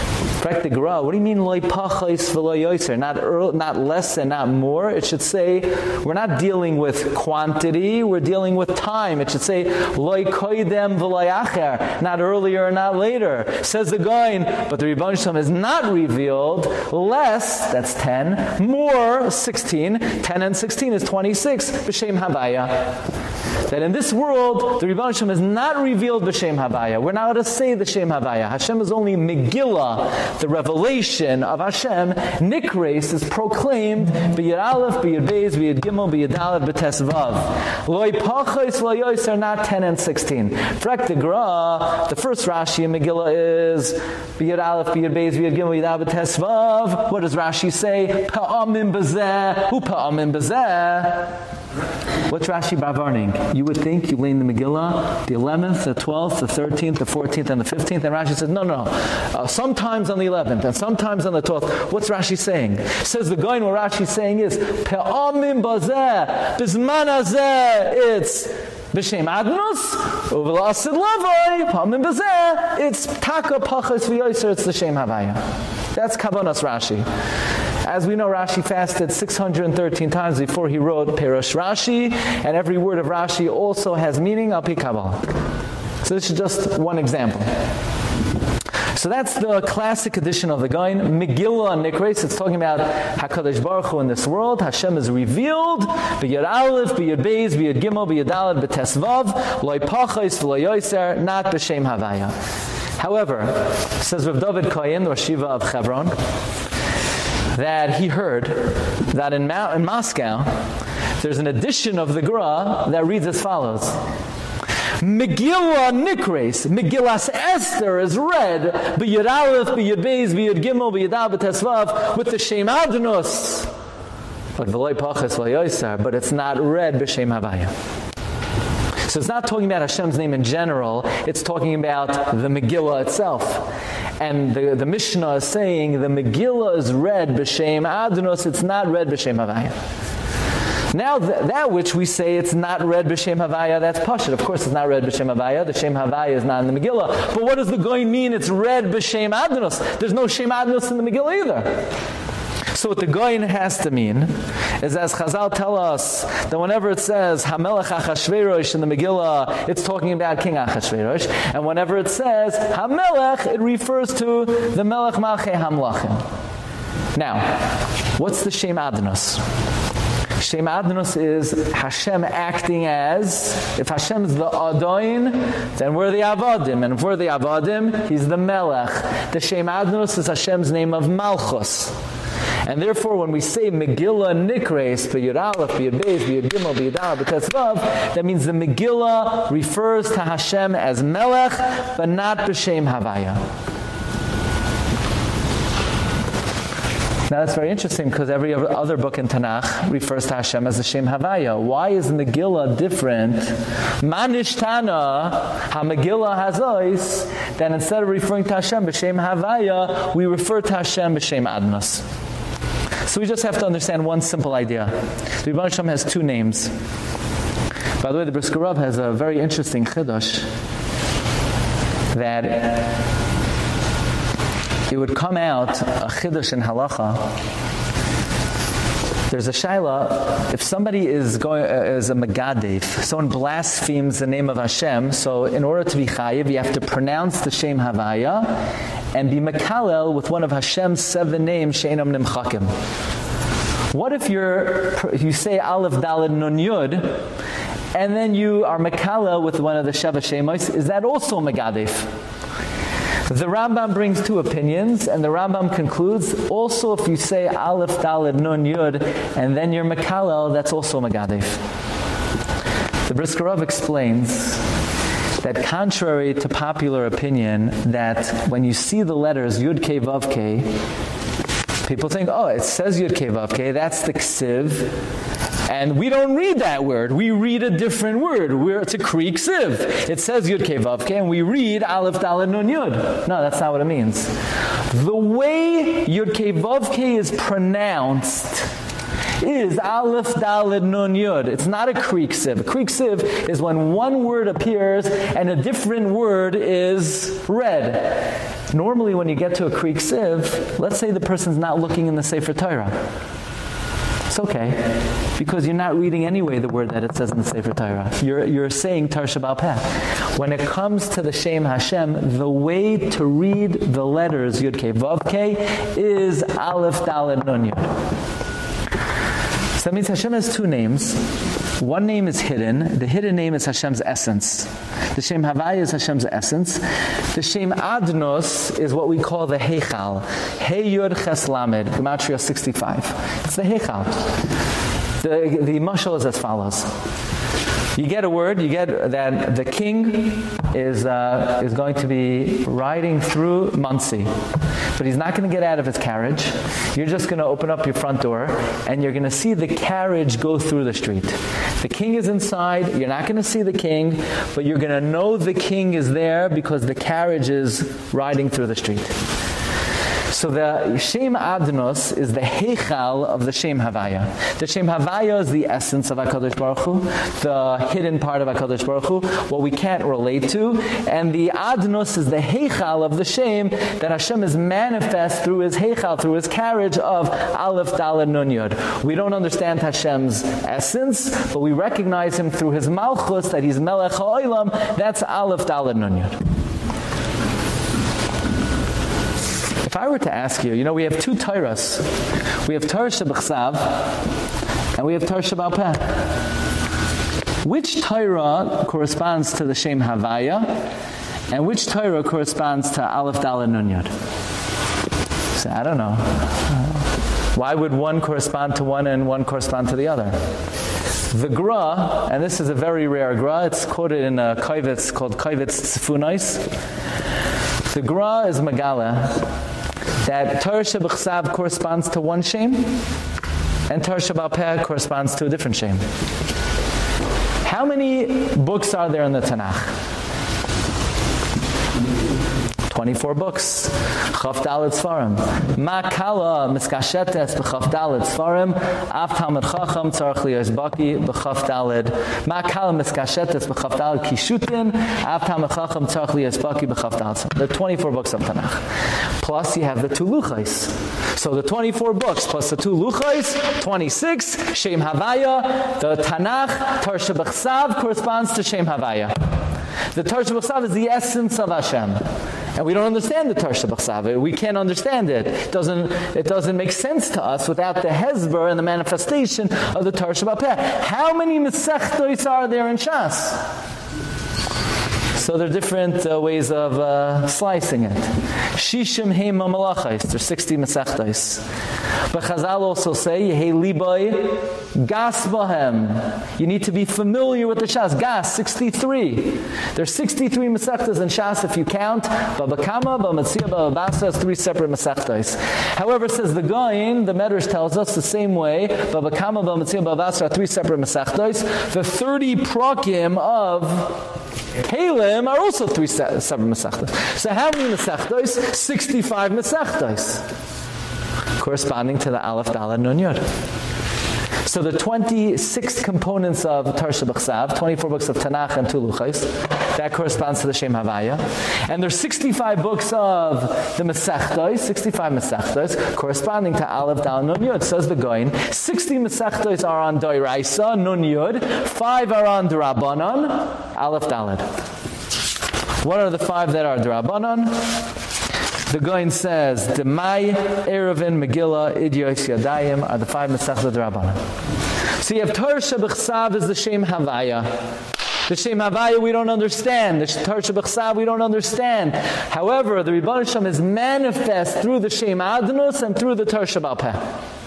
Correct the Gra. What do you mean loy pachais v'lo Not not less and not more. It should say we're not dealing with quantity, we're dealing with time. It should say loy koidem v'lo Not earlier, and not later. Says the Gaon, but the Rebbeinu Shalom is not revealed less, that's 10, more 16. 10 and 16 is 26 b'shem havaya that in this world the Rebbe Hashem is not revealed b'Shem Havaya. We're not to say the Shem Havaya. Hashem is only Megillah, the revelation of Hashem. Nikres is proclaimed b'Yad Aleph, b'Yad Beis, b'Yad Gimel, b'Yad Aleph, b'Tes Vav. Loi Pachos, Loi Yos are not 10 and 16. Frek the Gra, the first Rashi in Megillah is b'Yad Aleph, b'Yad Beis, b'Yad Gimel, b'Yad Aleph, b'Tes. What does Rashi say? Pa'amim b'zeh, hu pa'amim b'zeh. What's Rashi Bavarning? You would think you lean the Megillah, the 11th, the 12th, the 13th, the 14th, and the 15th, and Rashi says, no, no, uh, sometimes on the 11th, and sometimes on the 12th. What's Rashi saying? Says the guy what Rashi saying is, Pe'amim bazeh, bizman hazeh, it's B'Shem Adnus, Uvelasid Lavoi, Pamim Bazeh, it's Taka Pachas V'Yoyser, it's the Shem Havaya. That's Kavanas Rashi. As we know, Rashi fasted 613 times before he wrote Perush Rashi, and every word of Rashi also has meaning al Kabbalah. So this is just one example. So that's the classic edition of the Gaon. Megillah Nikres, it's talking about HaKadosh Baruch Hu in this world. Hashem is revealed. B'yad Aleph, b'yad Beis, b'yad Gimel, b'yad Dalet, b'tesvav, loy pachais, loy yoiser, not b'shem havaya. However, says Rav David the Rosh Yeshiva of Hebron, that he heard that in, in Moscow there's an edition of the Gra that reads as follows. Megillah Nikres, Megillas Esther is read B'Yud Aleph, B'Yud Beis, B'Yud Gimel, B'Yud Av, B'Tesvav, with the Shem Adnos. But it's not read B'Shem Havaya. So it's not talking about Hashem's name in general, it's talking about the Megillah itself. And the, the Mishnah is saying the Megillah is read B'Shem Adnos, it's not read B'Shem Havaya. Now th that which we say it's not read b'shem havaya, that's pashut. Of course it's not read b'shem havaya. The shem havaya is not in the Megillah. But what does the goy mean it's read b'shem adnos? There's no shem adnos in the Megillah either. So what the goyin has to mean is as Chazal tell us that whenever it says Hamelech Achashverosh in the Megillah, it's talking about King Achashverosh. And whenever it says Hamelech, it refers to the Melech Malchei Hamlachim. Now, what's the Shem Adnos? Shem Adnos is Hashem acting as, if Hashem is the Adoin, then we're the Avadim, and if we're the Avadim, he's the Melech. The Shem Adnos is Hashem's name of Malchus. And therefore, when we say Megillah Nikres, B'Yud Aleph, B'Yud Beis, B'Yud Gimel, B'Yud B'Tetzvav, that means the Megillah refers to Hashem as Melech, but not B'Shem Havaya. Now that's very interesting because every other book in Tanakh refers to Hashem as the Shem Havaya. Why is Megillah different? Manishtana, ha Megillah hazois, then instead of referring to Hashem b'Shem Havaya, we refer to Hashem b'Shem Adnos. So we just have to understand one simple idea. The Rebbe Hashem has two names. By the way, the Brisker Rav has a very interesting chiddush that it would come out a chiddush in halacha there's a shaila if somebody is going uh, is a megadev someone blasphemes the name of Hashem so in order to be chayiv you have to pronounce the shem havaya and be makalel with one of Hashem's seven names sheinam nimchakim. What if you're you say aleph daled nun yud and then you are makalel with one of the sheva shemos is that also megadev the Rambam brings two opinions and the Rambam concludes also if you say Aleph Daled Nun Yud and then you're Makalel that's also Magadef. The Brisker Rav explains that contrary to popular opinion that when you see the letters Yud Ke Vav Ke people think oh it says Yud Ke Vav Ke that's the ksiv and we don't read that word. We read a different word. We're, it's a kri ksiv. It says Yud Ke Vav Ke, and we read Aleph Dalet Nun Yud. No, that's not what it means. The way Yud Ke Vav Ke is pronounced is Aleph Dalet Nun Yud. It's not a kri ksiv. A kri ksiv is when one word appears and a different word is read. Normally when you get to a kri ksiv, let's say the person's not looking in the Sefer Torah. It's okay because you're not reading anyway the word that it says in the Sefer Torah. You're you're saying Tarshabal Peh. When it comes to the Shem Hashem, the way to read the letters Yud Ke Vav Ke is Aleph Dalet Nun Yud. So that means Hashem has two names. One name is hidden. The hidden name is Hashem's essence. The Shem Havaya is Hashem's essence. The Shem Adnos is what we call the Heichal. Hey Yud Ches Lamed, Gematria 65. It's the Heichal. The, the mashal is as follows. You get a word, you get that the king is uh, is going to be riding through Monsey. But he's not going to get out of his carriage. You're just going to open up your front door and you're going to see the carriage go through the street. The king is inside, you're not going to see the king, but you're going to know the king is there because the carriage is riding through the street. So the Shem Adnos is the Heichal of the Shem Havaya. The Shem Havaya is the essence of HaKadosh Baruch Hu, the hidden part of HaKadosh Baruch Hu, what we can't relate to. And the Adnos is the Heichal of the Shem that Hashem is manifest through his Heichal, through his carriage of Aleph Dalet Nun Yud. We don't understand Hashem's essence, but we recognize him through his Malchus, that he's Melech HaOlam, that's Aleph Dalet Nun Yud. If I were to ask you, you know, we have two Torahs. We have Torah Shabbat and we have Torah Shabbat Which Torah corresponds to the Shem Havaya and which Torah corresponds to Aleph Dalet Nun Yud? So I don't know. Why would one correspond to one and one correspond to the other? The Gra, and this is a very rare Gra, it's quoted in a Kaivitz called Kaivitz Tzfunais. The Gra is Megala, that Torah Shebechsav corresponds to one shame, and Torah Shebapeh corresponds to a different shame. How many books are there in the Tanakh? 24 books. Chaf Dalet. Ma kala miskashetes b'chaf Dalet Sfarim, av Chacham tzarech liyos baki b'chaf Dalet. Ma kala miskashetes b'chaf kishutin, av Talmud Chacham tzarech liyos baki b'chaf Dalet. Are 24 books of Tanakh. Plus you have the two luchais. So the 24 books plus the two luchais, 26, Shem Havaya, the Tanakh, Tarsha B'chsav corresponds to Shem Havaya. The Tarsha B'chsav is the essence of Hashem. And we don't understand the Tarsha B'chsav. We can't understand it. It doesn't, it doesn't make sense to us without the Hezber and the manifestation of the Tarsha B'chsav. How many Mesechtois are there in Shas? So there are different uh, ways of uh, slicing it. Shishim heima malachais. There's 60 mesechtais. But Chazal also say, Yehe liboy gas bahem. You need to be familiar with the Shas. Gas, 63. There's 63 mesechtas in Shas if you count. Babakama, Bamatzia, Bababasa has three separate mesechtais. However, says the Goyin, the Medrash tells us the same way. Babakama, Bamatzia, Bababasa are three separate mesechtais. The 30 prokim of Keilim are also three seven Masechtas. So how many Masechtas? 65 Masechtas. Corresponding to the Aleph Dalet Nun Yud. So the 26 components of Tarsha B'chsav, 24 books of Tanakh and Tuluchais, that corresponds to the Shem Havaya. And there's 65 books of the Masechtos, 65 Masechtos, corresponding to Aleph Dal Nun Yud. Says the Goin, 60 Masechtos are on Doiraisa, Nun Yud, 5 are on Drabanan, Aleph Dalad. What are the five that are Drabanan? The Goin says, the Mai, Eruvin, Megillah, Eduyos, Yadayim are the five Masechta Rabbanan. So you have Torah Shebechsav is the Shem Havaya. The Shem Havaya we don't understand. The Torah Shebechsav we don't understand. However, the Rebbe Shem is manifest through the Shem Adnos and through the Torah Shebapeh.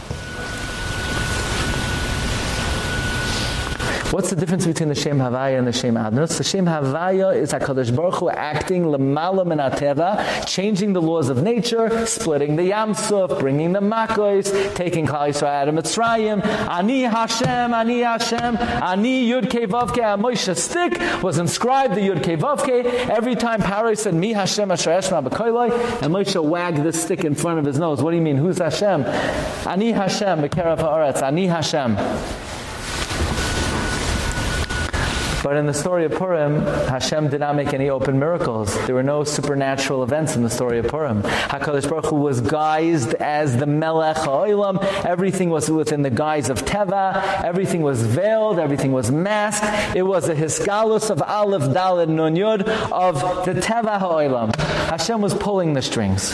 What's the difference between the Shem Havaya and the Shem Adnos? The Shem Havaya is HaKadosh Baruch Hu acting l'mala min ateva, changing the laws of nature, splitting the Yamsuf, bringing the Makos, taking Klal Yisrael out of Mitzrayim. Ani Hashem, Ani Hashem, Ani Yud Kei Vavke, Moshe stick was inscribed the Yud Kei Vavke. Every time Paro said, Mi Hashem Asher Eshma B'koiloi, and Moshe wagged this stick in front of his nose. What do you mean? Who's Hashem? Ani Hashem, B'kerav Ha'aretz, Ani Hashem. But in the story of Purim, Hashem did not make any open miracles. There were no supernatural events in the story of Purim. HaKadosh Baruch Hu was guised as the Melech HaOlam. Everything was within the guise of Teva. Everything was veiled. Everything was masked. It was a hisgalus of Aleph, Dalet, Nun, Yud of the Teva HaOlam. Hashem was pulling the strings.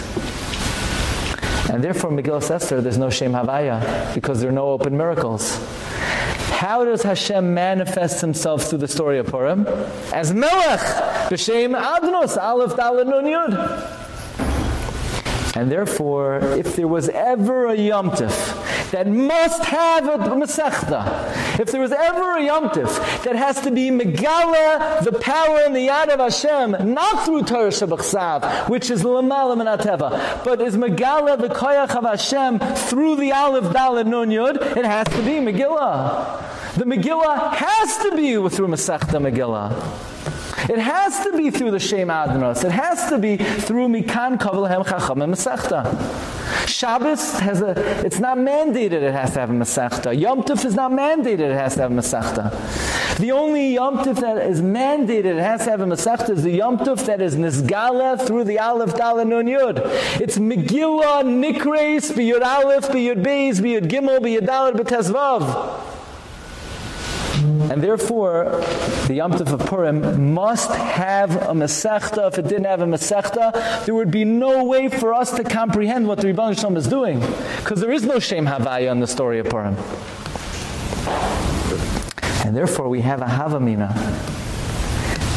And therefore, Megillah Esther, there's no Shem Havaya because there are no open miracles. How does Hashem manifest himself through the story of Purim? As Melech, b'shem Adnos, Aleph Dalet Nun Yud. And therefore, if there was ever a Yom that must have a Masechta, if there was ever a Yom that has to be Megala, the power and the Yad of Hashem, not through Torah Shabbat which is Lamala Menateva, but is Megala, the Koyach of Hashem, through the Aleph Dalet Nun Yud, it has to be Megillah. The Megillah has to be through Masechta Megillah. It has to be through the Shem Adnos. It has to be through Mikan Kavalahem Chacham and Masechta. Shabbos has a, it's not mandated it has to have a Masechta. Yom Tov is not mandated it has to have a Masechta. The only Yom Tov that is mandated it has to have a Masechta is the Yom Tov that is Nizgala through the Aleph Dalet Nun Yud. It's Megillah, Nikres, B'Yud Aleph, B'Yud Beis, B'Yud Gimel, B'Yud Dalet, B'Tezvav. And therefore, the Yom Tov of Purim must have a Masechta. If it didn't have a Masechta, there would be no way for us to comprehend what the Rebbe Shalom is doing. Because there is no Shem Havaya in the story of Purim. And therefore, we have a Havamina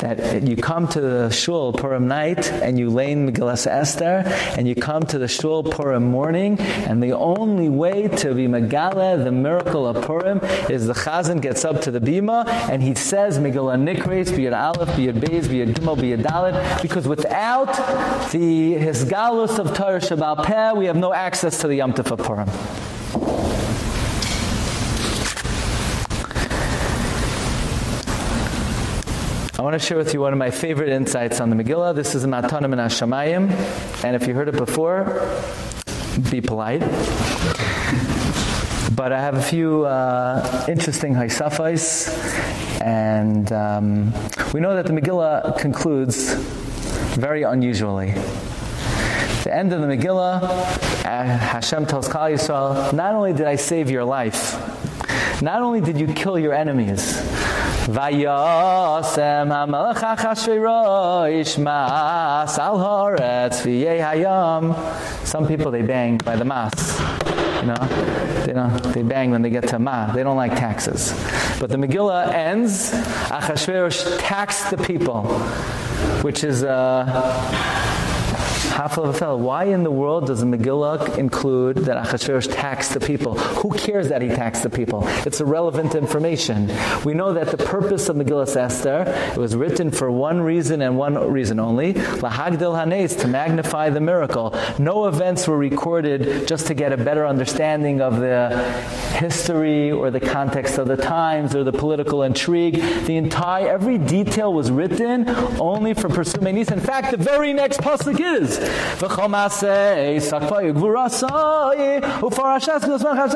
that you come to the shul Purim night and you learn Megillas Esther and you come to the shul Purim morning and the only way to be Megala the miracle of Purim is the Chazan gets up to the bima and he says Megillah Nikres Biyad Aleph Biyad Beis Biyad Gimel Biyad Dalet because without the Hisgalus of Torah Shabbat Peh we have no access to the Yom Tov of Purim. Want to share with you one of my favorite insights on the Megillah. This is a Matanim and Hashamayim, and if you heard it before, be polite. But I have a few uh, interesting Haisafais, and um, we know that the Megillah concludes very unusually. The end of the Megillah, uh, Hashem tells Kal Yisrael, not only did I save your life, not only did you kill your enemies, Vayasem hamelech achashverosh mas al v'yei. Some people they bang by the mas. You know, they don't they bang when they get to ma. They don't like taxes. But the Megillah ends Achashverosh taxed the people, which is uh Of fellow. Why in the world does the Megillah include that Achashverosh taxed the people? Who cares that he taxed the people? It's irrelevant information. We know that the purpose of Megillah Esther it was written for one reason and one reason only, lahagdil hanes to magnify the miracle. No events were recorded just to get a better understanding of the history or the context of the times or the political intrigue. The entire every detail was written only for pursuing In fact, the very next pasuk is gvurasai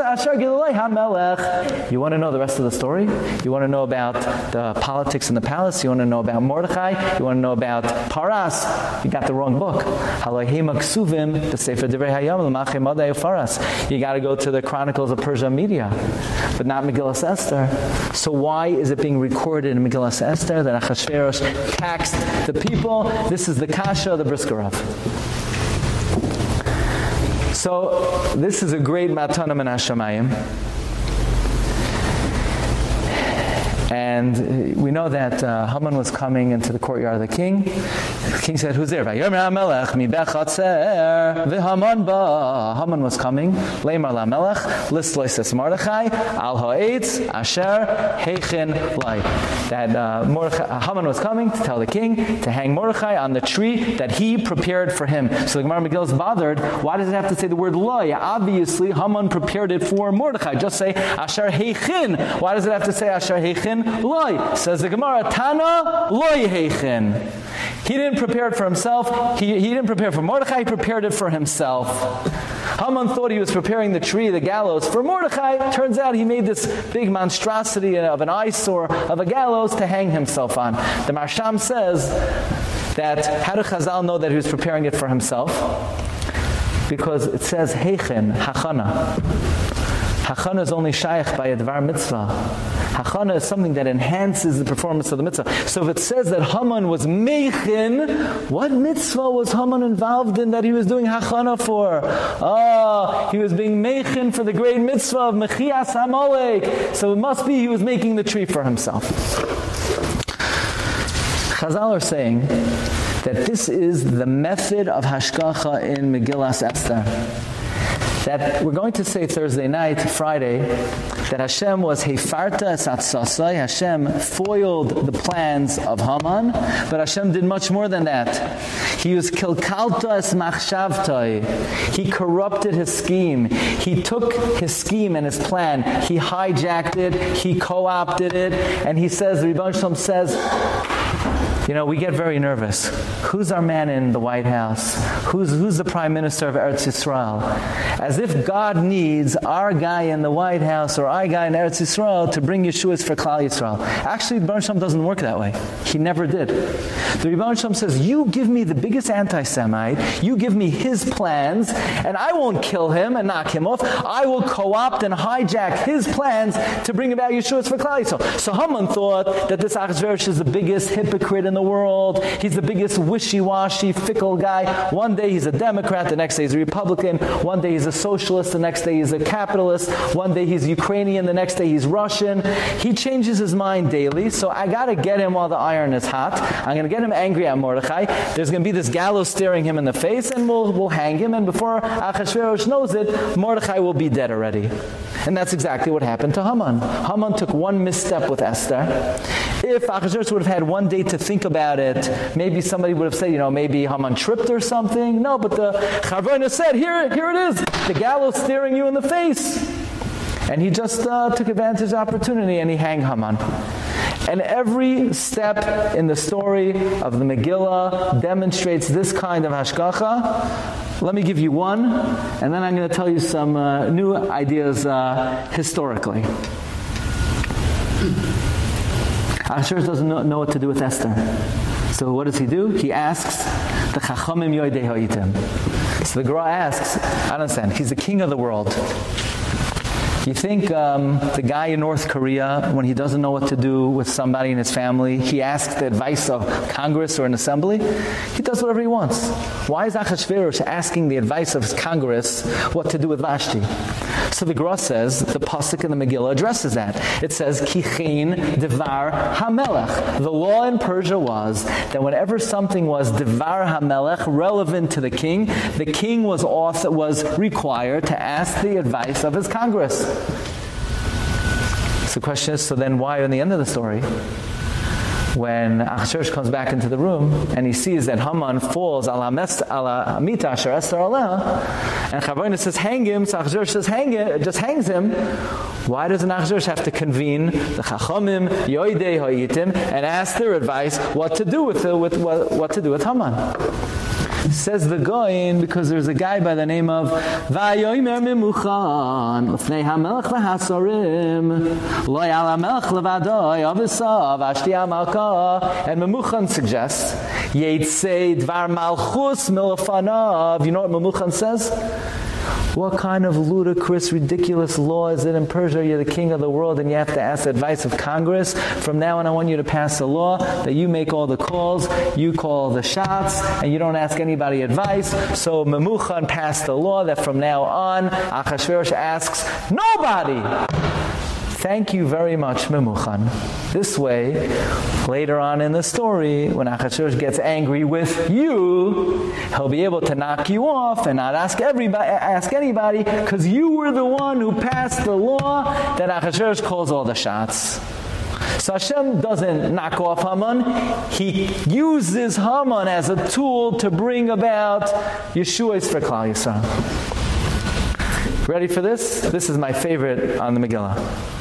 asher you want to know the rest of the story? You want to know about the politics in the palace? You want to know about Mordechai? You want to know about Paras? You got the wrong book. Halahi maksuvim the sefer divrei hayam adai you got to go to the chronicles of Persia media but not Megillah Esther. So why is it being recorded in Megillah Esther that Achashverosh taxed the people? This is the kasha of the Brisker Rav so this is a great matana min hashamayim. And we know that uh, Haman was coming into the courtyard of the king. The king said, "Who's there?" Haman was coming. Leimar LaMelech lisloises Mordechai al ha'etz asher heichin lai. That uh, Mordechai, uh, Haman was coming to tell the king to hang Mordechai on the tree that he prepared for him. So the Gemara Megillah is bothered. Why does it have to say the word loy? Obviously, Haman prepared it for Mordechai. Just say asher heichin. Why does it have to say asher heichin? Loy. Says the Gemara, Tana loy heichen. He didn't prepare it for himself. He, he didn't prepare for Mordechai. He prepared it for himself. Haman thought he was preparing the tree, the gallows, for Mordechai. Turns out he made this big monstrosity of an eyesore of a gallows to hang himself on. The Marsham says that how did Chazal know that he was preparing it for himself? Because it says heichen, hachana. Hachana is only shaykh by a dvar mitzvah. Hachana is something that enhances the performance of the mitzvah. So if it says that Haman was meichin, what mitzvah was Haman involved in that he was doing hachana for? Ah, he was being meichin for the great mitzvah of mechias hamalek. So it must be he was making the tree for himself. Chazal are saying that this is the method of hashgacha in Megillas Esther that we're going to say Thursday night, Friday, that Hashem was Hefarta Satsasai, Hashem foiled the plans of Haman, but Hashem did much more than that. He was Kilkalta Es Machshavtai. He corrupted his scheme. He took his scheme and his plan, he hijacked it, he co-opted it, and he says, Rebbe says, you know, we get very nervous. Who's our man in the White House? Who's who's the prime minister of Eretz Yisrael? As if God needs our guy in the White House or our guy in Eretz Yisrael to bring Yeshua's for Klal Yisrael. Actually, the Shem doesn't work that way. He never did. The Rebbe Shem says, "You give me the biggest anti-Semite, you give me his plans, and I won't kill him and knock him off. I will co-opt and hijack his plans to bring about Yeshua's for Klal Yisrael." So Haman thought that this Achashverosh is the biggest hypocrite in the world. He's the biggest wishy-washy, fickle guy. One day he's a Democrat, the next day he's a Republican. One day he's a socialist, the next day he's a capitalist. One day he's Ukrainian, the next day he's Russian. He changes his mind daily, so I got to get him while the iron is hot. I'm going to get him angry at Mordechai. There's going to be this gallows staring him in the face and we'll we'll hang him and before Achashverosh knows it, Mordechai will be dead already. And that's exactly what happened to Haman. Haman took one misstep with Esther. If Achashverosh would have had one day to think about it, maybe somebody would have said, you know, maybe Haman tripped or something. No, but the Charvona said, here, here it is. The gallows staring you in the face. And he just uh, took advantage of the opportunity and he hanged Haman. And every step in the story of the Megillah demonstrates this kind of hashgacha. Let me give you one, and then I'm going to tell you some uh, new ideas uh, historically. Ashur doesn't know, what to do with Esther. So what does he do? He asks the Chachamim Yoidei Ha'itim. So the Gra asks, I don't understand, he's the king of the world. You think um, the guy in North Korea, when he doesn't know what to do with somebody in his family, he asks the advice of Congress or an assembly? He does whatever he wants. Why is Achashverosh asking the advice of his Congress what to do with Vashti? So the Gra says, the Pasuk in the Megillah addresses that. It says, Kichin Devar HaMelech. The law in Persia was that whenever something was Devar HaMelech, relevant to the king, the king was, also, was required to ask the advice of his Congress. So the question is, so then why in the end of the story? When Achashverosh comes back into the room and he sees that Haman falls ala mest ala mita Esther and Chavayna says hang him. So says hang it just hangs him. Why does an Achashverosh have to convene the Chachamim Yoidei Ha'itim and ask their advice what to do with, with what, what to do with Haman Says the Gaon because there's a guy by the name of Vayoymer Mimuchan Lefnei HaMelech VaHasorim Lo Yal HaMelech Levadoy Avisav Ashti HaMalka. And Memuchan suggests Yetzei Dvar Malchus Milafanav. You know what Memuchan says? What kind of ludicrous, ridiculous law is it in Persia? You're the king of the world and you have to ask advice of Congress. From now on, I want you to pass a law that you make all the calls, you call the shots, and you don't ask anybody advice. So Memuchan passed a law that from now on, Achashverosh asks nobody Thank you very much, Memuchan. This way, later on in the story, when Achashverosh gets angry with you, he'll be able to knock you off and not ask everybody ask anybody cuz you were the one who passed the law that Achashverosh calls all the shots. So Hashem doesn't knock off Haman. He uses Haman as a tool to bring about Yeshua's for Klal Yisrael. Ready for this? This is my favorite on the Megillah.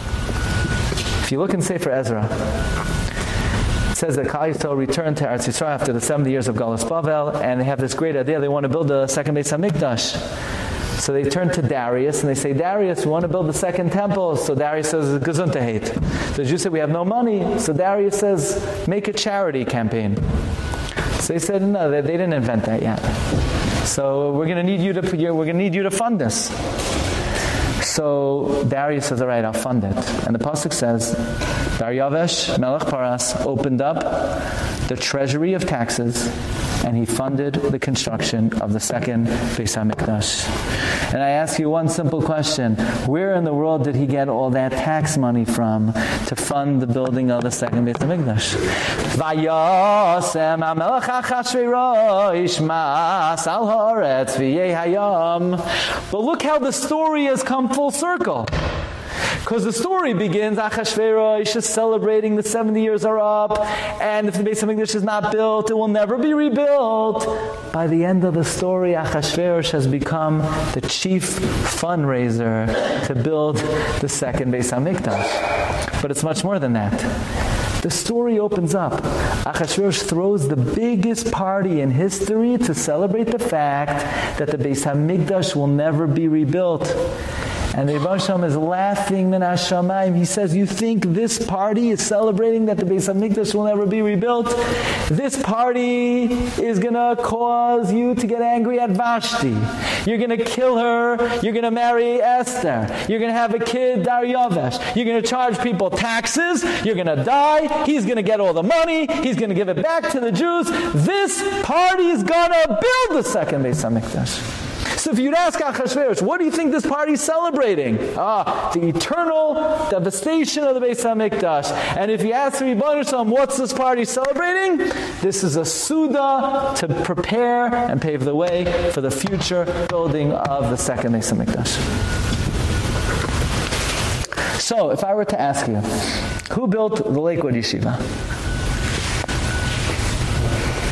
If you look in Sefer Ezra, it says that Klal returned to Eretz Yisrael after the 70 years of Galus Bavel, and they have this great idea. They want to build a second Beis HaMikdash. So they turn to Darius and they say, Darius, we want to build the second temple. So Darius says, Gesundheit. The Jews say, we have no money. So Darius says, make a charity campaign. So they said, no, they, they didn't invent that yet. So we're going to need you to we're going to need you to fund this. So Darius says, all right, I'll fund it. And the Pasuk says, Daryavesh, Melech Paras, opened up the treasury of taxes and he funded the construction of the second Beis HaMikdash. And I ask you one simple question. Where in the world did he get all that tax money from to fund the building of the second Beis HaMikdash? Al Horetz Hayam. But look how the story has come full circle. Because the story begins, Achashverosh is celebrating the 70 years are up, and if the Beis HaMikdash is not built, it will never be rebuilt. By the end of the story, Achashverosh has become the chief fundraiser to build the second Beis HaMikdash. But it's much more than that. The story opens up. Achashverosh throws the biggest party in history to celebrate the fact that the Beis HaMikdash will never be rebuilt. And the Rebbe is laughing min. He says, you think this party is celebrating that the Beis HaMikdash will never be rebuilt? This party is going to cause you to get angry at Vashti. You're going to kill her. You're going to marry Esther. You're going to have a kid, Daryavesh. You're going to charge people taxes. You're going to die. He's going to get all the money. He's going to give it back to the Jews. This party is going to build the second Beis HaMikdash. If you'd ask Achashverosh, what do you think this party is celebrating? Ah, the eternal devastation of the Beis HaMikdash. And if you ask the Rebbeinu what's this party celebrating? This is a Suda to prepare and pave the way for the future building of the second Beis HaMikdash. So, if I were to ask you, who built the Lakewood Yeshiva?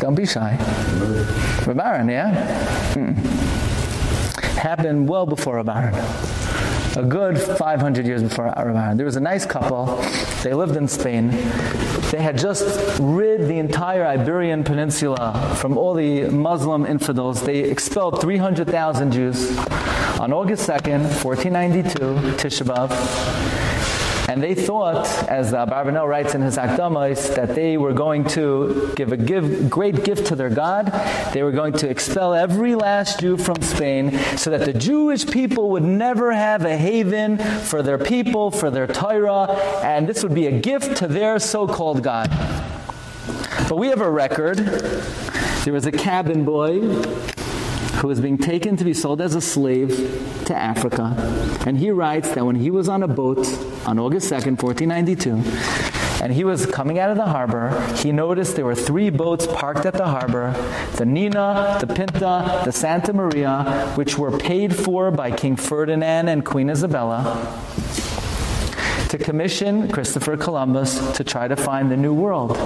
Don't be shy. Reb Aharon, yeah? Mm happened well before Reb Aharon. A good 500 years before Reb Aharon. There was a nice couple. They lived in Spain. They had just rid the entire Iberian Peninsula from all the Muslim infidels. They expelled 300,000 Jews on August 2nd, 1492, Tisha B'Av. And they thought, as uh, Barbanel writes in his Akdamos, that they were going to give a give, great gift to their God. They were going to expel every last Jew from Spain so that the Jewish people would never have a haven for their people, for their Torah, and this would be a gift to their so-called God. But we have a record. There was a cabin boy who was being taken to be sold as a slave to Africa. And he writes that when he was on a boat on August 2nd, 1492, and he was coming out of the harbor, he noticed there were three boats parked at the harbor, the Nina, the Pinta, the Santa Maria, which were paid for by King Ferdinand and Queen Isabella to commission Christopher Columbus to try to find the new world.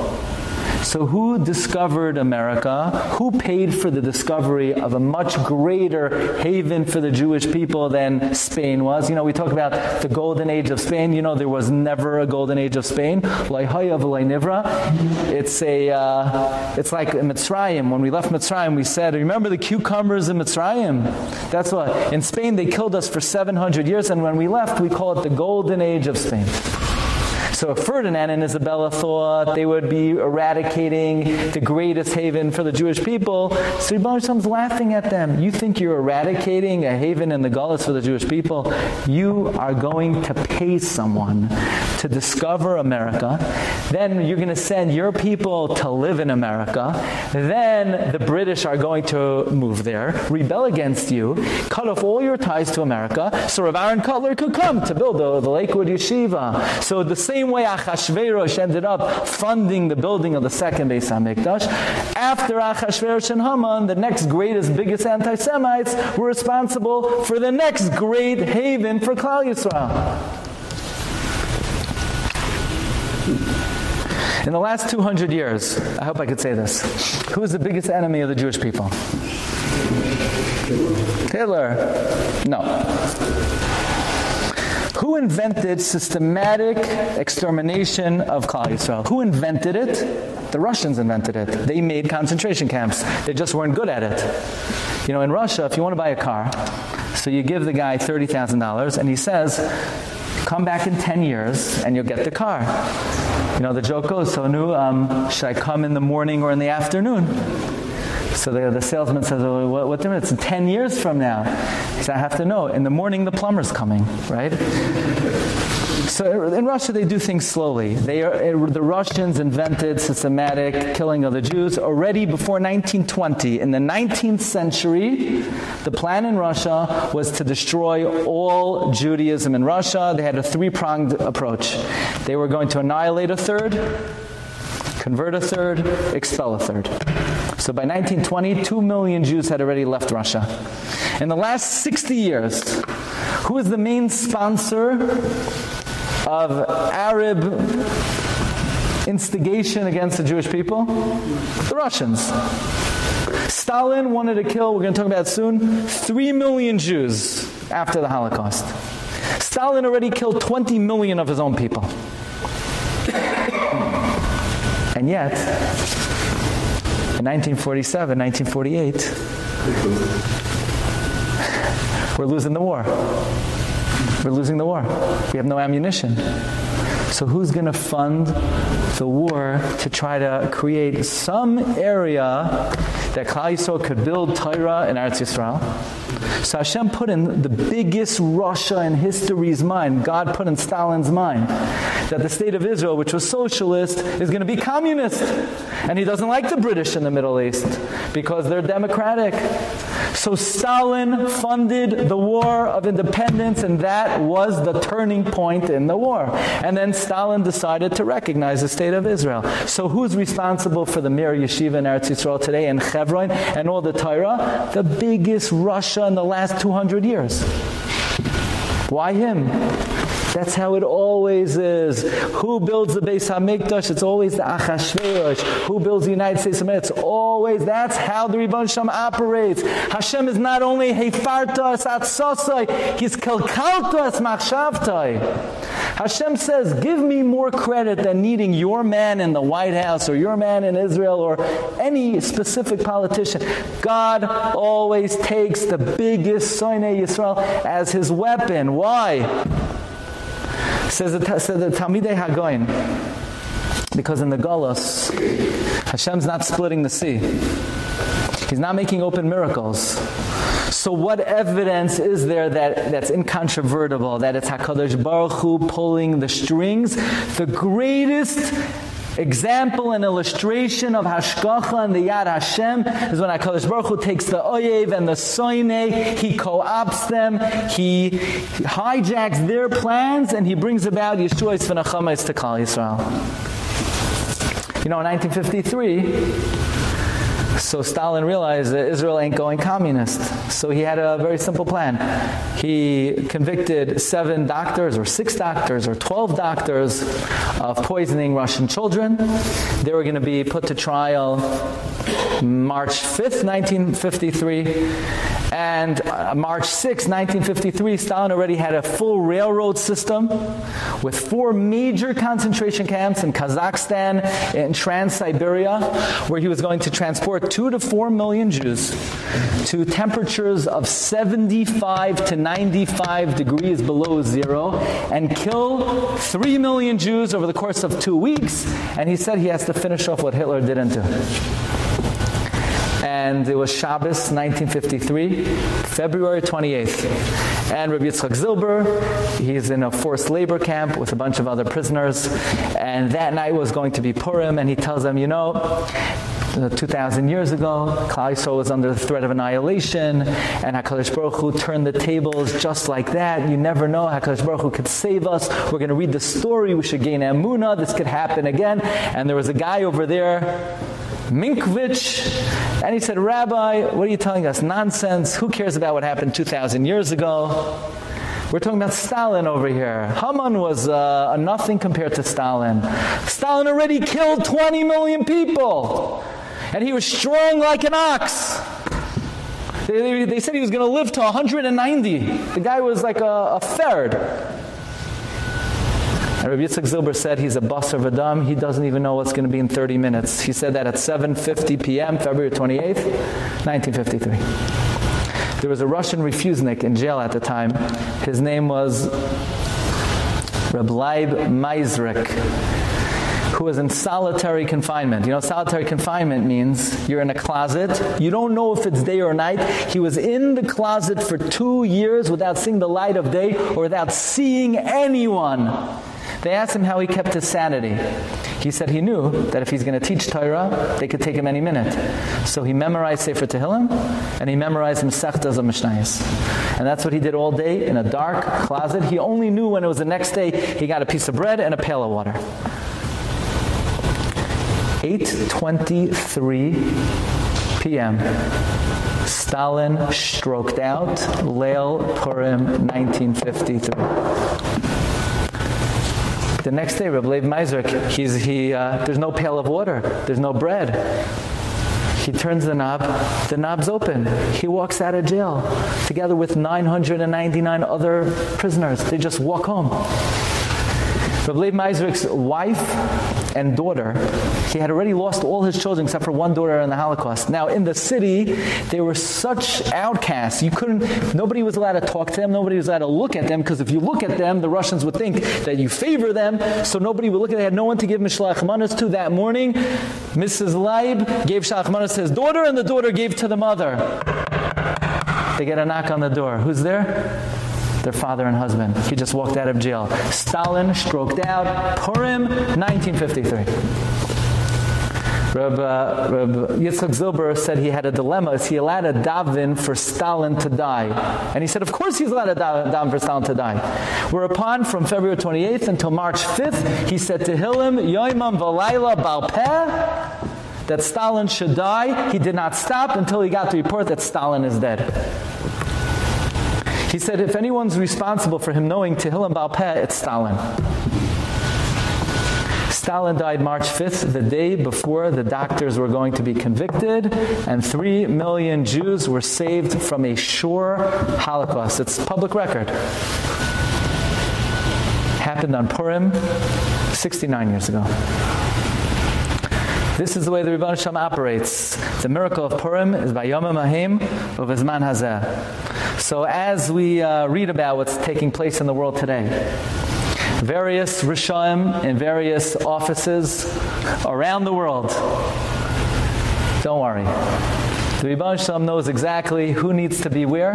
So who discovered America? Who paid for the discovery of a much greater haven for the Jewish people than Spain was? You know, we talk about the golden age of Spain. You know, there was never a golden age of Spain. It's a uh, it's like Mitzrayim when we left Mitzrayim we said, remember the cucumbers in Mitzrayim? That's what in Spain they killed us for 700 years and when we left we call it the golden age of Spain. So Ferdinand and Isabella thought they would be eradicating the greatest haven for the Jewish people. So Rebbeinu laughing at them. You think you're eradicating a haven in the Golus for the Jewish people? You are going to pay someone to discover America. Then you're going to send your people to live in America. Then the British are going to move there, rebel against you, cut off all your ties to America so Rav Aaron Kotler could come to build the, the Lakewood Yeshiva. So the same way Achashverosh ended up funding the building of the second Beis HaMikdash. After Achashverosh and Haman, the next greatest, biggest anti-Semites were responsible for the next great haven for Klal Yisrael. In the last 200 years, I hope I could say this, who is the biggest enemy of the Jewish people? Hitler. No. Who invented systematic extermination of Klal Yisrael? Who invented it? The Russians invented it. They made concentration camps. They just weren't good at it. You know, in Russia, if you want to buy a car, so you give the guy $30,000 and he says, "Come back in 10 years and you'll get the car." You know, the joke goes, "So, new um, should I come in the morning or in the afternoon?" So the, the salesman says, oh, what, what? It's 10 years from now. He I have to know. In the morning, the plumber's coming, right? So in Russia they do things slowly. They are, eh, the Russians invented systematic killing of the Jews already before 1920. In the 19th century, the plan in Russia was to destroy all Judaism in Russia. They had a three-pronged approach. They were going to annihilate a third, convert a third, expel a third. So by 1920, 2 million Jews had already left Russia. In the last 60 years, who is the main sponsor of Arab instigation against the Jewish people? The Russians. Stalin wanted to kill, we're going to talk about soon, 3 million Jews after the Holocaust. Stalin already killed 20 million of his own people. And yet, in 1947, 1948, we're losing the war. We're losing the war. We have no ammunition. So who's going to fund the war to try to create some area that Klal Yisrael could build Torah in Eretz Yisrael? So Hashem put in the biggest rasha in history's mind, God put in Stalin's mind, that the state of Israel, which was socialist, is going to be communist. And he doesn't like the British in the Middle East because they're democratic. So Stalin funded the war of independence and that was the turning point in the war. And then Stalin decided to recognize the state of Israel. So who's responsible for the Mir Yeshiva in Eretz Yisrael today in Hebron and all the Torah? The biggest rasha in the last 200 years. Why him? That's how it always is. Who builds the Beis HaMikdash? It's always the Achashverosh. Who builds the United States of America? It's always, that's how the Ribbon Shem operates. Hashem is not only Hefartas Atzosai, He's Kelkaltas Machshavtai. Hashem says, give me more credit than needing your man in the White House or your man in Israel or any specific politician. God always takes the biggest Soine Yisrael as his weapon. Why? Says the, says the Talmidei HaGaon, because in the Golos, Hashem's not splitting the sea. He's not making open miracles. So what evidence is there that that's incontrovertible that it's Hakadosh Baruch Hu pulling the strings? The greatest example and illustration of Hashgacha and the Yad Hashem is when HaKadosh Baruch Hu takes the Oyev and the Soine, he co-ops them, he hijacks their plans, and he brings about Yeshua's V'nachamais to Yisrael. You know, in 1953, so Stalin realized that Israel ain't going communist. So he had a very simple plan. He convicted 7 doctors or 6 doctors or 12 doctors of poisoning Russian children. They were going to be put to trial March 5th, 1953 and uh, March 6, 1953, Stalin already had a full railroad system with four major concentration camps in Kazakhstan and Trans-Siberia where he was going to transport 2 to 4 million Jews to temperatures of 75 to 95 degrees below zero and kill 3 million Jews over the course of 2 weeks. And he said he has to finish off what Hitler didn't do and it was Shabbos 1953 February 28th and Rabbi Yitzchak Zilber he's in a forced labor camp with a bunch of other prisoners and that night was going to be Purim and he tells them you know uh, 2000 years ago Klal Yisrael was under the threat of annihilation and HaKadosh Baruch Hu turned the tables just like that. You never know HaKadosh Baruch Hu could save us. We're going to read the story. We should gain amuna this could happen again. And there was a guy over there Minkvich and he said rabbi what are you telling us nonsense who cares about what happened 2000 years ago we're talking about Stalin over here. Haman was uh, a nothing compared to Stalin. Stalin already killed 20 million people. And he was strong like an ox. They, they said he was going to live to 190. The guy was like a, a third. And Rabbi Yitzchak Zilber said he's a basar v'dam. He doesn't even know what's going to be in 30 minutes. He said that at 7:50 p.m. February 28th, 1953. There was a Russian refusnik in jail at the time. His name was Reb Leib Meisrik who was in solitary confinement. You know solitary confinement means you're in a closet. You don't know if it's day or night. He was in the closet for 2 years without seeing the light of day or without seeing anyone. They asked him how he kept his sanity. He said he knew that if he's going to teach Torah, they could take him any minute. So he memorized Sefer Tehillim and he memorized Masechtas of Mishnayos. And that's what he did all day in a dark closet. He only knew when it was the next day he got a piece of bread and a pail of water. 8:23 p.m. Stalin stroked out Leil Purim 1953 the next day Reb Leib Meisrik he's he uh, there's no pail of water. There's no bread. He turns the knob. The knob's open. He walks out of jail together with 999 other prisoners. They just walk home Rabbi Meisrich's wife and daughter, he had already lost all his children except for one daughter in the Holocaust. Now in the city, they were such outcasts. You couldn't nobody was allowed to talk to them, nobody was allowed to look at them because if you look at them, the Russians would think that you favor them, so nobody would look at them. They had no one to give Mishlach Manas to that morning. Mrs. Leib gave Shalach Manas to his daughter and the daughter gave to the mother. They get a knock on the door. Who's there? Their father and husband. He just walked out of jail. Stalin stroked out Purim 1953. Reb, uh, Reb Yitzchak Zilber said he had a dilemma. Is he allowed to daven for Stalin to die? And he said, of course he's allowed to daven for Stalin to die. Whereupon, from February 28th until March 5th, he said Tehillim, Yoimam Valayla Balpeh, that Stalin should die. He did not stop until he got the report that Stalin is dead. He said if anyone's responsible for him knowing Tehillim Balpeh, it's Stalin. Stalin died March 5th, the day before the doctors were going to be convicted, and 3 million Jews were saved from a sure Holocaust. It's public record. Happened on Purim 69 years ago. This is the way the Rebbe Shem operates. The miracle of Purim is by Yom Mahim of Zman Hazeh. So as we uh, read about what's taking place in the world today, various Rishaim in various offices around the world, don't worry. The Rebbe Shem knows exactly who needs to be where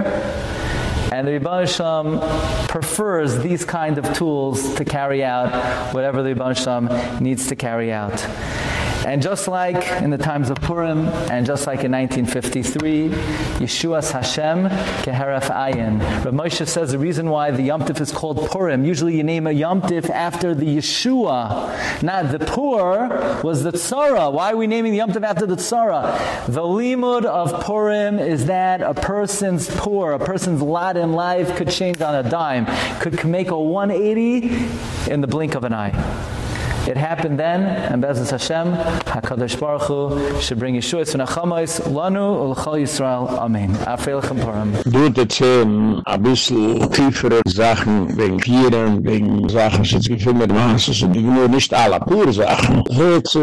and the Rebbe Shem prefers these kind of tools to carry out whatever the Rebbe Shem needs to carry out. And just like in the times of Purim and just like in 1953, Yeshua's Hashem keheref ayin. Rav Moshe says the reason why the Yom Tif is called Purim, usually you name a Yom Tif after the Yeshua, not the Pur was the Tzara. Why are we naming the Yom Tif after the Tzara? The limud of Purim is that a person's poor, a person's lot in life could change on a dime, could make a 180 in the blink of an eye. It happened then, and Bezos Hashem, HaKadosh Baruch Hu, should bring Yeshua to Nachamais, Lanu, Ulchal Yisrael, Amen. Afreilchem Purim. Du erzählen ein bisschen tiefere Sachen wegen Pieren, wegen Sachen, die sich gefühlt mit Maße, so die nur nicht alle pure Sachen. Hört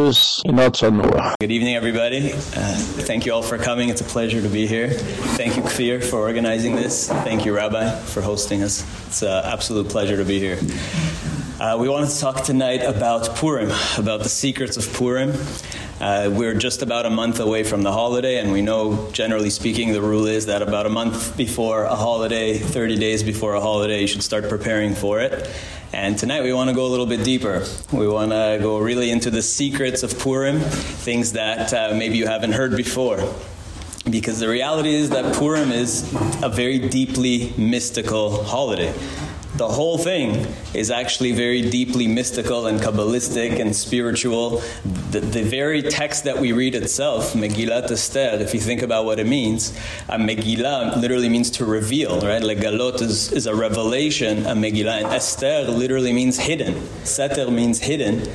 not so nur. Good evening, everybody. Uh, thank you all for coming. It's a pleasure to be here. Thank you, Kfir, for organizing this. Thank you, Rabbi, for hosting us. It's an absolute pleasure to be here. Uh, we want to talk tonight about Purim, about the secrets of Purim. Uh, we're just about a month away from the holiday, and we know, generally speaking, the rule is that about a month before a holiday, 30 days before a holiday, you should start preparing for it. And tonight we want to go a little bit deeper. We want to go really into the secrets of Purim, things that uh, maybe you haven't heard before. Because the reality is that Purim is a very deeply mystical holiday the whole thing is actually very deeply mystical and kabbalistic and spiritual. The, the very text that we read itself Megillat Esther if you think about what it means a Megillah literally means to reveal right? Like galot is, is a revelation a Megillah and Esther literally means hidden. Seter means hidden.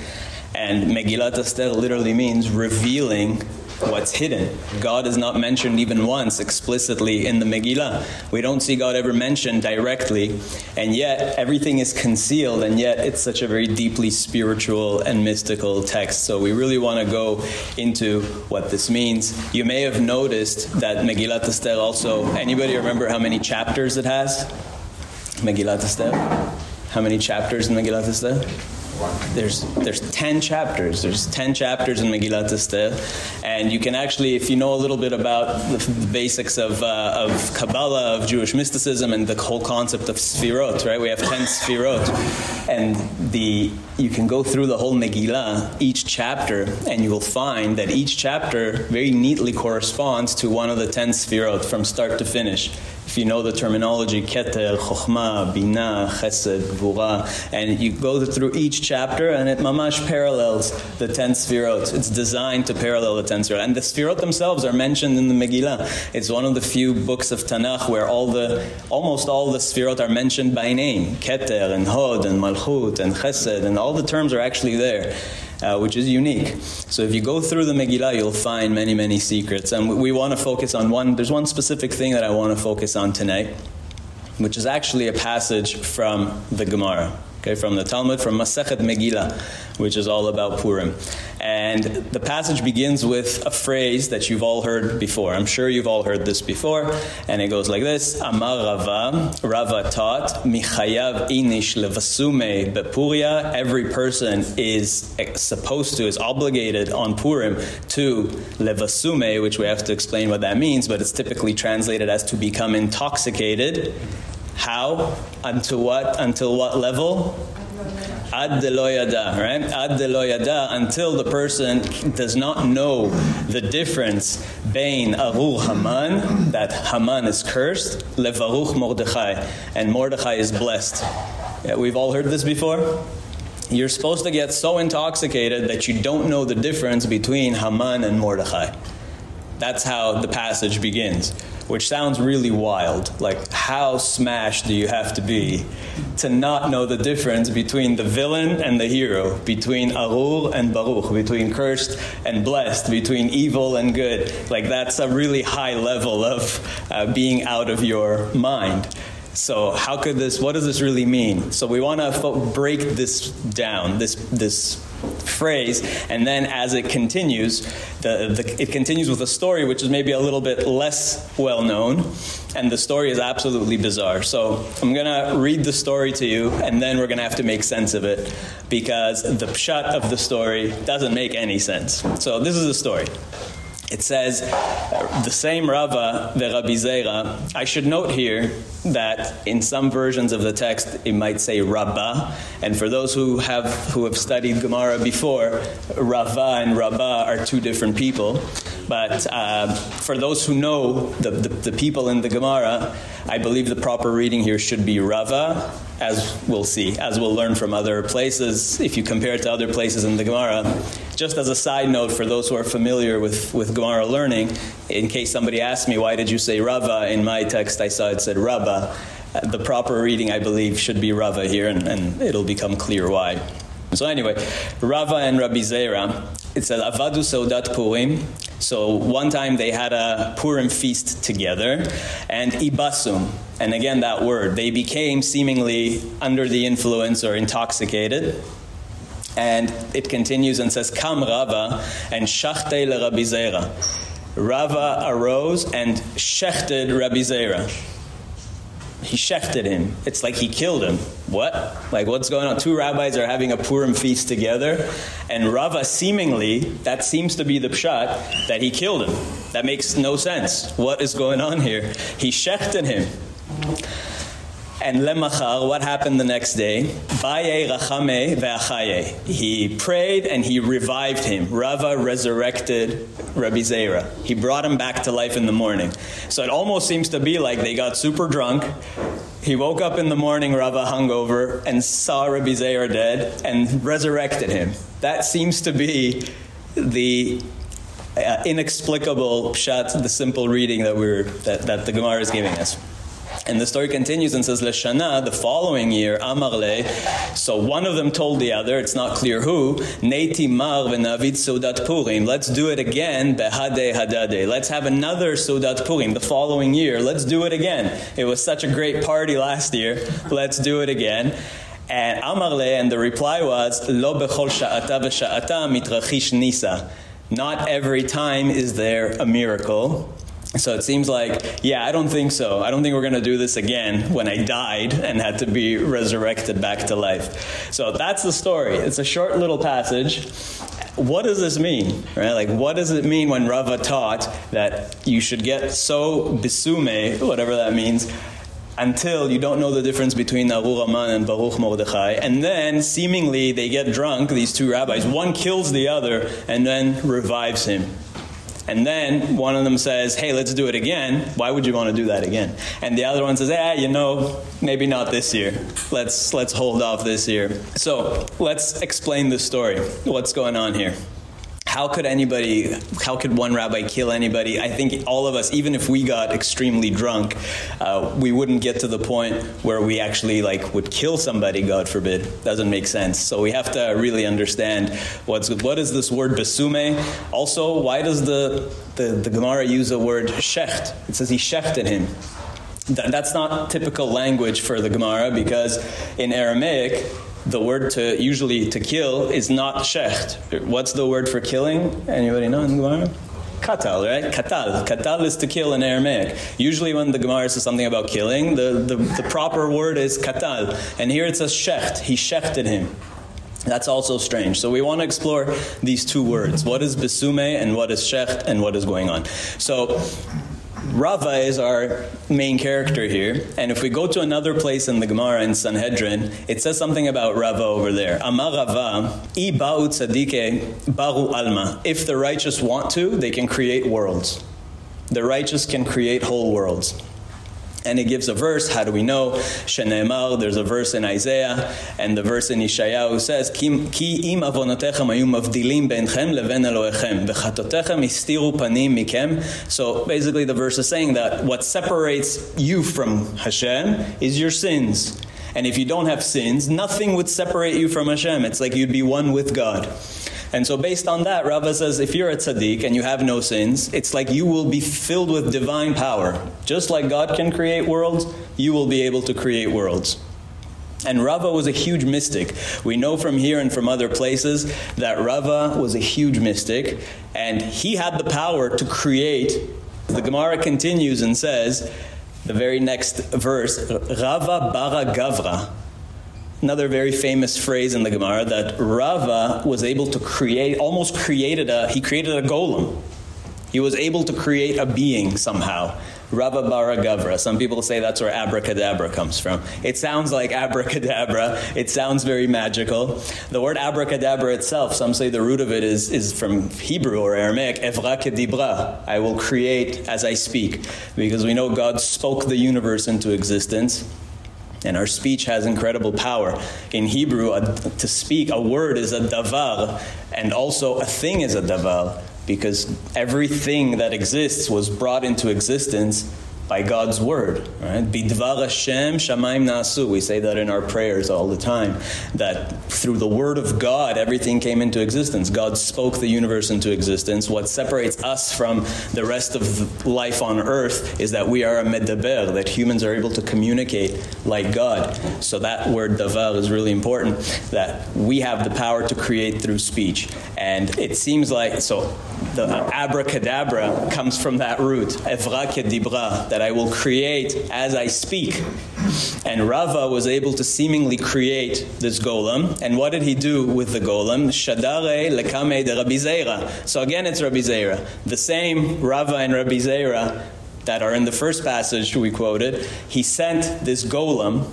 And Megillat Esther literally means revealing what's hidden. God is not mentioned even once explicitly in the Megillah. We don't see God ever mentioned directly, and yet everything is concealed, and yet it's such a very deeply spiritual and mystical text. So we really want to go into what this means. You may have noticed that Megillat Esther also, anybody remember how many chapters it has? Megillat Esther? How many chapters in Megillat Esther? There's there's 10 chapters. There's 10 chapters in Megillat Esther. And you can actually if you know a little bit about the, the basics of uh, of Kabbalah of Jewish mysticism and the whole concept of sfirot right? We have 10 sfirot. And the you can go through the whole Megillah each chapter and you will find that each chapter very neatly corresponds to one of the 10 sfirot from start to finish if you know the terminology keter chokhmah bina chesed gvura and you go through each chapter and it mamash parallels the 10 sfirot. It's designed to parallel the 10 sfirot. And the sfirot themselves are mentioned in the Megillah. It's one of the few books of Tanakh where all the almost all the sfirot are mentioned by name. Keter and hod and malchut and chesed and all the terms are actually there uh, which is unique. So if you go through the Megillah, you'll find many, many secrets. And we, we want to focus on one, there's one specific thing that I want to focus on tonight, which is actually a passage from the Gemara. Okay, from the Talmud, from Masechet Megillah, which is all about Purim. And the passage begins with a phrase that you've all heard before. I'm sure you've all heard this before. And it goes like this Amar Rava, Rava taught, Michayav inish levasume bepuria. Every person is supposed to, is obligated on Purim to levasume, which we have to explain what that means, but it's typically translated as to become intoxicated. How? Until what? Until what level? ad de loyada, right? Ad de loyada until the person does not know the difference between Arur Haman, that Haman is cursed, levaruch Mordechai, and Mordechai is blessed. Yeah, we've all heard this before. You're supposed to get so intoxicated that you don't know the difference between Haman and Mordechai. That's how the passage begins which sounds really wild. Like, how smashed do you have to be to not know the difference between the villain and the hero, between Arur and Baruch, between cursed and blessed, between evil and good? Like, that's a really high level of uh, being out of your mind. So how could this what does this really mean? So we want to break this down, this this phrase and then as it continues the, the, it continues with a story which is maybe a little bit less well known and the story is absolutely bizarre. So i'm going to read the story to you and then we're going to have to make sense of it because the pshat of the story doesn't make any sense. So this is the story it says the same Rava, the Rabbi Zera. I should note here that in some versions of the text it might say Rabba, and for those who have who have studied Gemara before, Rava and Rabba are two different people. But uh, for those who know the, the, the people in the Gemara, I believe the proper reading here should be Rava, as we'll see, as we'll learn from other places. If you compare it to other places in the Gemara, just as a side note for those who are familiar with with Gemara learning, in case somebody asks me why did you say Rava in my text, I saw it said Rabba. Uh, the proper reading, I believe, should be Rava here, and, and it'll become clear why. So anyway, Rava and Rabbi Zera, it says Avadu Seudat Purim. So one time they had a Purim feast together, and Ibasum, and again that word, they became seemingly under the influence or intoxicated. And it continues and says, Kam Rava and Shachte le Rabbi Zera. Rava arose and shechted Rabbi Zera he shechted him. It's like he killed him. What? Like what's going on? Two rabbis are having a Purim feast together, and Rava seemingly that seems to be the pshat that he killed him. That makes no sense. What is going on here? He shechted him. And lemachar, what happened the next day? Baye rachame ve'achaye. He prayed and he revived him. Rava resurrected Rabbi Zera. He brought him back to life in the morning. So it almost seems to be like they got super drunk. He woke up in the morning, Rava hungover, and saw Rabbi Zera dead and resurrected him. That seems to be the uh, inexplicable pshat, the simple reading that we're that, that the Gemara is giving us. And the story continues and says, Leshana, the following year, Amarle, so one of them told the other, it's not clear who, Neiti Mar v'navid Sudat Purim, let's do it again, Behade Hadade. Let's have another Sudat Purim the following year. Let's do it again. It was such a great party last year. Let's do it again. And Amarle, and the reply was, Lo bechol sha'ata v'sha'ata mitrachish nisa. Not every time is there a miracle. So it seems like, yeah, I don't think so. I don't think we're going to do this again when I died and had to be resurrected back to life. So that's the story. It's a short little passage. What does this mean? Right? Like what does it mean when Rava taught that you should get so bisume, whatever that means, until you don't know the difference between Arur Haman and Baruch Mordechai. And then, seemingly, they get drunk, these two rabbis. One kills the other and then revives him. And then one of them says, "Hey, let's do it again." Why would you want to do that again? And the other one says, "Ah, you know, maybe not this year. Let's let's hold off this year." So, let's explain the story. What's going on here? How could anybody how could one rabbi kill anybody? I think all of us even if we got extremely drunk uh, we wouldn't get to the point where we actually like would kill somebody god forbid. Doesn't make sense. So we have to really understand what's what is this word besume? Also why does the the, the gemara use the word shecht? It says he shechted him. That's not typical language for the gemara because in aramaic the word to usually to kill is not shecht. What's the word for killing? Anybody know in Gemara? Katal, right? Katal. Katal is to kill in Aramaic. Usually when the Gemara says something about killing, the, the, the proper word is katal. And here it says shecht. He shechted him. That's also strange. So we want to explore these two words. What is besume and what is shecht and what is going on. So Rava is our main character here, and if we go to another place in the Gemara in Sanhedrin, it says something about Rava over there. Amar Rava, i ba'u tzadike baru alma. If the righteous want to, they can create worlds. The righteous can create whole worlds and it gives a verse how do we know? Shenemar there's a verse in Isaiah and the verse in Isaiah says ki im avonotechem hayu mavdilim beinchem leven Elohechem vechatotechem istiru panim mikem. So basically the verse is saying that what separates you from Hashem is your sins. And if you don't have sins nothing would separate you from Hashem. It's like you'd be one with God and so based on that, Rava says if you're a tzaddik and you have no sins, it's like you will be filled with divine power. Just like God can create worlds, you will be able to create worlds. And Rava was a huge mystic. We know from here and from other places that Rava was a huge mystic and he had the power to create. The Gemara continues and says, the very next verse, Rava bara gavra another very famous phrase in the Gemara that Rava was able to create almost created a he created a golem. He was able to create a being somehow. Rava Bara Gavra. Some people say that's where abracadabra comes from. It sounds like abracadabra. It sounds very magical. The word abracadabra itself, some say the root of it is is from Hebrew or Aramaic, evra kedibra. I will create as I speak because we know God spoke the universe into existence and our speech has incredible power. In Hebrew, a, to speak a word is a davar, and also a thing is a davar, because everything that exists was brought into existence by God's word, right? Bidvar Hashem shamayim nasu. We say that in our prayers all the time that through the word of God everything came into existence. God spoke the universe into existence. What separates us from the rest of life on earth is that we are a medaber, that humans are able to communicate like God. So that word davar is really important that we have the power to create through speech. And it seems like so the abracadabra comes from that root, evra kedibra that I will create as I speak. And Rava was able to seemingly create this golem. And what did he do with the golem? Shadare lekame de Rabbi Zeira. So again, it's Rabbi Zeira. The same Rava and Rabbi Zeira that are in the first passage we quoted. He sent this golem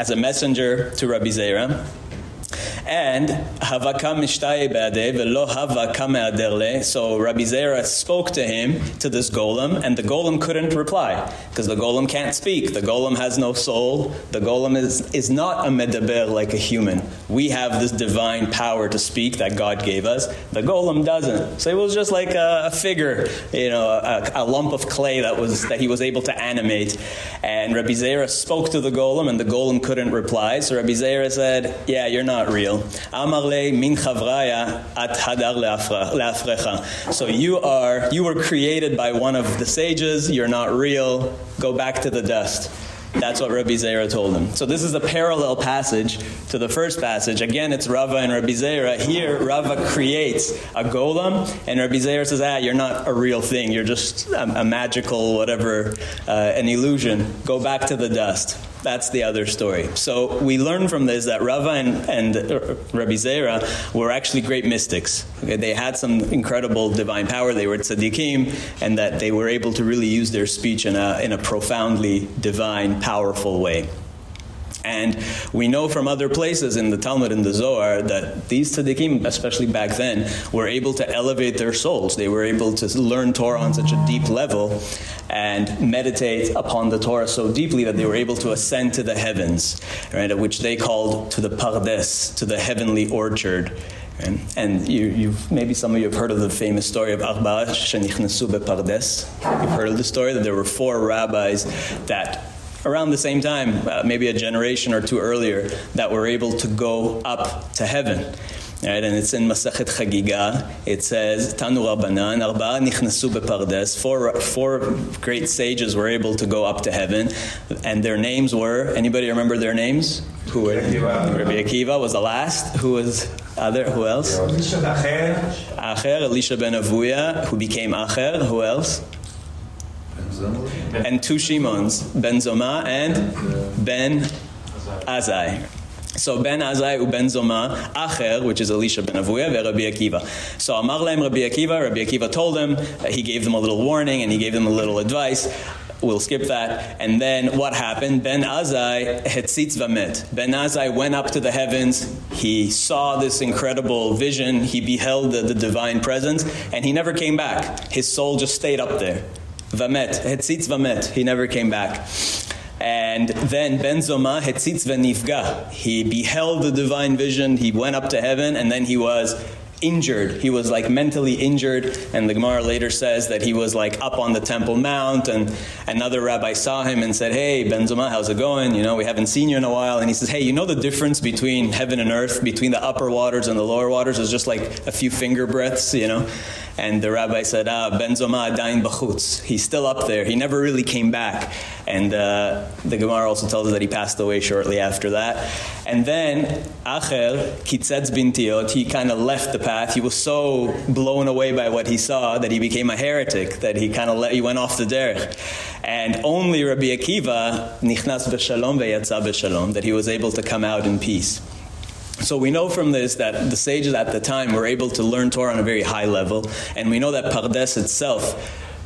as a messenger to Rabbi Zeira and havaka mishtaye be'adeh velo havaka me'aderle. So Rabbi Zera spoke to him, to this golem, and the golem couldn't reply because the golem can't speak. The golem has no soul. The golem is, is not a medaber like a human. We have this divine power to speak that God gave us. The golem doesn't. So it was just like a, a figure, you know, a, a, lump of clay that was that he was able to animate. And Rabbi Zera spoke to the golem, and the golem couldn't reply. So Rabbi Zera said, "Yeah, you're not real." Amar le min chavraya at hadar leafrecha. So you are you were created by one of the sages, you're not real, go back to the dust. That's what Rabbi Zera told him. So this is a parallel passage to the first passage. Again, it's Rava and Rabbi Zera. Here, Rava creates a golem, and Rabbi Zera says, ah, you're not a real thing. You're just a, a magical whatever, uh, an illusion. Go back to the dust. That's the other story. So we learn from this that Rava and, and uh, Rabbi Zera were actually great mystics. Okay, they had some incredible divine power. They were tzaddikim, and that they were able to really use their speech in a in a profoundly divine, powerful way. And we know from other places in the Talmud and the Zohar that these tzaddikim, especially back then, were able to elevate their souls. They were able to learn Torah on such a deep level and meditate upon the Torah so deeply that they were able to ascend to the heavens, right, which they called to the Pardes, to the heavenly orchard. And, you, maybe some of you have heard of the famous story of Arba shenichnasu bepardes. You've heard of the story that there were four rabbis that around the same time, uh, maybe a generation or two earlier, that were able to go up to heaven. Right, and it's in Masachet Chagiga. It says, Tanu Rabbanan, Arba'a nichnasu bepardes. Four, four great sages were able to go up to heaven, and their names were, anybody remember their names? Who were? Rabbi Akiva was the last. Who was other? Who else? Acher, Elisha ben Avuya, who became Acher. Who else? And two Shimons, Ben Zoma and Ben Azai. So Ben Azai u Ben Zoma Acher, which is Elisha ben Avuya, ve Rabbi Akiva. So Amar lahem Rabbi Akiva, Rabbi Akiva told him, he gave them a little warning and he gave them a little advice. We'll skip that. And then what happened? Ben Azai hetzitz vamet. Ben Azai went up to the heavens. He saw this incredible vision. He beheld the, the divine presence, and he never came back. His soul just stayed up there. Vamet, hetzitz vamet. He never came back. And then Ben Zoma hetzitz venifga. He beheld the divine vision. He went up to heaven, and then he was injured. He was like mentally injured, and the Gemara later says that he was like up on the Temple Mount, and another rabbi saw him and said, "Hey, Ben Zoma, how's it going? You know, we haven't seen you in a while." And he says, "Hey, you know the difference between heaven and earth, between the upper waters and the lower waters, is just like a few finger breaths, you know." And the rabbi said, ah, Ben Zoma adayin b'chutz. He's still up there. He never really came back. And uh, the Gemara also tells us that he passed away shortly after that. And then Acher, Kitzetz bintiot, he kind of left the path. He was so blown away by what he saw that he became a heretic, that he kind of he went off the derech. And only Rabbi Akiva, nichnas b'shalom ve'yatza b'shalom, that he was able to come out in peace. So we know from this that the sages at the time were able to learn Torah on a very high level, and we know that Pardes itself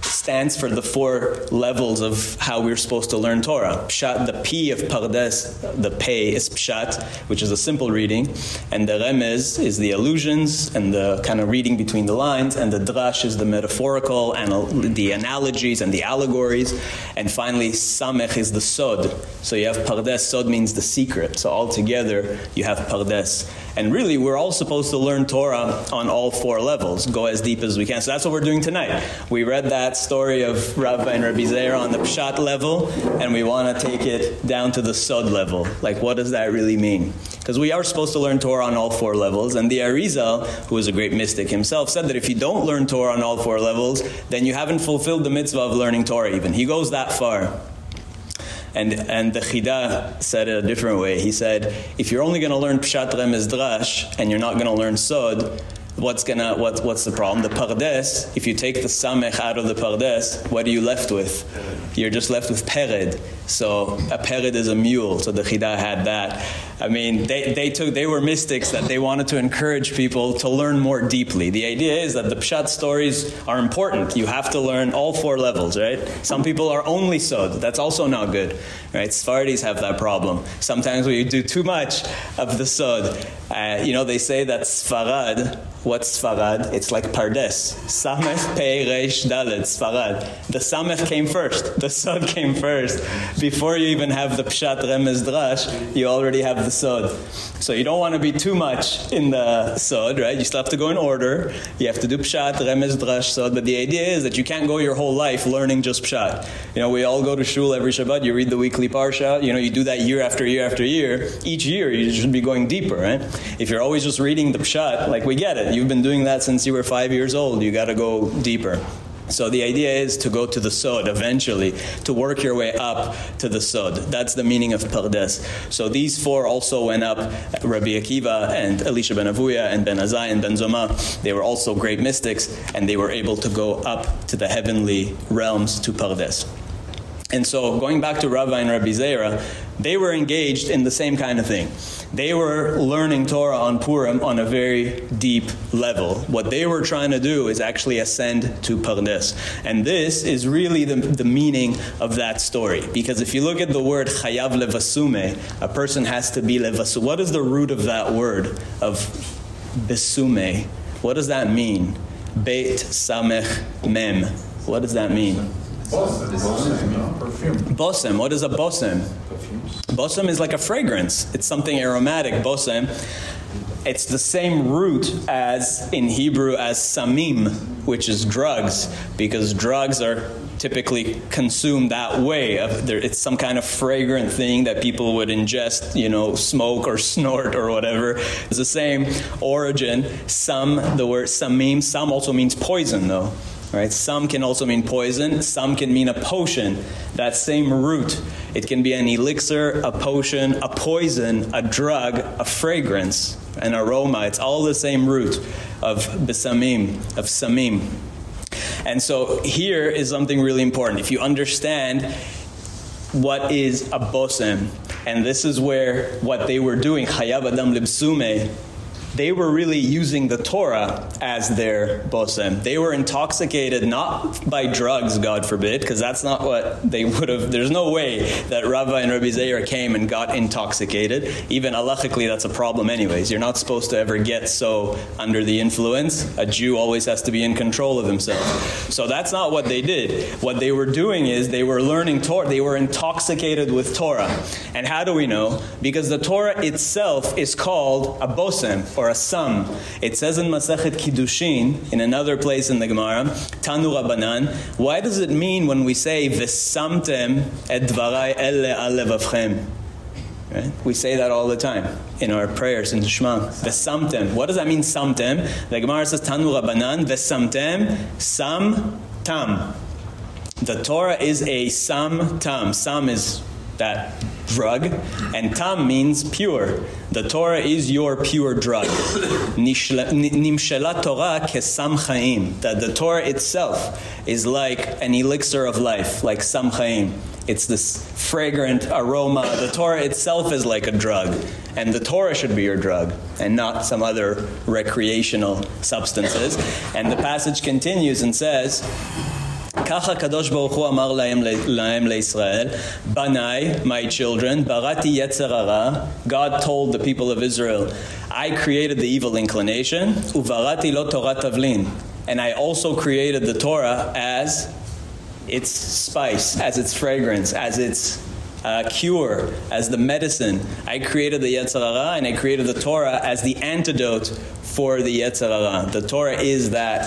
stands for the four levels of how we're supposed to learn Torah. Pshat, the P of Pardes, the Pei is Pshat, which is a simple reading, and the Remez is the allusions and the kind of reading between the lines, and the Drash is the metaphorical and the analogies and the allegories, and finally Samech is the Sod. So you have Pardes, Sod means the secret. So altogether you have Pardes. And really, we're all supposed to learn Torah on all four levels, go as deep as we can. So that's what we're doing tonight. We read that story of Rabbi and Rabbi Zera on the Pshat level, and we want to take it down to the Sod level. Like, what does that really mean? Because we are supposed to learn Torah on all four levels, and the Arizal, who is a great mystic himself, said that if you don't learn Torah on all four levels, then you haven't fulfilled the mitzvah of learning Torah even. He goes that far. And and the Chida said it a different way. He said, if you're only going to learn Pshat Remez Drash and you're not going to learn Sod, what's gonna what what's the problem? The Pardes, if you take the Samech out of the Pardes, what are you left with? You're just left with Pered. So a Pered is a mule. So the Chida had that. I mean, they, they took they were mystics that they wanted to encourage people to learn more deeply. The idea is that the Pshat stories are important. You have to learn all four levels, right? Some people are only Sod. That's also not good, right? Sfardis have that problem. Sometimes you do too much of the Sod, uh, you know, they say that Sfarad, what's Sfarad? It's like Pardes. Samech Pei Reish Dalet, Sfarad. The Samech came first. The Sod came first. Before you even have the Pshat Remez Drash, you already have the Sod. So you don't want to be too much in the Sod, right? You still have to go in order. You have to do Pshat, Remez Drash, Sod. But the idea is that you can't go your whole life learning just Pshat. You know, we all go to Shul every Shabbat. You read the weekly Parsha. You know, you do that year after year after year. Each year, you should be going deeper, right? If you're always just reading the Pshat, like we get it. You've been doing that since you were five years old. You got to go deeper. So the idea is to go to the sod eventually, to work your way up to the sod. That's the meaning of pardes. So these four also went up, Rabbi Akiva and Elisha ben Avuya and Ben Azai and Ben Zoma. They were also great mystics and they were able to go up to the heavenly realms to pardes. And so going back to Rabbi and Rabbi Zera, they were engaged in the same kind of thing. They were learning Torah on Purim on a very deep level. What they were trying to do is actually ascend to Pardes. And this is really the, the meaning of that story. Because if you look at the word chayav levasume, a person has to be levasu. What is the root of that word of besume? What does that mean? Beit samech mem. What does that mean? Bosem. What is a bosem? Bosem is like a fragrance. It's something aromatic. Bosem. It's the same root as in Hebrew as samim, which is drugs, because drugs are typically consumed that way. It's some kind of fragrant thing that people would ingest, you know, smoke or snort or whatever. It's the same origin. Some, the word samim, some also means poison though. Right? Some can also mean poison, some can mean a potion. That same root. It can be an elixir, a potion, a poison, a drug, a fragrance, an aroma. It's all the same root of besamim, of samim. And so here is something really important. If you understand what is a bosem, and this is where what they were doing, chayav adam libsume, they were really using the Torah as their bosem. They were intoxicated not by drugs, God forbid, because that's not what they would have. There's no way that Rabbi and Rabbi Zeir came and got intoxicated. Even halachically, that's a problem, anyways. You're not supposed to ever get so under the influence. A Jew always has to be in control of himself. So that's not what they did. What they were doing is they were learning Torah. They were intoxicated with Torah. And how do we know? Because the Torah itself is called a bosem or or a sum. It says in Masechet Kiddushin, in another place in the Gemara, Tanu Rabbanan, why does it mean when we say, V'samtem et dvarai elle alevavchem? Right? We say that all the time in our prayers in the Shema. V'samtem. What does that mean, samtem? The Gemara says, Tanu Rabbanan, V'samtem, sam tam. The Torah is a sam tam. Sam is that drug. And tam means pure. The torah is your pure drug. Nimshela torah kesam chaim that the torah itself is like an elixir of life like sam chaim it's this fragrant aroma. The torah itself is like a drug. And the torah should be your drug and not some other recreational substances. And the passage continues and says ככה הקדוש ברוך הוא אמר להם, להם לישראל, בניי, my children, בראתי יצר הרע, God told the people of Israel, I created the evil inclination, ובראתי לו תורת תבלין, and I also created the Torah as its spice, as its fragrance, as its uh, cure, as the medicine. I created the Yetzer Hara and I created the Torah as the antidote for the Yetzer Hara. The Torah is that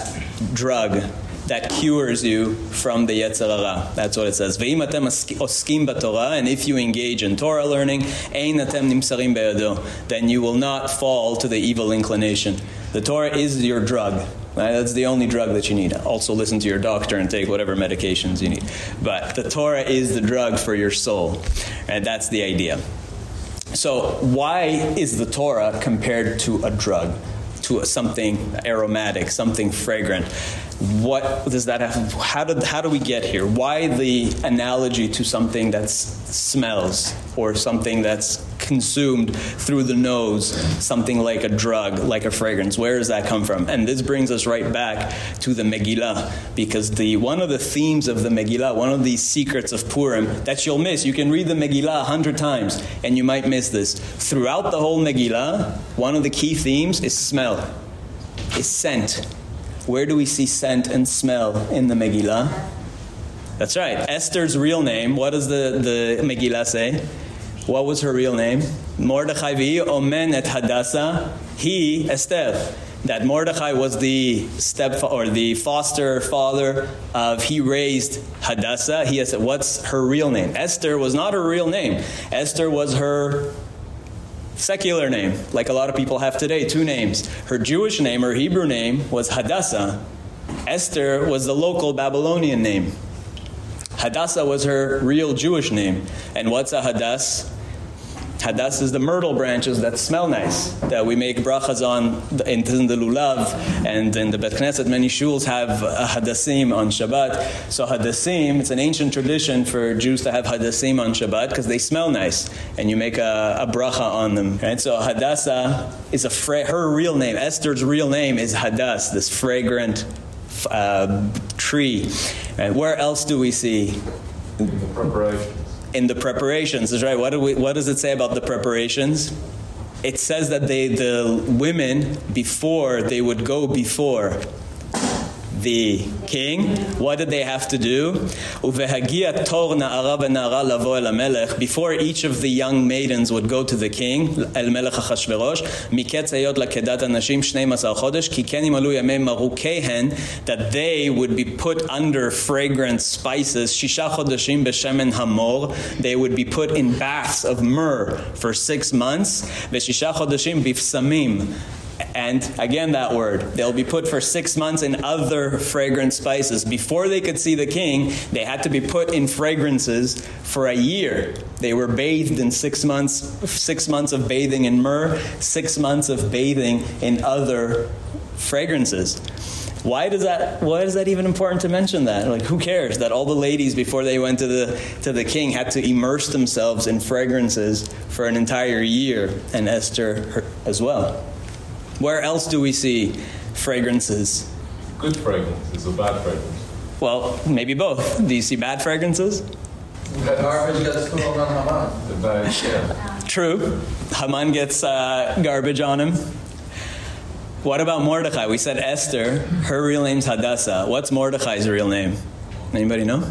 drug that cures you from the Yetzer Hara. That's what it says. Ve'im atem oskim b'Torah, and if you engage in Torah learning, ein atem nimsarim be'yado, then you will not fall to the evil inclination. The Torah is your drug. Right? That's the only drug that you need. Also listen to your doctor and take whatever medications you need. But the Torah is the drug for your soul. And that's the idea. So why is the Torah compared to a drug? To something aromatic, something fragrant. What does that have how did how do we get here? Why the analogy to something that smells or something that's consumed through the nose something like a drug like a fragrance where does that come from and this brings us right back to the Megillah because the one of the themes of the Megillah one of these secrets of Purim that you'll miss you can read the Megillah a hundred times and you might miss this throughout the whole Megillah one of the key themes is smell is scent where do we see scent and smell in the Megillah? That's right. Esther's real name, what does the, the Megillah say? What was her real name? Mordechai vi omen et Hadassah, he Esther. That Mordechai was the step or the foster father of he raised Hadassah. He has what's her real name? Esther was not her real name. Esther was her secular name, like a lot of people have today, two names. Her Jewish name, her Hebrew name was Hadassah. Esther was the local Babylonian name. Hadassah was her real Jewish name. And what's a Hadass? Hadas is the myrtle branches that smell nice that we make brachas on in, the lulav and in the Bet Knesset. Many shuls have a hadassim on Shabbat. So hadassim it's an ancient tradition for Jews to have hadassim on Shabbat because they smell nice and you make a, a bracha on them right? So Hadassah is a her real name Esther's real name is Hadas this fragrant uh, tree. And where else do we see preparation in the preparations. Is right. What do we what does it say about the preparations? It says that they the women before they would go before the king, what did they have to do? Uvehagia lavo el melech Before each of the young maidens would go to the king, el melech miketz lakedat anashim shnei masar chodesh, ki ken imalu marukehen, that they would be put under fragrant spices, shisha chodeshim hamor, they would be put in baths of myrrh for six months, v'shisha chodeshim b'fsamim, and again, that word. They'll be put for six months in other fragrant spices. Before they could see the king, they had to be put in fragrances for a year. They were bathed in six months, six months of bathing in myrrh, six months of bathing in other fragrances. Why does that why is that even important to mention that? Like who cares that all the ladies before they went to the to the king had to immerse themselves in fragrances for an entire year and Esther her, as well. Where else do we see fragrances? Good fragrances or bad fragrances? Well, maybe both. Do you see bad fragrances? The garbage gets thrown on Haman. The bad, yeah. True. Haman gets uh, garbage on him. What about Mordechai? We said Esther. Her real name's Hadassah. What's Mordechai's real name? Anybody know?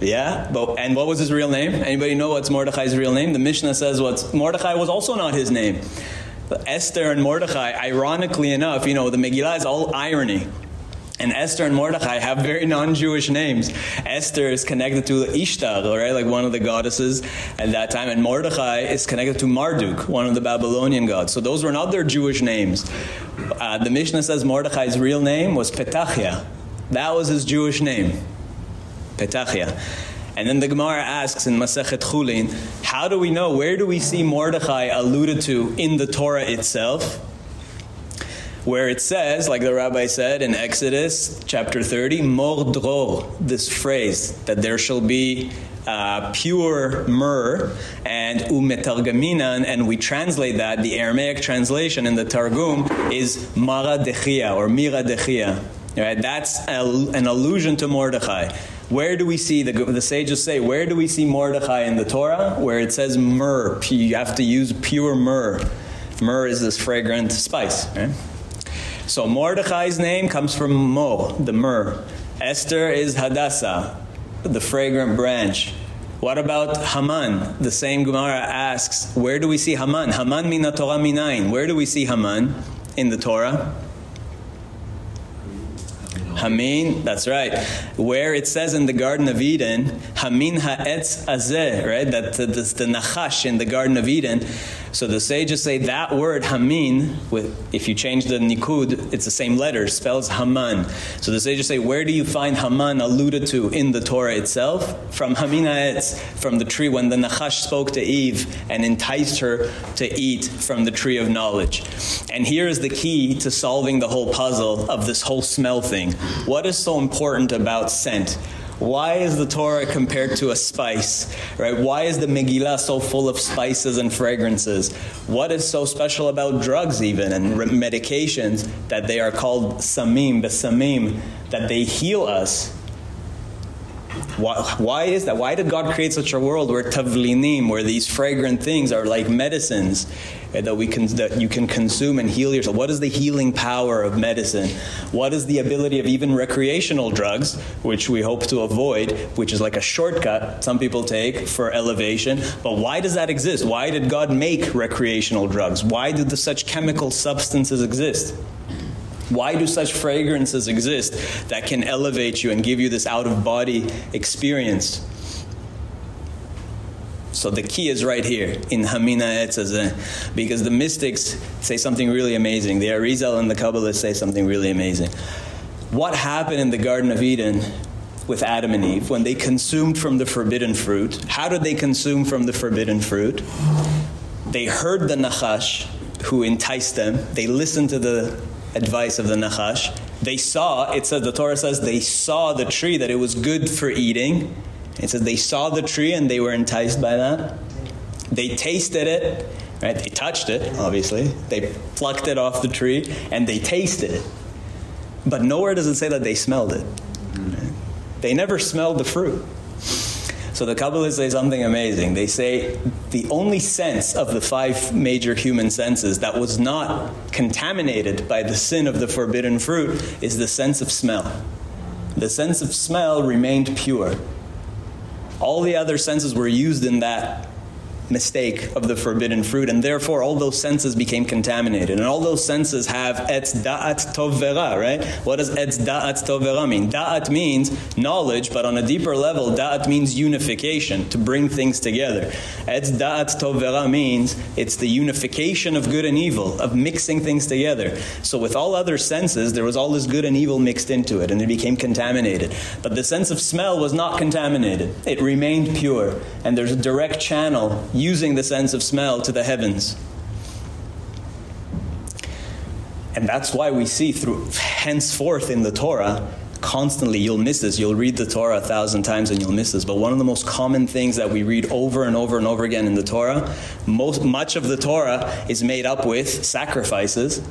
Yeah, but and what was his real name? Anybody know what's Mordechai's real name? The Mishnah says what's Mordechai was also not his name. Esther and Mordechai, ironically enough, you know, the Megillah is all irony. And Esther and Mordechai have very non-Jewish names. Esther is connected to Ishtar, right, like one of the goddesses at that time, and Mordechai is connected to Marduk, one of the Babylonian gods. So those were not their Jewish names. Uh, the Mishnah says Mordechai's real name was Petachia. That was his Jewish name, Petachia. And then the Gemara asks in Masechet Chulin, how do we know, where do we see Mordechai alluded to in the Torah itself? Where it says, like the rabbi said in Exodus chapter 30, Mordror, this phrase, that there shall be uh, pure myrrh and umetargaminan, and we translate that, the Aramaic translation in the Targum is mara dechia or mira dechia. Right? That's an allusion to Mordechai. Where do we see the the sages say where do we see Mordechai in the Torah where it says myrrh you have to use pure myrrh myrrh is this fragrant spice right? so Mordechai's name comes from mo the myrrh Esther is Hadassah the fragrant branch what about Haman? The same Gemara asks, where do we see Haman? Haman min Torah minayin. Where do we see Haman in the Torah? Hamin, that's right. Where it says in the Garden of Eden, Hamin ha'etz azeh, right? That the, the, the nachash in the Garden of Eden. So the sages say that word Hamin, with if you change the nikud, it's the same letter, spells Haman. So the sages say, where do you find Haman alluded to in the Torah itself? From Hamin from the tree when the nachash spoke to Eve and enticed her to eat from the tree of knowledge. And here is the key to solving the whole puzzle of this whole smell thing. What is so important about scent? Why is the Torah compared to a spice? Right? Why is the Megillah so full of spices and fragrances? What is so special about drugs even and medications that they are called samim, besamim, that they heal us? Why, why is that? Why did God create such a world where tavlinim, where these fragrant things are like medicines that we can that you can consume and heal yourself? What is the healing power of medicine? What is the ability of even recreational drugs, which we hope to avoid, which is like a shortcut some people take for elevation? But why does that exist? Why did God make recreational drugs? Why do the, such chemical substances exist? Why do such fragrances exist that can elevate you and give you this out of body experience? So the key is right here in Hamina Etzazeh because the mystics say something really amazing. The Arizal and the Kabbalists say something really amazing. What happened in the Garden of Eden with Adam and Eve when they consumed from the forbidden fruit? How did they consume from the forbidden fruit? They heard the Nachash who enticed them. They listened to the advice of the Nachash. They saw, it says, the Torah says, they saw the tree that it was good for eating. It says they saw the tree and they were enticed by that. They tasted it, right? They touched it, obviously. They plucked it off the tree and they tasted it. But nowhere does it say that they smelled it. They never smelled the fruit. So the Kabbalists say something amazing. They say the only sense of the five major human senses that was not contaminated by the sin of the forbidden fruit is the sense of smell. The sense of smell remained pure. All the other senses were used in that mistake of the forbidden fruit and therefore all those senses became contaminated. And all those senses have etz da'at tov vera right? What does etz da'at tov vera mean? Da'at means knowledge but on a deeper level da'at means unification to bring things together. Etz da'at tov vera means it's the unification of good and evil of mixing things together. So with all other senses there was all this good and evil mixed into it and it became contaminated. But the sense of smell was not contaminated. It remained pure and there's a direct channel using the sense of smell to the heavens. And that's why we see through henceforth in the Torah constantly you'll miss this. You'll read the torah a thousand times and you'll miss this. But one of the most common things that we read over and over and over again in the torah most much of the torah is made up with sacrifices.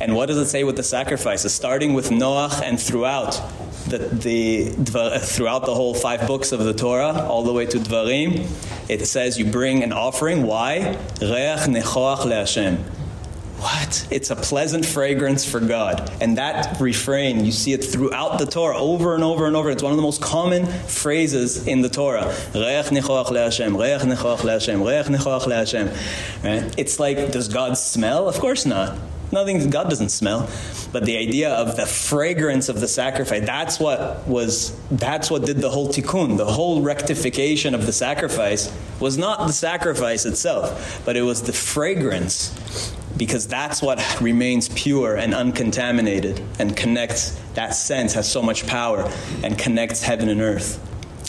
And what does it say with the sacrifices? Starting with noach and throughout the, the throughout the whole five books of the Torah all the way to Dvarim it says you bring an offering. Why? Nechoach leHashem what? It's a pleasant fragrance for God. And that refrain you see it throughout the Torah over and over and over. It's one of the most common phrases in the Torah. Reach nechoach leHashem nechoach leHashem nechoach leHashem right? It's like does God smell? Of course not nothing God doesn't smell but the idea of the fragrance of the sacrifice that's what was that's what did the whole tikkun the whole rectification of the sacrifice was not the sacrifice itself but it was the fragrance because that's what remains pure and uncontaminated and connects that sense has so much power and connects heaven and earth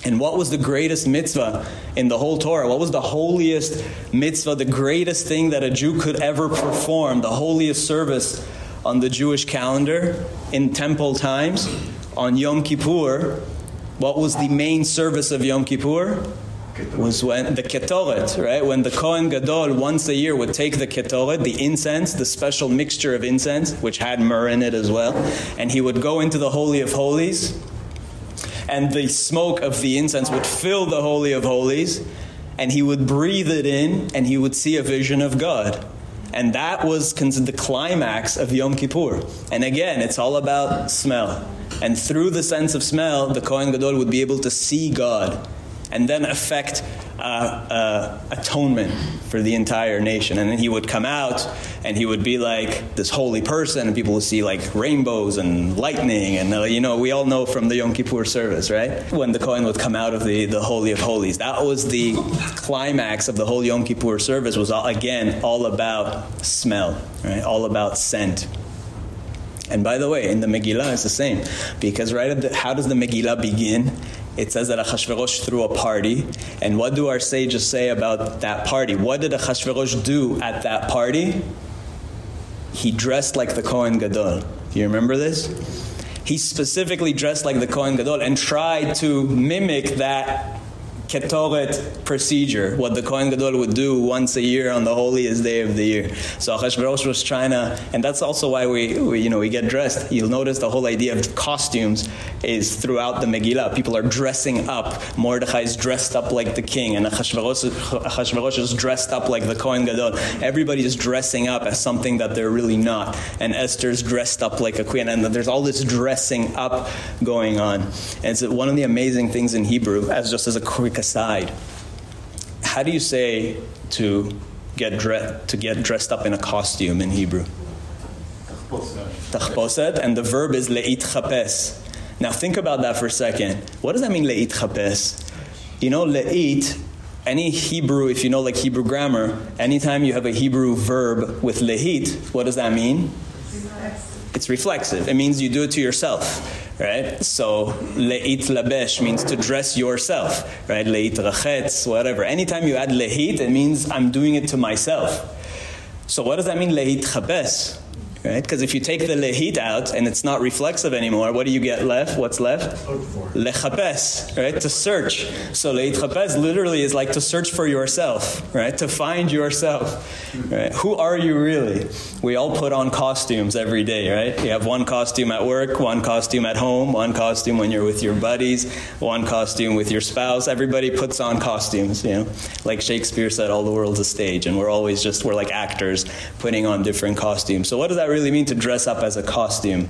and what was the greatest mitzvah in the whole Torah? What was the holiest mitzvah, the greatest thing that a Jew could ever perform, the holiest service on the Jewish calendar in temple times on Yom Kippur? What was the main service of Yom Kippur? was when the ketoret, right? When the Kohen Gadol once a year would take the ketoret, the incense, the special mixture of incense, which had myrrh in it as well, and he would go into the Holy of Holies and the smoke of the incense would fill the holy of holies and he would breathe it in and he would see a vision of God. And that was the climax of Yom Kippur. And again it's all about smell. And through the sense of smell the Kohen Gadol would be able to see God and then affect uh, atonement for the entire nation. And then he would come out and he would be like this holy person and people would see like rainbows and lightning and uh, you know we all know from the Yom Kippur service, right? When the Kohen would come out of the the holy of holies. That was the climax of the whole Yom Kippur service was all, again all about smell, right? All about scent. And by the way, in the Megillah it's the same because right the, how does the Megillah begin? It says that Achashverosh threw a party. And what do our sages say about that party? What did Achashverosh do at that party? He dressed like the Kohen Gadol. Do you remember this? He specifically dressed like the Kohen Gadol and tried to mimic that ketoret procedure, what the Kohen Gadol would do once a year on the holiest day of the year. So Achashverosh was trying to, and that's also why we, we, you know, we get dressed. You'll notice the whole idea of costumes is throughout the Megillah. People are dressing up. Mordechai is dressed up like the king, and Achashverosh, Achashverosh is dressed up like the Kohen Gadol. Everybody is dressing up as something that they're really not. And Esther's dressed up like a queen, and there's all this dressing up going on. And it's one of the amazing things in Hebrew, as just as a quick aside. How do you say to get dressed to get dressed up in a costume in Hebrew? Tachposet and the verb is leit chapes. Now think about that for a second. What does that mean leit chapes? You know leit any Hebrew if you know like Hebrew grammar, anytime you have a Hebrew verb with lehit, what does that mean? It's reflexive. It means you do it to yourself right? So leit labesh means to dress yourself right? Leit rachetz whatever. Anytime you add lehit it means i'm doing it to myself. So what does that mean leit chabes right? Because if you take the lehit out and it's not reflexive anymore, what do you get left? What's left? Lechapes, right? To search. So leitchapes literally is like to search for yourself, right? To find yourself, right? Who are you really? We all put on costumes every day, right? You have one costume at work, one costume at home, one costume when you're with your buddies, one costume with your spouse. Everybody puts on costumes, you know? Like Shakespeare said, all the world's a stage, and we're always just, we're like actors putting on different costumes. So what does that really mean to dress up as a costume?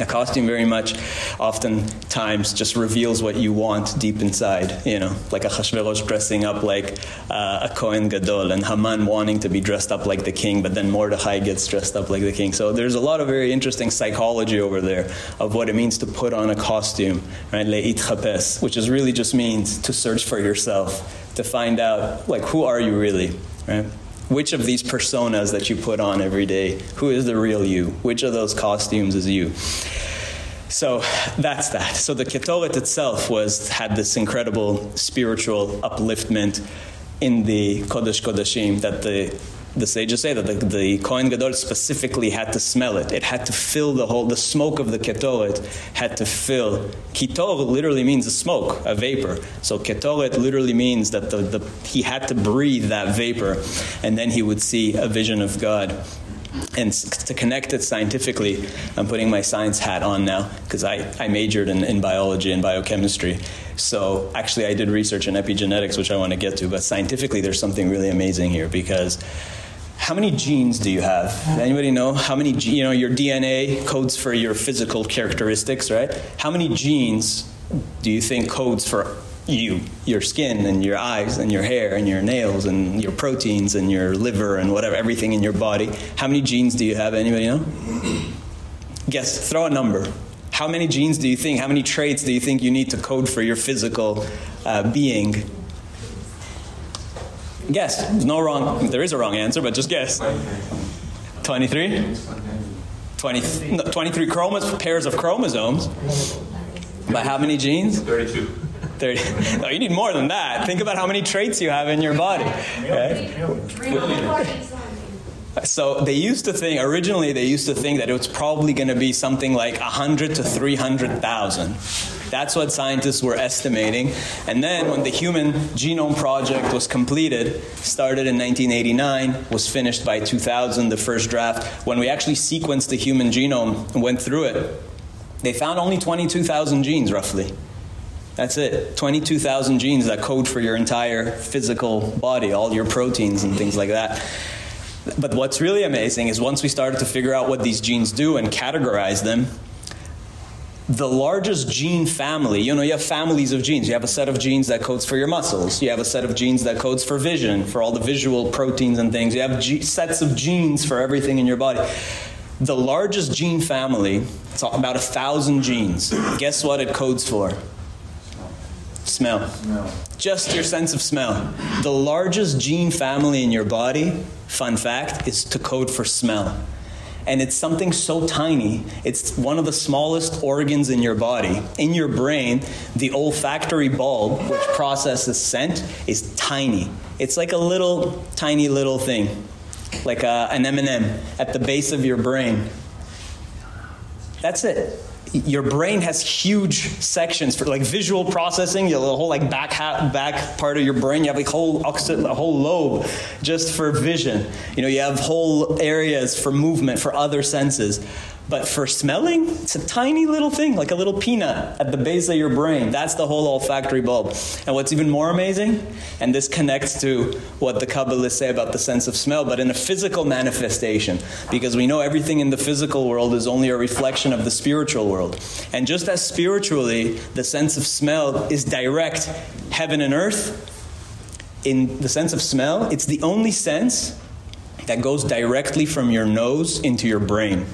A costume very much oftentimes just reveals what you want deep inside, you know, like Achashverosh dressing up like uh, a Kohen Gadol and Haman wanting to be dressed up like the king, but then Mordechai gets dressed up like the king. So there's a lot of very interesting psychology over there of what it means to put on a costume, right? Le'it chapes, which is really just means to search for yourself, to find out, like, who are you really, right? Which of these personas that you put on every day, who is the real you? Which of those costumes is you? So that's that. So the Ketoret itself was had this incredible spiritual upliftment in the Kodesh Kodashim that the the sages say that the, the Kohen Gadol specifically had to smell it. It had to fill the whole, the smoke of the ketoret had to fill. Kitor literally means a smoke, a vapor. So ketoret literally means that the, the, he had to breathe that vapor and then he would see a vision of God and to connect it scientifically, I'm putting my science hat on now because I, I majored in, in biology and biochemistry. So actually, I did research in epigenetics, which I want to get to. But scientifically, there's something really amazing here because how many genes do you have? Anybody know how many? You know, your DNA codes for your physical characteristics, right? How many genes do you think codes for you, your skin and your eyes and your hair and your nails and your proteins and your liver and whatever, everything in your body. How many genes do you have? Anybody know? Guess, throw a number. How many genes do you think, how many traits do you think you need to code for your physical uh, being? Guess. There's no wrong, there is a wrong answer, but just guess. 23? 20, no, 23 chromosomes, pairs of chromosomes. By how many genes? 32. 30. No, you need more than that. Think about how many traits you have in your body. Right? So they used to think originally they used to think that it was probably going to be something like 100 to 300,000. That's what scientists were estimating. And then when the Human Genome Project was completed, started in 1989, was finished by 2000 the first draft, when we actually sequenced the human genome and went through it, they found only 22,000 genes roughly. That's it. 22,000 genes that code for your entire physical body, all your proteins and things like that. But what's really amazing is once we started to figure out what these genes do and categorize them, the largest gene family, you know, you have families of genes. You have a set of genes that codes for your muscles. You have a set of genes that codes for vision, for all the visual proteins and things. You have sets of genes for everything in your body. The largest gene family, it's about a thousand genes. Guess what it codes for? Smell. smell. Just your sense of smell. The largest gene family in your body, fun fact, is to code for smell. And it's something so tiny. It's one of the smallest organs in your body. In your brain, the olfactory bulb, which processes scent, is tiny. It's like a little, tiny little thing, like a, an M&M at the base of your brain. That's it your brain has huge sections for like visual processing. A whole like back back part of your brain. You have like whole a whole lobe just for vision. You know, you have whole areas for movement for other senses. But for smelling, it's a tiny little thing, like a little peanut at the base of your brain. That's the whole olfactory bulb. And what's even more amazing, and this connects to what the Kabbalists say about the sense of smell, but in a physical manifestation, because we know everything in the physical world is only a reflection of the spiritual world. And just as spiritually, the sense of smell is direct heaven and earth, in the sense of smell, it's the only sense that goes directly from your nose into your brain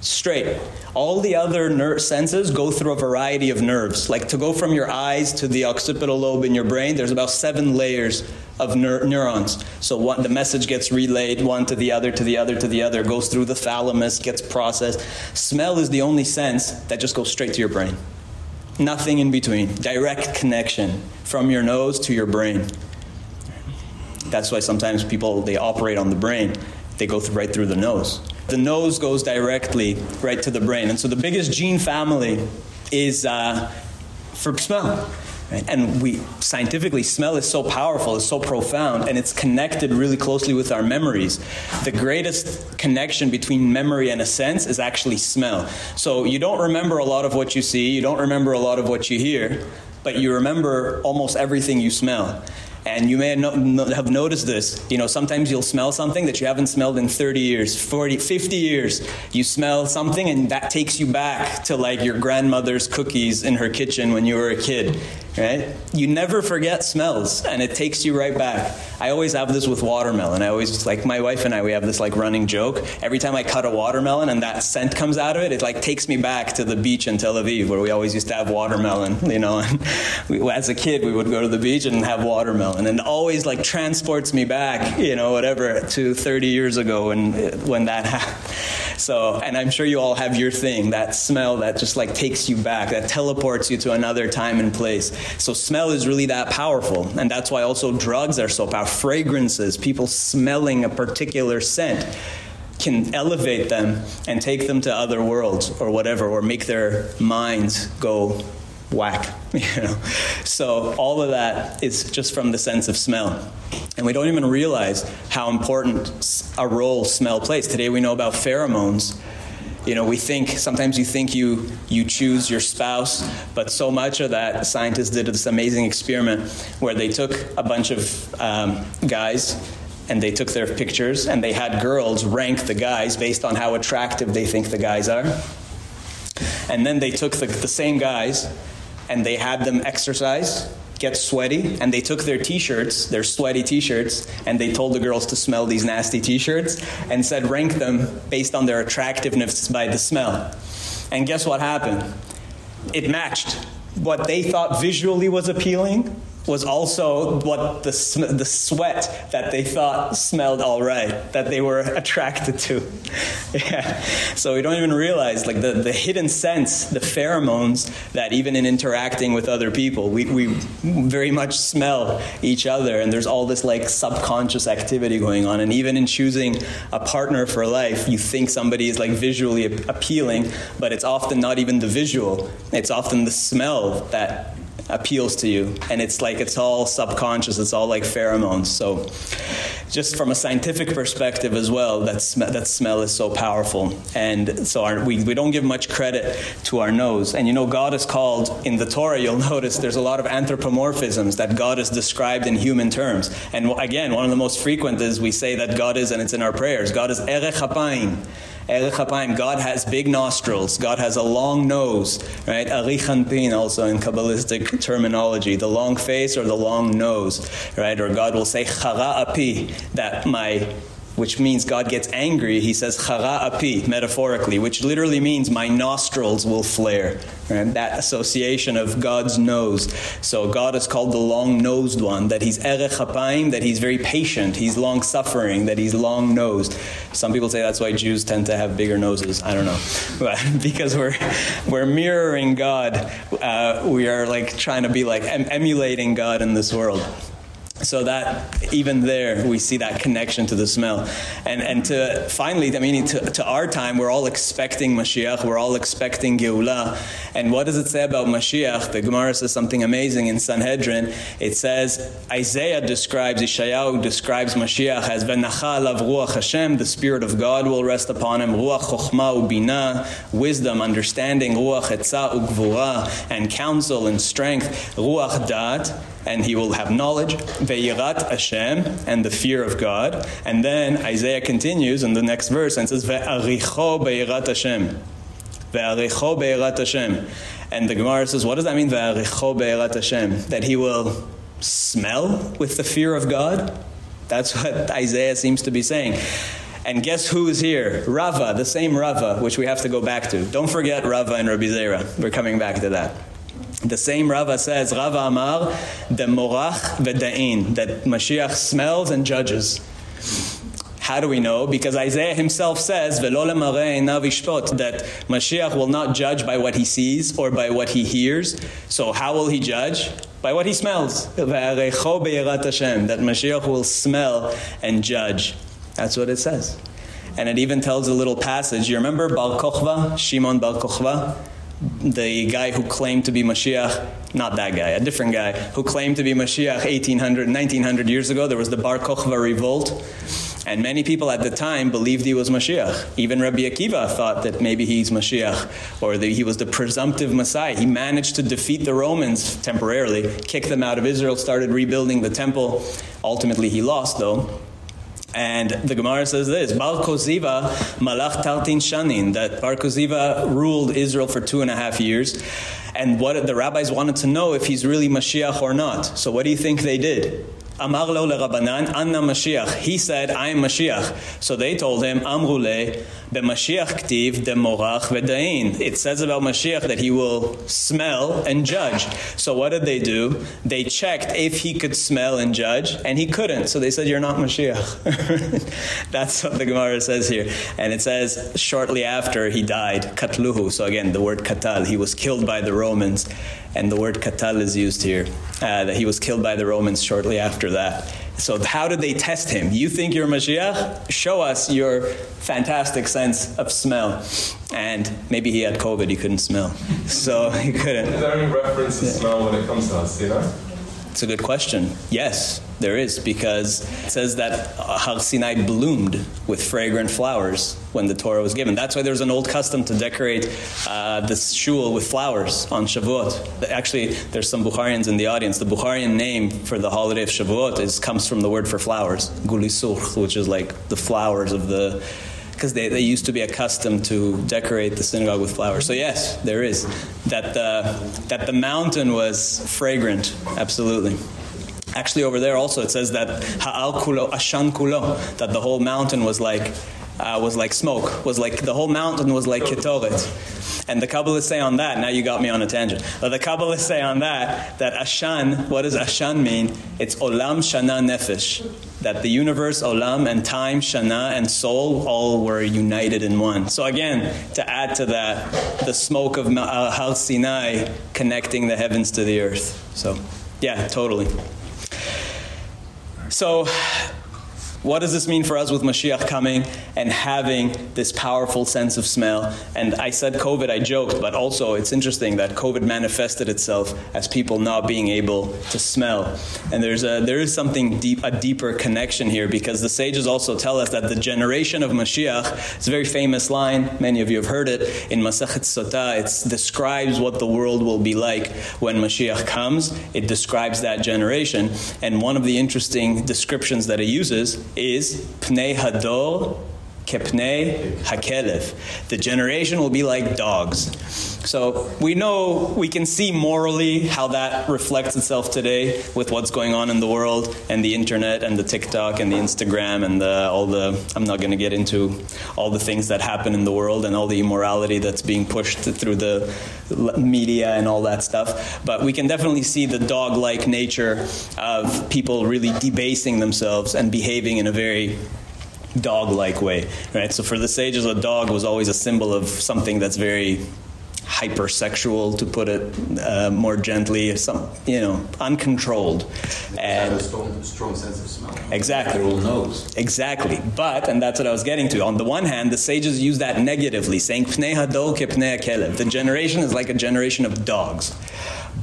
straight. All the other nerve senses go through a variety of nerves. Like to go from your eyes to the occipital lobe in your brain, there's about 7 layers of neur neurons. So the message gets relayed one to the other to the other to the other, goes through the thalamus, gets processed. Smell is the only sense that just goes straight to your brain. Nothing in between. Direct connection from your nose to your brain. That's why sometimes people they operate on the brain. They go right through the nose the nose goes directly right to the brain. And so the biggest gene family is uh, for smell. Right? And we scientifically smell is so powerful, it's so profound and it's connected really closely with our memories. The greatest connection between memory and a sense is actually smell. So you don't remember a lot of what you see, you don't remember a lot of what you hear, but you remember almost everything you smell. And you may have noticed this. You know, sometimes you'll smell something that you haven't smelled in 30 years, 40, 50 years. You smell something and that takes you back to like your grandmother's cookies in her kitchen when you were a kid right? You never forget smells and it takes you right back. I always have this with watermelon. I always like my wife and I we have this like running joke. Every time I cut a watermelon and that scent comes out of it, it like takes me back to the beach in Tel Aviv where we always used to have watermelon, you know. And we, as a kid we would go to the beach and have watermelon and always like transports me back, you know, whatever to 30 years ago when when that happened. So, and I'm sure you all have your thing, that smell that just like takes you back, that teleports you to another time and place. So smell is really that powerful. And that's why also drugs are so powerful. Fragrances, people smelling a particular scent can elevate them and take them to other worlds or whatever or make their minds go whack you know? So all of that is just from the sense of smell. And we don't even realize how important a role smell plays. Today we know about pheromones. You know we think sometimes you think you you choose your spouse but so much of that scientists did this amazing experiment where they took a bunch of um, guys and they took their pictures and they had girls rank the guys based on how attractive they think the guys are. And then they took the, the same guys and they had them exercise, get sweaty, and they took their t-shirts, their sweaty t-shirts, and they told the girls to smell these nasty t-shirts and said rank them based on their attractiveness by the smell. And guess what happened? It matched what they thought visually was appealing was also what the the sweat that they thought smelled all right that they were attracted to. Yeah. So we don't even realize like the the hidden sense the pheromones that even in interacting with other people we we very much smell each other and there's all this like subconscious activity going on. And even in choosing a partner for life you think somebody is like visually appealing but it's often not even the visual. It's often the smell that appeals to you. And it's like it's all subconscious. It's all like pheromones. So just from a scientific perspective as well that sm that smell is so powerful. And so our, we we don't give much credit to our nose. And you know God is called in the Torah you'll notice there's a lot of anthropomorphisms that God is described in human terms. And again one of the most frequent is we say that God is and it's in our prayers God is erech God has big nostrils. God has a long nose, right? Arich Anpin also in Kabbalistic terminology, the long face or the long nose, right? Or God will say chara api, that my which means God gets angry, he says chara api metaphorically, which literally means my nostrils will flare. Right? That association of God's nose. So God is called the long-nosed one, that he's erech that he's very patient, he's long-suffering, that he's long-nosed. Some people say that's why Jews tend to have bigger noses. I don't know. But because we're we're mirroring God, uh, we are like trying to be like em emulating God in this world so that even there we see that connection to the smell. And and to finally i mean to, to our time we're all expecting mashiach we're all expecting geula and what does it say about mashiach? The gemara says something amazing in sanhedrin. It says isaiah describes ishayahu describes mashiach as venachal of ruach hashem the spirit of god will rest upon him. Ruach chokhmah ubina wisdom understanding. Ruach etzah ugvura and counsel and strength. Ruach dat and he will have knowledge ve'irat Hashem and the fear of God and then Isaiah continues in the next verse and says ve'aricho be'irat Hashem ve'aricho be'irat Hashem and the Gemara says what does that mean ve'aricho be'irat Hashem that he will smell with the fear of God that's what Isaiah seems to be saying and guess who is here? Rava, the same Rava, which we have to go back to. Don't forget Rava and Rabbi. We're coming back to that. The same Rava says, Rava Amar, the morach v'da'in, that Mashiach smells and judges. How do we know? Because Isaiah himself says, that Mashiach will not judge by what he sees or by what he hears. So how will he judge? By what he smells. That Mashiach will smell and judge. That's what it says. and it even tells a little passage. You remember Bar Kokhba, Shimon Bar Kokhba? The guy who claimed to be Mashiach, not that guy, a different guy, who claimed to be Mashiach 1800, 1900 years ago. There was the Bar Kokhba revolt. And many people at the time believed he was Mashiach. Even Rabbi Akiva thought that maybe he's Mashiach or that he was the presumptive Messiah. He managed to defeat the Romans temporarily, kick them out of Israel, started rebuilding the temple. Ultimately, he lost, though. And the Gemara says this, Bar Koziva malach tartin shanin, that Bar Koziva ruled Israel for two and a half years. And what the rabbis wanted to know if he's really Mashiach or not. So what do you think they did? Amar lo lerabanan, anna Mashiach. He said, I am Mashiach. So they told him, Amru le, b'Mashiach ktiv demorach v'dain. It says about Mashiach that he will smell and judge. So what did they do? They checked if he could smell and judge, and he couldn't. So they said, you're not Mashiach. That's what the Gemara says here. And it says, shortly after he died, katluhu. So again, the word katal, he was killed by the Romans and the word katal is used here, uh, that he was killed by the Romans shortly after that. So how did they test him? You think you're Mashiach? Show us your fantastic sense of smell. And maybe he had COVID, he couldn't smell. So he couldn't. Is there any reference to smell when it comes to us, you know? It's a good question. Yes, there is because it says that Har Sinai bloomed with fragrant flowers when the Torah was given. That's why there's an old custom to decorate uh, the shul with flowers on Shavuot. Actually, there's some Bukharians in the audience. The Bukharian name for the holiday of Shavuot is comes from the word for flowers, gulisur, which is like the flowers of the because they, they used to be accustomed to decorate the synagogue with flowers. So yes, there is that the that the mountain was fragrant. Absolutely. Actually, over there also it says that ha'al kulo ashan kulo that the whole mountain was like uh, was like smoke, was like the whole mountain was like ketoret. And the Kabbalists say on that, now you got me on a tangent. But the Kabbalists say on that, that Ashan, what does Ashan mean? It's Olam Shana Nefesh. That the universe, Olam, and time, Shana, and soul all were united in one. So again, to add to that, the smoke of uh, Har Sinai connecting the heavens to the earth. So, yeah, totally. So, what does this mean for us with Mashiach coming and having this powerful sense of smell? And I said COVID, I joked, but also it's interesting that COVID manifested itself as people not being able to smell. And there's a there is something deep a deeper connection here because the sages also tell us that the generation of Mashiach, it's a very famous line, many of you have heard it in Masachet Sotah, it describes what the world will be like when Mashiach comes. It describes that generation. And one of the interesting descriptions that it uses is Pnei Hador Kepnei Hakelev. The generation will be like dogs. So we know, we can see morally how that reflects itself today with what's going on in the world and the internet and the TikTok and the Instagram and the, all the, I'm not going to get into all the things that happen in the world and all the immorality that's being pushed through the media and all that stuff. But we can definitely see the dog-like nature of people really debasing themselves and behaving in a very dog-like way, right? So for the sages, a dog was always a symbol of something that's very hypersexual, to put it uh, more gently, some you know, uncontrolled, and a strong, strong sense of smell. Exactly. Their nose. Exactly. But and that's what I was getting to. On the one hand, the sages use that negatively, saying pnei hador ke pnei kelev. The generation is like a generation of dogs.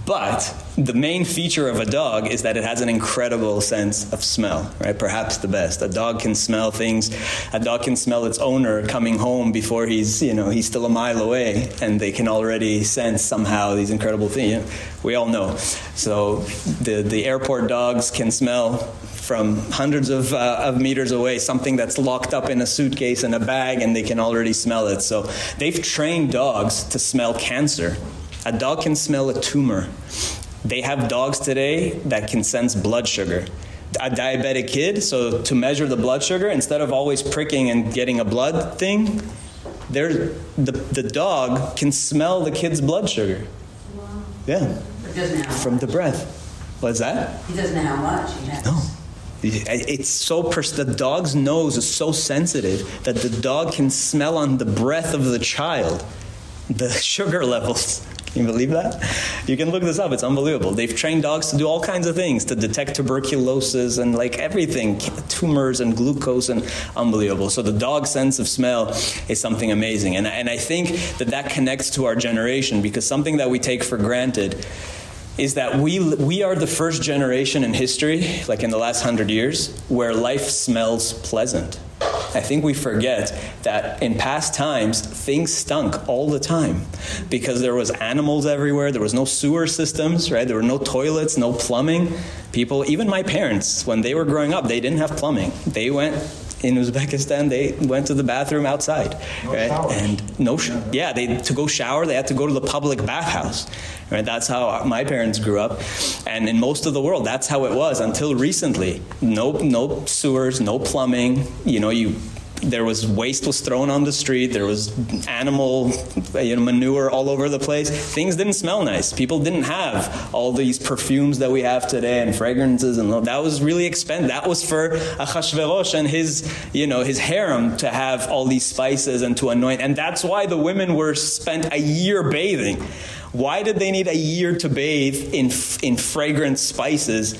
But the main feature of a dog is that it has an incredible sense of smell, right? Perhaps the best. A dog can smell things. A dog can smell its owner coming home before he's, you know, he's still a mile away and they can already sense somehow these incredible things. We all know. So the the airport dogs can smell from hundreds of, uh, of meters away something that's locked up in a suitcase and a bag and they can already smell it. So they've trained dogs to smell cancer a dog can smell a tumor. They have dogs today that can sense blood sugar. A diabetic kid, so to measure the blood sugar, instead of always pricking and getting a blood thing, there the the dog can smell the kid's blood sugar. Wow. Yeah. From the breath. What's that? He doesn't know how much. He has. No. It's so the dog's nose is so sensitive that the dog can smell on the breath of the child the sugar levels You believe that? You can look this up. It's unbelievable. They've trained dogs to do all kinds of things to detect tuberculosis and like everything, tumors and glucose and unbelievable. So the dog sense of smell is something amazing. And and I think that that connects to our generation because something that we take for granted is that we we are the first generation in history like in the last 100 years where life smells pleasant I think we forget that in past times things stunk all the time because there was animals everywhere, there was no sewer systems, right? There were no toilets, no plumbing. People, even my parents when they were growing up, they didn't have plumbing. They went in Uzbekistan they went to the bathroom outside no right? showers. and no sh- yeah they to go shower they had to go to the public bathhouse right? That's how my parents grew up. And in most of the world that's how it was until recently. No no sewers no plumbing you know you there was waste was thrown on the street there was animal you know manure all over the place. Things didn't smell nice. People didn't have all these perfumes that we have today and fragrances and that was really expensive that was for Ahasuerus and his you know his harem to have all these spices and to anoint. And that's why the women were spent a year bathing. Why did they need a year to bathe in in fragrant spices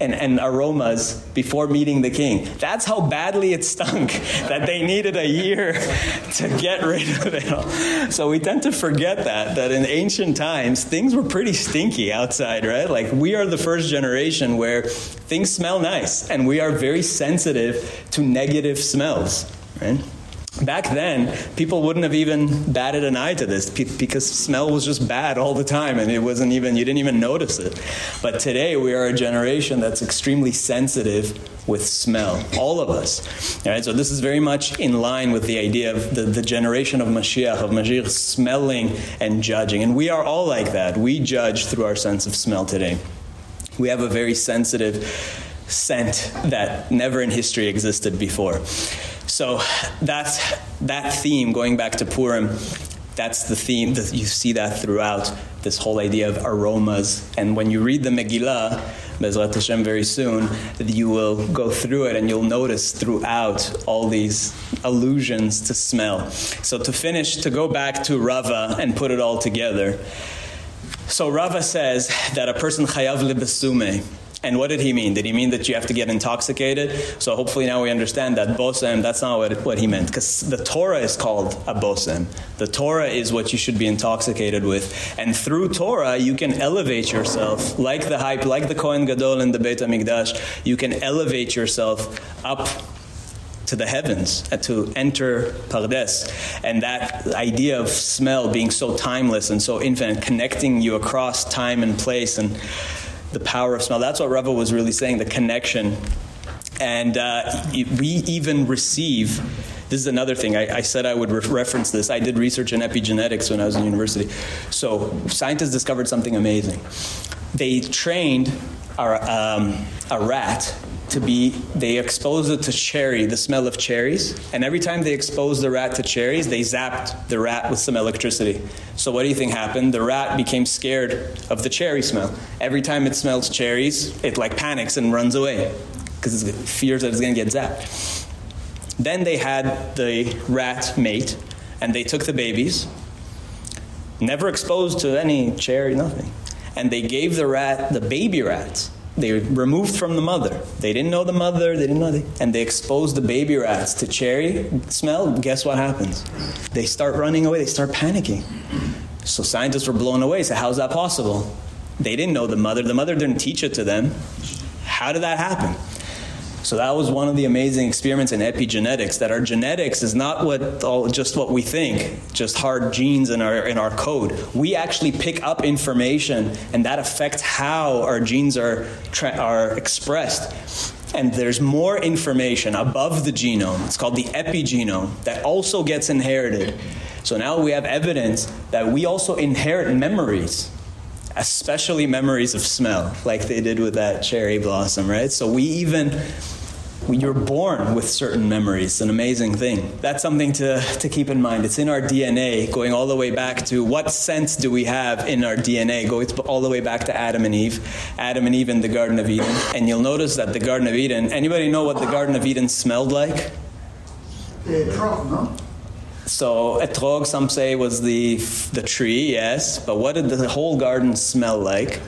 and, and aromas before meeting the king. That's how badly it stunk that they needed a year to get rid of it. So we tend to forget that that in ancient times things were pretty stinky outside, right? Like we are the first generation where things smell nice and we are very sensitive to negative smells, right? Back then, people wouldn't have even batted an eye to this because smell was just bad all the time and it wasn't even you didn't even notice it. But today we are a generation that's extremely sensitive with smell, all of us. All right? So this is very much in line with the idea of the, the generation of Mashiach, of Mashiach smelling and judging. And we are all like that. We judge through our sense of smell today. We have a very sensitive scent that never in history existed before. So that's that theme going back to Purim that's the theme that you see that throughout this whole idea of aromas. And when you read the Megillah Bezrat Hashem very soon you will go through it and you'll notice throughout all these allusions to smell. So to finish to go back to Rava and put it all together. So Rava says that a person chayav lebesume and what did he mean? Did he mean that you have to get intoxicated? So hopefully now we understand that bosem, that's not what, what he meant. Because the Torah is called a bosem. The Torah is what you should be intoxicated with. And through Torah, you can elevate yourself, like the hype, like the Kohen Gadol in the Beit HaMikdash, you can elevate yourself up to the heavens and to enter Pardes and that idea of smell being so timeless and so infinite connecting you across time and place and the power of smell. That's what Rava was really saying, the connection. And uh, we even receive this is another thing. I, I said I would re reference this. I did research in epigenetics when I was in university. So scientists discovered something amazing. They trained our, um, a rat to be they exposed it to cherry the smell of cherries. And every time they exposed the rat to cherries they zapped the rat with some electricity. So what do you think happened? The rat became scared of the cherry smell. Every time it smells cherries it like panics and runs away because it fears that it's going to get zapped. Then they had the rat mate and they took the babies never exposed to any cherry nothing. And they gave the rat the baby rats they removed from the mother. They didn't know the mother, they didn't know the, and they exposed the baby rats to cherry smell. Guess what happens? They start running away, they start panicking. So scientists were blown away. So how's that possible? They didn't know the mother. The mother didn't teach it to them. How did that happen? So that was one of the amazing experiments in epigenetics that our genetics is not what all, just what we think, just hard genes in our in our code. We actually pick up information and that affects how our genes are are expressed. And there's more information above the genome. It's called the epigenome that also gets inherited. So now we have evidence that we also inherit memories especially memories of smell like they did with that cherry blossom right so we even you're born with certain memories an amazing thing. That's something to to keep in mind. It's in our DNA going all the way back to what sense do we have in our DNA going all the way back to Adam and Eve. Adam and Eve in the garden of Eden. And you'll notice that the garden of Eden anybody know what the garden of Eden smelled like? The no? So etrog, some say, was the the tree, yes. But what did the whole garden smell like?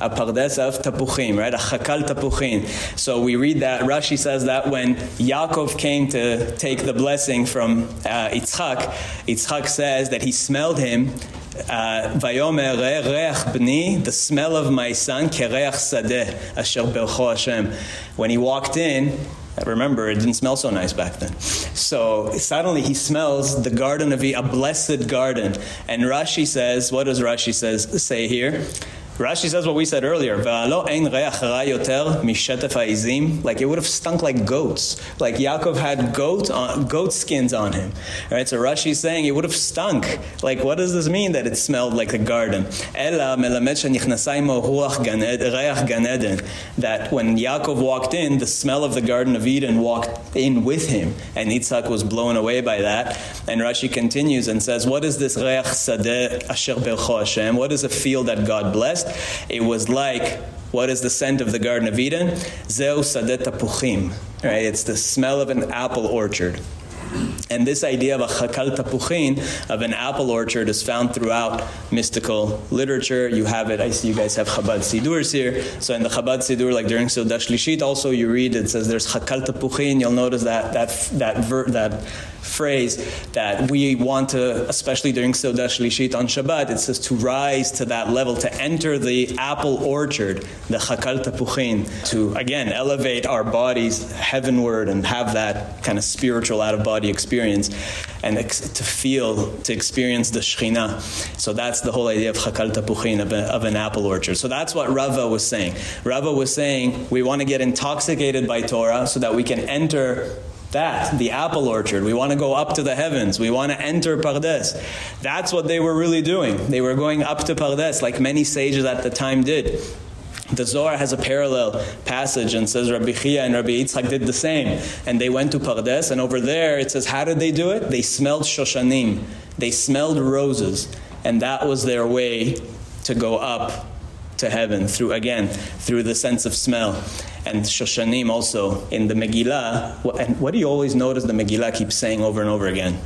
A pardes of tapuchim, right? A chakal tapuchim. So we read that Rashi says that when Yaakov came to take the blessing from uh, Yitzchak, Yitzchak says that he smelled him. uh, Vayomer reach bni, the smell of my son, kereach sadeh, asher Hashem. When he walked in, Remember, it didn't smell so nice back then. So suddenly he smells the garden of a blessed garden. And Rashi says, what does Rashi says say here? Rashi says what we said earlier. Like it would have stunk like goats. Like Yaakov had goat on, goat skins on him. Right? So Rashi is saying it would have stunk. Like what does this mean that it smelled like a garden? That when Yaakov walked in, the smell of the Garden of Eden walked in with him, and Yitzhak was blown away by that. And Rashi continues and says, "What is this reach sadeh asher? What is a field that God blessed? It was like what is the scent of the Garden of Eden? Zeu sadet tapuchim. Right? It's the smell of an apple orchard. And this idea of a chakal tapuchin, of an apple orchard, is found throughout mystical literature. You have it, I see you guys have Chabad Sidurs here. So in the Chabad Sidur, like during Sudash Lishit, also you read, it says there's chakal tapuchin. You'll notice that, that, that, that phrase that we want to, especially during Sudash Lishit on Shabbat, it says to rise to that level, to enter the apple orchard, the chakal tapuchin, to again elevate our bodies heavenward and have that kind of spiritual out of body experience and to feel, to experience the Shekhinah. So that's the whole idea of chakal tapuchin, of, of an apple orchard. So that's what Rava was saying. Rava was saying we want to get intoxicated by Torah so that we can enter that, the apple orchard. We want to go up to the heavens. We want to enter Pardes. That's what they were really doing. They were going up to Pardes like many sages at the time did. The Zohar has a parallel passage and says Rabbi Chia and Rabbi Yitzchak did the same. And they went to Pardes and over there it says how did they do it? They smelled Shoshanim. They smelled roses. And that was their way to go up to heaven through again through the sense of smell and Shoshanim also in the Megillah and what do you always notice the Megillah keeps saying over and over again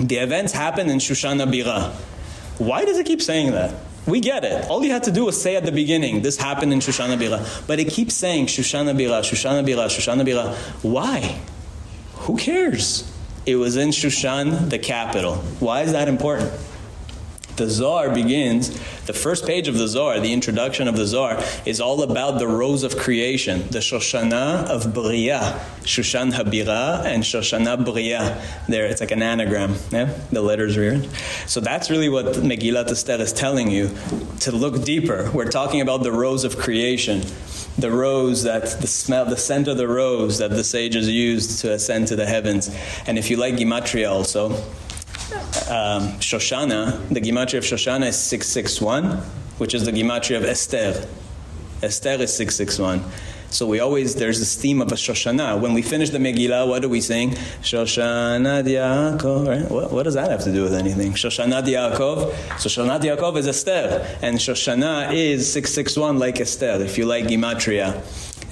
the events happen in Shoshana Bira why does it keep saying that we get it. All you had to do was say at the beginning, this happened in Shoshana Bira. But it keeps saying Shoshana Bira, Shoshana Bira, Shoshana Bira. Why? Who cares? It was in Shushan, the capital. Why is that important? The Zohar begins, the first page of the Zohar, the introduction of the Zohar, is all about the rose of creation, the Shoshana of Bria, Shushan Habira and Shoshana Bria. There, it's like an anagram, yeah? the letters are here. So that's really what Megillat Esther is telling you, to look deeper. We're talking about the rose of creation, the rose that, the smell, the scent of the rose that the sages used to ascend to the heavens. And if you like Gematria also, um, Shoshana, the gematria of Shoshana is 661, which is the gematria of Esther. Esther is 661. So we always, there's this theme of a Shoshana. When we finish the Megillah, what do we sing? Shoshana Yaakov, right? What, what does that have to do with anything? Shoshana Yaakov. So Shoshana Yaakov is Esther. And Shoshana is 661 like Esther, if you like gematria.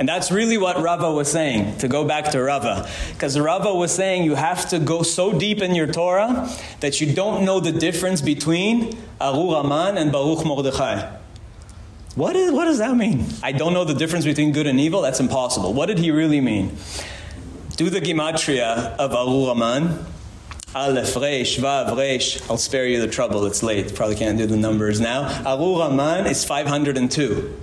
And that's really what Rava was saying, to go back to Rava. Because Rava was saying you have to go so deep in your Torah that you don't know the difference between Arur Aman and Baruch Mordechai. What, is, what does that mean? I don't know the difference between good and evil? That's impossible. What did he really mean? Do the Gematria of Arur Aman. Aleph, Resh, Vav, Resh. I'll spare you the trouble, it's late. Probably can't do the numbers now. Arur Aman is 502.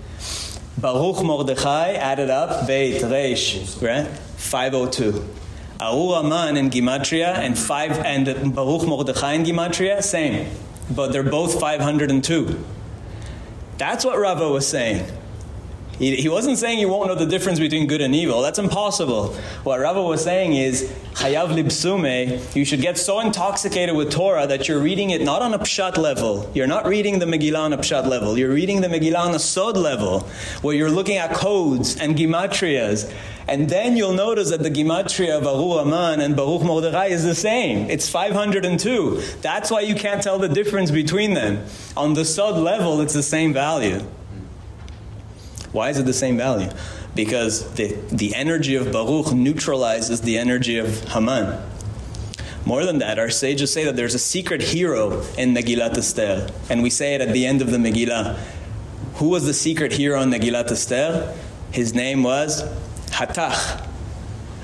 Baruch Mordechai added up, Beit, Reish, right? 502. Arur Aman in Gematria and five and Baruch Mordechai in Gematria, same. But they're both 502. That's what Rava was saying. He, he wasn't saying you won't know the difference between good and evil. That's impossible. What Rava was saying is, Chayav libsume, you should get so intoxicated with Torah that you're reading it not on a pshat level. You're not reading the Megillah on a pshat level. You're reading the Megillah on a sod level, where you're looking at codes and gematrias. And then you'll notice that the gematria of Arur Aman and Baruch Mordechai is the same. It's 502. That's why you can't tell the difference between them. On the sod level, it's the same value. Why is it the same value? Because the, the energy of Baruch neutralizes the energy of Haman. More than that, our sages say that there's a secret hero in Megillat Esther, and we say it at the end of the Megillah. Who was the secret hero in Megillat Esther? His name was Hatach.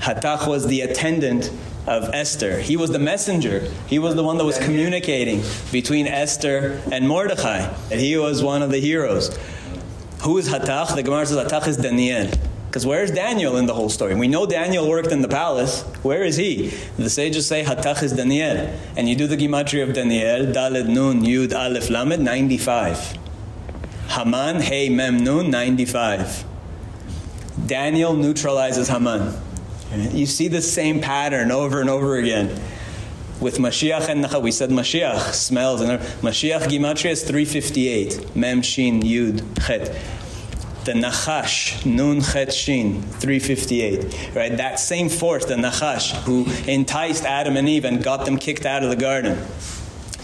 Hatach was the attendant of Esther. He was the messenger. He was the one that was communicating between Esther and Mordechai. And he was one of the heroes. Who is Hatach? The Gemara says Hatach is Daniel. Because where's Daniel in the whole story? We know Daniel worked in the palace. Where is he? The sages say Hatach is Daniel. And you do the gematria of Daniel, Daled Nun Yud Aleph Lamed, 95. Haman, Hey Mem Nun, 95. Daniel neutralizes Haman. You see the same pattern over and over again. With Mashiach and Nacha, we said Mashiach smells, and Mashiach Gematria is 358. Mem Shin Yud Chet. The Nachash, Nun Chet Shin, 358. Right? That same force, the Nachash, who enticed Adam and Eve and got them kicked out of the garden.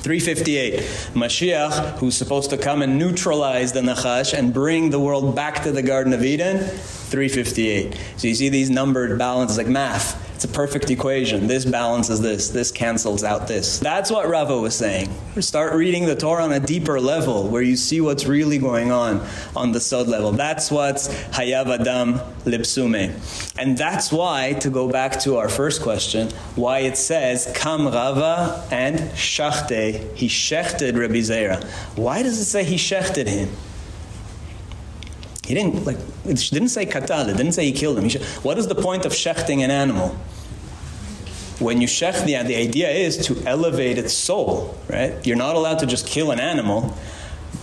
358. Mashiach, who's supposed to come and neutralize the Nachash and bring the world back to the Garden of Eden, 358. So you see these numbered balances like math. It's a perfect equation. This balances this. This cancels out this. That's what Rava was saying. Start reading the Torah on a deeper level where you see what's really going on on the Sod level. That's what's Hayav Adam Lipsume. And that's why, to go back to our first question, why it says Kam Rava and Shachte. He shechted Rabbi Zera. Why does it say he shechted him? He didn't like it didn't say katal, it didn't say he killed him. He what is the point of shechting an animal? When you shech the the idea is to elevate its soul, right? You're not allowed to just kill an animal,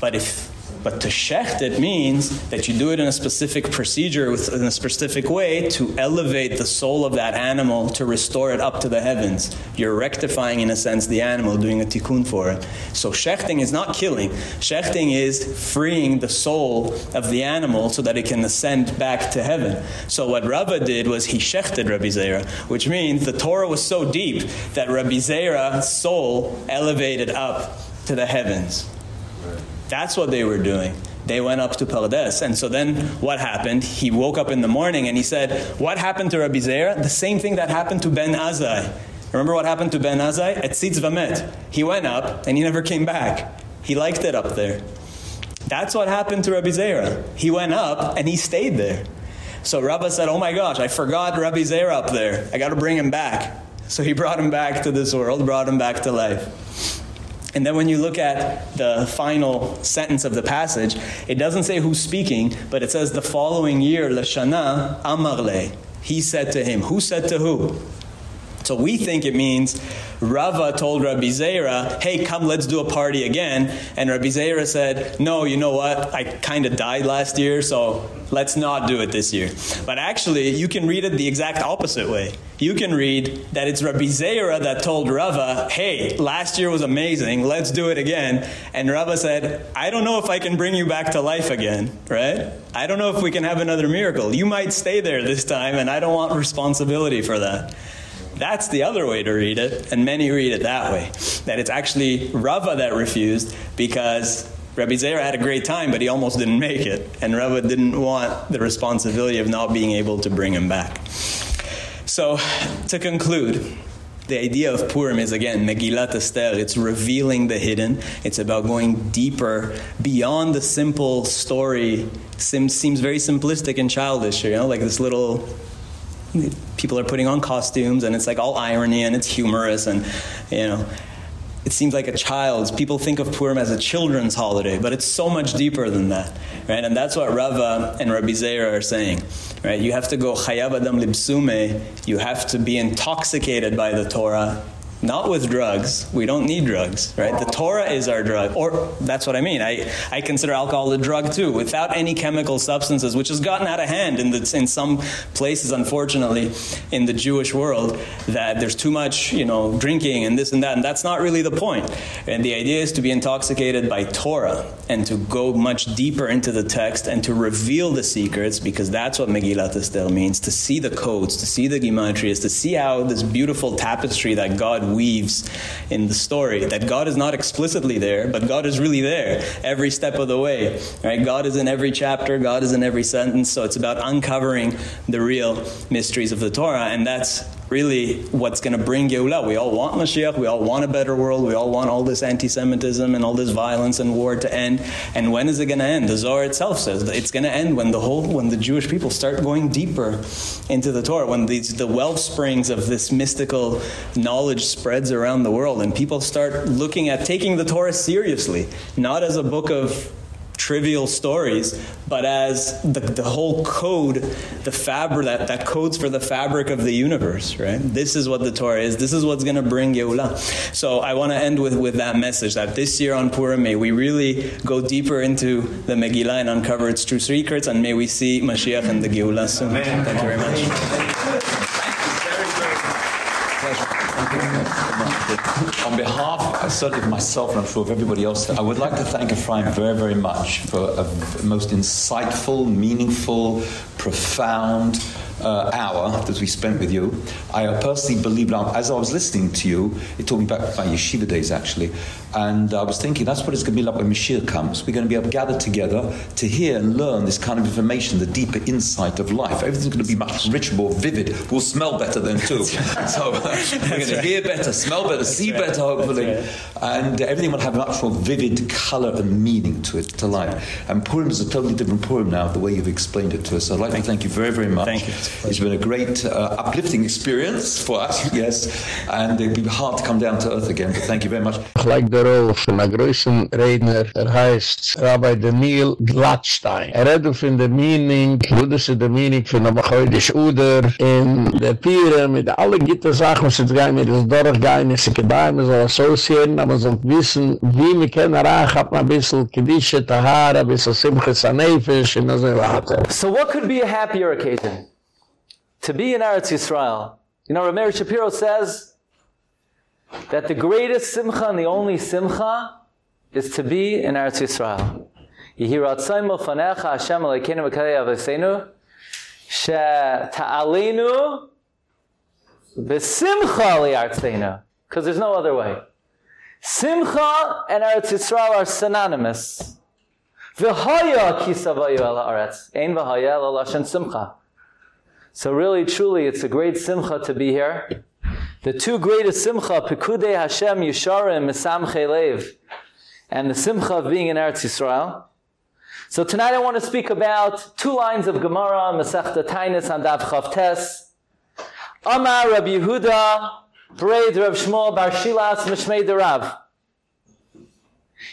but if but to shecht it means that you do it in a specific procedure in a specific way to elevate the soul of that animal to restore it up to the heavens. You're rectifying in a sense the animal doing a tikkun for it. So shechting is not killing. Shechting is freeing the soul of the animal so that it can ascend back to heaven. So what Rava did was he shechted Rabbi Zera, which means the Torah was so deep that Rabbi Zera's soul elevated up to the heavens. That's what they were doing. They went up to Pardes. And so then what happened? He woke up in the morning and he said, What happened to Rabbi Zera? The same thing that happened to Ben Azai. Remember what happened to Ben Azai? At Tzitz Vamet. He went up and he never came back. He liked it up there. That's what happened to Rabbi Zera. He went up and he stayed there. So Rabbi said, Oh my gosh, I forgot Rabbi Zera up there. I got to bring him back. So he brought him back to this world, brought him back to life. And then when you look at the final sentence of the passage, it doesn't say who's speaking, but it says the following year, Lashana Amarle. He said to him. Who said to who? So we think it means Rava told Rabbi Zera, hey, come, let's do a party again. And Rabbi Zera said, no, you know what? I kind of died last year, so let's not do it this year. But actually, you can read it the exact opposite way. You can read that it's Rabbi Zera that told Rava, hey, last year was amazing, let's do it again. And Rava said, I don't know if I can bring you back to life again, right? I don't know if we can have another miracle. You might stay there this time, and I don't want responsibility for that. That's the other way to read it, and many read it that way. That it's actually Rava that refused because Rabbi Zera had a great time, but he almost didn't make it. And Rava didn't want the responsibility of not being able to bring him back. So, to conclude, the idea of Purim is again Megillat Esther. It's revealing the hidden. It's about going deeper beyond the simple story. Seems, seems very simplistic and childish, you know, like this little people are putting on costumes and it's like all irony and it's humorous and you know it seems like a child's people think of Purim as a children's holiday but it's so much deeper than that right? And that's what Rava and Rabbi Zera are saying right? You have to go chayav adam libsume. You have to be intoxicated by the Torah not with drugs. We don't need drugs, right? The Torah is our drug. Or that's what I mean. I, I consider alcohol a drug too, without any chemical substances, which has gotten out of hand in, the, in some places, unfortunately, in the Jewish world, that there's too much, you know, drinking and this and that. And that's not really the point. And the idea is to be intoxicated by Torah and to go much deeper into the text and to reveal the secrets, because that's what Megillat Esther means, to see the codes, to see the gematrias, to see how this beautiful tapestry that God weaves in the story that God is not explicitly there but God is really there every step of the way right? God is in every chapter God is in every sentence so it's about uncovering the real mysteries of the Torah and that's really what's going to bring Geulah. We all want Mashiach. We all want a better world. We all want all this anti-Semitism and all this violence and war to end. And when is it going to end? The Zohar itself says that it's going to end when the whole, when the Jewish people start going deeper into the Torah, when these, the well springs of this mystical knowledge spreads around the world and people start looking at taking the Torah seriously, not as a book of trivial stories, but as the, the whole code, the fabric that, that codes for the fabric of the universe, right? This is what the Torah is. This is what's going to bring Geulah. So I want to end with, with that message that this year on Purim, may we really go deeper into the Megillah and uncover its true secrets, and may we see Mashiach and the Geulah soon. Thank you very much. Behalf, certainly of myself and I'm sure of everybody else, I would like to thank Ephraim very, very much for a most insightful, meaningful, profound, uh, hour that we spent with you. I personally believe now, as I was listening to you, it took me back to my yeshiva days actually, and I was thinking that's what it's going to be like when Mashiach comes. We're going to be able to gather together to hear and learn this kind of information, the deeper insight of life. Everything's going to be much richer, more vivid. We'll smell better then too. so uh, we're going to hear better, smell better, that's see right. better, hopefully, right. and everything will have a much more vivid color and meaning to it, to life. And Purim is a totally different Purim now, the way you've explained it to us. So I'd like thank to thank you very, very much. Thank you. It's been a great, uh, uplifting experience for us, yes, and it'd be hard to come down to earth again. But thank you very much. Like the role von einer größten Redner, er heißt Rabbi Daniel Gladstein. Er redet von der Meaning, wo das der Meaning von der Machoidisch Uder, in der Pire, mit allen Gittersachen, was jetzt gehen, mit das Dorfgein, es ist gedei, man soll assoziieren, aber man soll wissen, wie wir kennen, Rach hat man ein bisschen Kedische, Tahara, ein bisschen Simche, Sanefisch, und so weiter. So what could be a happier occasion? To be in Eretz Yisrael. You know, Rameir Shapiro says, that the greatest simcha and the only simcha is to be in Eretz Yisrael. Yihiratzayim fanecha Hashem alekeinu v'kalei avosenu she ta'alenu v'simcha li'artzenu because there's no other way. Simcha and Eretz Yisrael are synonymous. V'haya kisavayu el haaretz. Ein v'haya el lashen simcha. So really, truly, it's a great simcha to be here. The two greatest simcha, Pekudei Hashem Yisharim Mesamche Lev, and the simcha of being in Eretz Yisrael. So tonight I want to speak about two lines of Gemara, Masechta Taanis and Dav Chavtes. Amar Rabbi Yehuda, Braid Rav Shmuel Bar Shilas Mishmei Derav.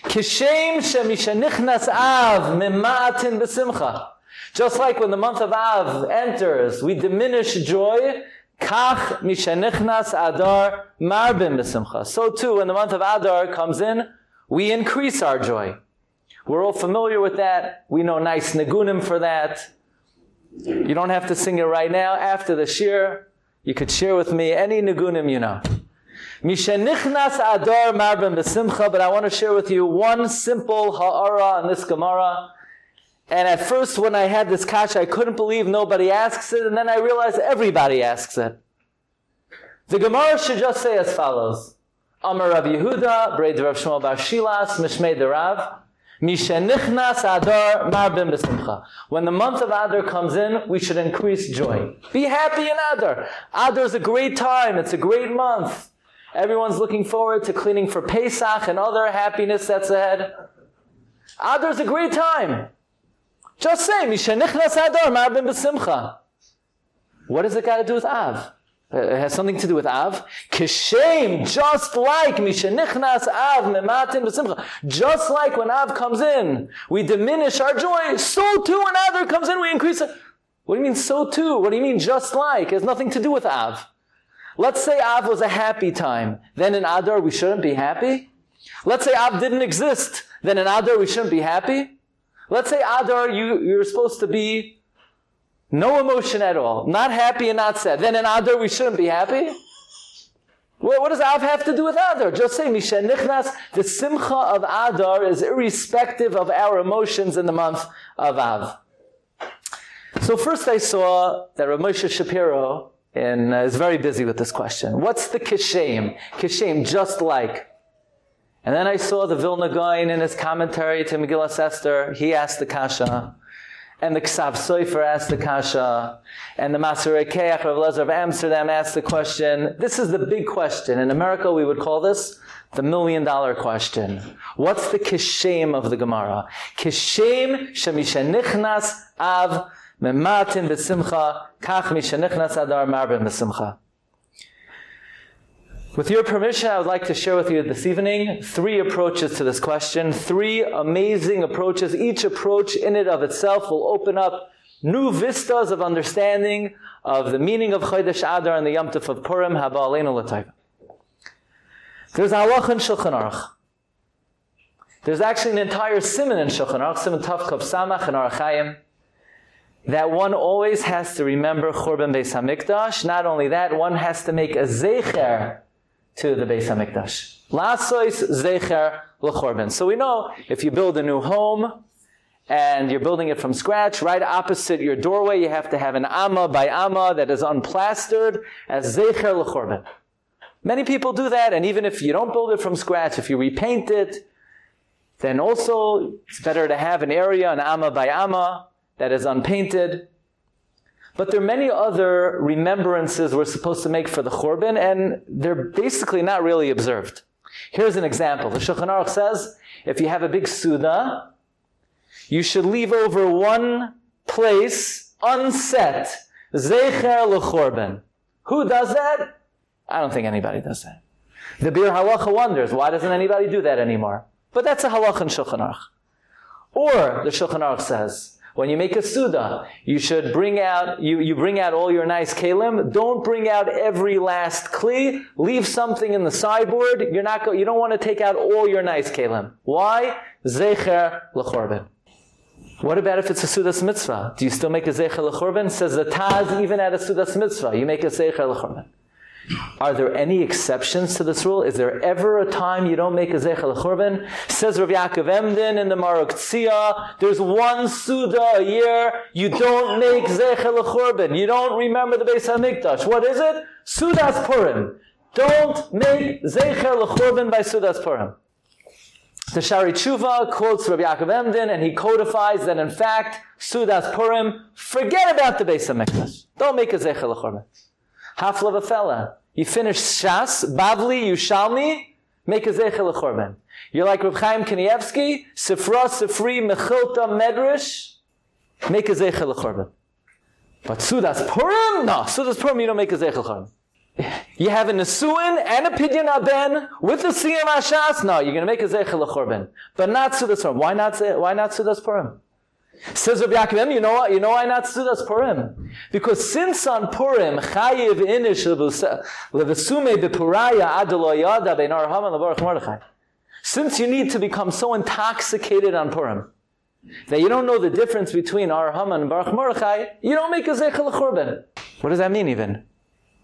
Kishem shemishanichnas av mimatin besimcha. Just like when the month of Av enters, we diminish joy, Kach mishenichnas Adar marbim b'simcha. So too, when the month of Adar comes in, we increase our joy. We're all familiar with that. We know nice nagunim for that. You don't have to sing it right now. After the shir, you could share with me any nagunim you know. Mishenichnas Adar marbim b'simcha. But I want to share with you one simple ha'ara in this Gemara. And at first, when I had this kasha, I couldn't believe nobody asks it, and then I realized everybody asks it. The Gemara should just say as follows: Amar Rav Yehuda, Breid Rav Shmuel Bar Shilas, Mishmei Derav, Mishenichnas Adar Marbim B'Simcha. When the month of Adar comes in, we should increase joy. Be happy in Adar. Adar is a great time. It's a great month. Everyone's looking forward to cleaning for Pesach and other happiness that's ahead. Adar is a great time. Just say, Mishenichnas Adar Marbim B'Simcha. What does it got to do with Av? Uh, it has something to do with Av. Kishem, just like Mishenichnas Av Mematin B'Simcha. Just like when Av comes in, we diminish our joy. So too when Adar comes in, we increase it. What do you mean so too? What do you mean just like? It has nothing to do with Av. Let's say Av was a happy time. Then in Adar we shouldn't be happy? Let's say Av didn't exist. Then in Adar we shouldn't be happy? Let's say Adar, you, you're supposed to be no emotion at all, not happy and not sad. Then in Adar, we shouldn't be happy. What, what does Av have to do with Adar? Just say, Mishen Nichnas, the simcha of Adar is irrespective of our emotions in the month of Av. So first I saw that Rav Moshe Shapiro and uh, is very busy with this question. What's the kishem? Kishem, just like. And then I saw the Vilna Gaon in his commentary to Megillah Esther. He asked the kasha. and the Ksav Soifer asked the Kasha, and the Maaseh Rokeach of Lezer of Amsterdam asked the question. This is the big question. In America, we would call this the million dollar question. What's the kishem of the Gemara? Kishem shemishenichnas av mematin besimcha kach mishenichnas adar marbin besimcha. With your permission, I would like to share with you this evening three approaches to this question, three amazing approaches. Each approach in and of itself will open up new vistas of understanding of the meaning of Chodesh Adar and the Yom Tov of Purim, Haba Aleinu L'Tayva. There's halach in Shulchan Aruch. There's actually an entire simon in Shulchan Aruch, simon Tav Kov Samach and Orach Chayim, that one always has to remember Churban Beis HaMikdash. Not only that, one has to make a zecher to the Beis Hamikdash. Lasois zecher lechorben. So we know if you build a new home and you're building it from scratch, right opposite your doorway, you have to have an amma by amma that is unplastered as zecher lechorben. Many people do that, and even if you don't build it from scratch, if you repaint it, then also it's better to have an area, an amma by amma, that is unpainted. But there are many other remembrances we're supposed to make for the Churban, and they're basically not really observed. Here's an example. The Shulchan Aruch says, if you have a big Suda, you should leave over one place unset. Zecher l'chorben. Who does that? I don't think anybody does that. The Biur Halacha wonders, why doesn't anybody do that anymore? But that's a halacha in Shulchan Aruch. Or, the Shulchan Aruch says, when you make a Suda, you should bring out, you, you bring out all your nice kalim. Don't bring out every last kli. Leave something in the sideboard. You're not go, you don't want to take out all your nice kalim. Why? Zecher l'chorben. What about if it's a Sudas mitzvah? Do you still make a Zecher l'chorben? Says the Taz, even at a Sudas mitzvah, you make a Zecher l'chorben. Are there any exceptions to this rule? Is there ever a time you don't make a Zechel Churban? Says Rav Yaakov Emden in the Mor Uketzia, there's one Suda a year, you don't make Zechel Churban. You don't remember the Beis HaMikdash. What is it? Sudas Purim. Don't make Zechel Churban by Sudas Purim. The Shari Tshuva quotes Rabbi Yaakov Emden and he codifies that in fact, Sudas Purim, forget about the Beis HaMikdash. Don't make a Zechel Churban. Half of a fella. You finish Shas, Bavli, Yushalmi, make a Zeichel Chorban. You're like Reb Chaim Kanievsky, Sifra, Sifri, Mechilta, Medrash, make a Zeichel Chorban. But Sudas Purim? No, Sudas Purim you don't make a Zeichel Chorban. You have a Nesuin and a Pidyon HaBen with the Siyum HaShas? No, you're going to make a Zeichel Chorban. But not Sudas Purim. Why not, why not Sudas Purim? Says Rabbi Yaakov, you know what? You know why not Sudas Purim? Because since on Purim, Chayiv Inish Levesume Bepuraya Mordechai. Since you need to become so intoxicated on Purim that you don't know the difference between Arham and Baruch Mordechai, you don't make a Zechel Churban. What does that mean even?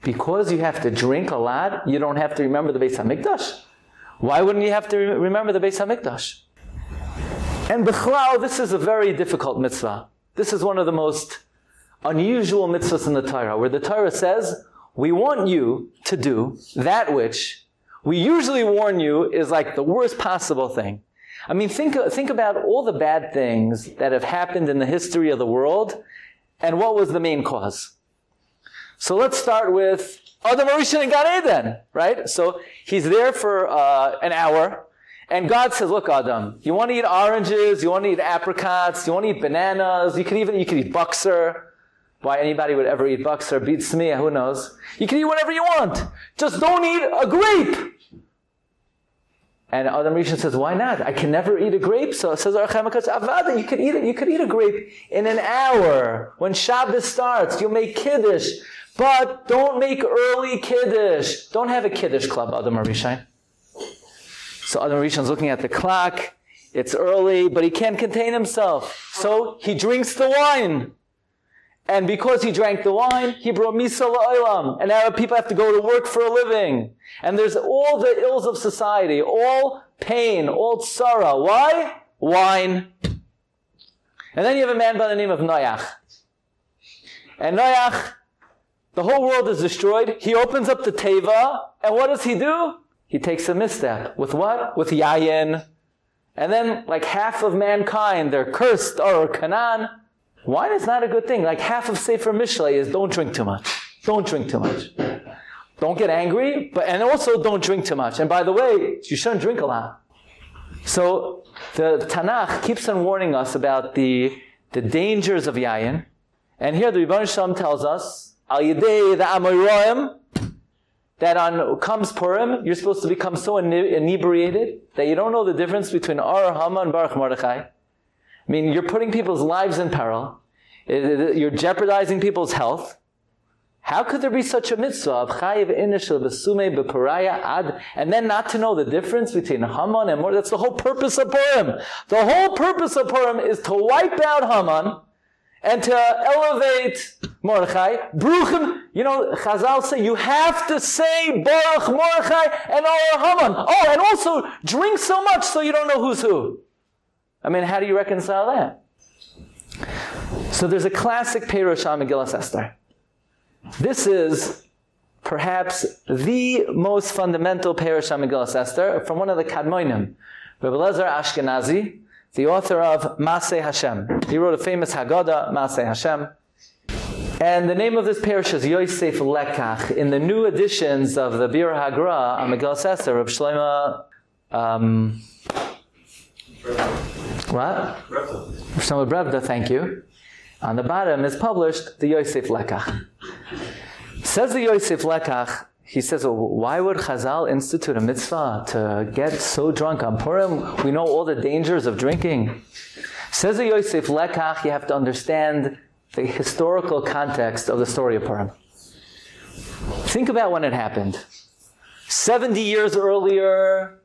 Because you have to drink a lot, you don't have to remember the Beis HaMikdash? Why wouldn't you have to remember the Beis HaMikdash? And Bechlal, this is a very difficult mitzvah. This is one of the most unusual mitzvahs in the Torah, where the Torah says, we want you to do that which we usually warn you is like the worst possible thing. I mean, think, think about all the bad things that have happened in the history of the world, and what was the main cause? So let's start with Adam Rishon and Gan Eden, right? So he's there for uh, an hour, and God says, look, Adam, you want to eat oranges, you want to eat apricots, you want to eat bananas, you can even, you can eat buxer. Why anybody would ever eat buxer beats me, who knows? You can eat whatever you want. Just don't eat a grape. And Adam Rishon says, why not? I can never eat a grape. So it says, Avada, you could eat it. You could eat a grape in an hour. When Shabbos starts, you'll make Kiddush. But don't make early Kiddush. Don't have a Kiddush club, Adam Rishon. So Adam Rishon's looking at the clock. It's early, but he can't contain himself. So he drinks the wine. And because he drank the wine, he brought misa la'olam. And now people have to go to work for a living. And there's all the ills of society, all pain, all tzara. Why? Wine. And then you have a man by the name of Noach. And Noach, the whole world is destroyed. He opens up the Teva, and what does he do? He takes a misstep. With what? With Yayin. And then, like half of mankind, they're cursed or Canaan. Wine is not a good thing. Like half of Sefer Mishlei is don't drink too much. Don't drink too much. Don't get angry, but and also don't drink too much. And by the way, you shouldn't drink a lot. So the Tanakh keeps on warning us about the, the dangers of yayin. And here the Ribono Shel Olam tells us, Al Yidei the Amoyroim, that on comes Purim, you're supposed to become so inebriated that you don't know the difference between Ar Hama and Baruch Mordechai. I mean, you're putting people's lives in peril. You're jeopardizing people's health. How could there be such a mitzvah of chayiv inishal besume beparaya ad, and then not to know the difference between Haman and Mordechai? That's the whole purpose of Purim. The whole purpose of Purim is to wipe out Haman and to elevate Mordechai. Bruchim, you know, Chazal say you have to say Baruch Mordechai and Or Haman. Oh, and also drink so much so you don't know who's who. I mean, how do you reconcile that? So there's a classic Perush on Megillah Esther. This is perhaps the most fundamental Perush on Megillah Esther from one of the Kadmoinim, Rabbi Lezer Ashkenazi, the author of Maseh Hashem. He wrote a famous Haggadah, Maseh Hashem. And the name of this Perush is Yosef Lekach. In the new editions of the Biur HaGra Megillah Esther, Rabbi Shlomo, um, what? Shlomo Brevda, thank you. On the bottom is published the Yosef Lekach. Says the Yosef Lekach, he says, well, why would Chazal institute a mitzvah to get so drunk on Purim? We know all the dangers of drinking. Says the Yosef Lekach, you have to understand the historical context of the story of Purim. Think about when it happened. 70 years earlier,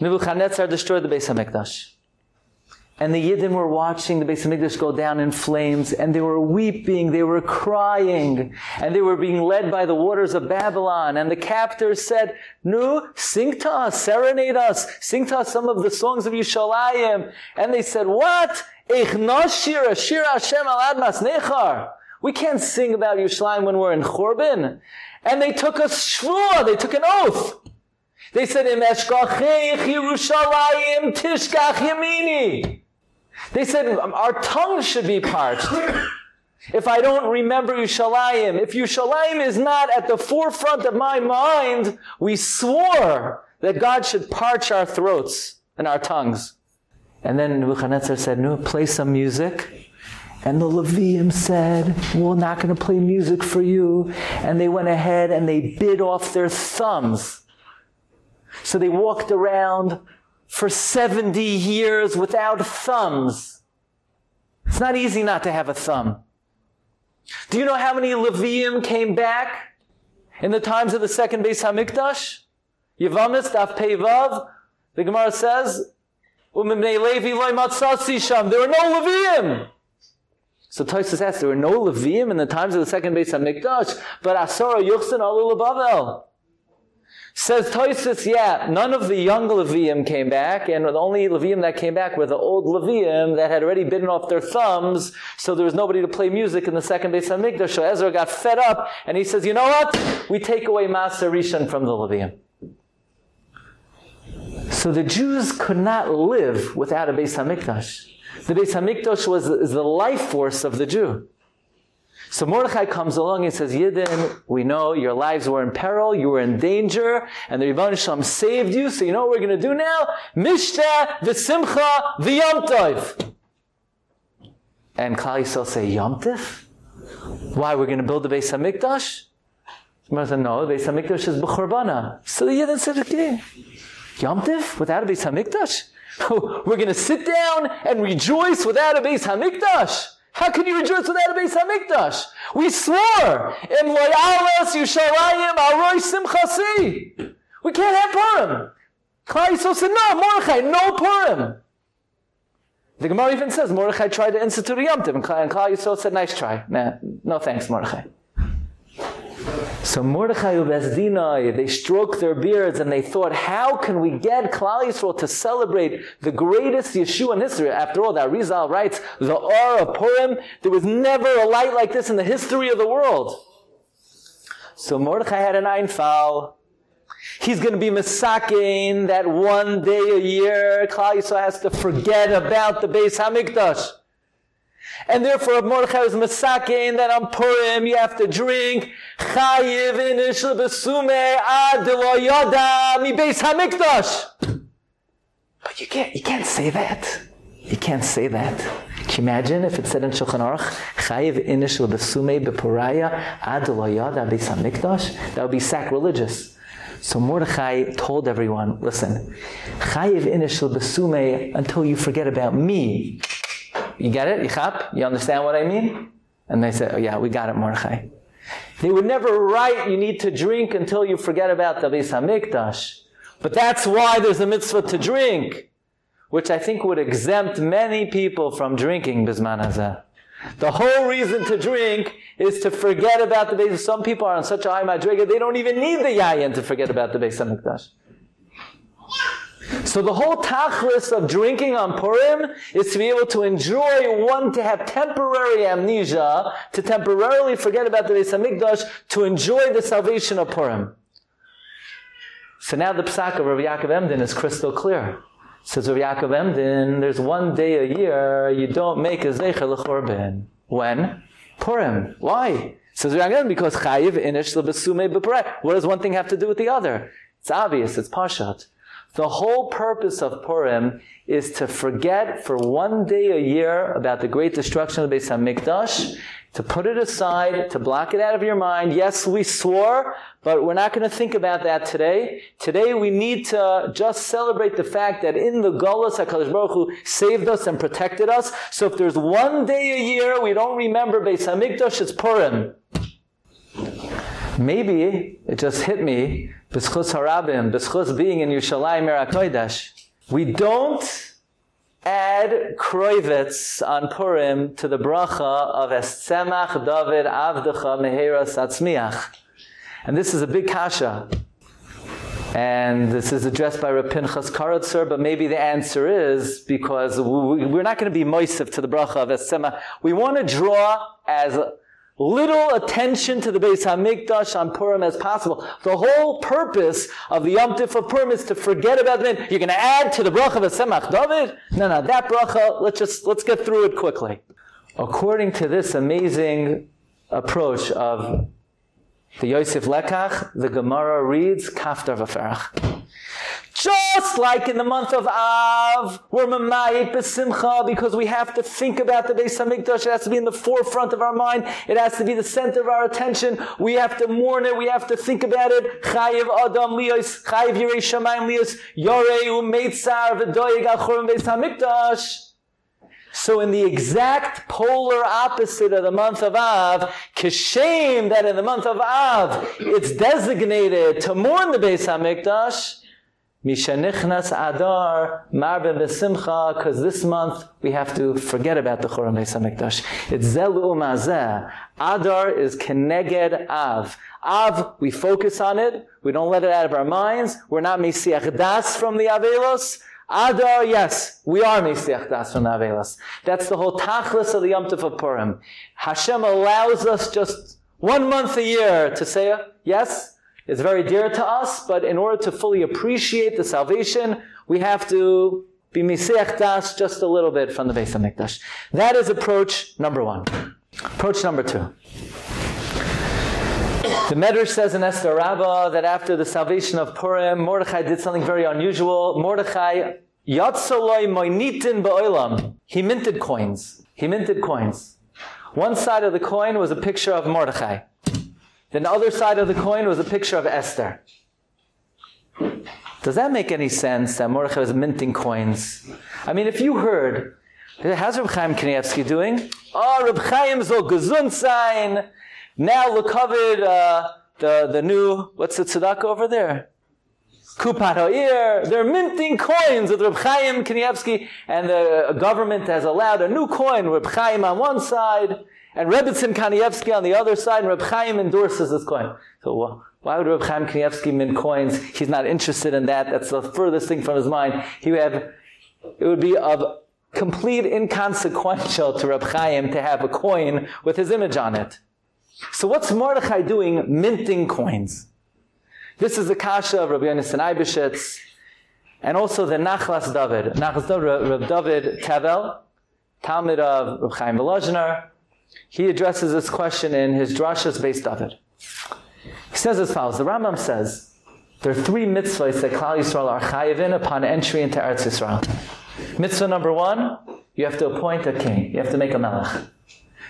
Nebuchadnezzar destroyed the Beis HaMikdash. And the Yidden were watching the Beis Hamikdash go down in flames, and they were weeping, they were crying, and they were being led by the waters of Babylon. And the captors said, "No, sing to us, serenade us, sing to us some of the songs of Yishalayim." And they said, "What? shir shir Hashem al nechar." We can't sing about Yerushalayim when we're in Churban. And they took a shvua, they took an oath. They said, "Im eshkachech Yerushalayim tishkach yamini." They said, our tongues should be parched. If I don't remember Yushalayim, if Yushalayim is not at the forefront of my mind, we swore that God should parch our throats and our tongues. And then Nebuchadnezzar said, no, play some music. And the Levium said, we're not going to play music for you. And they went ahead and they bit off their thumbs. So they walked around for 70 years without thumbs. It's not easy not to have a thumb. Do you know how many Levium came back in the times of the second Beis Hamikdash? Yevamis, Daf Peivav, the Gemara says, Umimnei Levi loy matzasi sham. there were no Levium. So Tosis asks, there were no Levium in the times of the second Beis Hamikdash, but Asara Yuchsin Alul Bavel. Says Toisus, yeah, none of the young Levium came back, and the only Levium that came back were the old Levium that had already bitten off their thumbs, so there was nobody to play music in the second Beis Hamikdash. So Ezra got fed up, and he says, you know what? We take away Maaser Rishon from the Levium. So the Jews could not live without a Beis Hamikdash. The Beis Hamikdash was the life force of the Jew. So Mordechai comes along and says, Yidden, we know your lives were in peril, you were in danger, and the Ribono Shel Olam saved you, so you know what we're going to do now? Mishta v'simcha v'yomtov. And Klal Yisrael say, Yomtiv? Why, we're going to build the Beis HaMikdash? Mordechai said, no, the Beis HaMikdash is b'churbana. So the Yidden said, okay, Yomtiv without a Beis HaMikdash? we're going to sit down and rejoice without a Beis HaMikdash. How can you rejoice without a Beis Hamikdash? We swore, "Im loyalas Yushalayim aroy simchasi." We can't have Purim. Yisrael said, "No, Mordechai, no Purim." The Gemara even says Mordechai tried to institute a Yom Tov, and Klal Yisrael said, "Nice try." Nah, no thanks, Mordechai. So Mordechai Ubezdinai, they stroked their beards and they thought, how can we get Klal Yisrael to celebrate the greatest Yeshua in history? After all, that Rizal writes, the Or of Purim, there was never a light like this in the history of the world. So Mordechai had an Einfal. He's going to be Misakin that one day a year Klal Yisrael has to forget about the Beis Hamikdash. And therefore, Mordechai was Masakein, that on Purim you have to drink Chayiv inish lebesume ad lo yada mi beis hamikdash. But you can't, you can't say that. You can't say that. Can you imagine if it said in Shulchan Aruch, Chayiv inish lebesume beporaya ad yada beis hamikdash? That would be sacrilegious. So Mordechai told everyone, listen, Chayiv inish lebesume until you forget about me. You get it? You understand what I mean? And they said, oh yeah, we got it, Mordechai. They would never write, you need to drink until you forget about the Beis HaMikdash. But that's why there's a mitzvah to drink, which I think would exempt many people from drinking Bisman. The whole reason to drink is to forget about the Beis. Some people are on such a high madriga, they don't even need the yayin to forget about the Beis HaMikdash. So the whole tachlis of drinking on Purim is to be able to enjoy one to have temporary amnesia, to temporarily forget about the Beis Hamikdash, to enjoy the salvation of Purim. So now the psak of Rabbi Yaakov Emden is crystal clear. Says Rabbi Yaakov Emden, there's one day a year you don't make a zecher l'chorben. When? Purim. Why? Says Rabbi Yaakov Emden, because chayiv inish lebesume b'pareh. What does one thing have to do with the other? It's obvious, it's pashat. The whole purpose of Purim is to forget for one day a year about the great destruction of the Beis HaMikdash, to put it aside, to block it out of your mind. Yes, we swore, but we're not going to think about that today. Today we need to just celebrate the fact that in the Golas, HaKadosh Baruch Hu saved us and protected us. So if there's one day a year we don't remember Beis HaMikdash, it's Purim. Maybe it just hit me, b'schus harabim, b'schus being in Yerushalayim Merakoidash. We don't add kroivitz on Purim to the bracha of Esemach David Avdecha Meheras Atzmiach. And this is a big kasha. And this is addressed by Reb Pinchas Koritzer, but maybe the answer is because we're not going to be moisiv to the bracha of Esemach. We want to draw as little attention to the Beis Hamikdash on Purim as possible. The whole purpose of the Yom Tif of Purim is to forget about the You're going to add to the bracha of Semach David? No, no, that bracha, let's just, let's get through it quickly. According to this amazing approach of the Yosef Lekach, the Gemara reads Kaftor Vaferach. Just like in the month of Av, we're mamayit besimcha because we have to think about the Beis Hamikdash. It has to be in the forefront of our mind. It has to be the center of our attention. We have to mourn it. We have to think about it. Chayiv Adam liyos, chayiv Yirei Shamayim liyos, Yorei u'meitzar v'doyeg achorim Beis Hamikdash. So in the exact polar opposite of the month of Av, kishem that in the month of Av, it's designated to mourn the Beis HaMikdash, Mishanichnas Adar Marbe Besimcha, because this month we have to forget about the Chorem Beis Hamikdash. It's Zelu Mazeh. Adar is Keneged Av. Av, we focus on it. We don't let it out of our minds. We're not Mesiach Das from the Avelos. Adar, yes, we are Mesiach Das from the Avelos. That's the whole tachlis of the Yom Tov of Purim. Hashem allows us just one month a year to say, yes, it's very dear to us, but in order to fully appreciate the salvation, we have to be Misiach Das just a little bit from the Beis HaMikdash. That is approach number one. Approach number two. The Medrash says in Esther Rabbah that after the salvation of Purim, Mordechai did something very unusual. Mordechai Yatzoloi Moinitin Ba'olam. He minted coins. He minted coins. One side of the coin was a picture of Mordechai. Then the other side of the coin was a picture of Esther. Does that make any sense that Mordechai was minting coins? I mean, if you heard, how's Reb Chaim Kanievsky doing? Oh, Reb Chaim soll gesund sein. Now look covered uh, the, the new, what's the tzedakah over there? Kupat Ha'ir. They're minting coins with Reb Chaim Kanievsky, and the government has allowed a new coin, Reb Chaim on one side, and Rebbetzin Kanievsky on the other side, and Reb Chaim endorses this coin. So why would Reb Chaim Kanievsky mint coins? He's not interested in that. That's the furthest thing from his mind. He would have, it would be of complete inconsequential to Reb Chaim to have a coin with his image on it. So what's Mordechai doing minting coins? This is the kasha of Rabbi Yonasan Eibeshitz, and also the Nachlas David. Nachlas David, Reb David Tavel, Talmud of Reb Chaim Volozhiner. He addresses this question in his drashas based David. He says as follows, the Rambam says, there are three mitzvahs that Klal Yisrael are chayavin upon entry into Eretz Yisrael. Mitzvah number one, you have to appoint a king. You have to make a melech.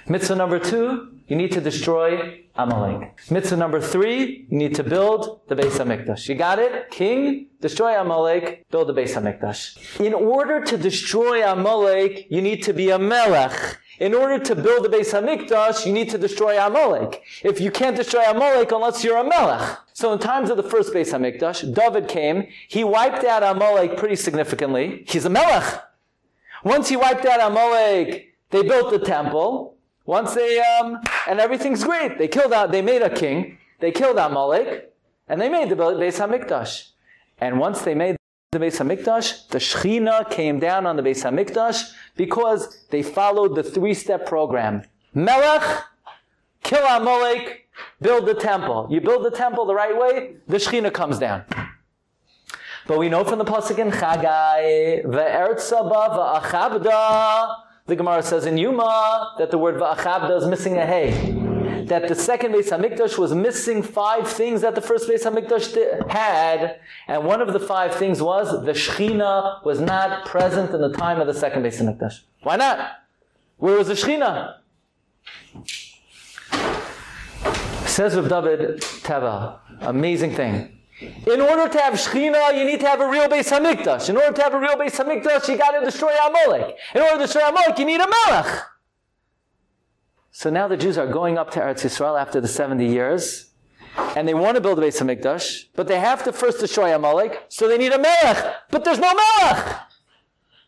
Mitzvah number two, you need to destroy Amalek. Mitzvah number three, you need to build the Beis HaMikdash. You got it? King, destroy Amalek, build the Beis HaMikdash. In order to destroy Amalek, you need to be a melech. In order to build the Beis Hamikdash, you need to destroy Amalek. If you can't destroy Amalek unless you're a Melech. So in times of the first Beis Hamikdash, David came, he wiped out Amalek pretty significantly. He's a Melech. Once he wiped out Amalek, they built the temple. Once they, um, and everything's great. They killed out, they made a king, they killed Amalek, and they made the Beis Hamikdash. And once they made the Beis Hamikdash, the Shechina came down on the Beis Hamikdash because they followed the three-step program. Melech, kill Amalek, build the temple. You build the temple the right way, the Shechina comes down. But we know from the pasuk in Chagai, ve'ertzaba va'achabda, the Gemara says in Yuma that the word va'achabda is missing a hey that the second Beis Hamikdash was missing five things that the first Beis Hamikdash had, and one of the five things was the Shechina was not present in the time of the second Beis Hamikdash. Why not? Where was the Shechina? Says Rav David Teva, amazing thing. In order to have Shechina, you need to have a real Beis Hamikdash. In order to have a real Beis Hamikdash, you got to destroy Amalek. In order to destroy Amalek, you need a Melech. So now the Jews are going up to Eretz Yisrael after the 70 years, and they want to build a Beis Hamikdash, but they have to first destroy Amalek, so they need a Melech, but there's no Melech!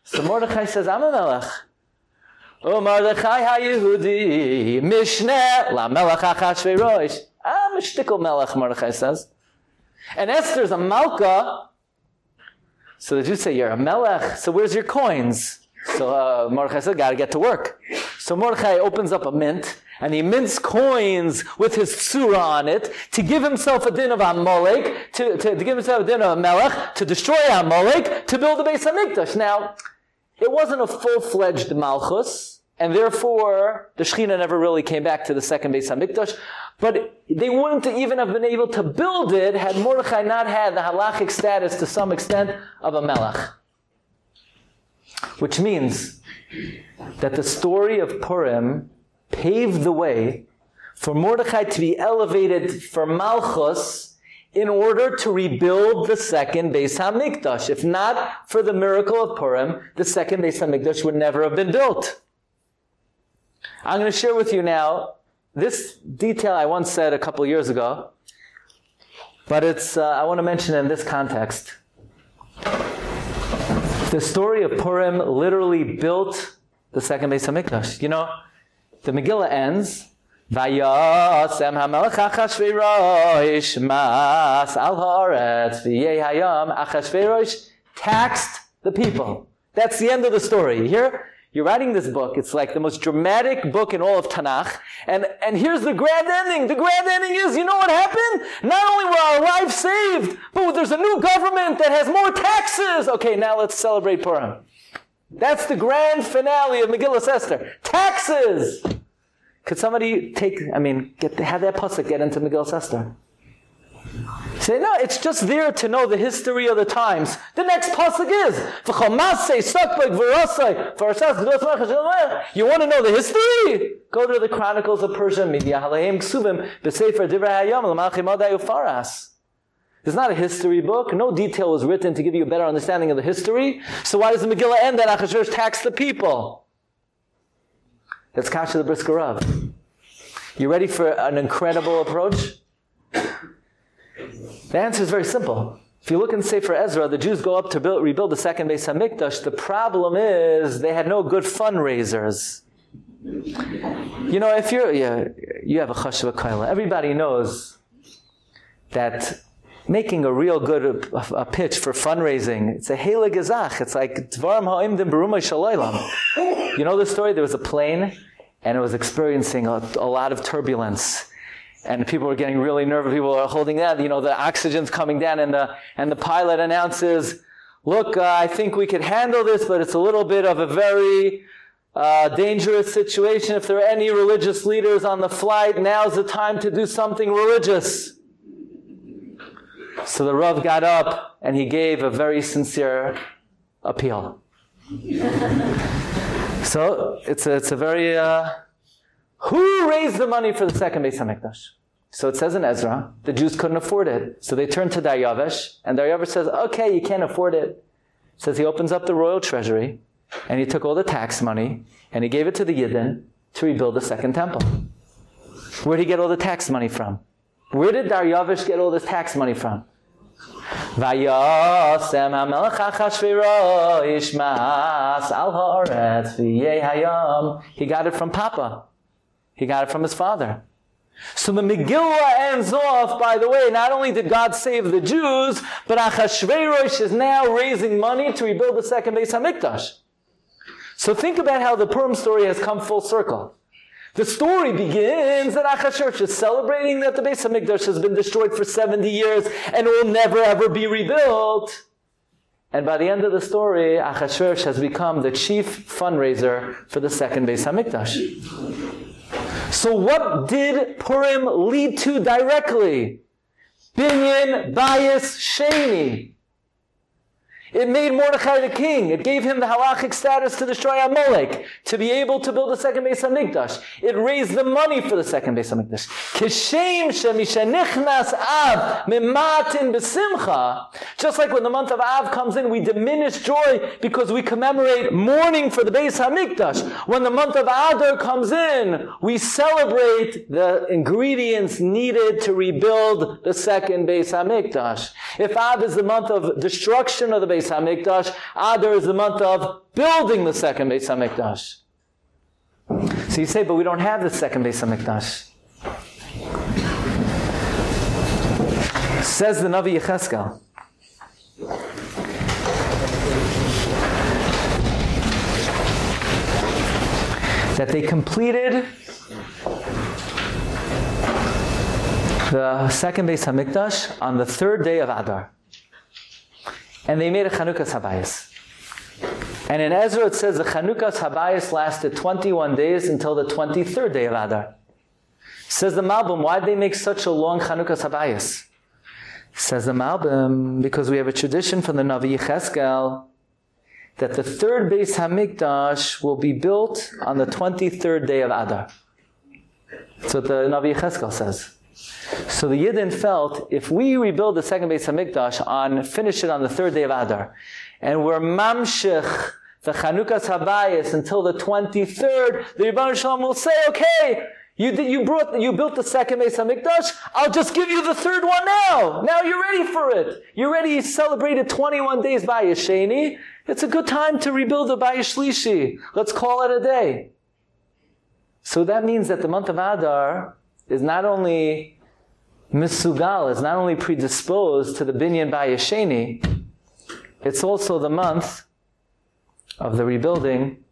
So Mordechai says, I'm a Melech. O Mordechai ha-Yehudi, Mishneh, la Melech ha-Chashverosh. I'm a shtickle Melech, Mordechai says. And Esther's a Malka. So the Jews say, you're a Melech, so where's your coins? So uh, Mordechai said, got to get to work. So Mordechai opens up a mint, and he mints coins with his tsura on it to give himself a din of Amalek, to, to, to give himself a din of Melech, to destroy Amalek, to build the of Hamikdash. Now, it wasn't a full-fledged Malchus, and therefore the Shechina never really came back to the second base of Hamikdash. But they wouldn't even have been able to build it had Mordechai not had the halachic status to some extent of a Melech. Which means that the story of Purim paved the way for Mordechai to be elevated for Malchus in order to rebuild the second Beis Hamikdash. If not for the miracle of Purim, the second Beis Hamikdash would never have been built. I'm going to share with you now this detail I once said a couple years ago, but it's uh, I want to mention in this context. The story of Purim literally built the second Beis Hamikdash. You know, the Megillah ends, Vayasem hamelech Achashverosh mas al haaretz v'yei hayam Achashverosh taxed the people. That's the end of the story. You hear? You're writing this book. It's like the most dramatic book in all of Tanakh. And, and here's the grand ending. The grand ending is, you know what happened? Not only were our lives saved, but there's a new government that has more taxes. Okay, now let's celebrate Purim. That's the grand finale of Megillah Esther. Taxes! Could somebody take, I mean, get, have that pasuk get into Megillah Esther? Say, no, it's just there to know the history of the times. The next pasuk is, you want to know the history? Go to the Chronicles of Persia, It's not a history book. No detail was written to give you a better understanding of the history. So why does the Megillah end that Achashverosh taxed the people? That's Kasha the Brisker Rav. You ready for an incredible approach? The answer is very simple. If you look in Sefer Ezra, the Jews go up to build, rebuild the second Beis Hamikdash. The problem is they had no good fundraisers. You know, if you're, you have a chashva kaila, everybody knows that making a real good a, a pitch for fundraising, it's a hela gezach. It's like dvarim ha'imdim berumay shalaylam. You know the story? There was a plane and it was experiencing a, a lot of turbulence and people are getting really nervous. People are holding that. You know, the oxygen's coming down, and the and the pilot announces, "Look, uh, I think we could handle this, but it's a little bit of a very uh, dangerous situation. If there are any religious leaders on the flight, now's the time to do something religious. So the Rav got up and he gave a very sincere appeal. so it's a, it's a very, uh, who raised the money for the second Beis HaMikdash? So it says in Ezra, the Jews couldn't afford it. So they turned to Daryavesh, and Daryavesh says, okay, you can't afford it. Says he opens up the royal treasury, and he took all the tax money, and he gave it to the Yidden to rebuild the second temple. Where did he get all the tax money from? Where did Daryavesh get all this tax money from? Vayasem HaMelech Achashverosh mas al hayam. He got it from Papa. He got it from his father. So the Megillah ends off, by the way, not only did God save the Jews, but Achashverosh is now raising money to rebuild the second Beis HaMikdash. So think about how the Purim story has come full circle. The story begins that Achashverosh is celebrating that the Beis HaMikdash has been destroyed for 70 years and will never ever be rebuilt. And by the end of the story, Achashverosh has become the chief fundraiser for the second Beis HaMikdash. So what did Purim lead to directly? Binyan Bayis Sheni. It made Mordechai the king. It gave him the halachic status to destroy Amalek, to be able to build the second Beis Hamikdash. It raised the money for the second Beis Hamikdash. Kishem shemishenichnas Av mimatin besimcha. Just like when the month of Av comes in, we diminish joy because we commemorate mourning for the Beis Hamikdash. When the month of Adar comes in, we celebrate the ingredients needed to rebuild the second Beis Hamikdash. If Av is the month of destruction of the Beis Hamikdash. Ah, Adar is the month of building the second Beis Hamikdash. So you say, but we don't have the second Beis Hamikdash. Says the Navi Yecheskel. That they completed the second Beis Hamikdash on the third day of Adar and they made a Chanukah Habayis. And in Ezra it says the Chanukah Habayis lasted 21 days until the 23rd day of Adar. Says the Malbim, why did they make such a long Chanukah Habayis? Says the Malbim, because we have a tradition from the Navi Yecheskel that the third Beis Hamikdash will be built on the 23rd day of Adar. That's what the Navi Yecheskel says. So the Yidden felt if we rebuild the second Beis Hamikdash on finish it on the third day of Adar, and we're mamshich the Chanukas Habayis until the twenty third, the Ribono Shel Olam will say, okay. You did, you brought, you built the second Beis Hamikdash. I'll just give you the third one now. Now you're ready for it. You're ready. You celebrated 21 days by Yesheni. It's a good time to rebuild the Bayis Shlishi. Let's call it a day. So that means that the month of Adar is not only Misugal is not only predisposed to the Binyan Bayasheni, it's also the month of the rebuilding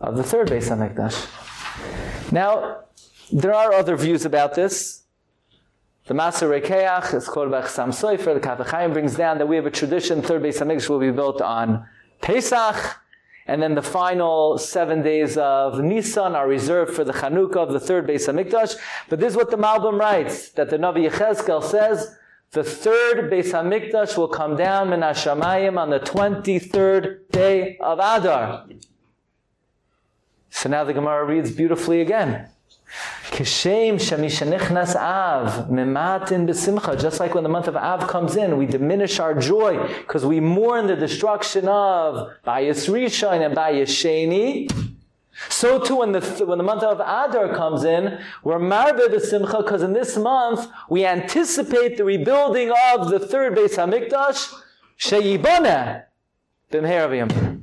of the third Beis HaMikdash. Now, there are other views about this. The Maser Rokeach is quoted by Chassam Sofer. The Kaf HaChaim brings down that we have a tradition, third Beis HaMikdash will be built on Pesach, and then the final seven days of Nisan are reserved for the Chanukah of the third Beis Hamikdash. But this is what the Malbim writes, that the Navi Yechezkel says, the third Beis Hamikdash will come down min Hashamayim on the 23rd day of Adar. So now the Gemara reads beautifully again. Kishem shemishanichnas av mimatin besimcha. Just like when the month of Av comes in, we diminish our joy because we mourn the destruction of Bayis Rishon and Bayis Sheni. So too, when the when the month of Adar comes in, we're marbe besimcha because in this month we anticipate the rebuilding of the third Beis Hamikdash sheyibana b'mher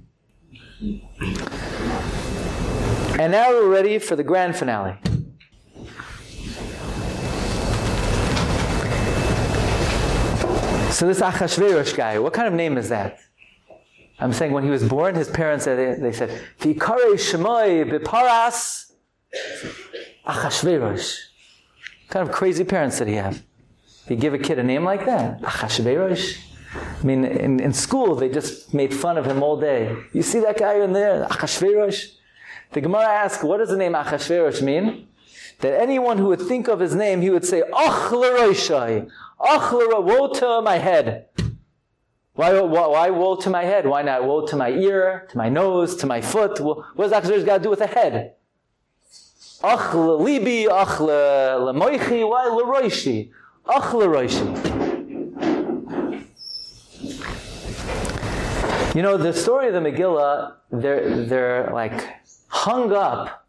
And now we're ready for the grand finale. So this Achashverosh guy, what kind of name is that? I'm saying when he was born, his parents said, they said, Vikare Shemoy Biparas Achashverosh. What kind of crazy parents did he have? You give a kid a name like that? Achashverosh? I mean, in, in school, they just made fun of him all day. You see that guy in there, Achashverosh? The Gemara asks, what does the name Achashverosh mean? That anyone who would think of his name, he would say, Ach l'roishai, Ach l'ro, woe to my head. Why, why, why woe to my head? Why not woe to my ear, to my nose, to my foot? What does Achashverosh got to do with the head? Ach libi, ach lemoichi, why leroishi? Ach leroishi. You know, the story of the Megillah, they're, they're like hung up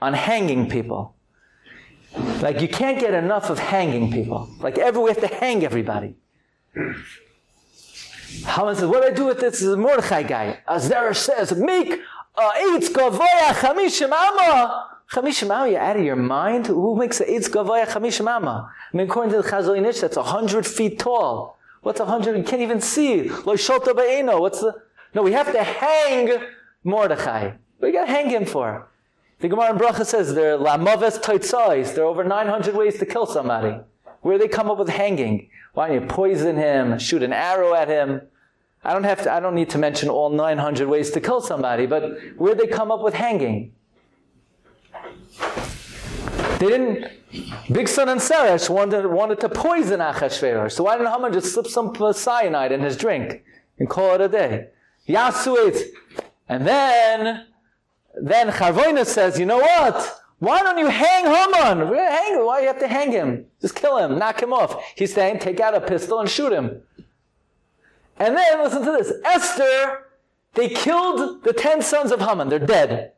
on hanging people. Like you can't get enough of hanging people. Like everywhere we have to hang everybody. Haman says, what do I do with this? This Mordechai guy. Azara says, make eitz gavoya chamishim amma. Chamishim amma, you're out of your mind? Who makes an eitz gavoya chamishim amma? I mean, according to the Chazon Ish, that's a hundred feet tall. What's a hundred? You can't even see. Lo shota ba'eno. What's the? No, we have to hang Mordechai. What do you got to hang him for? The Gemara in Bracha says there are lamaves toitzais. There are over 900 ways to kill somebody. Where they come up with hanging? Why don't you poison him, shoot an arrow at him? I don't have to, I don't need to mention all 900 ways to kill somebody, but where they come up with hanging? They didn't, Bigsan and Seresh wanted, wanted to poison Achashverosh. So why didn't Haman just slip some cyanide in his drink and call it a day? Yasuit. And then, then Charvoina says, you know what? Why don't you hang Haman? Hang, why do you have to hang him? Just kill him, knock him off. He's saying, take out a pistol and shoot him. And then, listen to this. Esther, they killed the ten sons of Haman. They're dead.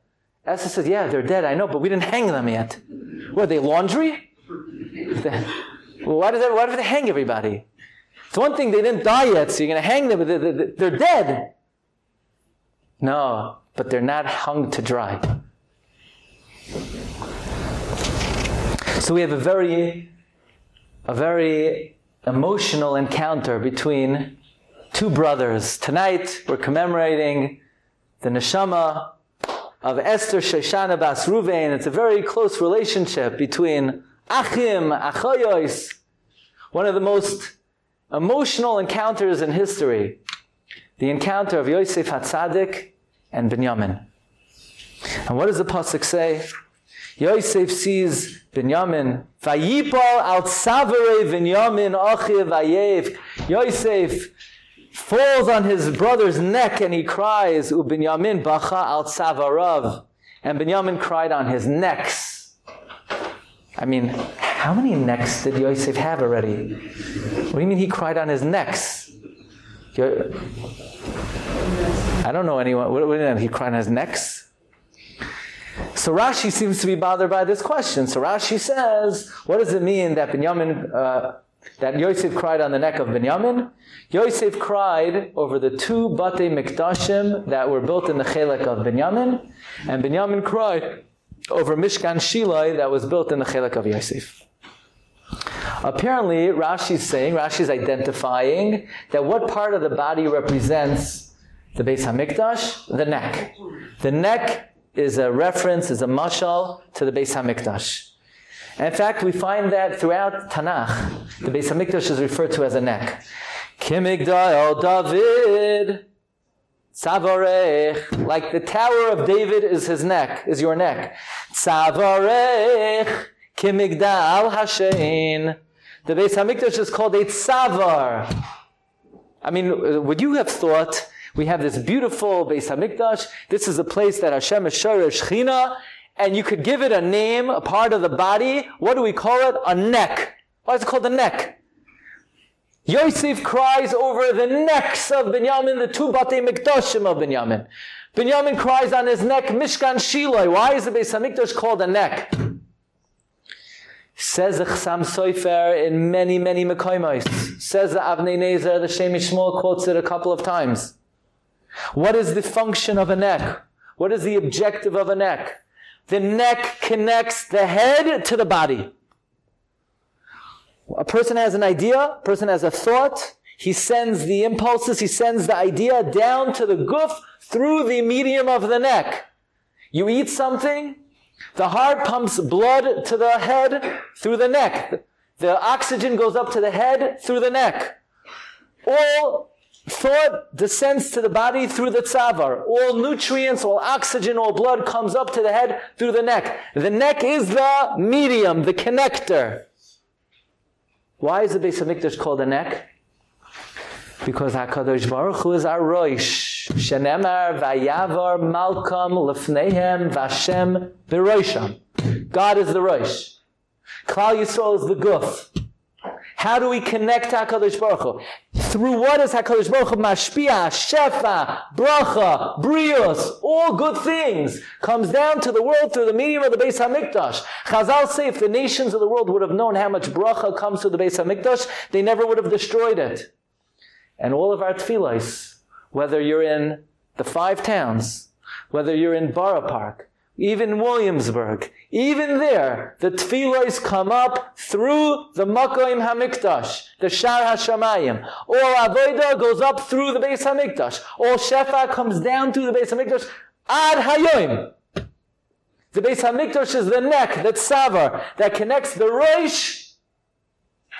Esther says, yeah, they're dead, I know, but we didn't hang them yet. Were they laundry? why, does that, why do they hang everybody? It's one thing they didn't die yet, so you're going to hang them, but they're, they're dead. No, but they're not hung to dry. So we have a very, a very emotional encounter between two brothers. Tonight we're commemorating the neshama of Esther Shoshana Bas Ruvain. It's a very close relationship between Achim, Achoyos, one of the most emotional encounters in history. The encounter of Yosef Hatzadik and Binyamin. And what does the pasuk say? Yosef sees Binyamin. Vayipal al tzavere Binyamin achiv vayev. Yosef falls on his brother's neck and he cries, U Binyamin bacha al tzavarav. And Binyamin cried on his necks. I mean, how many necks did Yosef have already? What do you mean he cried on his necks? I don't know anyone. What, what, he cried on his necks? So Rashi seems to be bothered by this question. So Rashi says, what does it mean that Binyamin, uh, that Yosef cried on the neck of Binyamin? Yosef cried over the two Bate Mikdashim that were built in the Chelek of Binyamin, and Binyamin cried over Mishkan Shilai that was built in the Chelek of Yosef. Apparently, Rashi is saying, Rashi is identifying that what part of the body represents the Beis Hamikdash? The neck. The neck is a reference, is a mashal to the Beis Hamikdash. In fact, we find that throughout Tanakh, the Beis Hamikdash is referred to as a neck. Kimigdal David, Tzavarech, like the Tower of David is his neck, is your neck. Tzavarech, Kimigdal Hashem. The Beis Hamikdash is called a Tzavar. I mean, would you have thought we have this beautiful Beis Hamikdash. This is a place that Hashem is Sharish Shechina, and you could give it a name, a part of the body. What do we call it? A neck. Why is it called a neck? Yosef cries over the necks of Binyamin, the two Batei Mikdashim of Binyamin. Binyamin cries on his neck, Mishkan Shiloi. Why is the Beis Hamikdash called a neck? Says the Chassam Sofer in many, many Mekoimos. Says the Avnei Nezer, the Shem Shmuel quotes it a couple of times. What is the function of a neck? What is the objective of a neck? The neck connects the head to the body. A person has an idea, a person has a thought, he sends the impulses, he sends the idea down to the guf through the medium of the neck. You eat something, the heart pumps blood to the head through the neck. The oxygen goes up to the head through the neck. All thought descends to the body through the tzavar. All nutrients, all oxygen, all blood comes up to the head through the neck. The neck is the medium, the connector. Why is the Beis HaMikdash called the neck? Because HaKadosh Baruch Hu is our Roish. Shenemar vayavar malkam lefnehem vashem beroisham. God is the Roish. Klal Yisrael is the Guf. How do we connect HaKadosh Baruch Hu? Through what is HaKadosh Baruch Hu? Mashpia, Shefa, Bracha, Brios, all good things comes down to the world through the medium of the Beis HaMikdash. Chazal say if the nations of the world would have known how much Bracha comes through the Beis HaMikdash, they never would have destroyed it. And all of our tefillahs, whether you're in the five towns, whether you're in Borough Park, even Williamsburg, even there, the tefillahs come up through the Makoim Hamikdash, the Shar Hashamayim. All Avodah goes up through the Beis Hamikdash. All Shefa comes down through the Beis Hamikdash ad Hayoim. The Beis Hamikdash is the neck, that tzavar, that connects the Rosh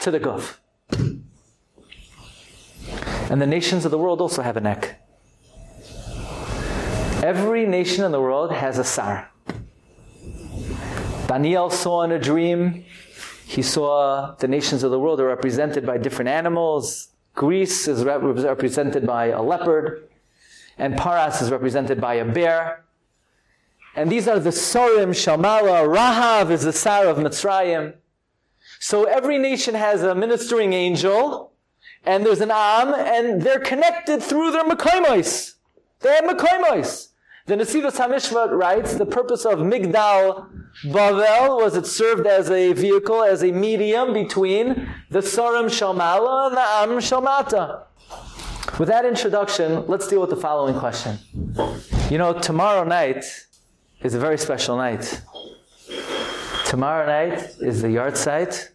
to the Guf. And the nations of the world also have a neck. Every nation in the world has a sar. Daniel saw in a dream, he saw the nations of the world are represented by different animals. Greece is rep- represented by a leopard, and Paras is represented by a bear. And these are the Sorim, Shamala, Rahav is the Sar of Mitzrayim. So every nation has a ministering angel, and there's an Am, and they're connected through their Mekoimos. They have Mekoimos. The Nesivos HaMishpat writes, the purpose of Migdal Bavel was it served as a vehicle, as a medium between the Sarim Shalmala and the Am Shalmata. With that introduction, let's deal with the following question. You know, tomorrow night is a very special night. Tomorrow night is the yahrzeit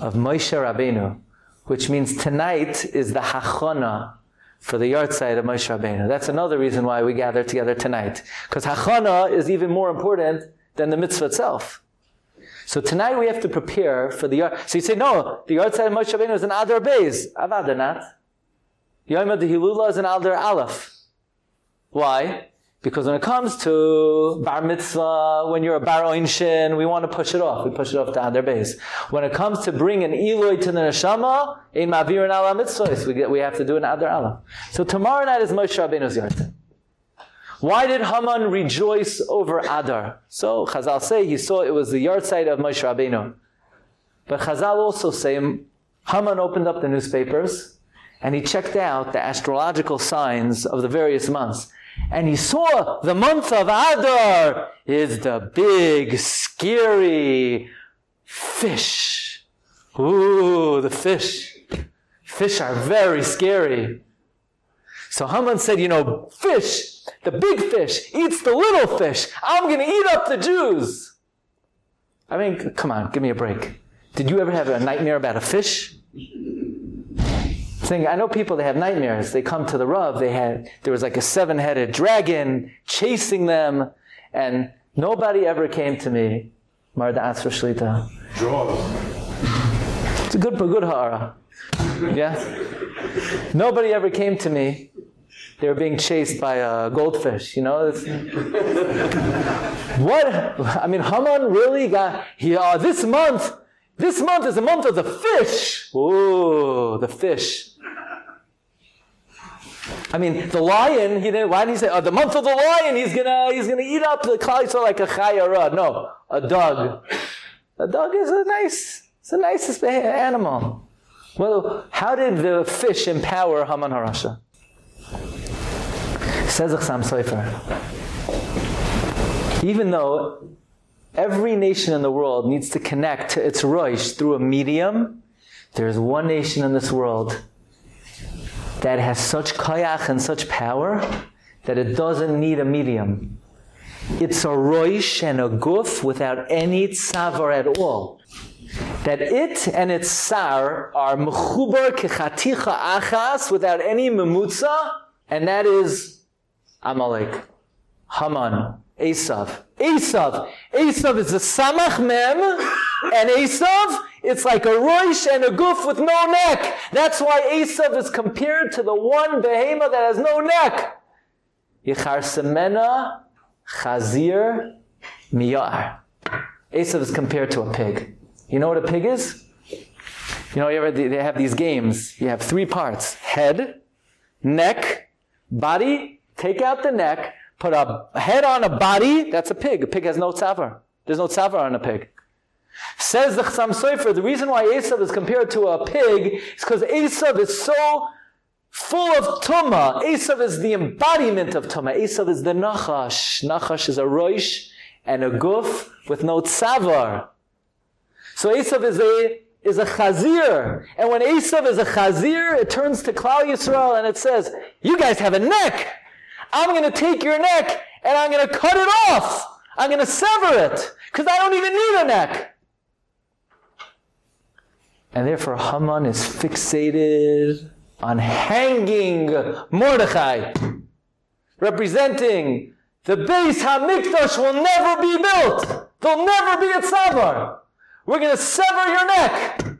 of Moshe Rabbeinu, which means tonight is the Hachana for the yard yahrzeit of Moshe Rabbeinu. That's another reason why we gather together tonight. Because Hachana is even more important than the mitzvah itself. So tonight we have to prepare for the yard. So you say, no, the yard yahrzeit of Moshe Rabbeinu is an Adar Beis. Avada not. Yom Hilula is an Adar Aleph. Why? Because when it comes to bar mitzvah, when you're a bar oinshin, we want to push it off. We push it off to other base. When it comes to bring an Eloi to the neshama, in mavir and ala mitzvahs, we, we have to do an other ala. So tomorrow night is Moshe Rabbeinu's yahrzeit. Why did Haman rejoice over Adar? So Chazal say he saw it was the yahrzeit of Moshe Rabbeinu. But Chazal also say Haman opened up the newspapers and he checked out the astrological signs of the various months and he saw the month of Adar is the big, scary fish. Ooh, the fish. Fish are very scary. So Haman said, you know, fish, the big fish eats the little fish. I'm going to eat up the Jews. I mean, come on, give me a break. Did you ever have a nightmare about a fish? Thing, I know people that have nightmares. They come to the Rav. They had there was like a seven-headed dragon chasing them, and nobody ever came to me. Marda Asra Shlita. It's a good, good hara. Yeah. Nobody ever came to me. They were being chased by a goldfish. You know. what? I mean, Haman really got. He uh, this month. This month is the month of the fish. Ooh, the fish. I mean, the lion, he didn't, why did he say, oh, the month of the lion, he's gonna, he's gonna eat up the kalisol like a chayara. No, a dog. A dog is a nice, it's the nicest animal. Well, how did the fish empower Haman Harasha? Says Chassam Sofer. Even though every nation in the world needs to connect to its Rosh through a medium, there's one nation in this world that has such kayach and such power that it doesn't need a medium. It's a roish and a guf without any tzavar at all. That it and its sar are mechubar kechaticha achas without any memutza, and that is Amalek, Haman, Esav. Esav. Esav is a samach mem, and Esav, it's like a roish and a goof with no neck. That's why Esav is compared to the one behema that has no neck. Yichar semena chazir miyar. Esav is compared to a pig. You know what a pig is? You know, you ever, they have these games. You have three parts. Head, neck, body, take out the neck, put a head on a body, that's a pig. A pig has no tzavar. There's no tzavar on a pig. Says the Chassam Sofer, the reason why Esav is compared to a pig is because Esav is so full of tuma. Esav is the embodiment of tuma. Esav is the nachash. Nachash is a roish and a guf with no tzavar. So Esav is a is a chazir. And when Esav is a chazir, it turns to Klal Yisrael and it says, you guys have a neck. I'm going to take your neck and I'm going to cut it off. I'm going to sever it because I don't even need a neck. And therefore Haman is fixated on hanging Mordechai, representing the base Hamikdash will never be built. There'll never be a tzavar. We're going to sever your neck.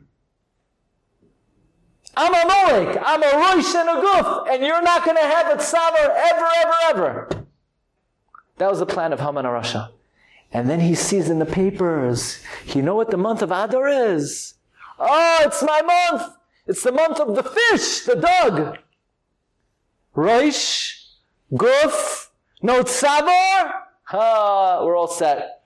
I'm a Molek. I'm a Roish and a Guf. And you're not going to have a tzavar ever, ever, ever. That was the plan of Haman Arasha. And then he sees in the papers, you know what the month of Adar is? Oh, it's my month. It's the month of the fish, the dog. Roish, Guf, no tzavar. Ah, we're all set.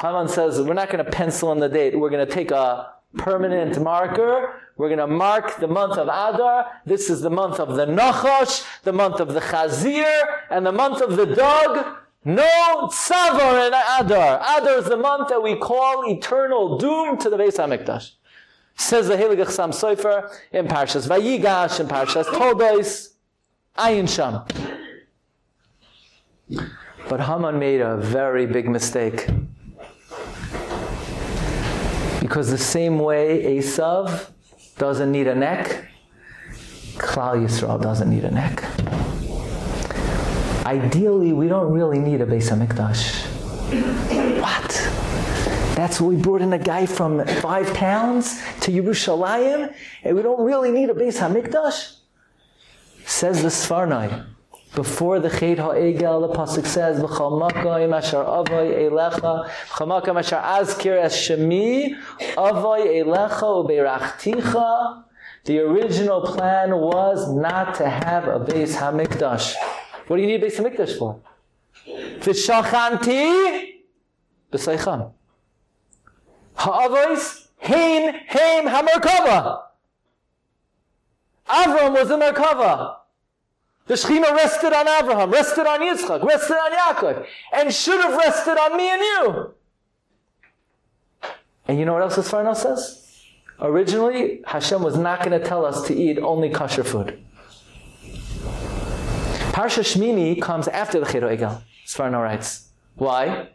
Haman says, we're not going to pencil in the date. We're going to take a permanent marker. We're going to mark the month of Adar. This is the month of the Nachash, the month of the Chazir, and the month of the dog. No Tzavar in Adar. Adar is the month that we call eternal doom to the Beis HaMikdash. Says the Heilig Chassam Sofer in Parshas Vayigash, in Parshas Toldos, Ayin Sham. But Haman made a very big mistake. Because the same way Esav doesn't need a neck, Klal Yisrael doesn't need a neck. Ideally, we don't really need a Beis HaMikdash. What? That's what we brought in a guy from five towns to Yerushalayim, and we don't really need a Beis HaMikdash? Says the Sforno. Before the Chet HaEgel, the Pasuk says, V'chal makayim asher avoy elecha, v'chal asher azkir es shemi, avoy elecha u'beirachticha. The original plan was not to have a Beis HaMikdash. What do you need a Beis HaMikdash for? V'shachanti b'seicham. Ha'avois hein heim hamerkava. Avram was a merkava. The Shechina rested on Abraham, rested on Yitzchak, rested on Yaakov, and should have rested on me and you. And you know what else the Sforno says? Originally, Hashem was not going to tell us to eat only kosher food. Parsha Shmini comes after the Chet HaEgel, Sforno writes. Why?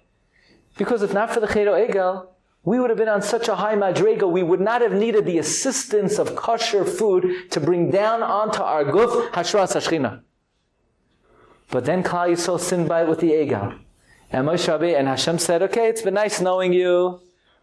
Because if not for the Chet HaEgel, we would have been on such a high madrega, we would not have needed the assistance of kosher food to bring down onto our guf hashras hashchina. But then Klal Yisrael sinned by it with the Egel. And Moshe Rabbeinu and Hashem said, okay, it's been nice knowing you.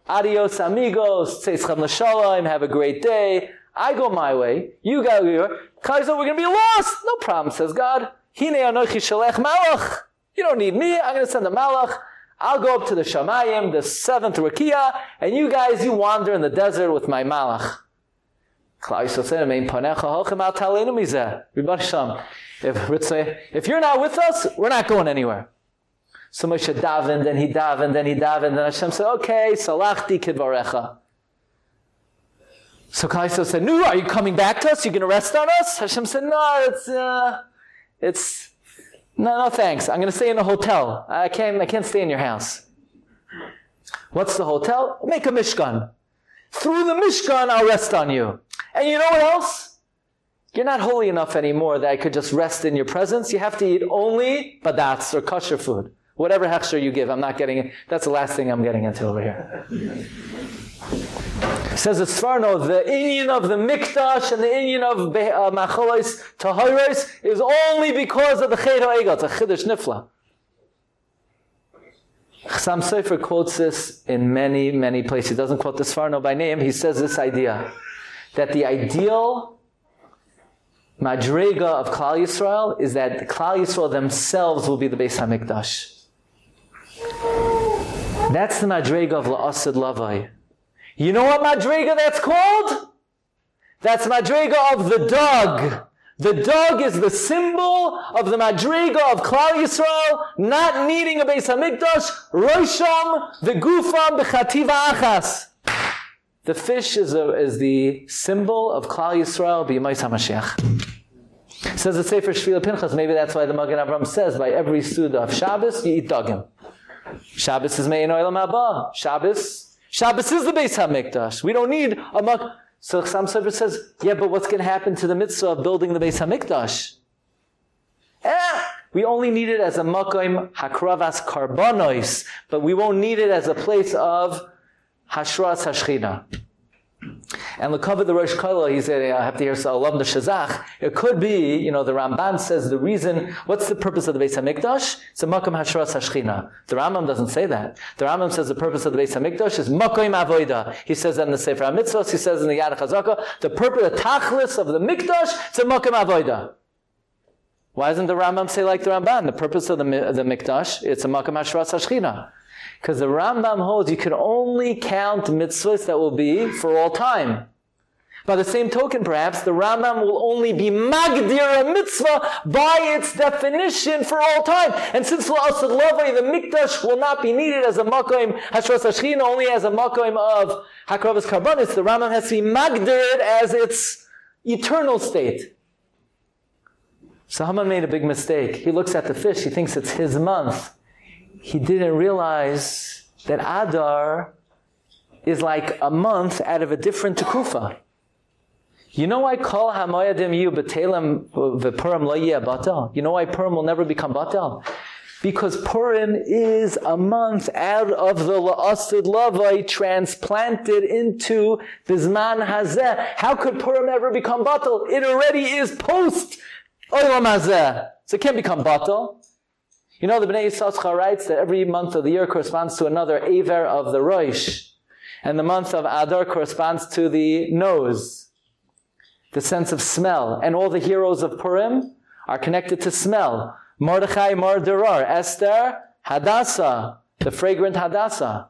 Adios amigos, l'shalom, have a great day. I go my way, you go your Klal Yisrael, we're going to be lost. No problem, says God. Hine anochi malach. You don't need me, I'm going to send a malach. I'll go up to the Shamayim, the seventh Rakia, and you guys, you wander in the desert with my malach. If, if you're not with us, we're not going anywhere. So Moshe davened, and he davened, and he davened, and Hashem said, okay, salachti kidvarecha. So Kaiso said, no, are you coming back to us? You're going to rest on us? Hashem said, no, it's, uh, it's, no, no, thanks. I'm going to stay in a hotel. I can't, I can't stay in your house. What's the hotel? Make a Mishkan. Through the Mishkan, I'll rest on you. And you know what else? You're not holy enough anymore that I could just rest in your presence. You have to eat only badats or kosher food. Whatever hechsher you give, I'm not getting it. That's the last thing I'm getting into over here. Says the Sforno, the Indian of the Mikdash and the Indian of uh, Macholis Tahiris is only because of the Ha'egel. It's a Chiddush Nifla. Chassam Sofer quotes this in many, many places. He doesn't quote the Sforno, by name. He says this idea that the ideal madrega of Klal Yisrael is that Klal Yisrael themselves will be the Beis Hamikdash. That's the madrega of La'asid Lavai. You know what madrega that's called? That's madrega of the dog. The dog is the symbol of the madriga of Klal Yisrael, not needing a Beis Hamikdash, Rosham, the Gufam, the Chativa Achas. The fish is, a, is the symbol of Klal Yisrael, B'yamais HaMashiach. Says the Sefer Shvilei Pinchas, maybe that's why the Magen Avram says, by every Suda of Shabbos, you eat dogim. Shabbos is Mein Oilam Haba. Shabbos, Shabbos is the Beis HaMikdash. We don't need a Mak... So Chassam Sofer says, yeah, but what's going to happen to the mitzvah of building the Beis Hamikdash? Eh, we only need it as a makom hakravas karbonos, but we won't need it as a place of hashras hashchina. And the cover the Rosh Kala, he said, I have to hear Sa'alam the Shazach. It could be, you know, the Ramban says the reason, what's the purpose of the Beis HaMikdash? It's a Makam Hashras Hashchina. The Rambam doesn't say that. The Rambam says the purpose of the Beis HaMikdash is Makom Avoida. He says that in the Sefer HaMitzvot, he says in the Yad HaChazaka, the purpose, the Tachlis of the Mikdash, it's a Makom Avoida. Why doesn't the Rambam say like the Ramban? The purpose of the, the Mikdash, it's a Makam Hashras Hashchina. Because the Rambam holds you can only count mitzvahs that will be for all time. By the same token, perhaps, the Rambam will only be magdir a mitzvah by its definition for all time. And since la'asad lavai, the mikdash will not be needed as a makoim hashras hashchin, only as a makoim of hakravas karbonis, the Rambam has to be magdir it as its eternal state. So Haman made a big mistake. He looks at the fish, he thinks it's his month he didn't realize that Adar is like a month out of a different Tekufa. You know why Kol HaMoyadim Yu B'Telem V'Purim Lo Batal? You know why Purim will never become Batal? Because Purim is a month out of the La'asid Lavai transplanted into Bizman Hazeh. How could Purim ever become Batal? It already is post Olam Hazeh. So it can't become Batal. You know, the Bnei Yissaschar writes that every month of the year corresponds to another Aver of the Rosh. And the month of Adar corresponds to the nose, the sense of smell. And all the heroes of Purim are connected to smell. Mordechai, Morderar, Esther, Hadassah, the fragrant Hadassah.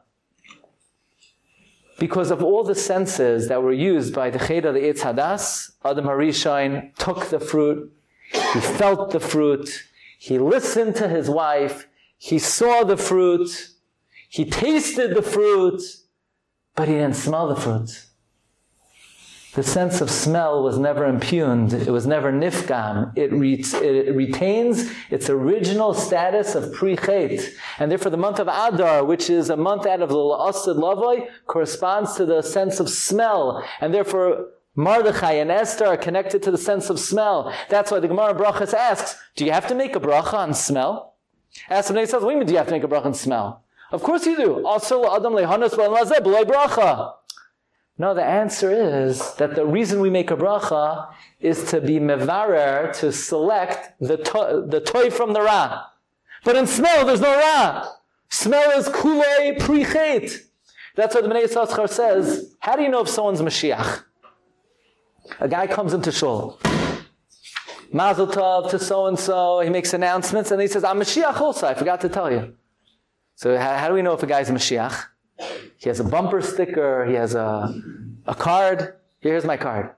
Because of all the senses that were used by the Cheda, the Eitz Hadas, Adam HaRishon took the fruit, he felt the fruit, he listened to his wife. He saw the fruit. He tasted the fruit, but he didn't smell the fruit. The sense of smell was never impugned. It was never nifgam. It, re- it retains its original status of pre-chet. And therefore the month of Adar, which is a month out of the La'asid Lavoi, corresponds to the sense of smell. And therefore Mordechai and Esther are connected to the sense of smell. That's why the Gemara Brachas asks, do you have to make a bracha on smell? Asks says, what do you mean do you have to make a bracha on smell? Of course you do. Also, Adam lehanas bracha. No, the answer is that the reason we make a bracha is to be mevarer, to select the, to- the toy from the ra. But in smell, there's no ra. Smell is kulei prichet. That's what the Yissaschar says. How do you know if someone's Mashiach? A guy comes into shul. Mazel tov to so and so. He makes announcements and he says, "I'm Mashiach also." I forgot to tell you. So how, how do we know if a guy's a Mashiach? He has a bumper sticker. He has a a card. Here's my card.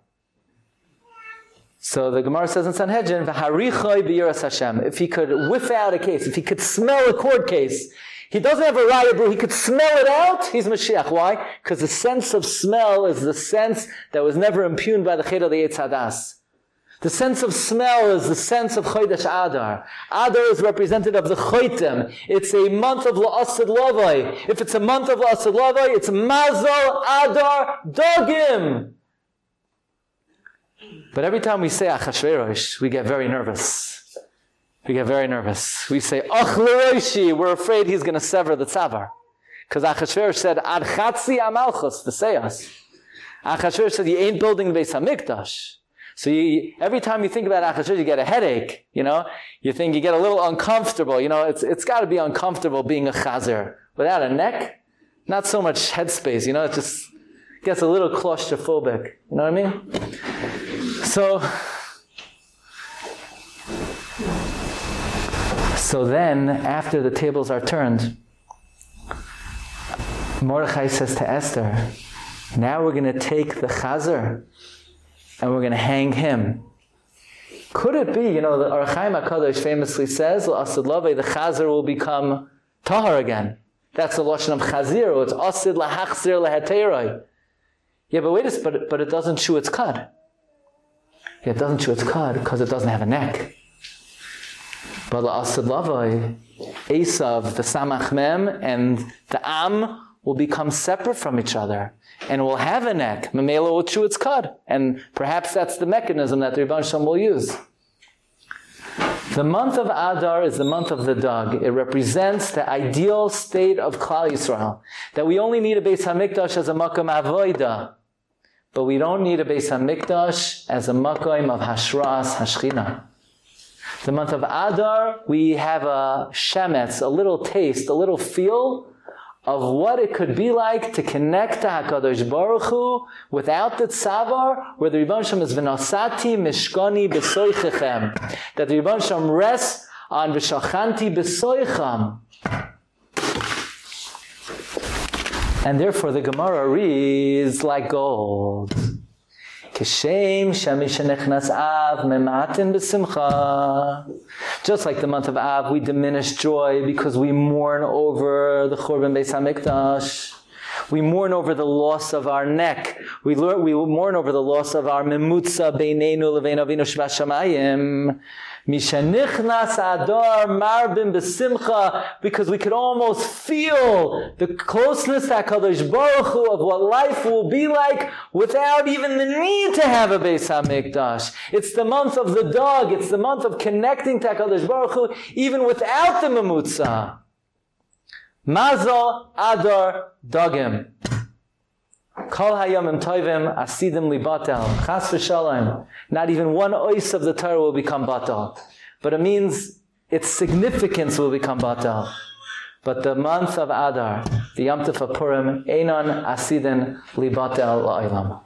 So the Gemara says in Sanhedrin, Hashem. If he could whiff out a case, if he could smell a court case, he doesn't have a raya. He could smell it out. He's Mashiach. Why? Because the sense of smell is the sense that was never impugned by the Ched of the. The sense of smell is the sense of Chodesh Adar. Adar is representative of the Choitem. It's a month of La'asid Lavai. If it's a month of La'asid Lavai, it's Mazal Adar Dogim. But every time we say Achashverosh, we get very nervous. We get very nervous. We say, Ach we're afraid he's going to sever the tzavar. Because Achashverosh said, Ad chatzi amalchus, v'seyas. Achashverosh said, you ain't building the Beis HaMikdash. So you, every time you think about Achashverosh, you get a headache, you know? You think you get a little uncomfortable, you know? It's, it's got to be uncomfortable being a chazer without a neck, not so much headspace, you know, it just gets a little claustrophobic. You know what I mean? So, so then, after the tables are turned, Mordechai says to Esther, now we're going to take the chazer and we're going to hang him. Could it be, you know, the Ohr HaChaim HaKadosh famously says, the chazer will become tahar again. That's the lashon of chazir. It's asid lahachzir leheteroi. Yeah, but wait a but but it doesn't chew its cud. Yeah, it doesn't chew its cud because it doesn't have a neck. But la'asid lavai, Esav, the samach mem, and the am will become separate from each other and will have a neck. Mamela will chew its cud, and perhaps that's the mechanism that the Rebbe will use. The month of Adar is the month of the dog. It represents the ideal state of Klal Yisrael. That we only need a Beis HaMikdash as a Makam Avoida. But we don't need a Beis HaMikdash as a Makam of Hashras Hashchina. The month of Adar, we have a shemetz, a little taste, a little feel of what it could be like to connect to HaKadosh Baruch Hu without the tzavar, where the Rebbe Shem is v'nosati mishkani b'soichechem. That the Rebbe Shem rests on v'shachanti b'soicham. And therefore the Gemara reads like gold. Kishem shemish av mematin b'simcha. Just like the month of Av, we diminish joy because we mourn over the Churban Beis HaMikdash. We mourn over the loss of our neck. We, learn, we mourn over the loss of our memutza beinenu levein avinu shvashamayim. Mishanichnas adar marbim besimcha, because we could almost feel the closeness to HaKadosh Baruch Hu of what life will be like without even the need to have a Beis HaMikdash. It's the month of the dog. It's the month of connecting to HaKadosh Baruch Hu even without the memutza. Mazal adar dogim. Kol hayamim toivim asidim libatel. Chas v'shalom. Not even one ois of the Torah will become batal. But it means its significance will become batal. But the month of Adar, the Yom Tov of Purim, Einon asidin libatel la'ilam.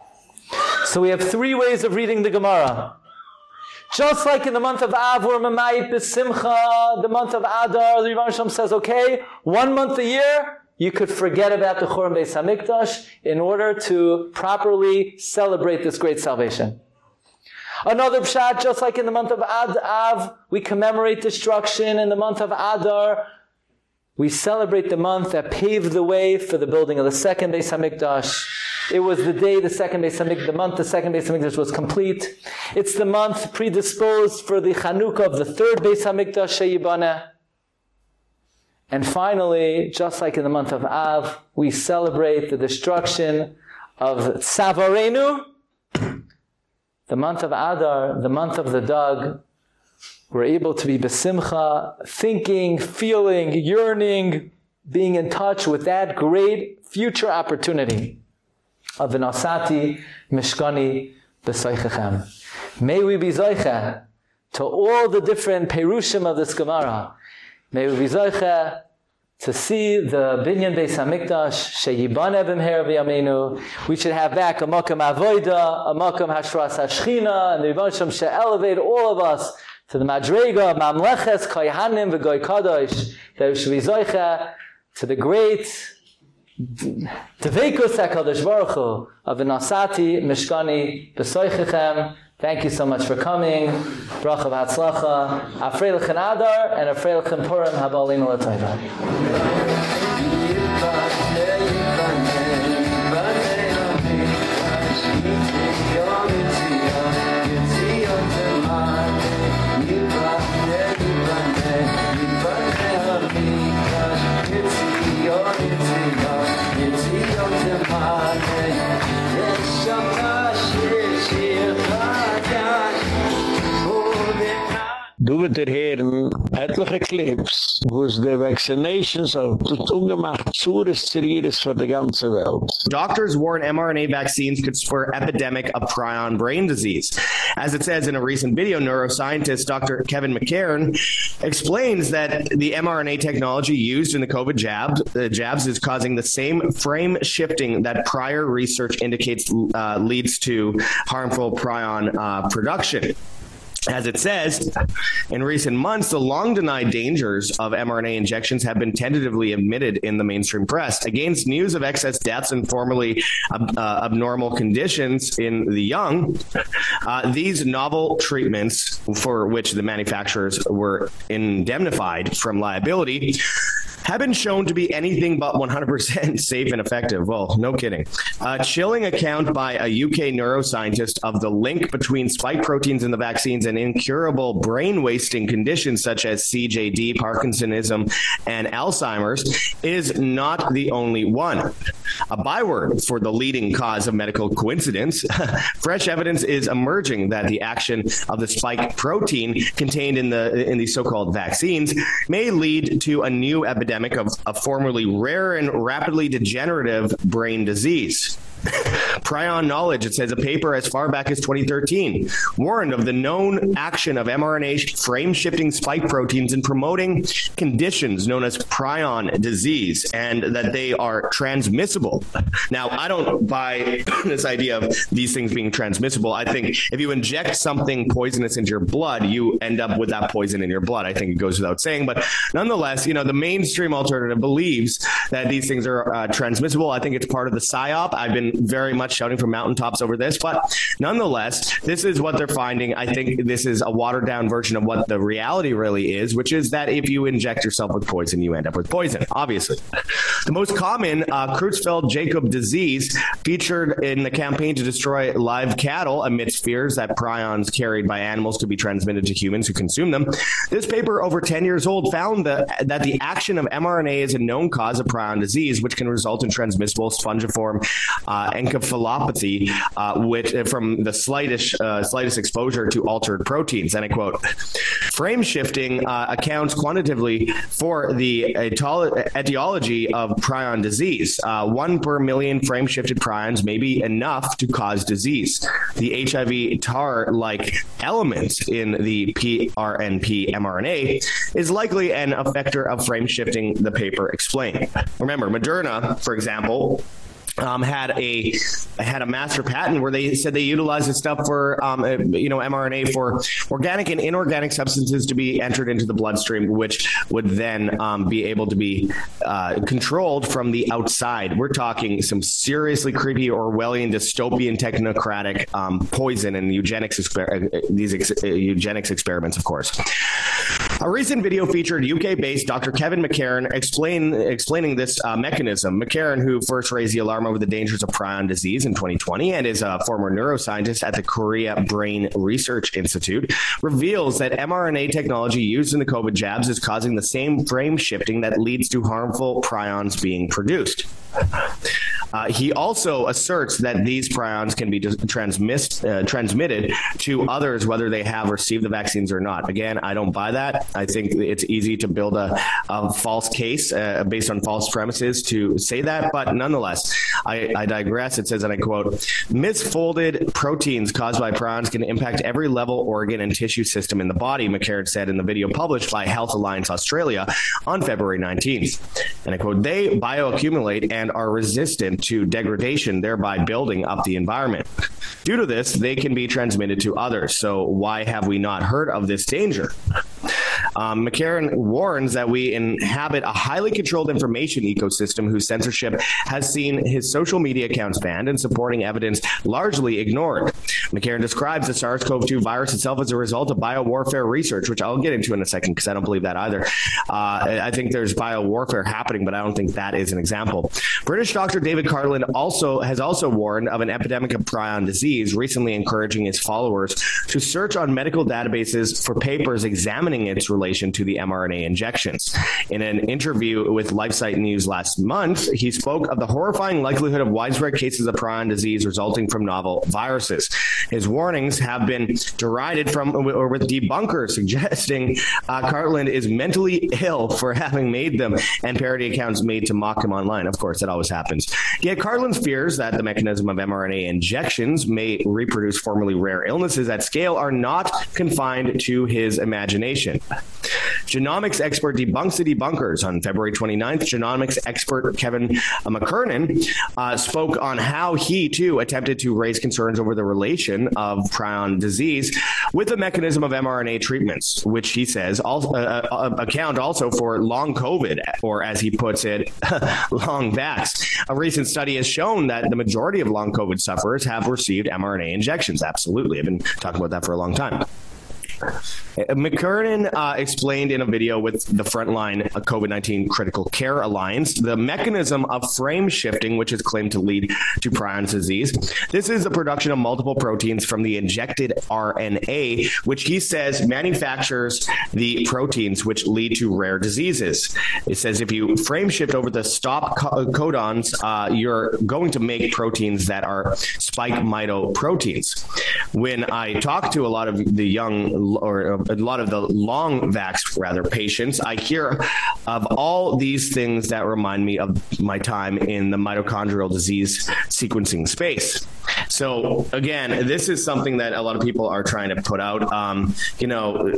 So we have three ways of reading the Gemara. Just like in the month of Av, we're Mamayit B'Simcha, the month of Adar, the Rebbe says, okay, one month a year, you could forget about the Churban Beis Hamikdash in order to properly celebrate this great salvation. Another pshat, just like in the month of Ad Av, we commemorate destruction. In the month of Adar, we celebrate the month that paved the way for the building of the second Beis Hamikdash. It was the day the second Beis Hamikdash, the month the second Beis Hamikdash was complete. It's the month predisposed for the Chanukah of the third Beis Hamikdash. And finally, just like in the month of Av, we celebrate the destruction of Savarenu. The month of Adar, the month of the dog, we're able to be besimcha, thinking, feeling, yearning, being in touch with that great future opportunity of the Nasati Mishkani B'Soichechem. May we be Zoicha to all the different Perushim of this Gemara. May we be Zoicha to see the Binyan Beis HaMikdash, Sheyibane B'mher V'yameinu. We should have back a Makam Avoida, a Makam Hashras Hashchina, and the Rebbe Shem should elevate all of us to the Madrega, Mamleches, Koyhanim, V'goy Kadosh, that we should be Zoicha to the great Tevekus HaKadosh Baruch Hu of the Nasati Mishkani B'Soichechem. Thank you so much for coming. Bracha v'atzlacha. Afreilichen Adar and Afreilichen Purim Habalin L'Toiva. Du wird er heren etliche Clips, wo es die Vaccinations auf das ungemacht Zures Zeriris für die ganze Welt. Doctors warn mRNA vaccines could spur epidemic of prion brain disease. As it says in a recent video, neuroscientist Dr. Kevin McCairn explains that the mRNA technology used in the COVID jabs, uh, jabs is causing the same frame shifting that prior research indicates uh, leads to harmful prion uh, production. As it says, in recent months, the long denied dangers of mRNA injections have been tentatively admitted in the mainstream press. Against news of excess deaths and formerly uh, abnormal conditions in the young, uh, these novel treatments for which the manufacturers were indemnified from liability have been shown to be anything but 100% safe and effective. Well, no kidding. A chilling account by a UK neuroscientist of the link between spike proteins in the vaccines and incurable brain wasting conditions such as CJD, Parkinsonism, and Alzheimer's is not the only one. A byword for the leading cause of medical coincidence, fresh evidence is emerging that the action of the spike protein contained in the in these so-called vaccines may lead to a new epidemic of a formerly rare and rapidly degenerative brain disease. Prion Knowledge, it says a paper as far back as 2013 warned of the known action of mRNA frame shifting spike proteins in promoting conditions known as prion disease and that they are transmissible. Now, I don't buy this idea of these things being transmissible. I think if you inject something poisonous into your blood, you end up with that poison in your blood. I think it goes without saying, but nonetheless, you know, the mainstream alternative believes that these things are uh, transmissible. I think it's part of the psyop. I've been very much shouting from mountaintops over this, but nonetheless, this is what they're finding. I think this is a watered down version of what the reality really is, which is that if you inject yourself with poison, you end up with poison, obviously. The most common uh, Creutzfeldt-Jakob disease featured in the campaign to destroy live cattle amidst fears that prions carried by animals could be transmitted to humans who consume them. This paper over 10 years old found that that the action of mRNA is a known cause of prion disease which can result in transmissible spongiform uh, uh, which uh, from the slightest uh, slightest exposure to altered proteins and I quote frame shifting uh, accounts quantitatively for the etiology of prion disease. Uh, 1 per million frame shifted prions may be enough to cause disease. The HIV TAR like element in the pRNP mRNA is likely an effector of frame shifting the paper explained. Remember Moderna for example um, had a had a master patent where they said they utilized this stuff for um, uh, you know mRNA for organic and inorganic substances to be entered into the bloodstream which would then um, be able to be uh, controlled from the outside. We're talking some seriously creepy Orwellian dystopian technocratic um, poison and eugenics uh, these ex uh, eugenics experiments of course a recent video featured UK-based Dr. Kevin McCairn explain explaining this uh, mechanism McCairn who first raised the alarm over the dangers of prion disease in 2020 and is a former neuroscientist at the Korea Brain Research Institute reveals that mRNA technology used in the COVID jabs is causing the same frame shifting that leads to harmful prions being produced. Uh, he also asserts that these prions can be transmit, uh, transmitted to others whether they have received the vaccines or not. Again, I don't buy that. I think it's easy to build a, a false case uh, based on false premises to say that, but nonetheless, I, I digress. It says and I quote, "Misfolded proteins caused by prions can impact every level, organ and tissue system in the body," McCairn said in the video published by Health Alliance Australia on February 19th. And I quote, "They bioaccumulate and are resistant to degradation thereby building up the environment. Due to this, they can be transmitted to others. So why have we not heard of this danger? Um, McCairn warns that we inhabit a highly controlled information ecosystem whose censorship has seen his social media accounts banned and supporting evidence largely ignored. McCairn describes the SARS-CoV-2 virus itself as a result of biowarfare research, which I'll get into in a second because I don't believe that either. Uh, I think there's biowarfare happening, but I don't think that is an example. British Dr. David Cartland also has also warned of an epidemic of prion disease, recently encouraging his followers to search on medical databases for papers examining its relation to the mRNA injections. In an interview with LifeSite News last month, he spoke of the horrifying likelihood of widespread cases of prion disease resulting from novel viruses. His warnings have been derided from or with debunkers suggesting uh, Cartland is mentally ill for having made them and parody accounts made to mock him online. Of course, that always happens. Yet Cartland's fears that the mechanism of mRNA injections may reproduce formerly rare illnesses at scale are not confined to his imagination. Genomics expert debunks the debunkers on February 29th. Genomics expert Kevin McKernan uh, spoke on how he too attempted to raise concerns over the relation of prion disease with the mechanism of mRNA treatments, which he says also uh, uh, account also for long covid or as he puts it, long vax. A recent study has shown that the majority of long covid sufferers have received mRNA injections. Absolutely. I've been talking about that for a long time. McKernan uh, explained in a video with the Frontline COVID-19 Critical Care Alliance the mechanism of frame shifting which is claimed to lead to prion disease. This is the production of multiple proteins from the injected RNA which he says manufactures the proteins which lead to rare diseases. It says if you frame shift over the stop codons uh, you're going to make proteins that are spike mito proteins. When I talk to a lot of the young or a lot of the long vax rather patients I hear of all these things that remind me of my time in the mitochondrial disease sequencing space. So again this is something that a lot of people are trying to put out. Um, you know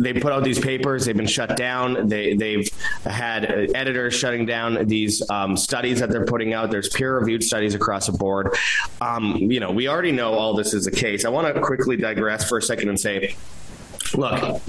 they put out these papers they've been shut down they they've had editors shutting down these um, studies that they're putting out. There's peer reviewed studies across the board. Um, you know we already know all this is the case. I want to quickly digress for a second and say Look,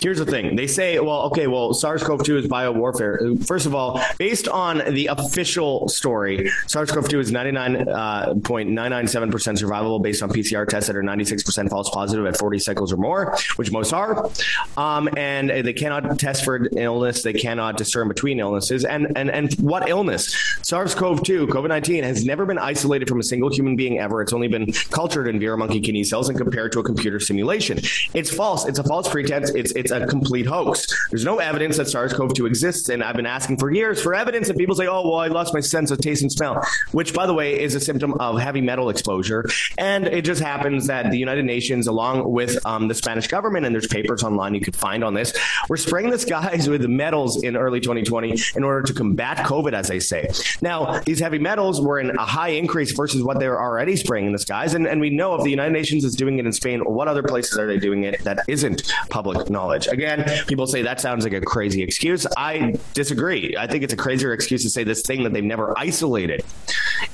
here's the thing. They say, well, okay, well, SARS-CoV-2 is biowarfare. First of all, based on the official story, SARS-CoV-2 is 99.997% uh, survivable based on PCR tests that are 96% false positive at 40 cycles or more, which most are. Um, and they cannot test for illness, they cannot discern between illnesses. And and and what illness? SARS-CoV-2, COVID-19 has never been isolated from a single human being ever. It's only been cultured in Vero monkey kidney cells and compared to a computer simulation. It's false. It's a false pretense. It's it's a complete hoax. There's no evidence that SARS-CoV-2 exists and I've been asking for years for evidence and people say, "Oh, well, I lost my sense of taste and smell," which by the way is a symptom of heavy metal exposure. And it just happens that the United Nations along with um, the Spanish government and there's papers online you can find on this, we're spraying the skies with metals in early 2020 in order to combat COVID as they say. Now, these heavy metals were in a high increase versus what they were already spraying in the skies and and we know if the United Nations is doing it in Spain, what other places are they doing it that isn't public knowledge? Again, people say that sounds like a crazy excuse. I disagree. I think it's a crazier excuse to say this thing that they've never isolated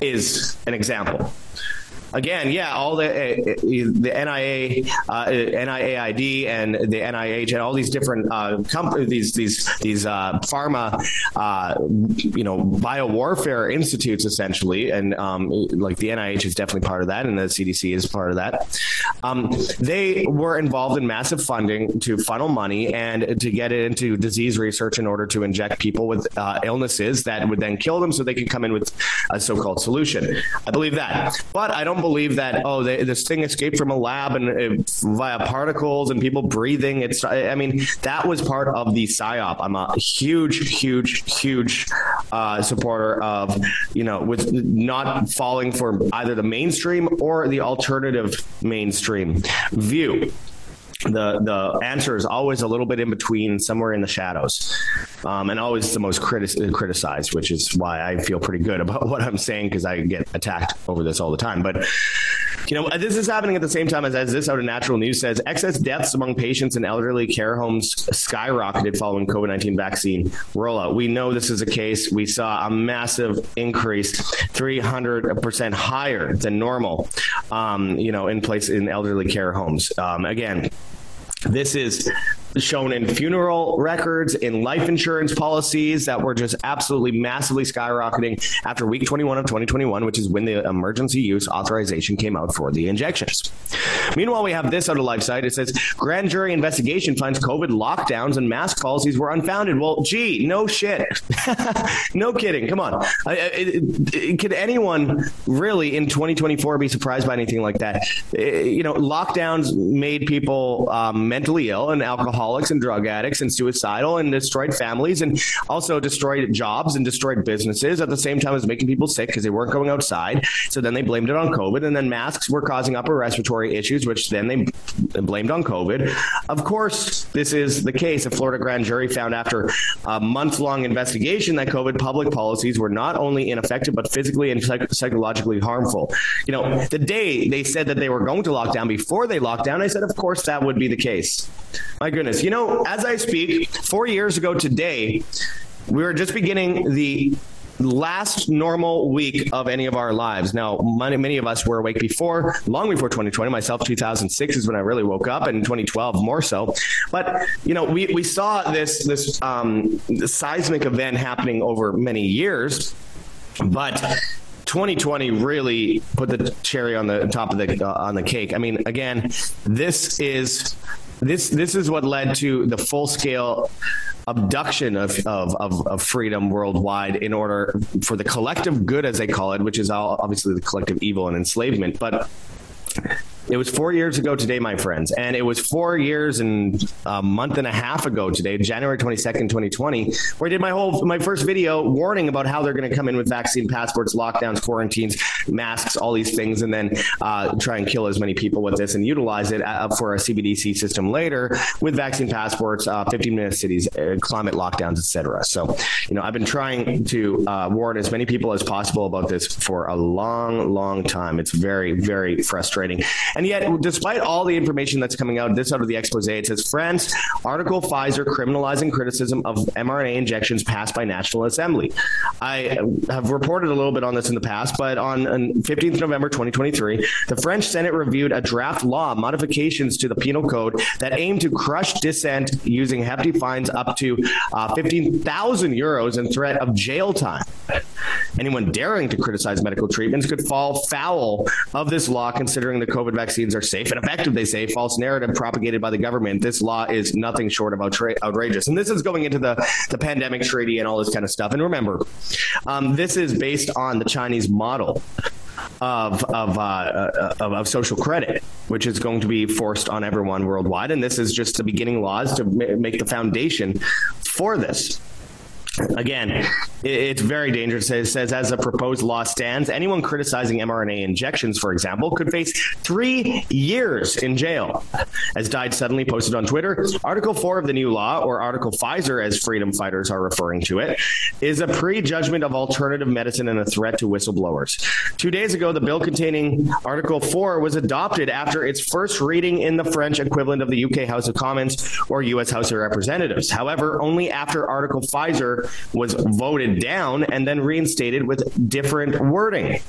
is an example again, yeah, all the uh, the NIA uh, NIAID and the NIH and all these different uh, these these these uh, pharma uh, you know biowarfare institutes essentially and um, like the NIH is definitely part of that and the CDC is part of that. Um, they were involved in massive funding to funnel money and to get it into disease research in order to inject people with uh, illnesses that would then kill them so they could come in with a so-called solution. I believe that. But I don't believe that oh they, this thing escaped from a lab and uh, via particles and people breathing. It's I mean that was part of the psyop. I'm a huge huge huge uh, supporter of you know with not falling for either the mainstream or the alternative mainstream view the the answer is always a little bit in between somewhere in the shadows. Um, and always the most criti criticized which is why I feel pretty good about what I'm saying cuz I get attacked over this all the time. But you know this is happening at the same time as, as this out of natural news says excess deaths among patients in elderly care homes skyrocketed following COVID-19 vaccine rollout. We know this is a case. We saw a massive increase 300% higher than normal um, you know in place in elderly care homes. Um, again this is shown in funeral records in life insurance policies that were just absolutely massively skyrocketing after week 21 of 2021 which is when the emergency use authorization came out for the injections. Meanwhile we have this out of life site it says grand jury investigation finds covid lockdowns and mask policies were unfounded. Well gee no shit. no kidding. Come on. I, could anyone really in 2024 be surprised by anything like that? It, you know lockdowns made people um, mentally ill and alcoholics and drug addicts and suicidal and destroyed families and also destroyed jobs and destroyed businesses at the same time as making people sick because they weren't going outside. So then they blamed it on COVID and then masks were causing upper respiratory issues which then they blamed on COVID. Of course, this is the case. A Florida grand jury found after a month-long investigation that COVID public policies were not only ineffective but physically and psych psychologically harmful. You know, the day they said that they were going to lock down before they locked down, I said of course that would be the case. My goodness. You know, as I speak, 4 years ago today, we were just beginning the last normal week of any of our lives. Now, many, many of us were awake before, long before 2020. Myself 2006 is when I really woke up and 2012 more so. But, you know, we we saw this this um seismic event happening over many years. But 2020 really put the cherry on the top of the uh, on the cake. I mean, again, this is this this is what led to the full scale abduction of, of of of freedom worldwide in order for the collective good as they call it which is obviously the collective evil and enslavement. But it was 4 years ago today my friends and it was 4 years and a month and a half ago today January 22nd 2020 where I did my whole my first video warning about how they're going to come in with vaccine passports lockdowns quarantines masks all these things and then uh, try and kill as many people with this and utilize it uh, for a CBDC system later with vaccine passports uh, 15 minute cities uh, climate lockdowns etc so you know I've been trying to uh, warn as many people as possible about this for a long long time. It's very very frustrating and yet, despite all the information that's coming out, this out of the expose, it says France article Pfizer criminalizing criticism of mRNA injections passed by National Assembly. I have reported a little bit on this in the past, but on, on 15th November 2023, the French Senate reviewed a draft law modifications to the penal code that aim to crush dissent using hefty fines up to uh, 15,000 euros and threat of jail time. Anyone daring to criticize medical treatments could fall foul of this law considering the COVID vaccines are safe and effective they say. False narrative propagated by the government. This law is nothing short of outrageous. And this is going into the the pandemic treaty and all this kind of stuff. And remember um, this is based on the Chinese model of of, uh, uh, of of social credit which is going to be forced on everyone worldwide. And this is just the beginning laws to make the foundation for this Again, it's very dangerous. It says as a proposed law stands, anyone criticizing mRNA injections, for example, could face 3 years in jail. As died suddenly posted on Twitter, Article 4 of the new law or Article Pfizer as freedom fighters are referring to it, is a prejudgment of alternative medicine and a threat to whistleblowers. 2 days ago, the bill containing Article 4 was adopted after its first reading in the French equivalent of the UK House of Commons or US House of Representatives. However, only after Article Pfizer was voted down and then reinstated with different wording.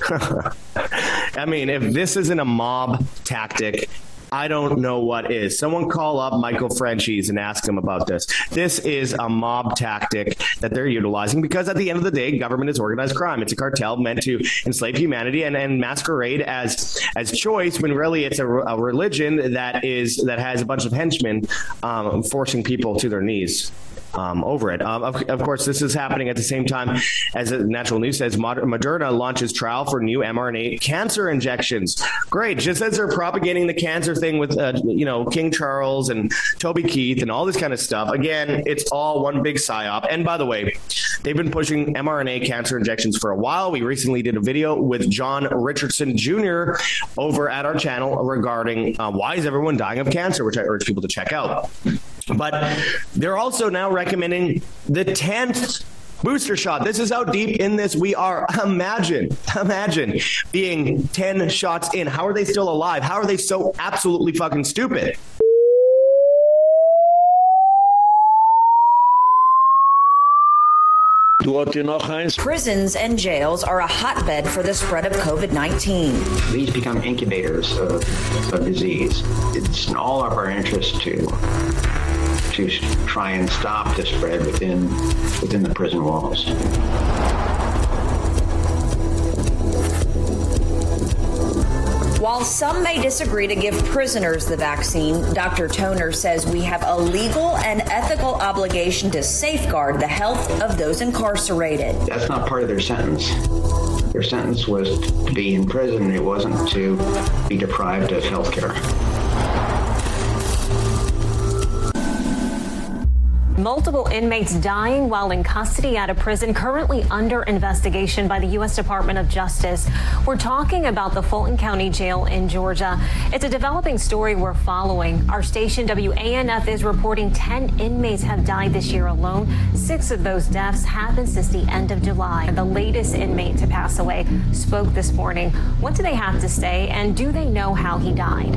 I mean, if this isn't a mob tactic, I don't know what is. Someone call up Michael Franzese and ask him about this. This is a mob tactic that they're utilizing because at the end of the day government is organized crime. It's a cartel meant to enslave humanity and and masquerade as as choice when really it's a, a religion that is that has a bunch of henchmen um, forcing people to their knees um, over it. Um, of, of, course, this is happening at the same time as Natural News says Moderna launches trial for new mRNA cancer injections. Great, just as they're propagating the cancer thing with uh, you know King Charles and Toby Keith and all this kind of stuff. Again, it's all one big psyop. And by the way, they've been pushing mRNA cancer injections for a while. We recently did a video with John Richardson Jr. over at our channel regarding uh, why is everyone dying of cancer, which I urge people to check out. But they're also now recommending the 10th booster shot. This is how deep in this we are. Imagine, imagine being 10 shots in. How are they still alive? How are they so absolutely fucking stupid? Prisons and jails are a hotbed for the spread of COVID-19. These become incubators of, of disease. It's in all of our interest to to try and stop the spread within within the prison walls. While some may disagree to give prisoners the vaccine, Dr. Toner says we have a legal and ethical obligation to safeguard the health of those incarcerated. That's not part of their sentence. Their sentence was to be in prison. It wasn't to be deprived of health care. Multiple inmates dying while in custody at a prison currently under investigation by the U.S. Department of Justice. We're talking about the Fulton County Jail in Georgia. It's a developing story we're following. Our station WANF is reporting 10 inmates have died this year alone. Six of those deaths happened since the end of July. The latest inmate to pass away spoke this morning. What do they have to say, and do they know how he died?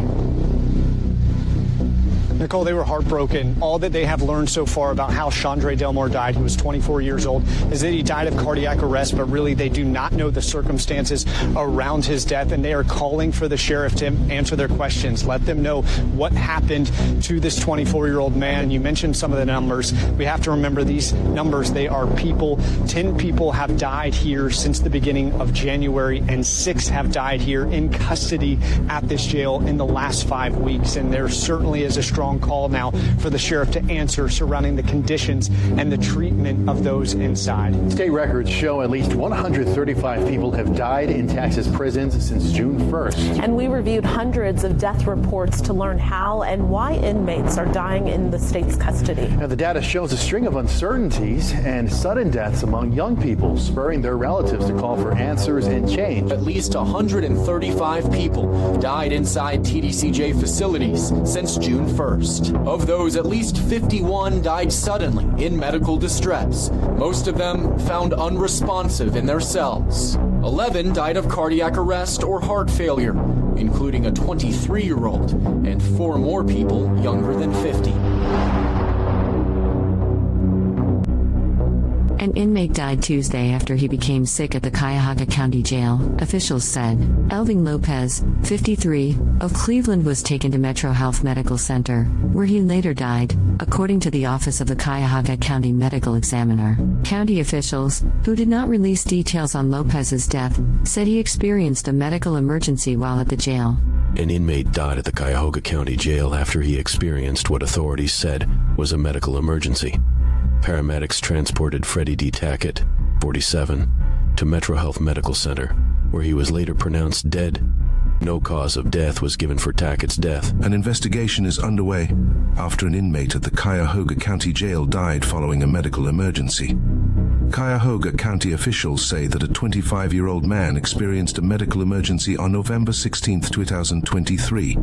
Nicole, they were heartbroken. All that they have learned so far about how Chandre Delmore died, he was 24 years old, is that he died of cardiac arrest, but really they do not know the circumstances around his death, and they are calling for the sheriff to answer their questions. Let them know what happened to this 24 year old man. You mentioned some of the numbers. We have to remember these numbers. They are people. 10 people have died here since the beginning of January, and six have died here in custody at this jail in the last five weeks. And there certainly is a strong strong call now for the sheriff to answer surrounding the conditions and the treatment of those inside. State records show at least 135 people have died in Texas prisons since June 1st. And we reviewed hundreds of death reports to learn how and why inmates are dying in the state's custody. Now, the data shows a string of uncertainties and sudden deaths among young people, spurring their relatives to call for answers and change. At least 135 people died inside TDCJ facilities since June 1st. Of those, at least 51 died suddenly in medical distress, most of them found unresponsive in their cells. 11 died of cardiac arrest or heart failure, including a 23 year old, and four more people younger than 50. An inmate died Tuesday after he became sick at the Cuyahoga County Jail, officials said. Elving Lopez, 53, of Cleveland was taken to Metro Health Medical Center, where he later died, according to the Office of the Cuyahoga County Medical Examiner. County officials, who did not release details on Lopez's death, said he experienced a medical emergency while at the jail. An inmate died at the Cuyahoga County Jail after he experienced what authorities said was a medical emergency. Paramedics transported Freddie D. Tackett, 47, to Metro Health Medical Center, where he was later pronounced dead. No cause of death was given for Tackett's death. An investigation is underway after an inmate at the Cuyahoga County Jail died following a medical emergency. Cuyahoga County officials say that a 25 year old man experienced a medical emergency on November 16, 2023.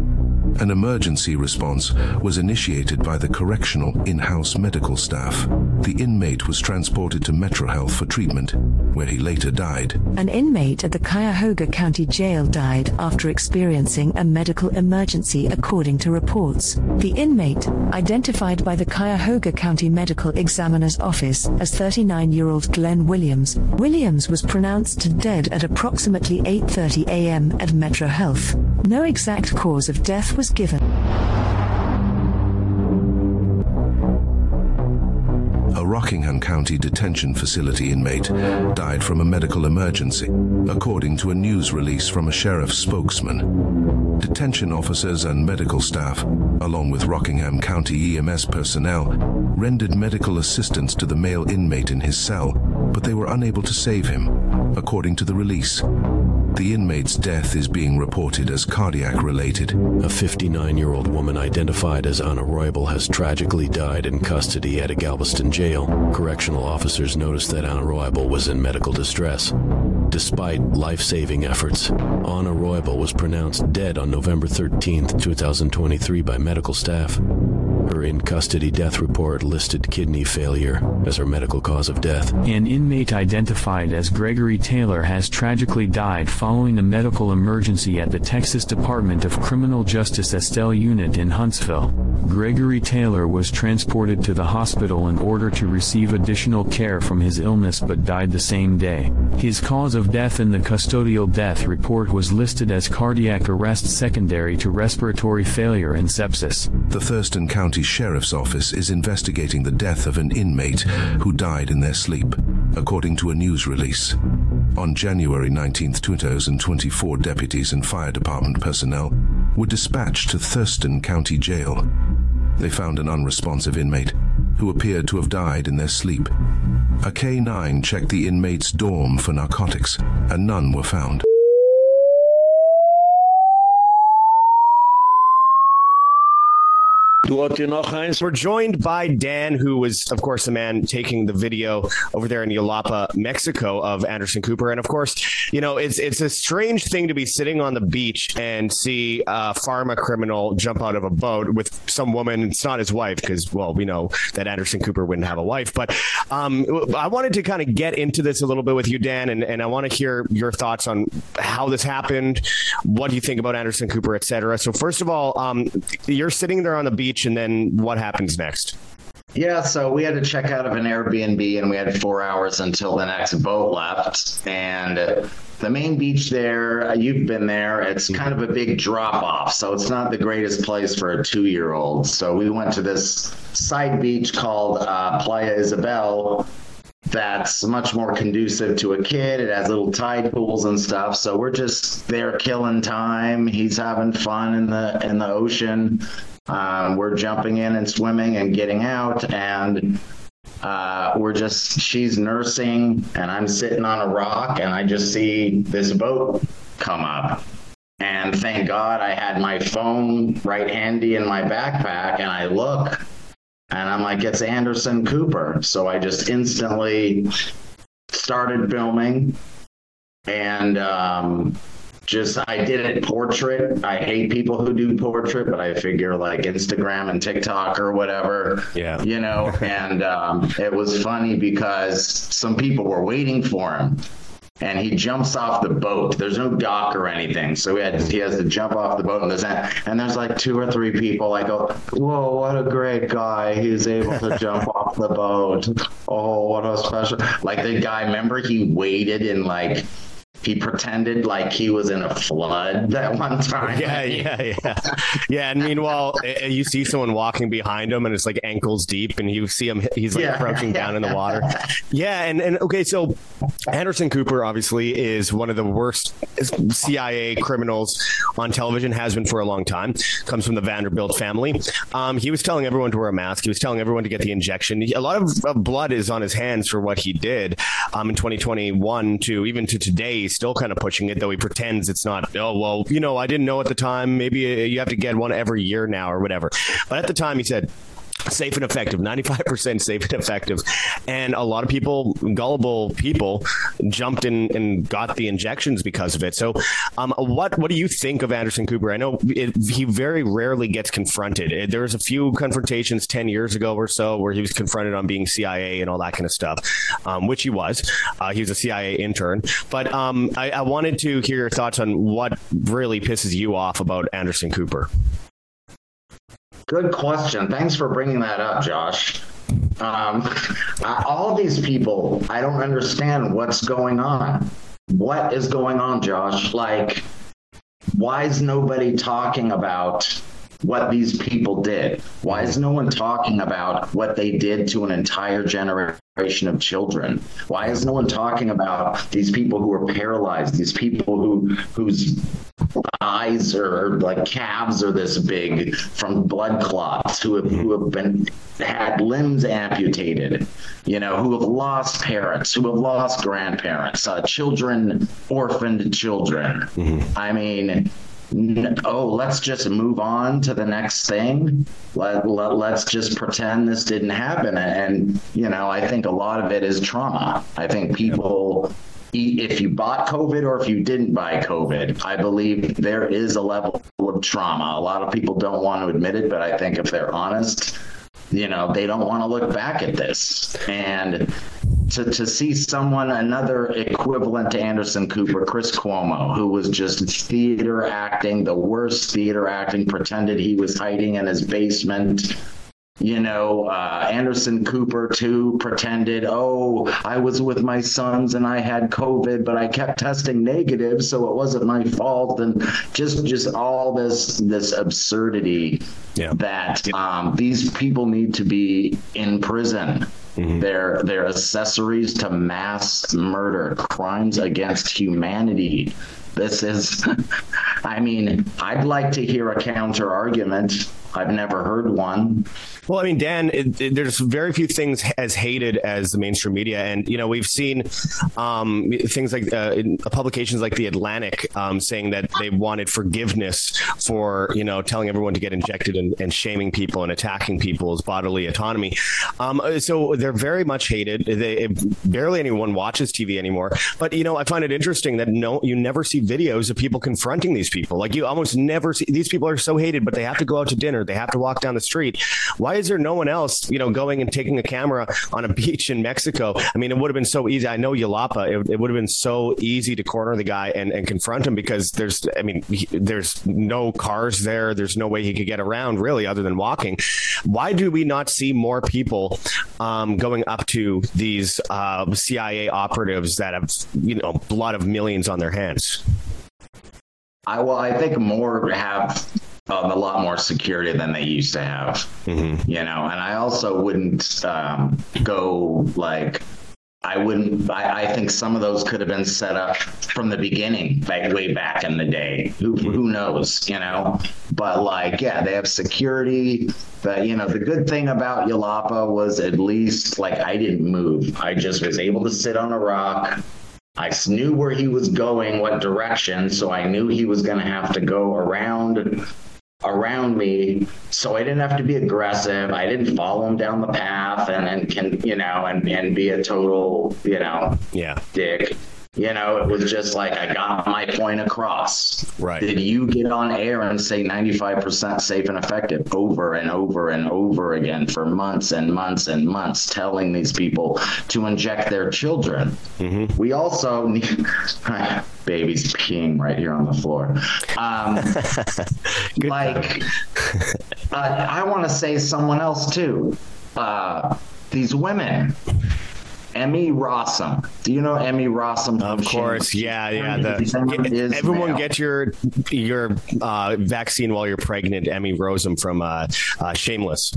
An emergency response was initiated by the correctional in house medical staff. The inmate was transported to Metro Health for treatment, where he later died. An inmate at the Cuyahoga County Jail died after experiencing a medical emergency, according to reports. The inmate, identified by the Cuyahoga County Medical Examiner's Office as 39 year old Glenn Williams, Williams was pronounced dead at approximately 8:30 a.m. at Metro Health. No exact cause of death was given. A Rockingham County detention facility inmate died from a medical emergency, according to a news release from a sheriff's spokesman. Detention officers and medical staff, along with Rockingham County EMS personnel, rendered medical assistance to the male inmate in his cell, but they were unable to save him, according to the release. The inmate's death is being reported as cardiac related. A 59 year old woman identified as Anna Roybal has tragically died in custody at a Galveston jail. Correctional officers noticed that Anna Roybal was in medical distress. Despite life saving efforts, Anna Roybal was pronounced dead on November 13, 2023, by medical staff. Her in custody death report listed kidney failure as her medical cause of death. An inmate identified as Gregory Taylor has tragically died following a medical emergency at the Texas Department of Criminal Justice Estelle Unit in Huntsville. Gregory Taylor was transported to the hospital in order to receive additional care from his illness but died the same day. His cause of death in the custodial death report was listed as cardiac arrest secondary to respiratory failure and sepsis. The Thurston County Sheriff's Office is investigating the death of an inmate who died in their sleep, according to a news release. On January 19, 2024, deputies and fire department personnel were dispatched to Thurston County Jail. They found an unresponsive inmate who appeared to have died in their sleep. A K9 checked the inmate's dorm for narcotics, and none were found. Noch eins? We're joined by Dan who was of course the man taking the video over there in Yelapa, Mexico of Anderson Cooper and of course, you know, it's it's a strange thing to be sitting on the beach and see a pharma criminal jump out of a boat with some woman, it's not his wife because well, we know that Anderson Cooper wouldn't have a wife, but um I wanted to kind of get into this a little bit with you Dan and and I want to hear your thoughts on how this happened, what do you think about Anderson Cooper, etc. So first of all, um you're sitting there on the beach and then what happens next? Yeah, so we had to check out of an Airbnb and we had 4 hours until the next boat left. And the main beach there you've been there it's kind of a big drop off so it's not the greatest place for a 2-year-old so we went to this side beach called uh, Playa Isabel that's much more conducive to a kid. It has little tide pools and stuff. So we're just there killing time. He's having fun in the in the ocean um, we're jumping in and swimming and getting out and uh, we're just she's nursing and I'm sitting on a rock and I just see this boat come up. And thank God I had my phone right handy in my backpack and I look and I'm like it's Anderson Cooper. So I just instantly started filming and um, just I did it portrait. I hate people who do portrait, but I figure like Instagram and TikTok or whatever. Yeah. You know, and um, it was funny because some people were waiting for him and he jumps off the boat. There's no dock or anything. So he, had, he has to jump off the boat and there's and there's like two or three people like go, "Whoa, what a great guy. He's able to jump off the boat. Oh, what a special." Like the guy, remember he waited in like he pretended like he was in a flood that one time. Yeah, yeah, yeah. Yeah, and meanwhile you see someone walking behind him and it's like ankles deep and you see him he's like Yeah. crouching down in the water. Yeah, and and okay, so Anderson Cooper obviously is one of the worst CIA criminals on television has been for a long time. Comes from the Vanderbilt family. Um he was telling everyone to wear a mask. He was telling everyone to get the injection. A lot of, of blood is on his hands for what he did um in 2021 to even to today he's still kind of pushing it though he pretends it's not oh well you know I didn't know at the time. Maybe you have to get one every year now or whatever. But at the time he said safe and effective 95% safe and effective. And a lot of people gullible people jumped in and got the injections because of it. So um what what do you think of Anderson Cooper? I know it, he very rarely gets confronted. Uh, there was a few confrontations 10 years ago or so where he was confronted on being CIA and all that kind of stuff um which he was. Uh, he was a CIA intern. But um I I wanted to hear your thoughts on what really pisses you off about Anderson Cooper Good question. Thanks for bringing that up, Josh. Um, all these people, I don't understand what's going on. What is going on, Josh? Like why is nobody talking about what these people did? Why is no one talking about what they did to an entire generation of children? Why is no one talking about these people who are paralyzed, these people who whose eyes are like calves are this big from blood clots who have, who have been had limbs amputated you know who have lost parents who have lost grandparents uh, children orphaned children i mean oh let's just move on to the next thing. Let, let let's just pretend this didn't happen. And you know i think a lot of it is trauma. I think people if you bought covid or if you didn't buy covid i believe there is a level of trauma. A lot of people don't want to admit it but i think if they're honest you know they don't want to look back at this. And to to see someone another equivalent to Anderson Cooper Chris Cuomo who was just theater acting the worst theater acting pretended he was hiding in his basement. You know uh, Anderson Cooper too pretended oh I was with my sons and I had covid but I kept testing negative so it wasn't my fault and just just all this this absurdity that um, these people need to be in prison they're they're accessories to mass murder crimes against humanity this is I mean I'd like to hear a counter argument I've never heard one. Well, I mean, Dan, it, it, there's very few things as hated as the mainstream media, and you know we've seen um, things like uh, publications like the Atlantic um, saying that they wanted forgiveness for you know telling everyone to get injected and, and shaming people and attacking people's bodily autonomy. Um, so they're very much hated. They barely anyone watches TV anymore. But you know, I find it interesting that no, you never see videos of people confronting these people. Like you almost never see these people are so hated, but they have to go out to dinner, they have to walk down the street. Why is there no one else, you know, going and taking a camera on a beach in Mexico? I mean, it would have been so easy. I know Yelapa, it, it would have been so easy to corner the guy and, and confront him because there's I mean, he, there's no cars there, there's no way he could get around really other than walking. Why do we not see more people um, going up to these uh, CIA operatives that have, you know, a lot of millions on their hands? I well, I think more have um, a lot more security than they used to have. Mm-hmm. You know, and I also wouldn't um, go like I wouldn't I, I think some of those could have been set up from the beginning like way back in the day. Who who knows, you know? But like yeah, they have security. But you know, the good thing about Yelapa was at least like I didn't move. I just was able to sit on a rock. I knew where he was going, what direction, so I knew he was going to have to go around around me so I didn't have to be aggressive. I didn't follow him down the path and and can, you know, and and be a total, you know, yeah, dick. You know, it was just like I got my point across. Right. Did you get on air and say 95% safe and effective over and over and over again for months and months and months telling these people to inject their children? Mm-hmm. We also need baby's peeing right here on the floor. Um, like uh, I want to say someone else too. Uh, these women Emmy Rossum. Do you know Emmy Rossum? Of course, yeah, yeah. The, everyone get your your uh, vaccine while you're pregnant. Emmy Rossum from uh, uh, Shameless.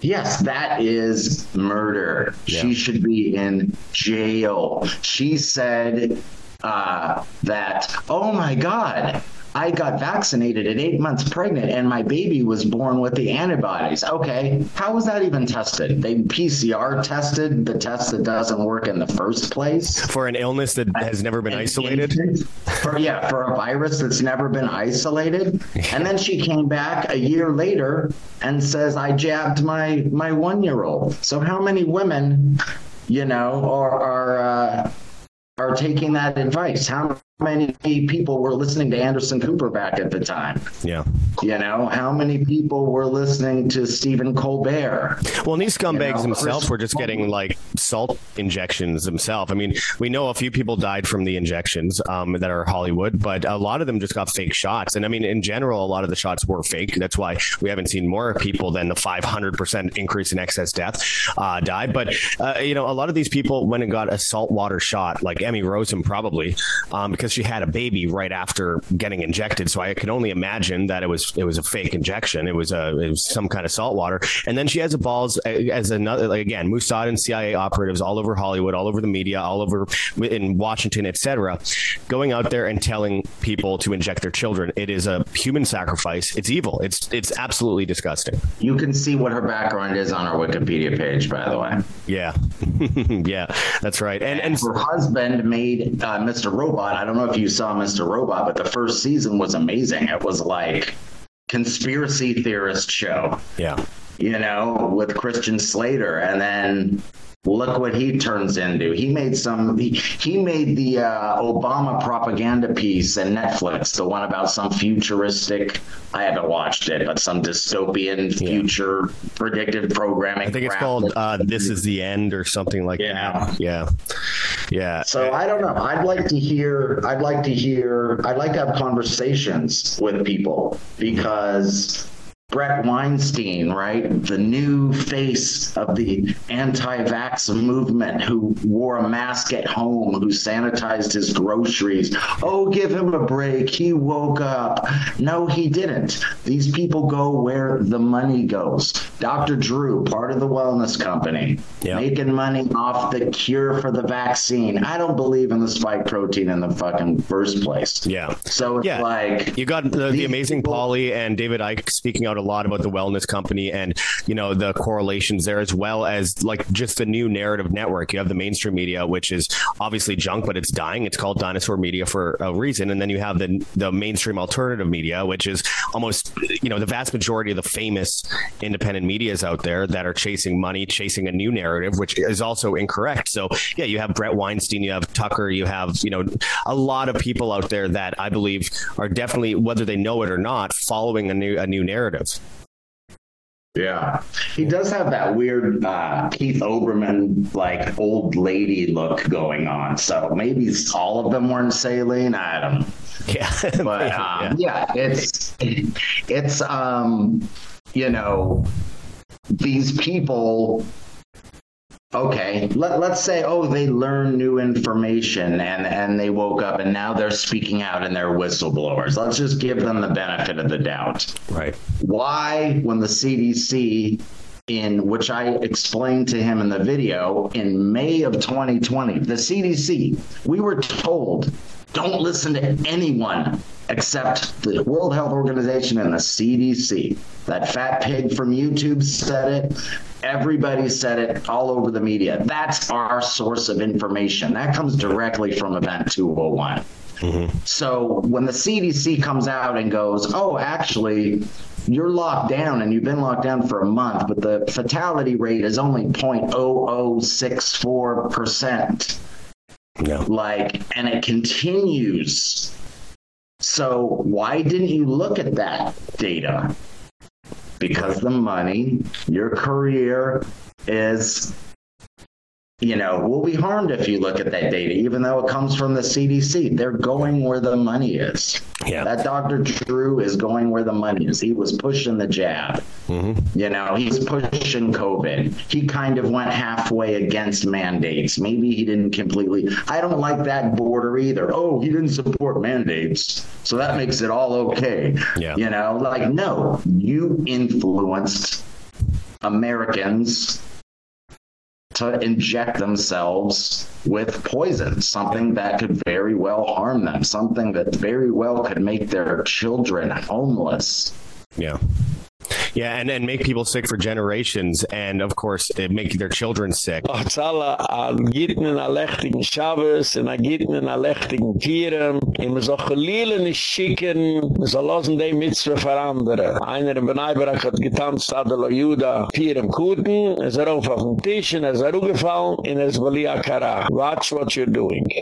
Yes, that is murder. Yeah. She should be in jail. She said uh, that, oh my God, I got vaccinated at eight months pregnant and my baby was born with the antibodies. Okay, how was that even tested? They PCR tested the test that doesn't work in the first place? For an illness that has never been isolated? For, yeah, for a virus that's never been isolated. And then she came back a year later and says, I jabbed my, my one-year-old. So how many women, you know, are, are, uh, are taking that advice? How many people were listening to Anderson Cooper back at the time? Yeah. You know, how many people were listening to Stephen Colbert? Well, these scumbags You know, themselves were just getting like salt injections themselves. I mean, we know a few people died from the injections um, that are Hollywood, but a lot of them just got fake shots. And I mean, in general, a lot of the shots were fake. That's why we haven't seen more people than the 500% increase in excess death uh, died. But, uh, you know, a lot of these people went and got a saltwater shot, like Emmy Rossum probably, um, because she had a baby right after getting injected. So I can only imagine that it was it was a fake injection. It was a it was some kind of salt water. And then she has a balls as another like again Mossad and CIA operatives all over Hollywood, all over the media, all over in Washington, etc., going out there and telling people to inject their children. It is a human sacrifice. It's evil. It's it's absolutely disgusting. You can see what her background is on her Wikipedia page, by the way. Yeah. yeah, that's right. And and her husband made uh, Mr. Robot. I don't know if you saw Mr. Robot, but the first season was amazing. It was like conspiracy theorist show. Yeah. You know, with Christian Slater and then look what he turns into. He made some he, he made the uh, Obama propaganda piece in Netflix, the one about some futuristic I haven't watched it, but some dystopian future predictive programming. I think it's called uh, This is the End or something like that. Yeah. that. Yeah. Yeah. So I don't know. I'd like to hear I'd like to hear I'd like to have conversations with people because Bret Weinstein, right? The new face of the anti-vax movement who wore a mask at home, who sanitized his groceries. Oh, give him a break. He woke up. No, he didn't. These people go where the money goes. Dr. Drew, part of the wellness company, making money off the cure for the vaccine. I don't believe in the spike protein in the fucking first place. Yeah. So it's Yeah. like You got the, the amazing Polly and David Icke speaking out a lot about the wellness company and you know the correlations there as well as like just the new narrative network. You have the mainstream media which is obviously junk but it's dying. It's called dinosaur media for a reason and then you have the the mainstream alternative media which is almost you know the vast majority of the famous independent medias out there that are chasing money, chasing a new narrative which is also incorrect. So yeah, you have Bret Weinstein, you have Tucker, you have, you know, a lot of people out there that I believe are definitely whether they know it or not following a new a new narrative. Yeah. He does have that weird uh, Keith Olbermann like old lady look going on. So maybe all of them weren't saline, I don't know. Yeah. but um, yeah. yeah, it's it's um you know these people okay let, let's say oh they learn new information and and they woke up and now they're speaking out and they're whistleblowers. Let's just give them the benefit of the doubt. Right. Why when the CDC in which I explained to him in the video in May of 2020 the CDC we were told don't listen to anyone except the World Health Organization and the CDC. That fat pig from YouTube said it. Everybody said it all over the media. That's our source of information. That comes directly from Event 201. Mm-hmm. So when the CDC comes out and goes, "Oh, actually, you're locked down and you've been locked down for a month, but the fatality rate is only 0.0064%." Yeah. Like and it continues. So why didn't you look at that data? Because the money, your career is you know, will be harmed if you look at that data, even though it comes from the CDC. They're going where the money is. Yeah. That Dr. Drew is going where the money is. He was pushing the jab. Mm-hmm. You know, he's pushing COVID. He kind of went halfway against mandates. Maybe he didn't completely. I don't like that border either. Oh, he didn't support mandates. So that makes it all okay. Yeah. You know, like no, you influenced Americans to inject themselves with poison, something that could very well harm them, something that very well could make their children homeless. Yeah. Yeah, and and make people sick for generations and of course make their children sick. Tsala a gitn in a lechtigen Shabbos en a gitn in a lechtigen Tieren in so schicken so lassen. Einer hat Juda es er auf auf Tisch er es Balia Kara. Watch what you're doing.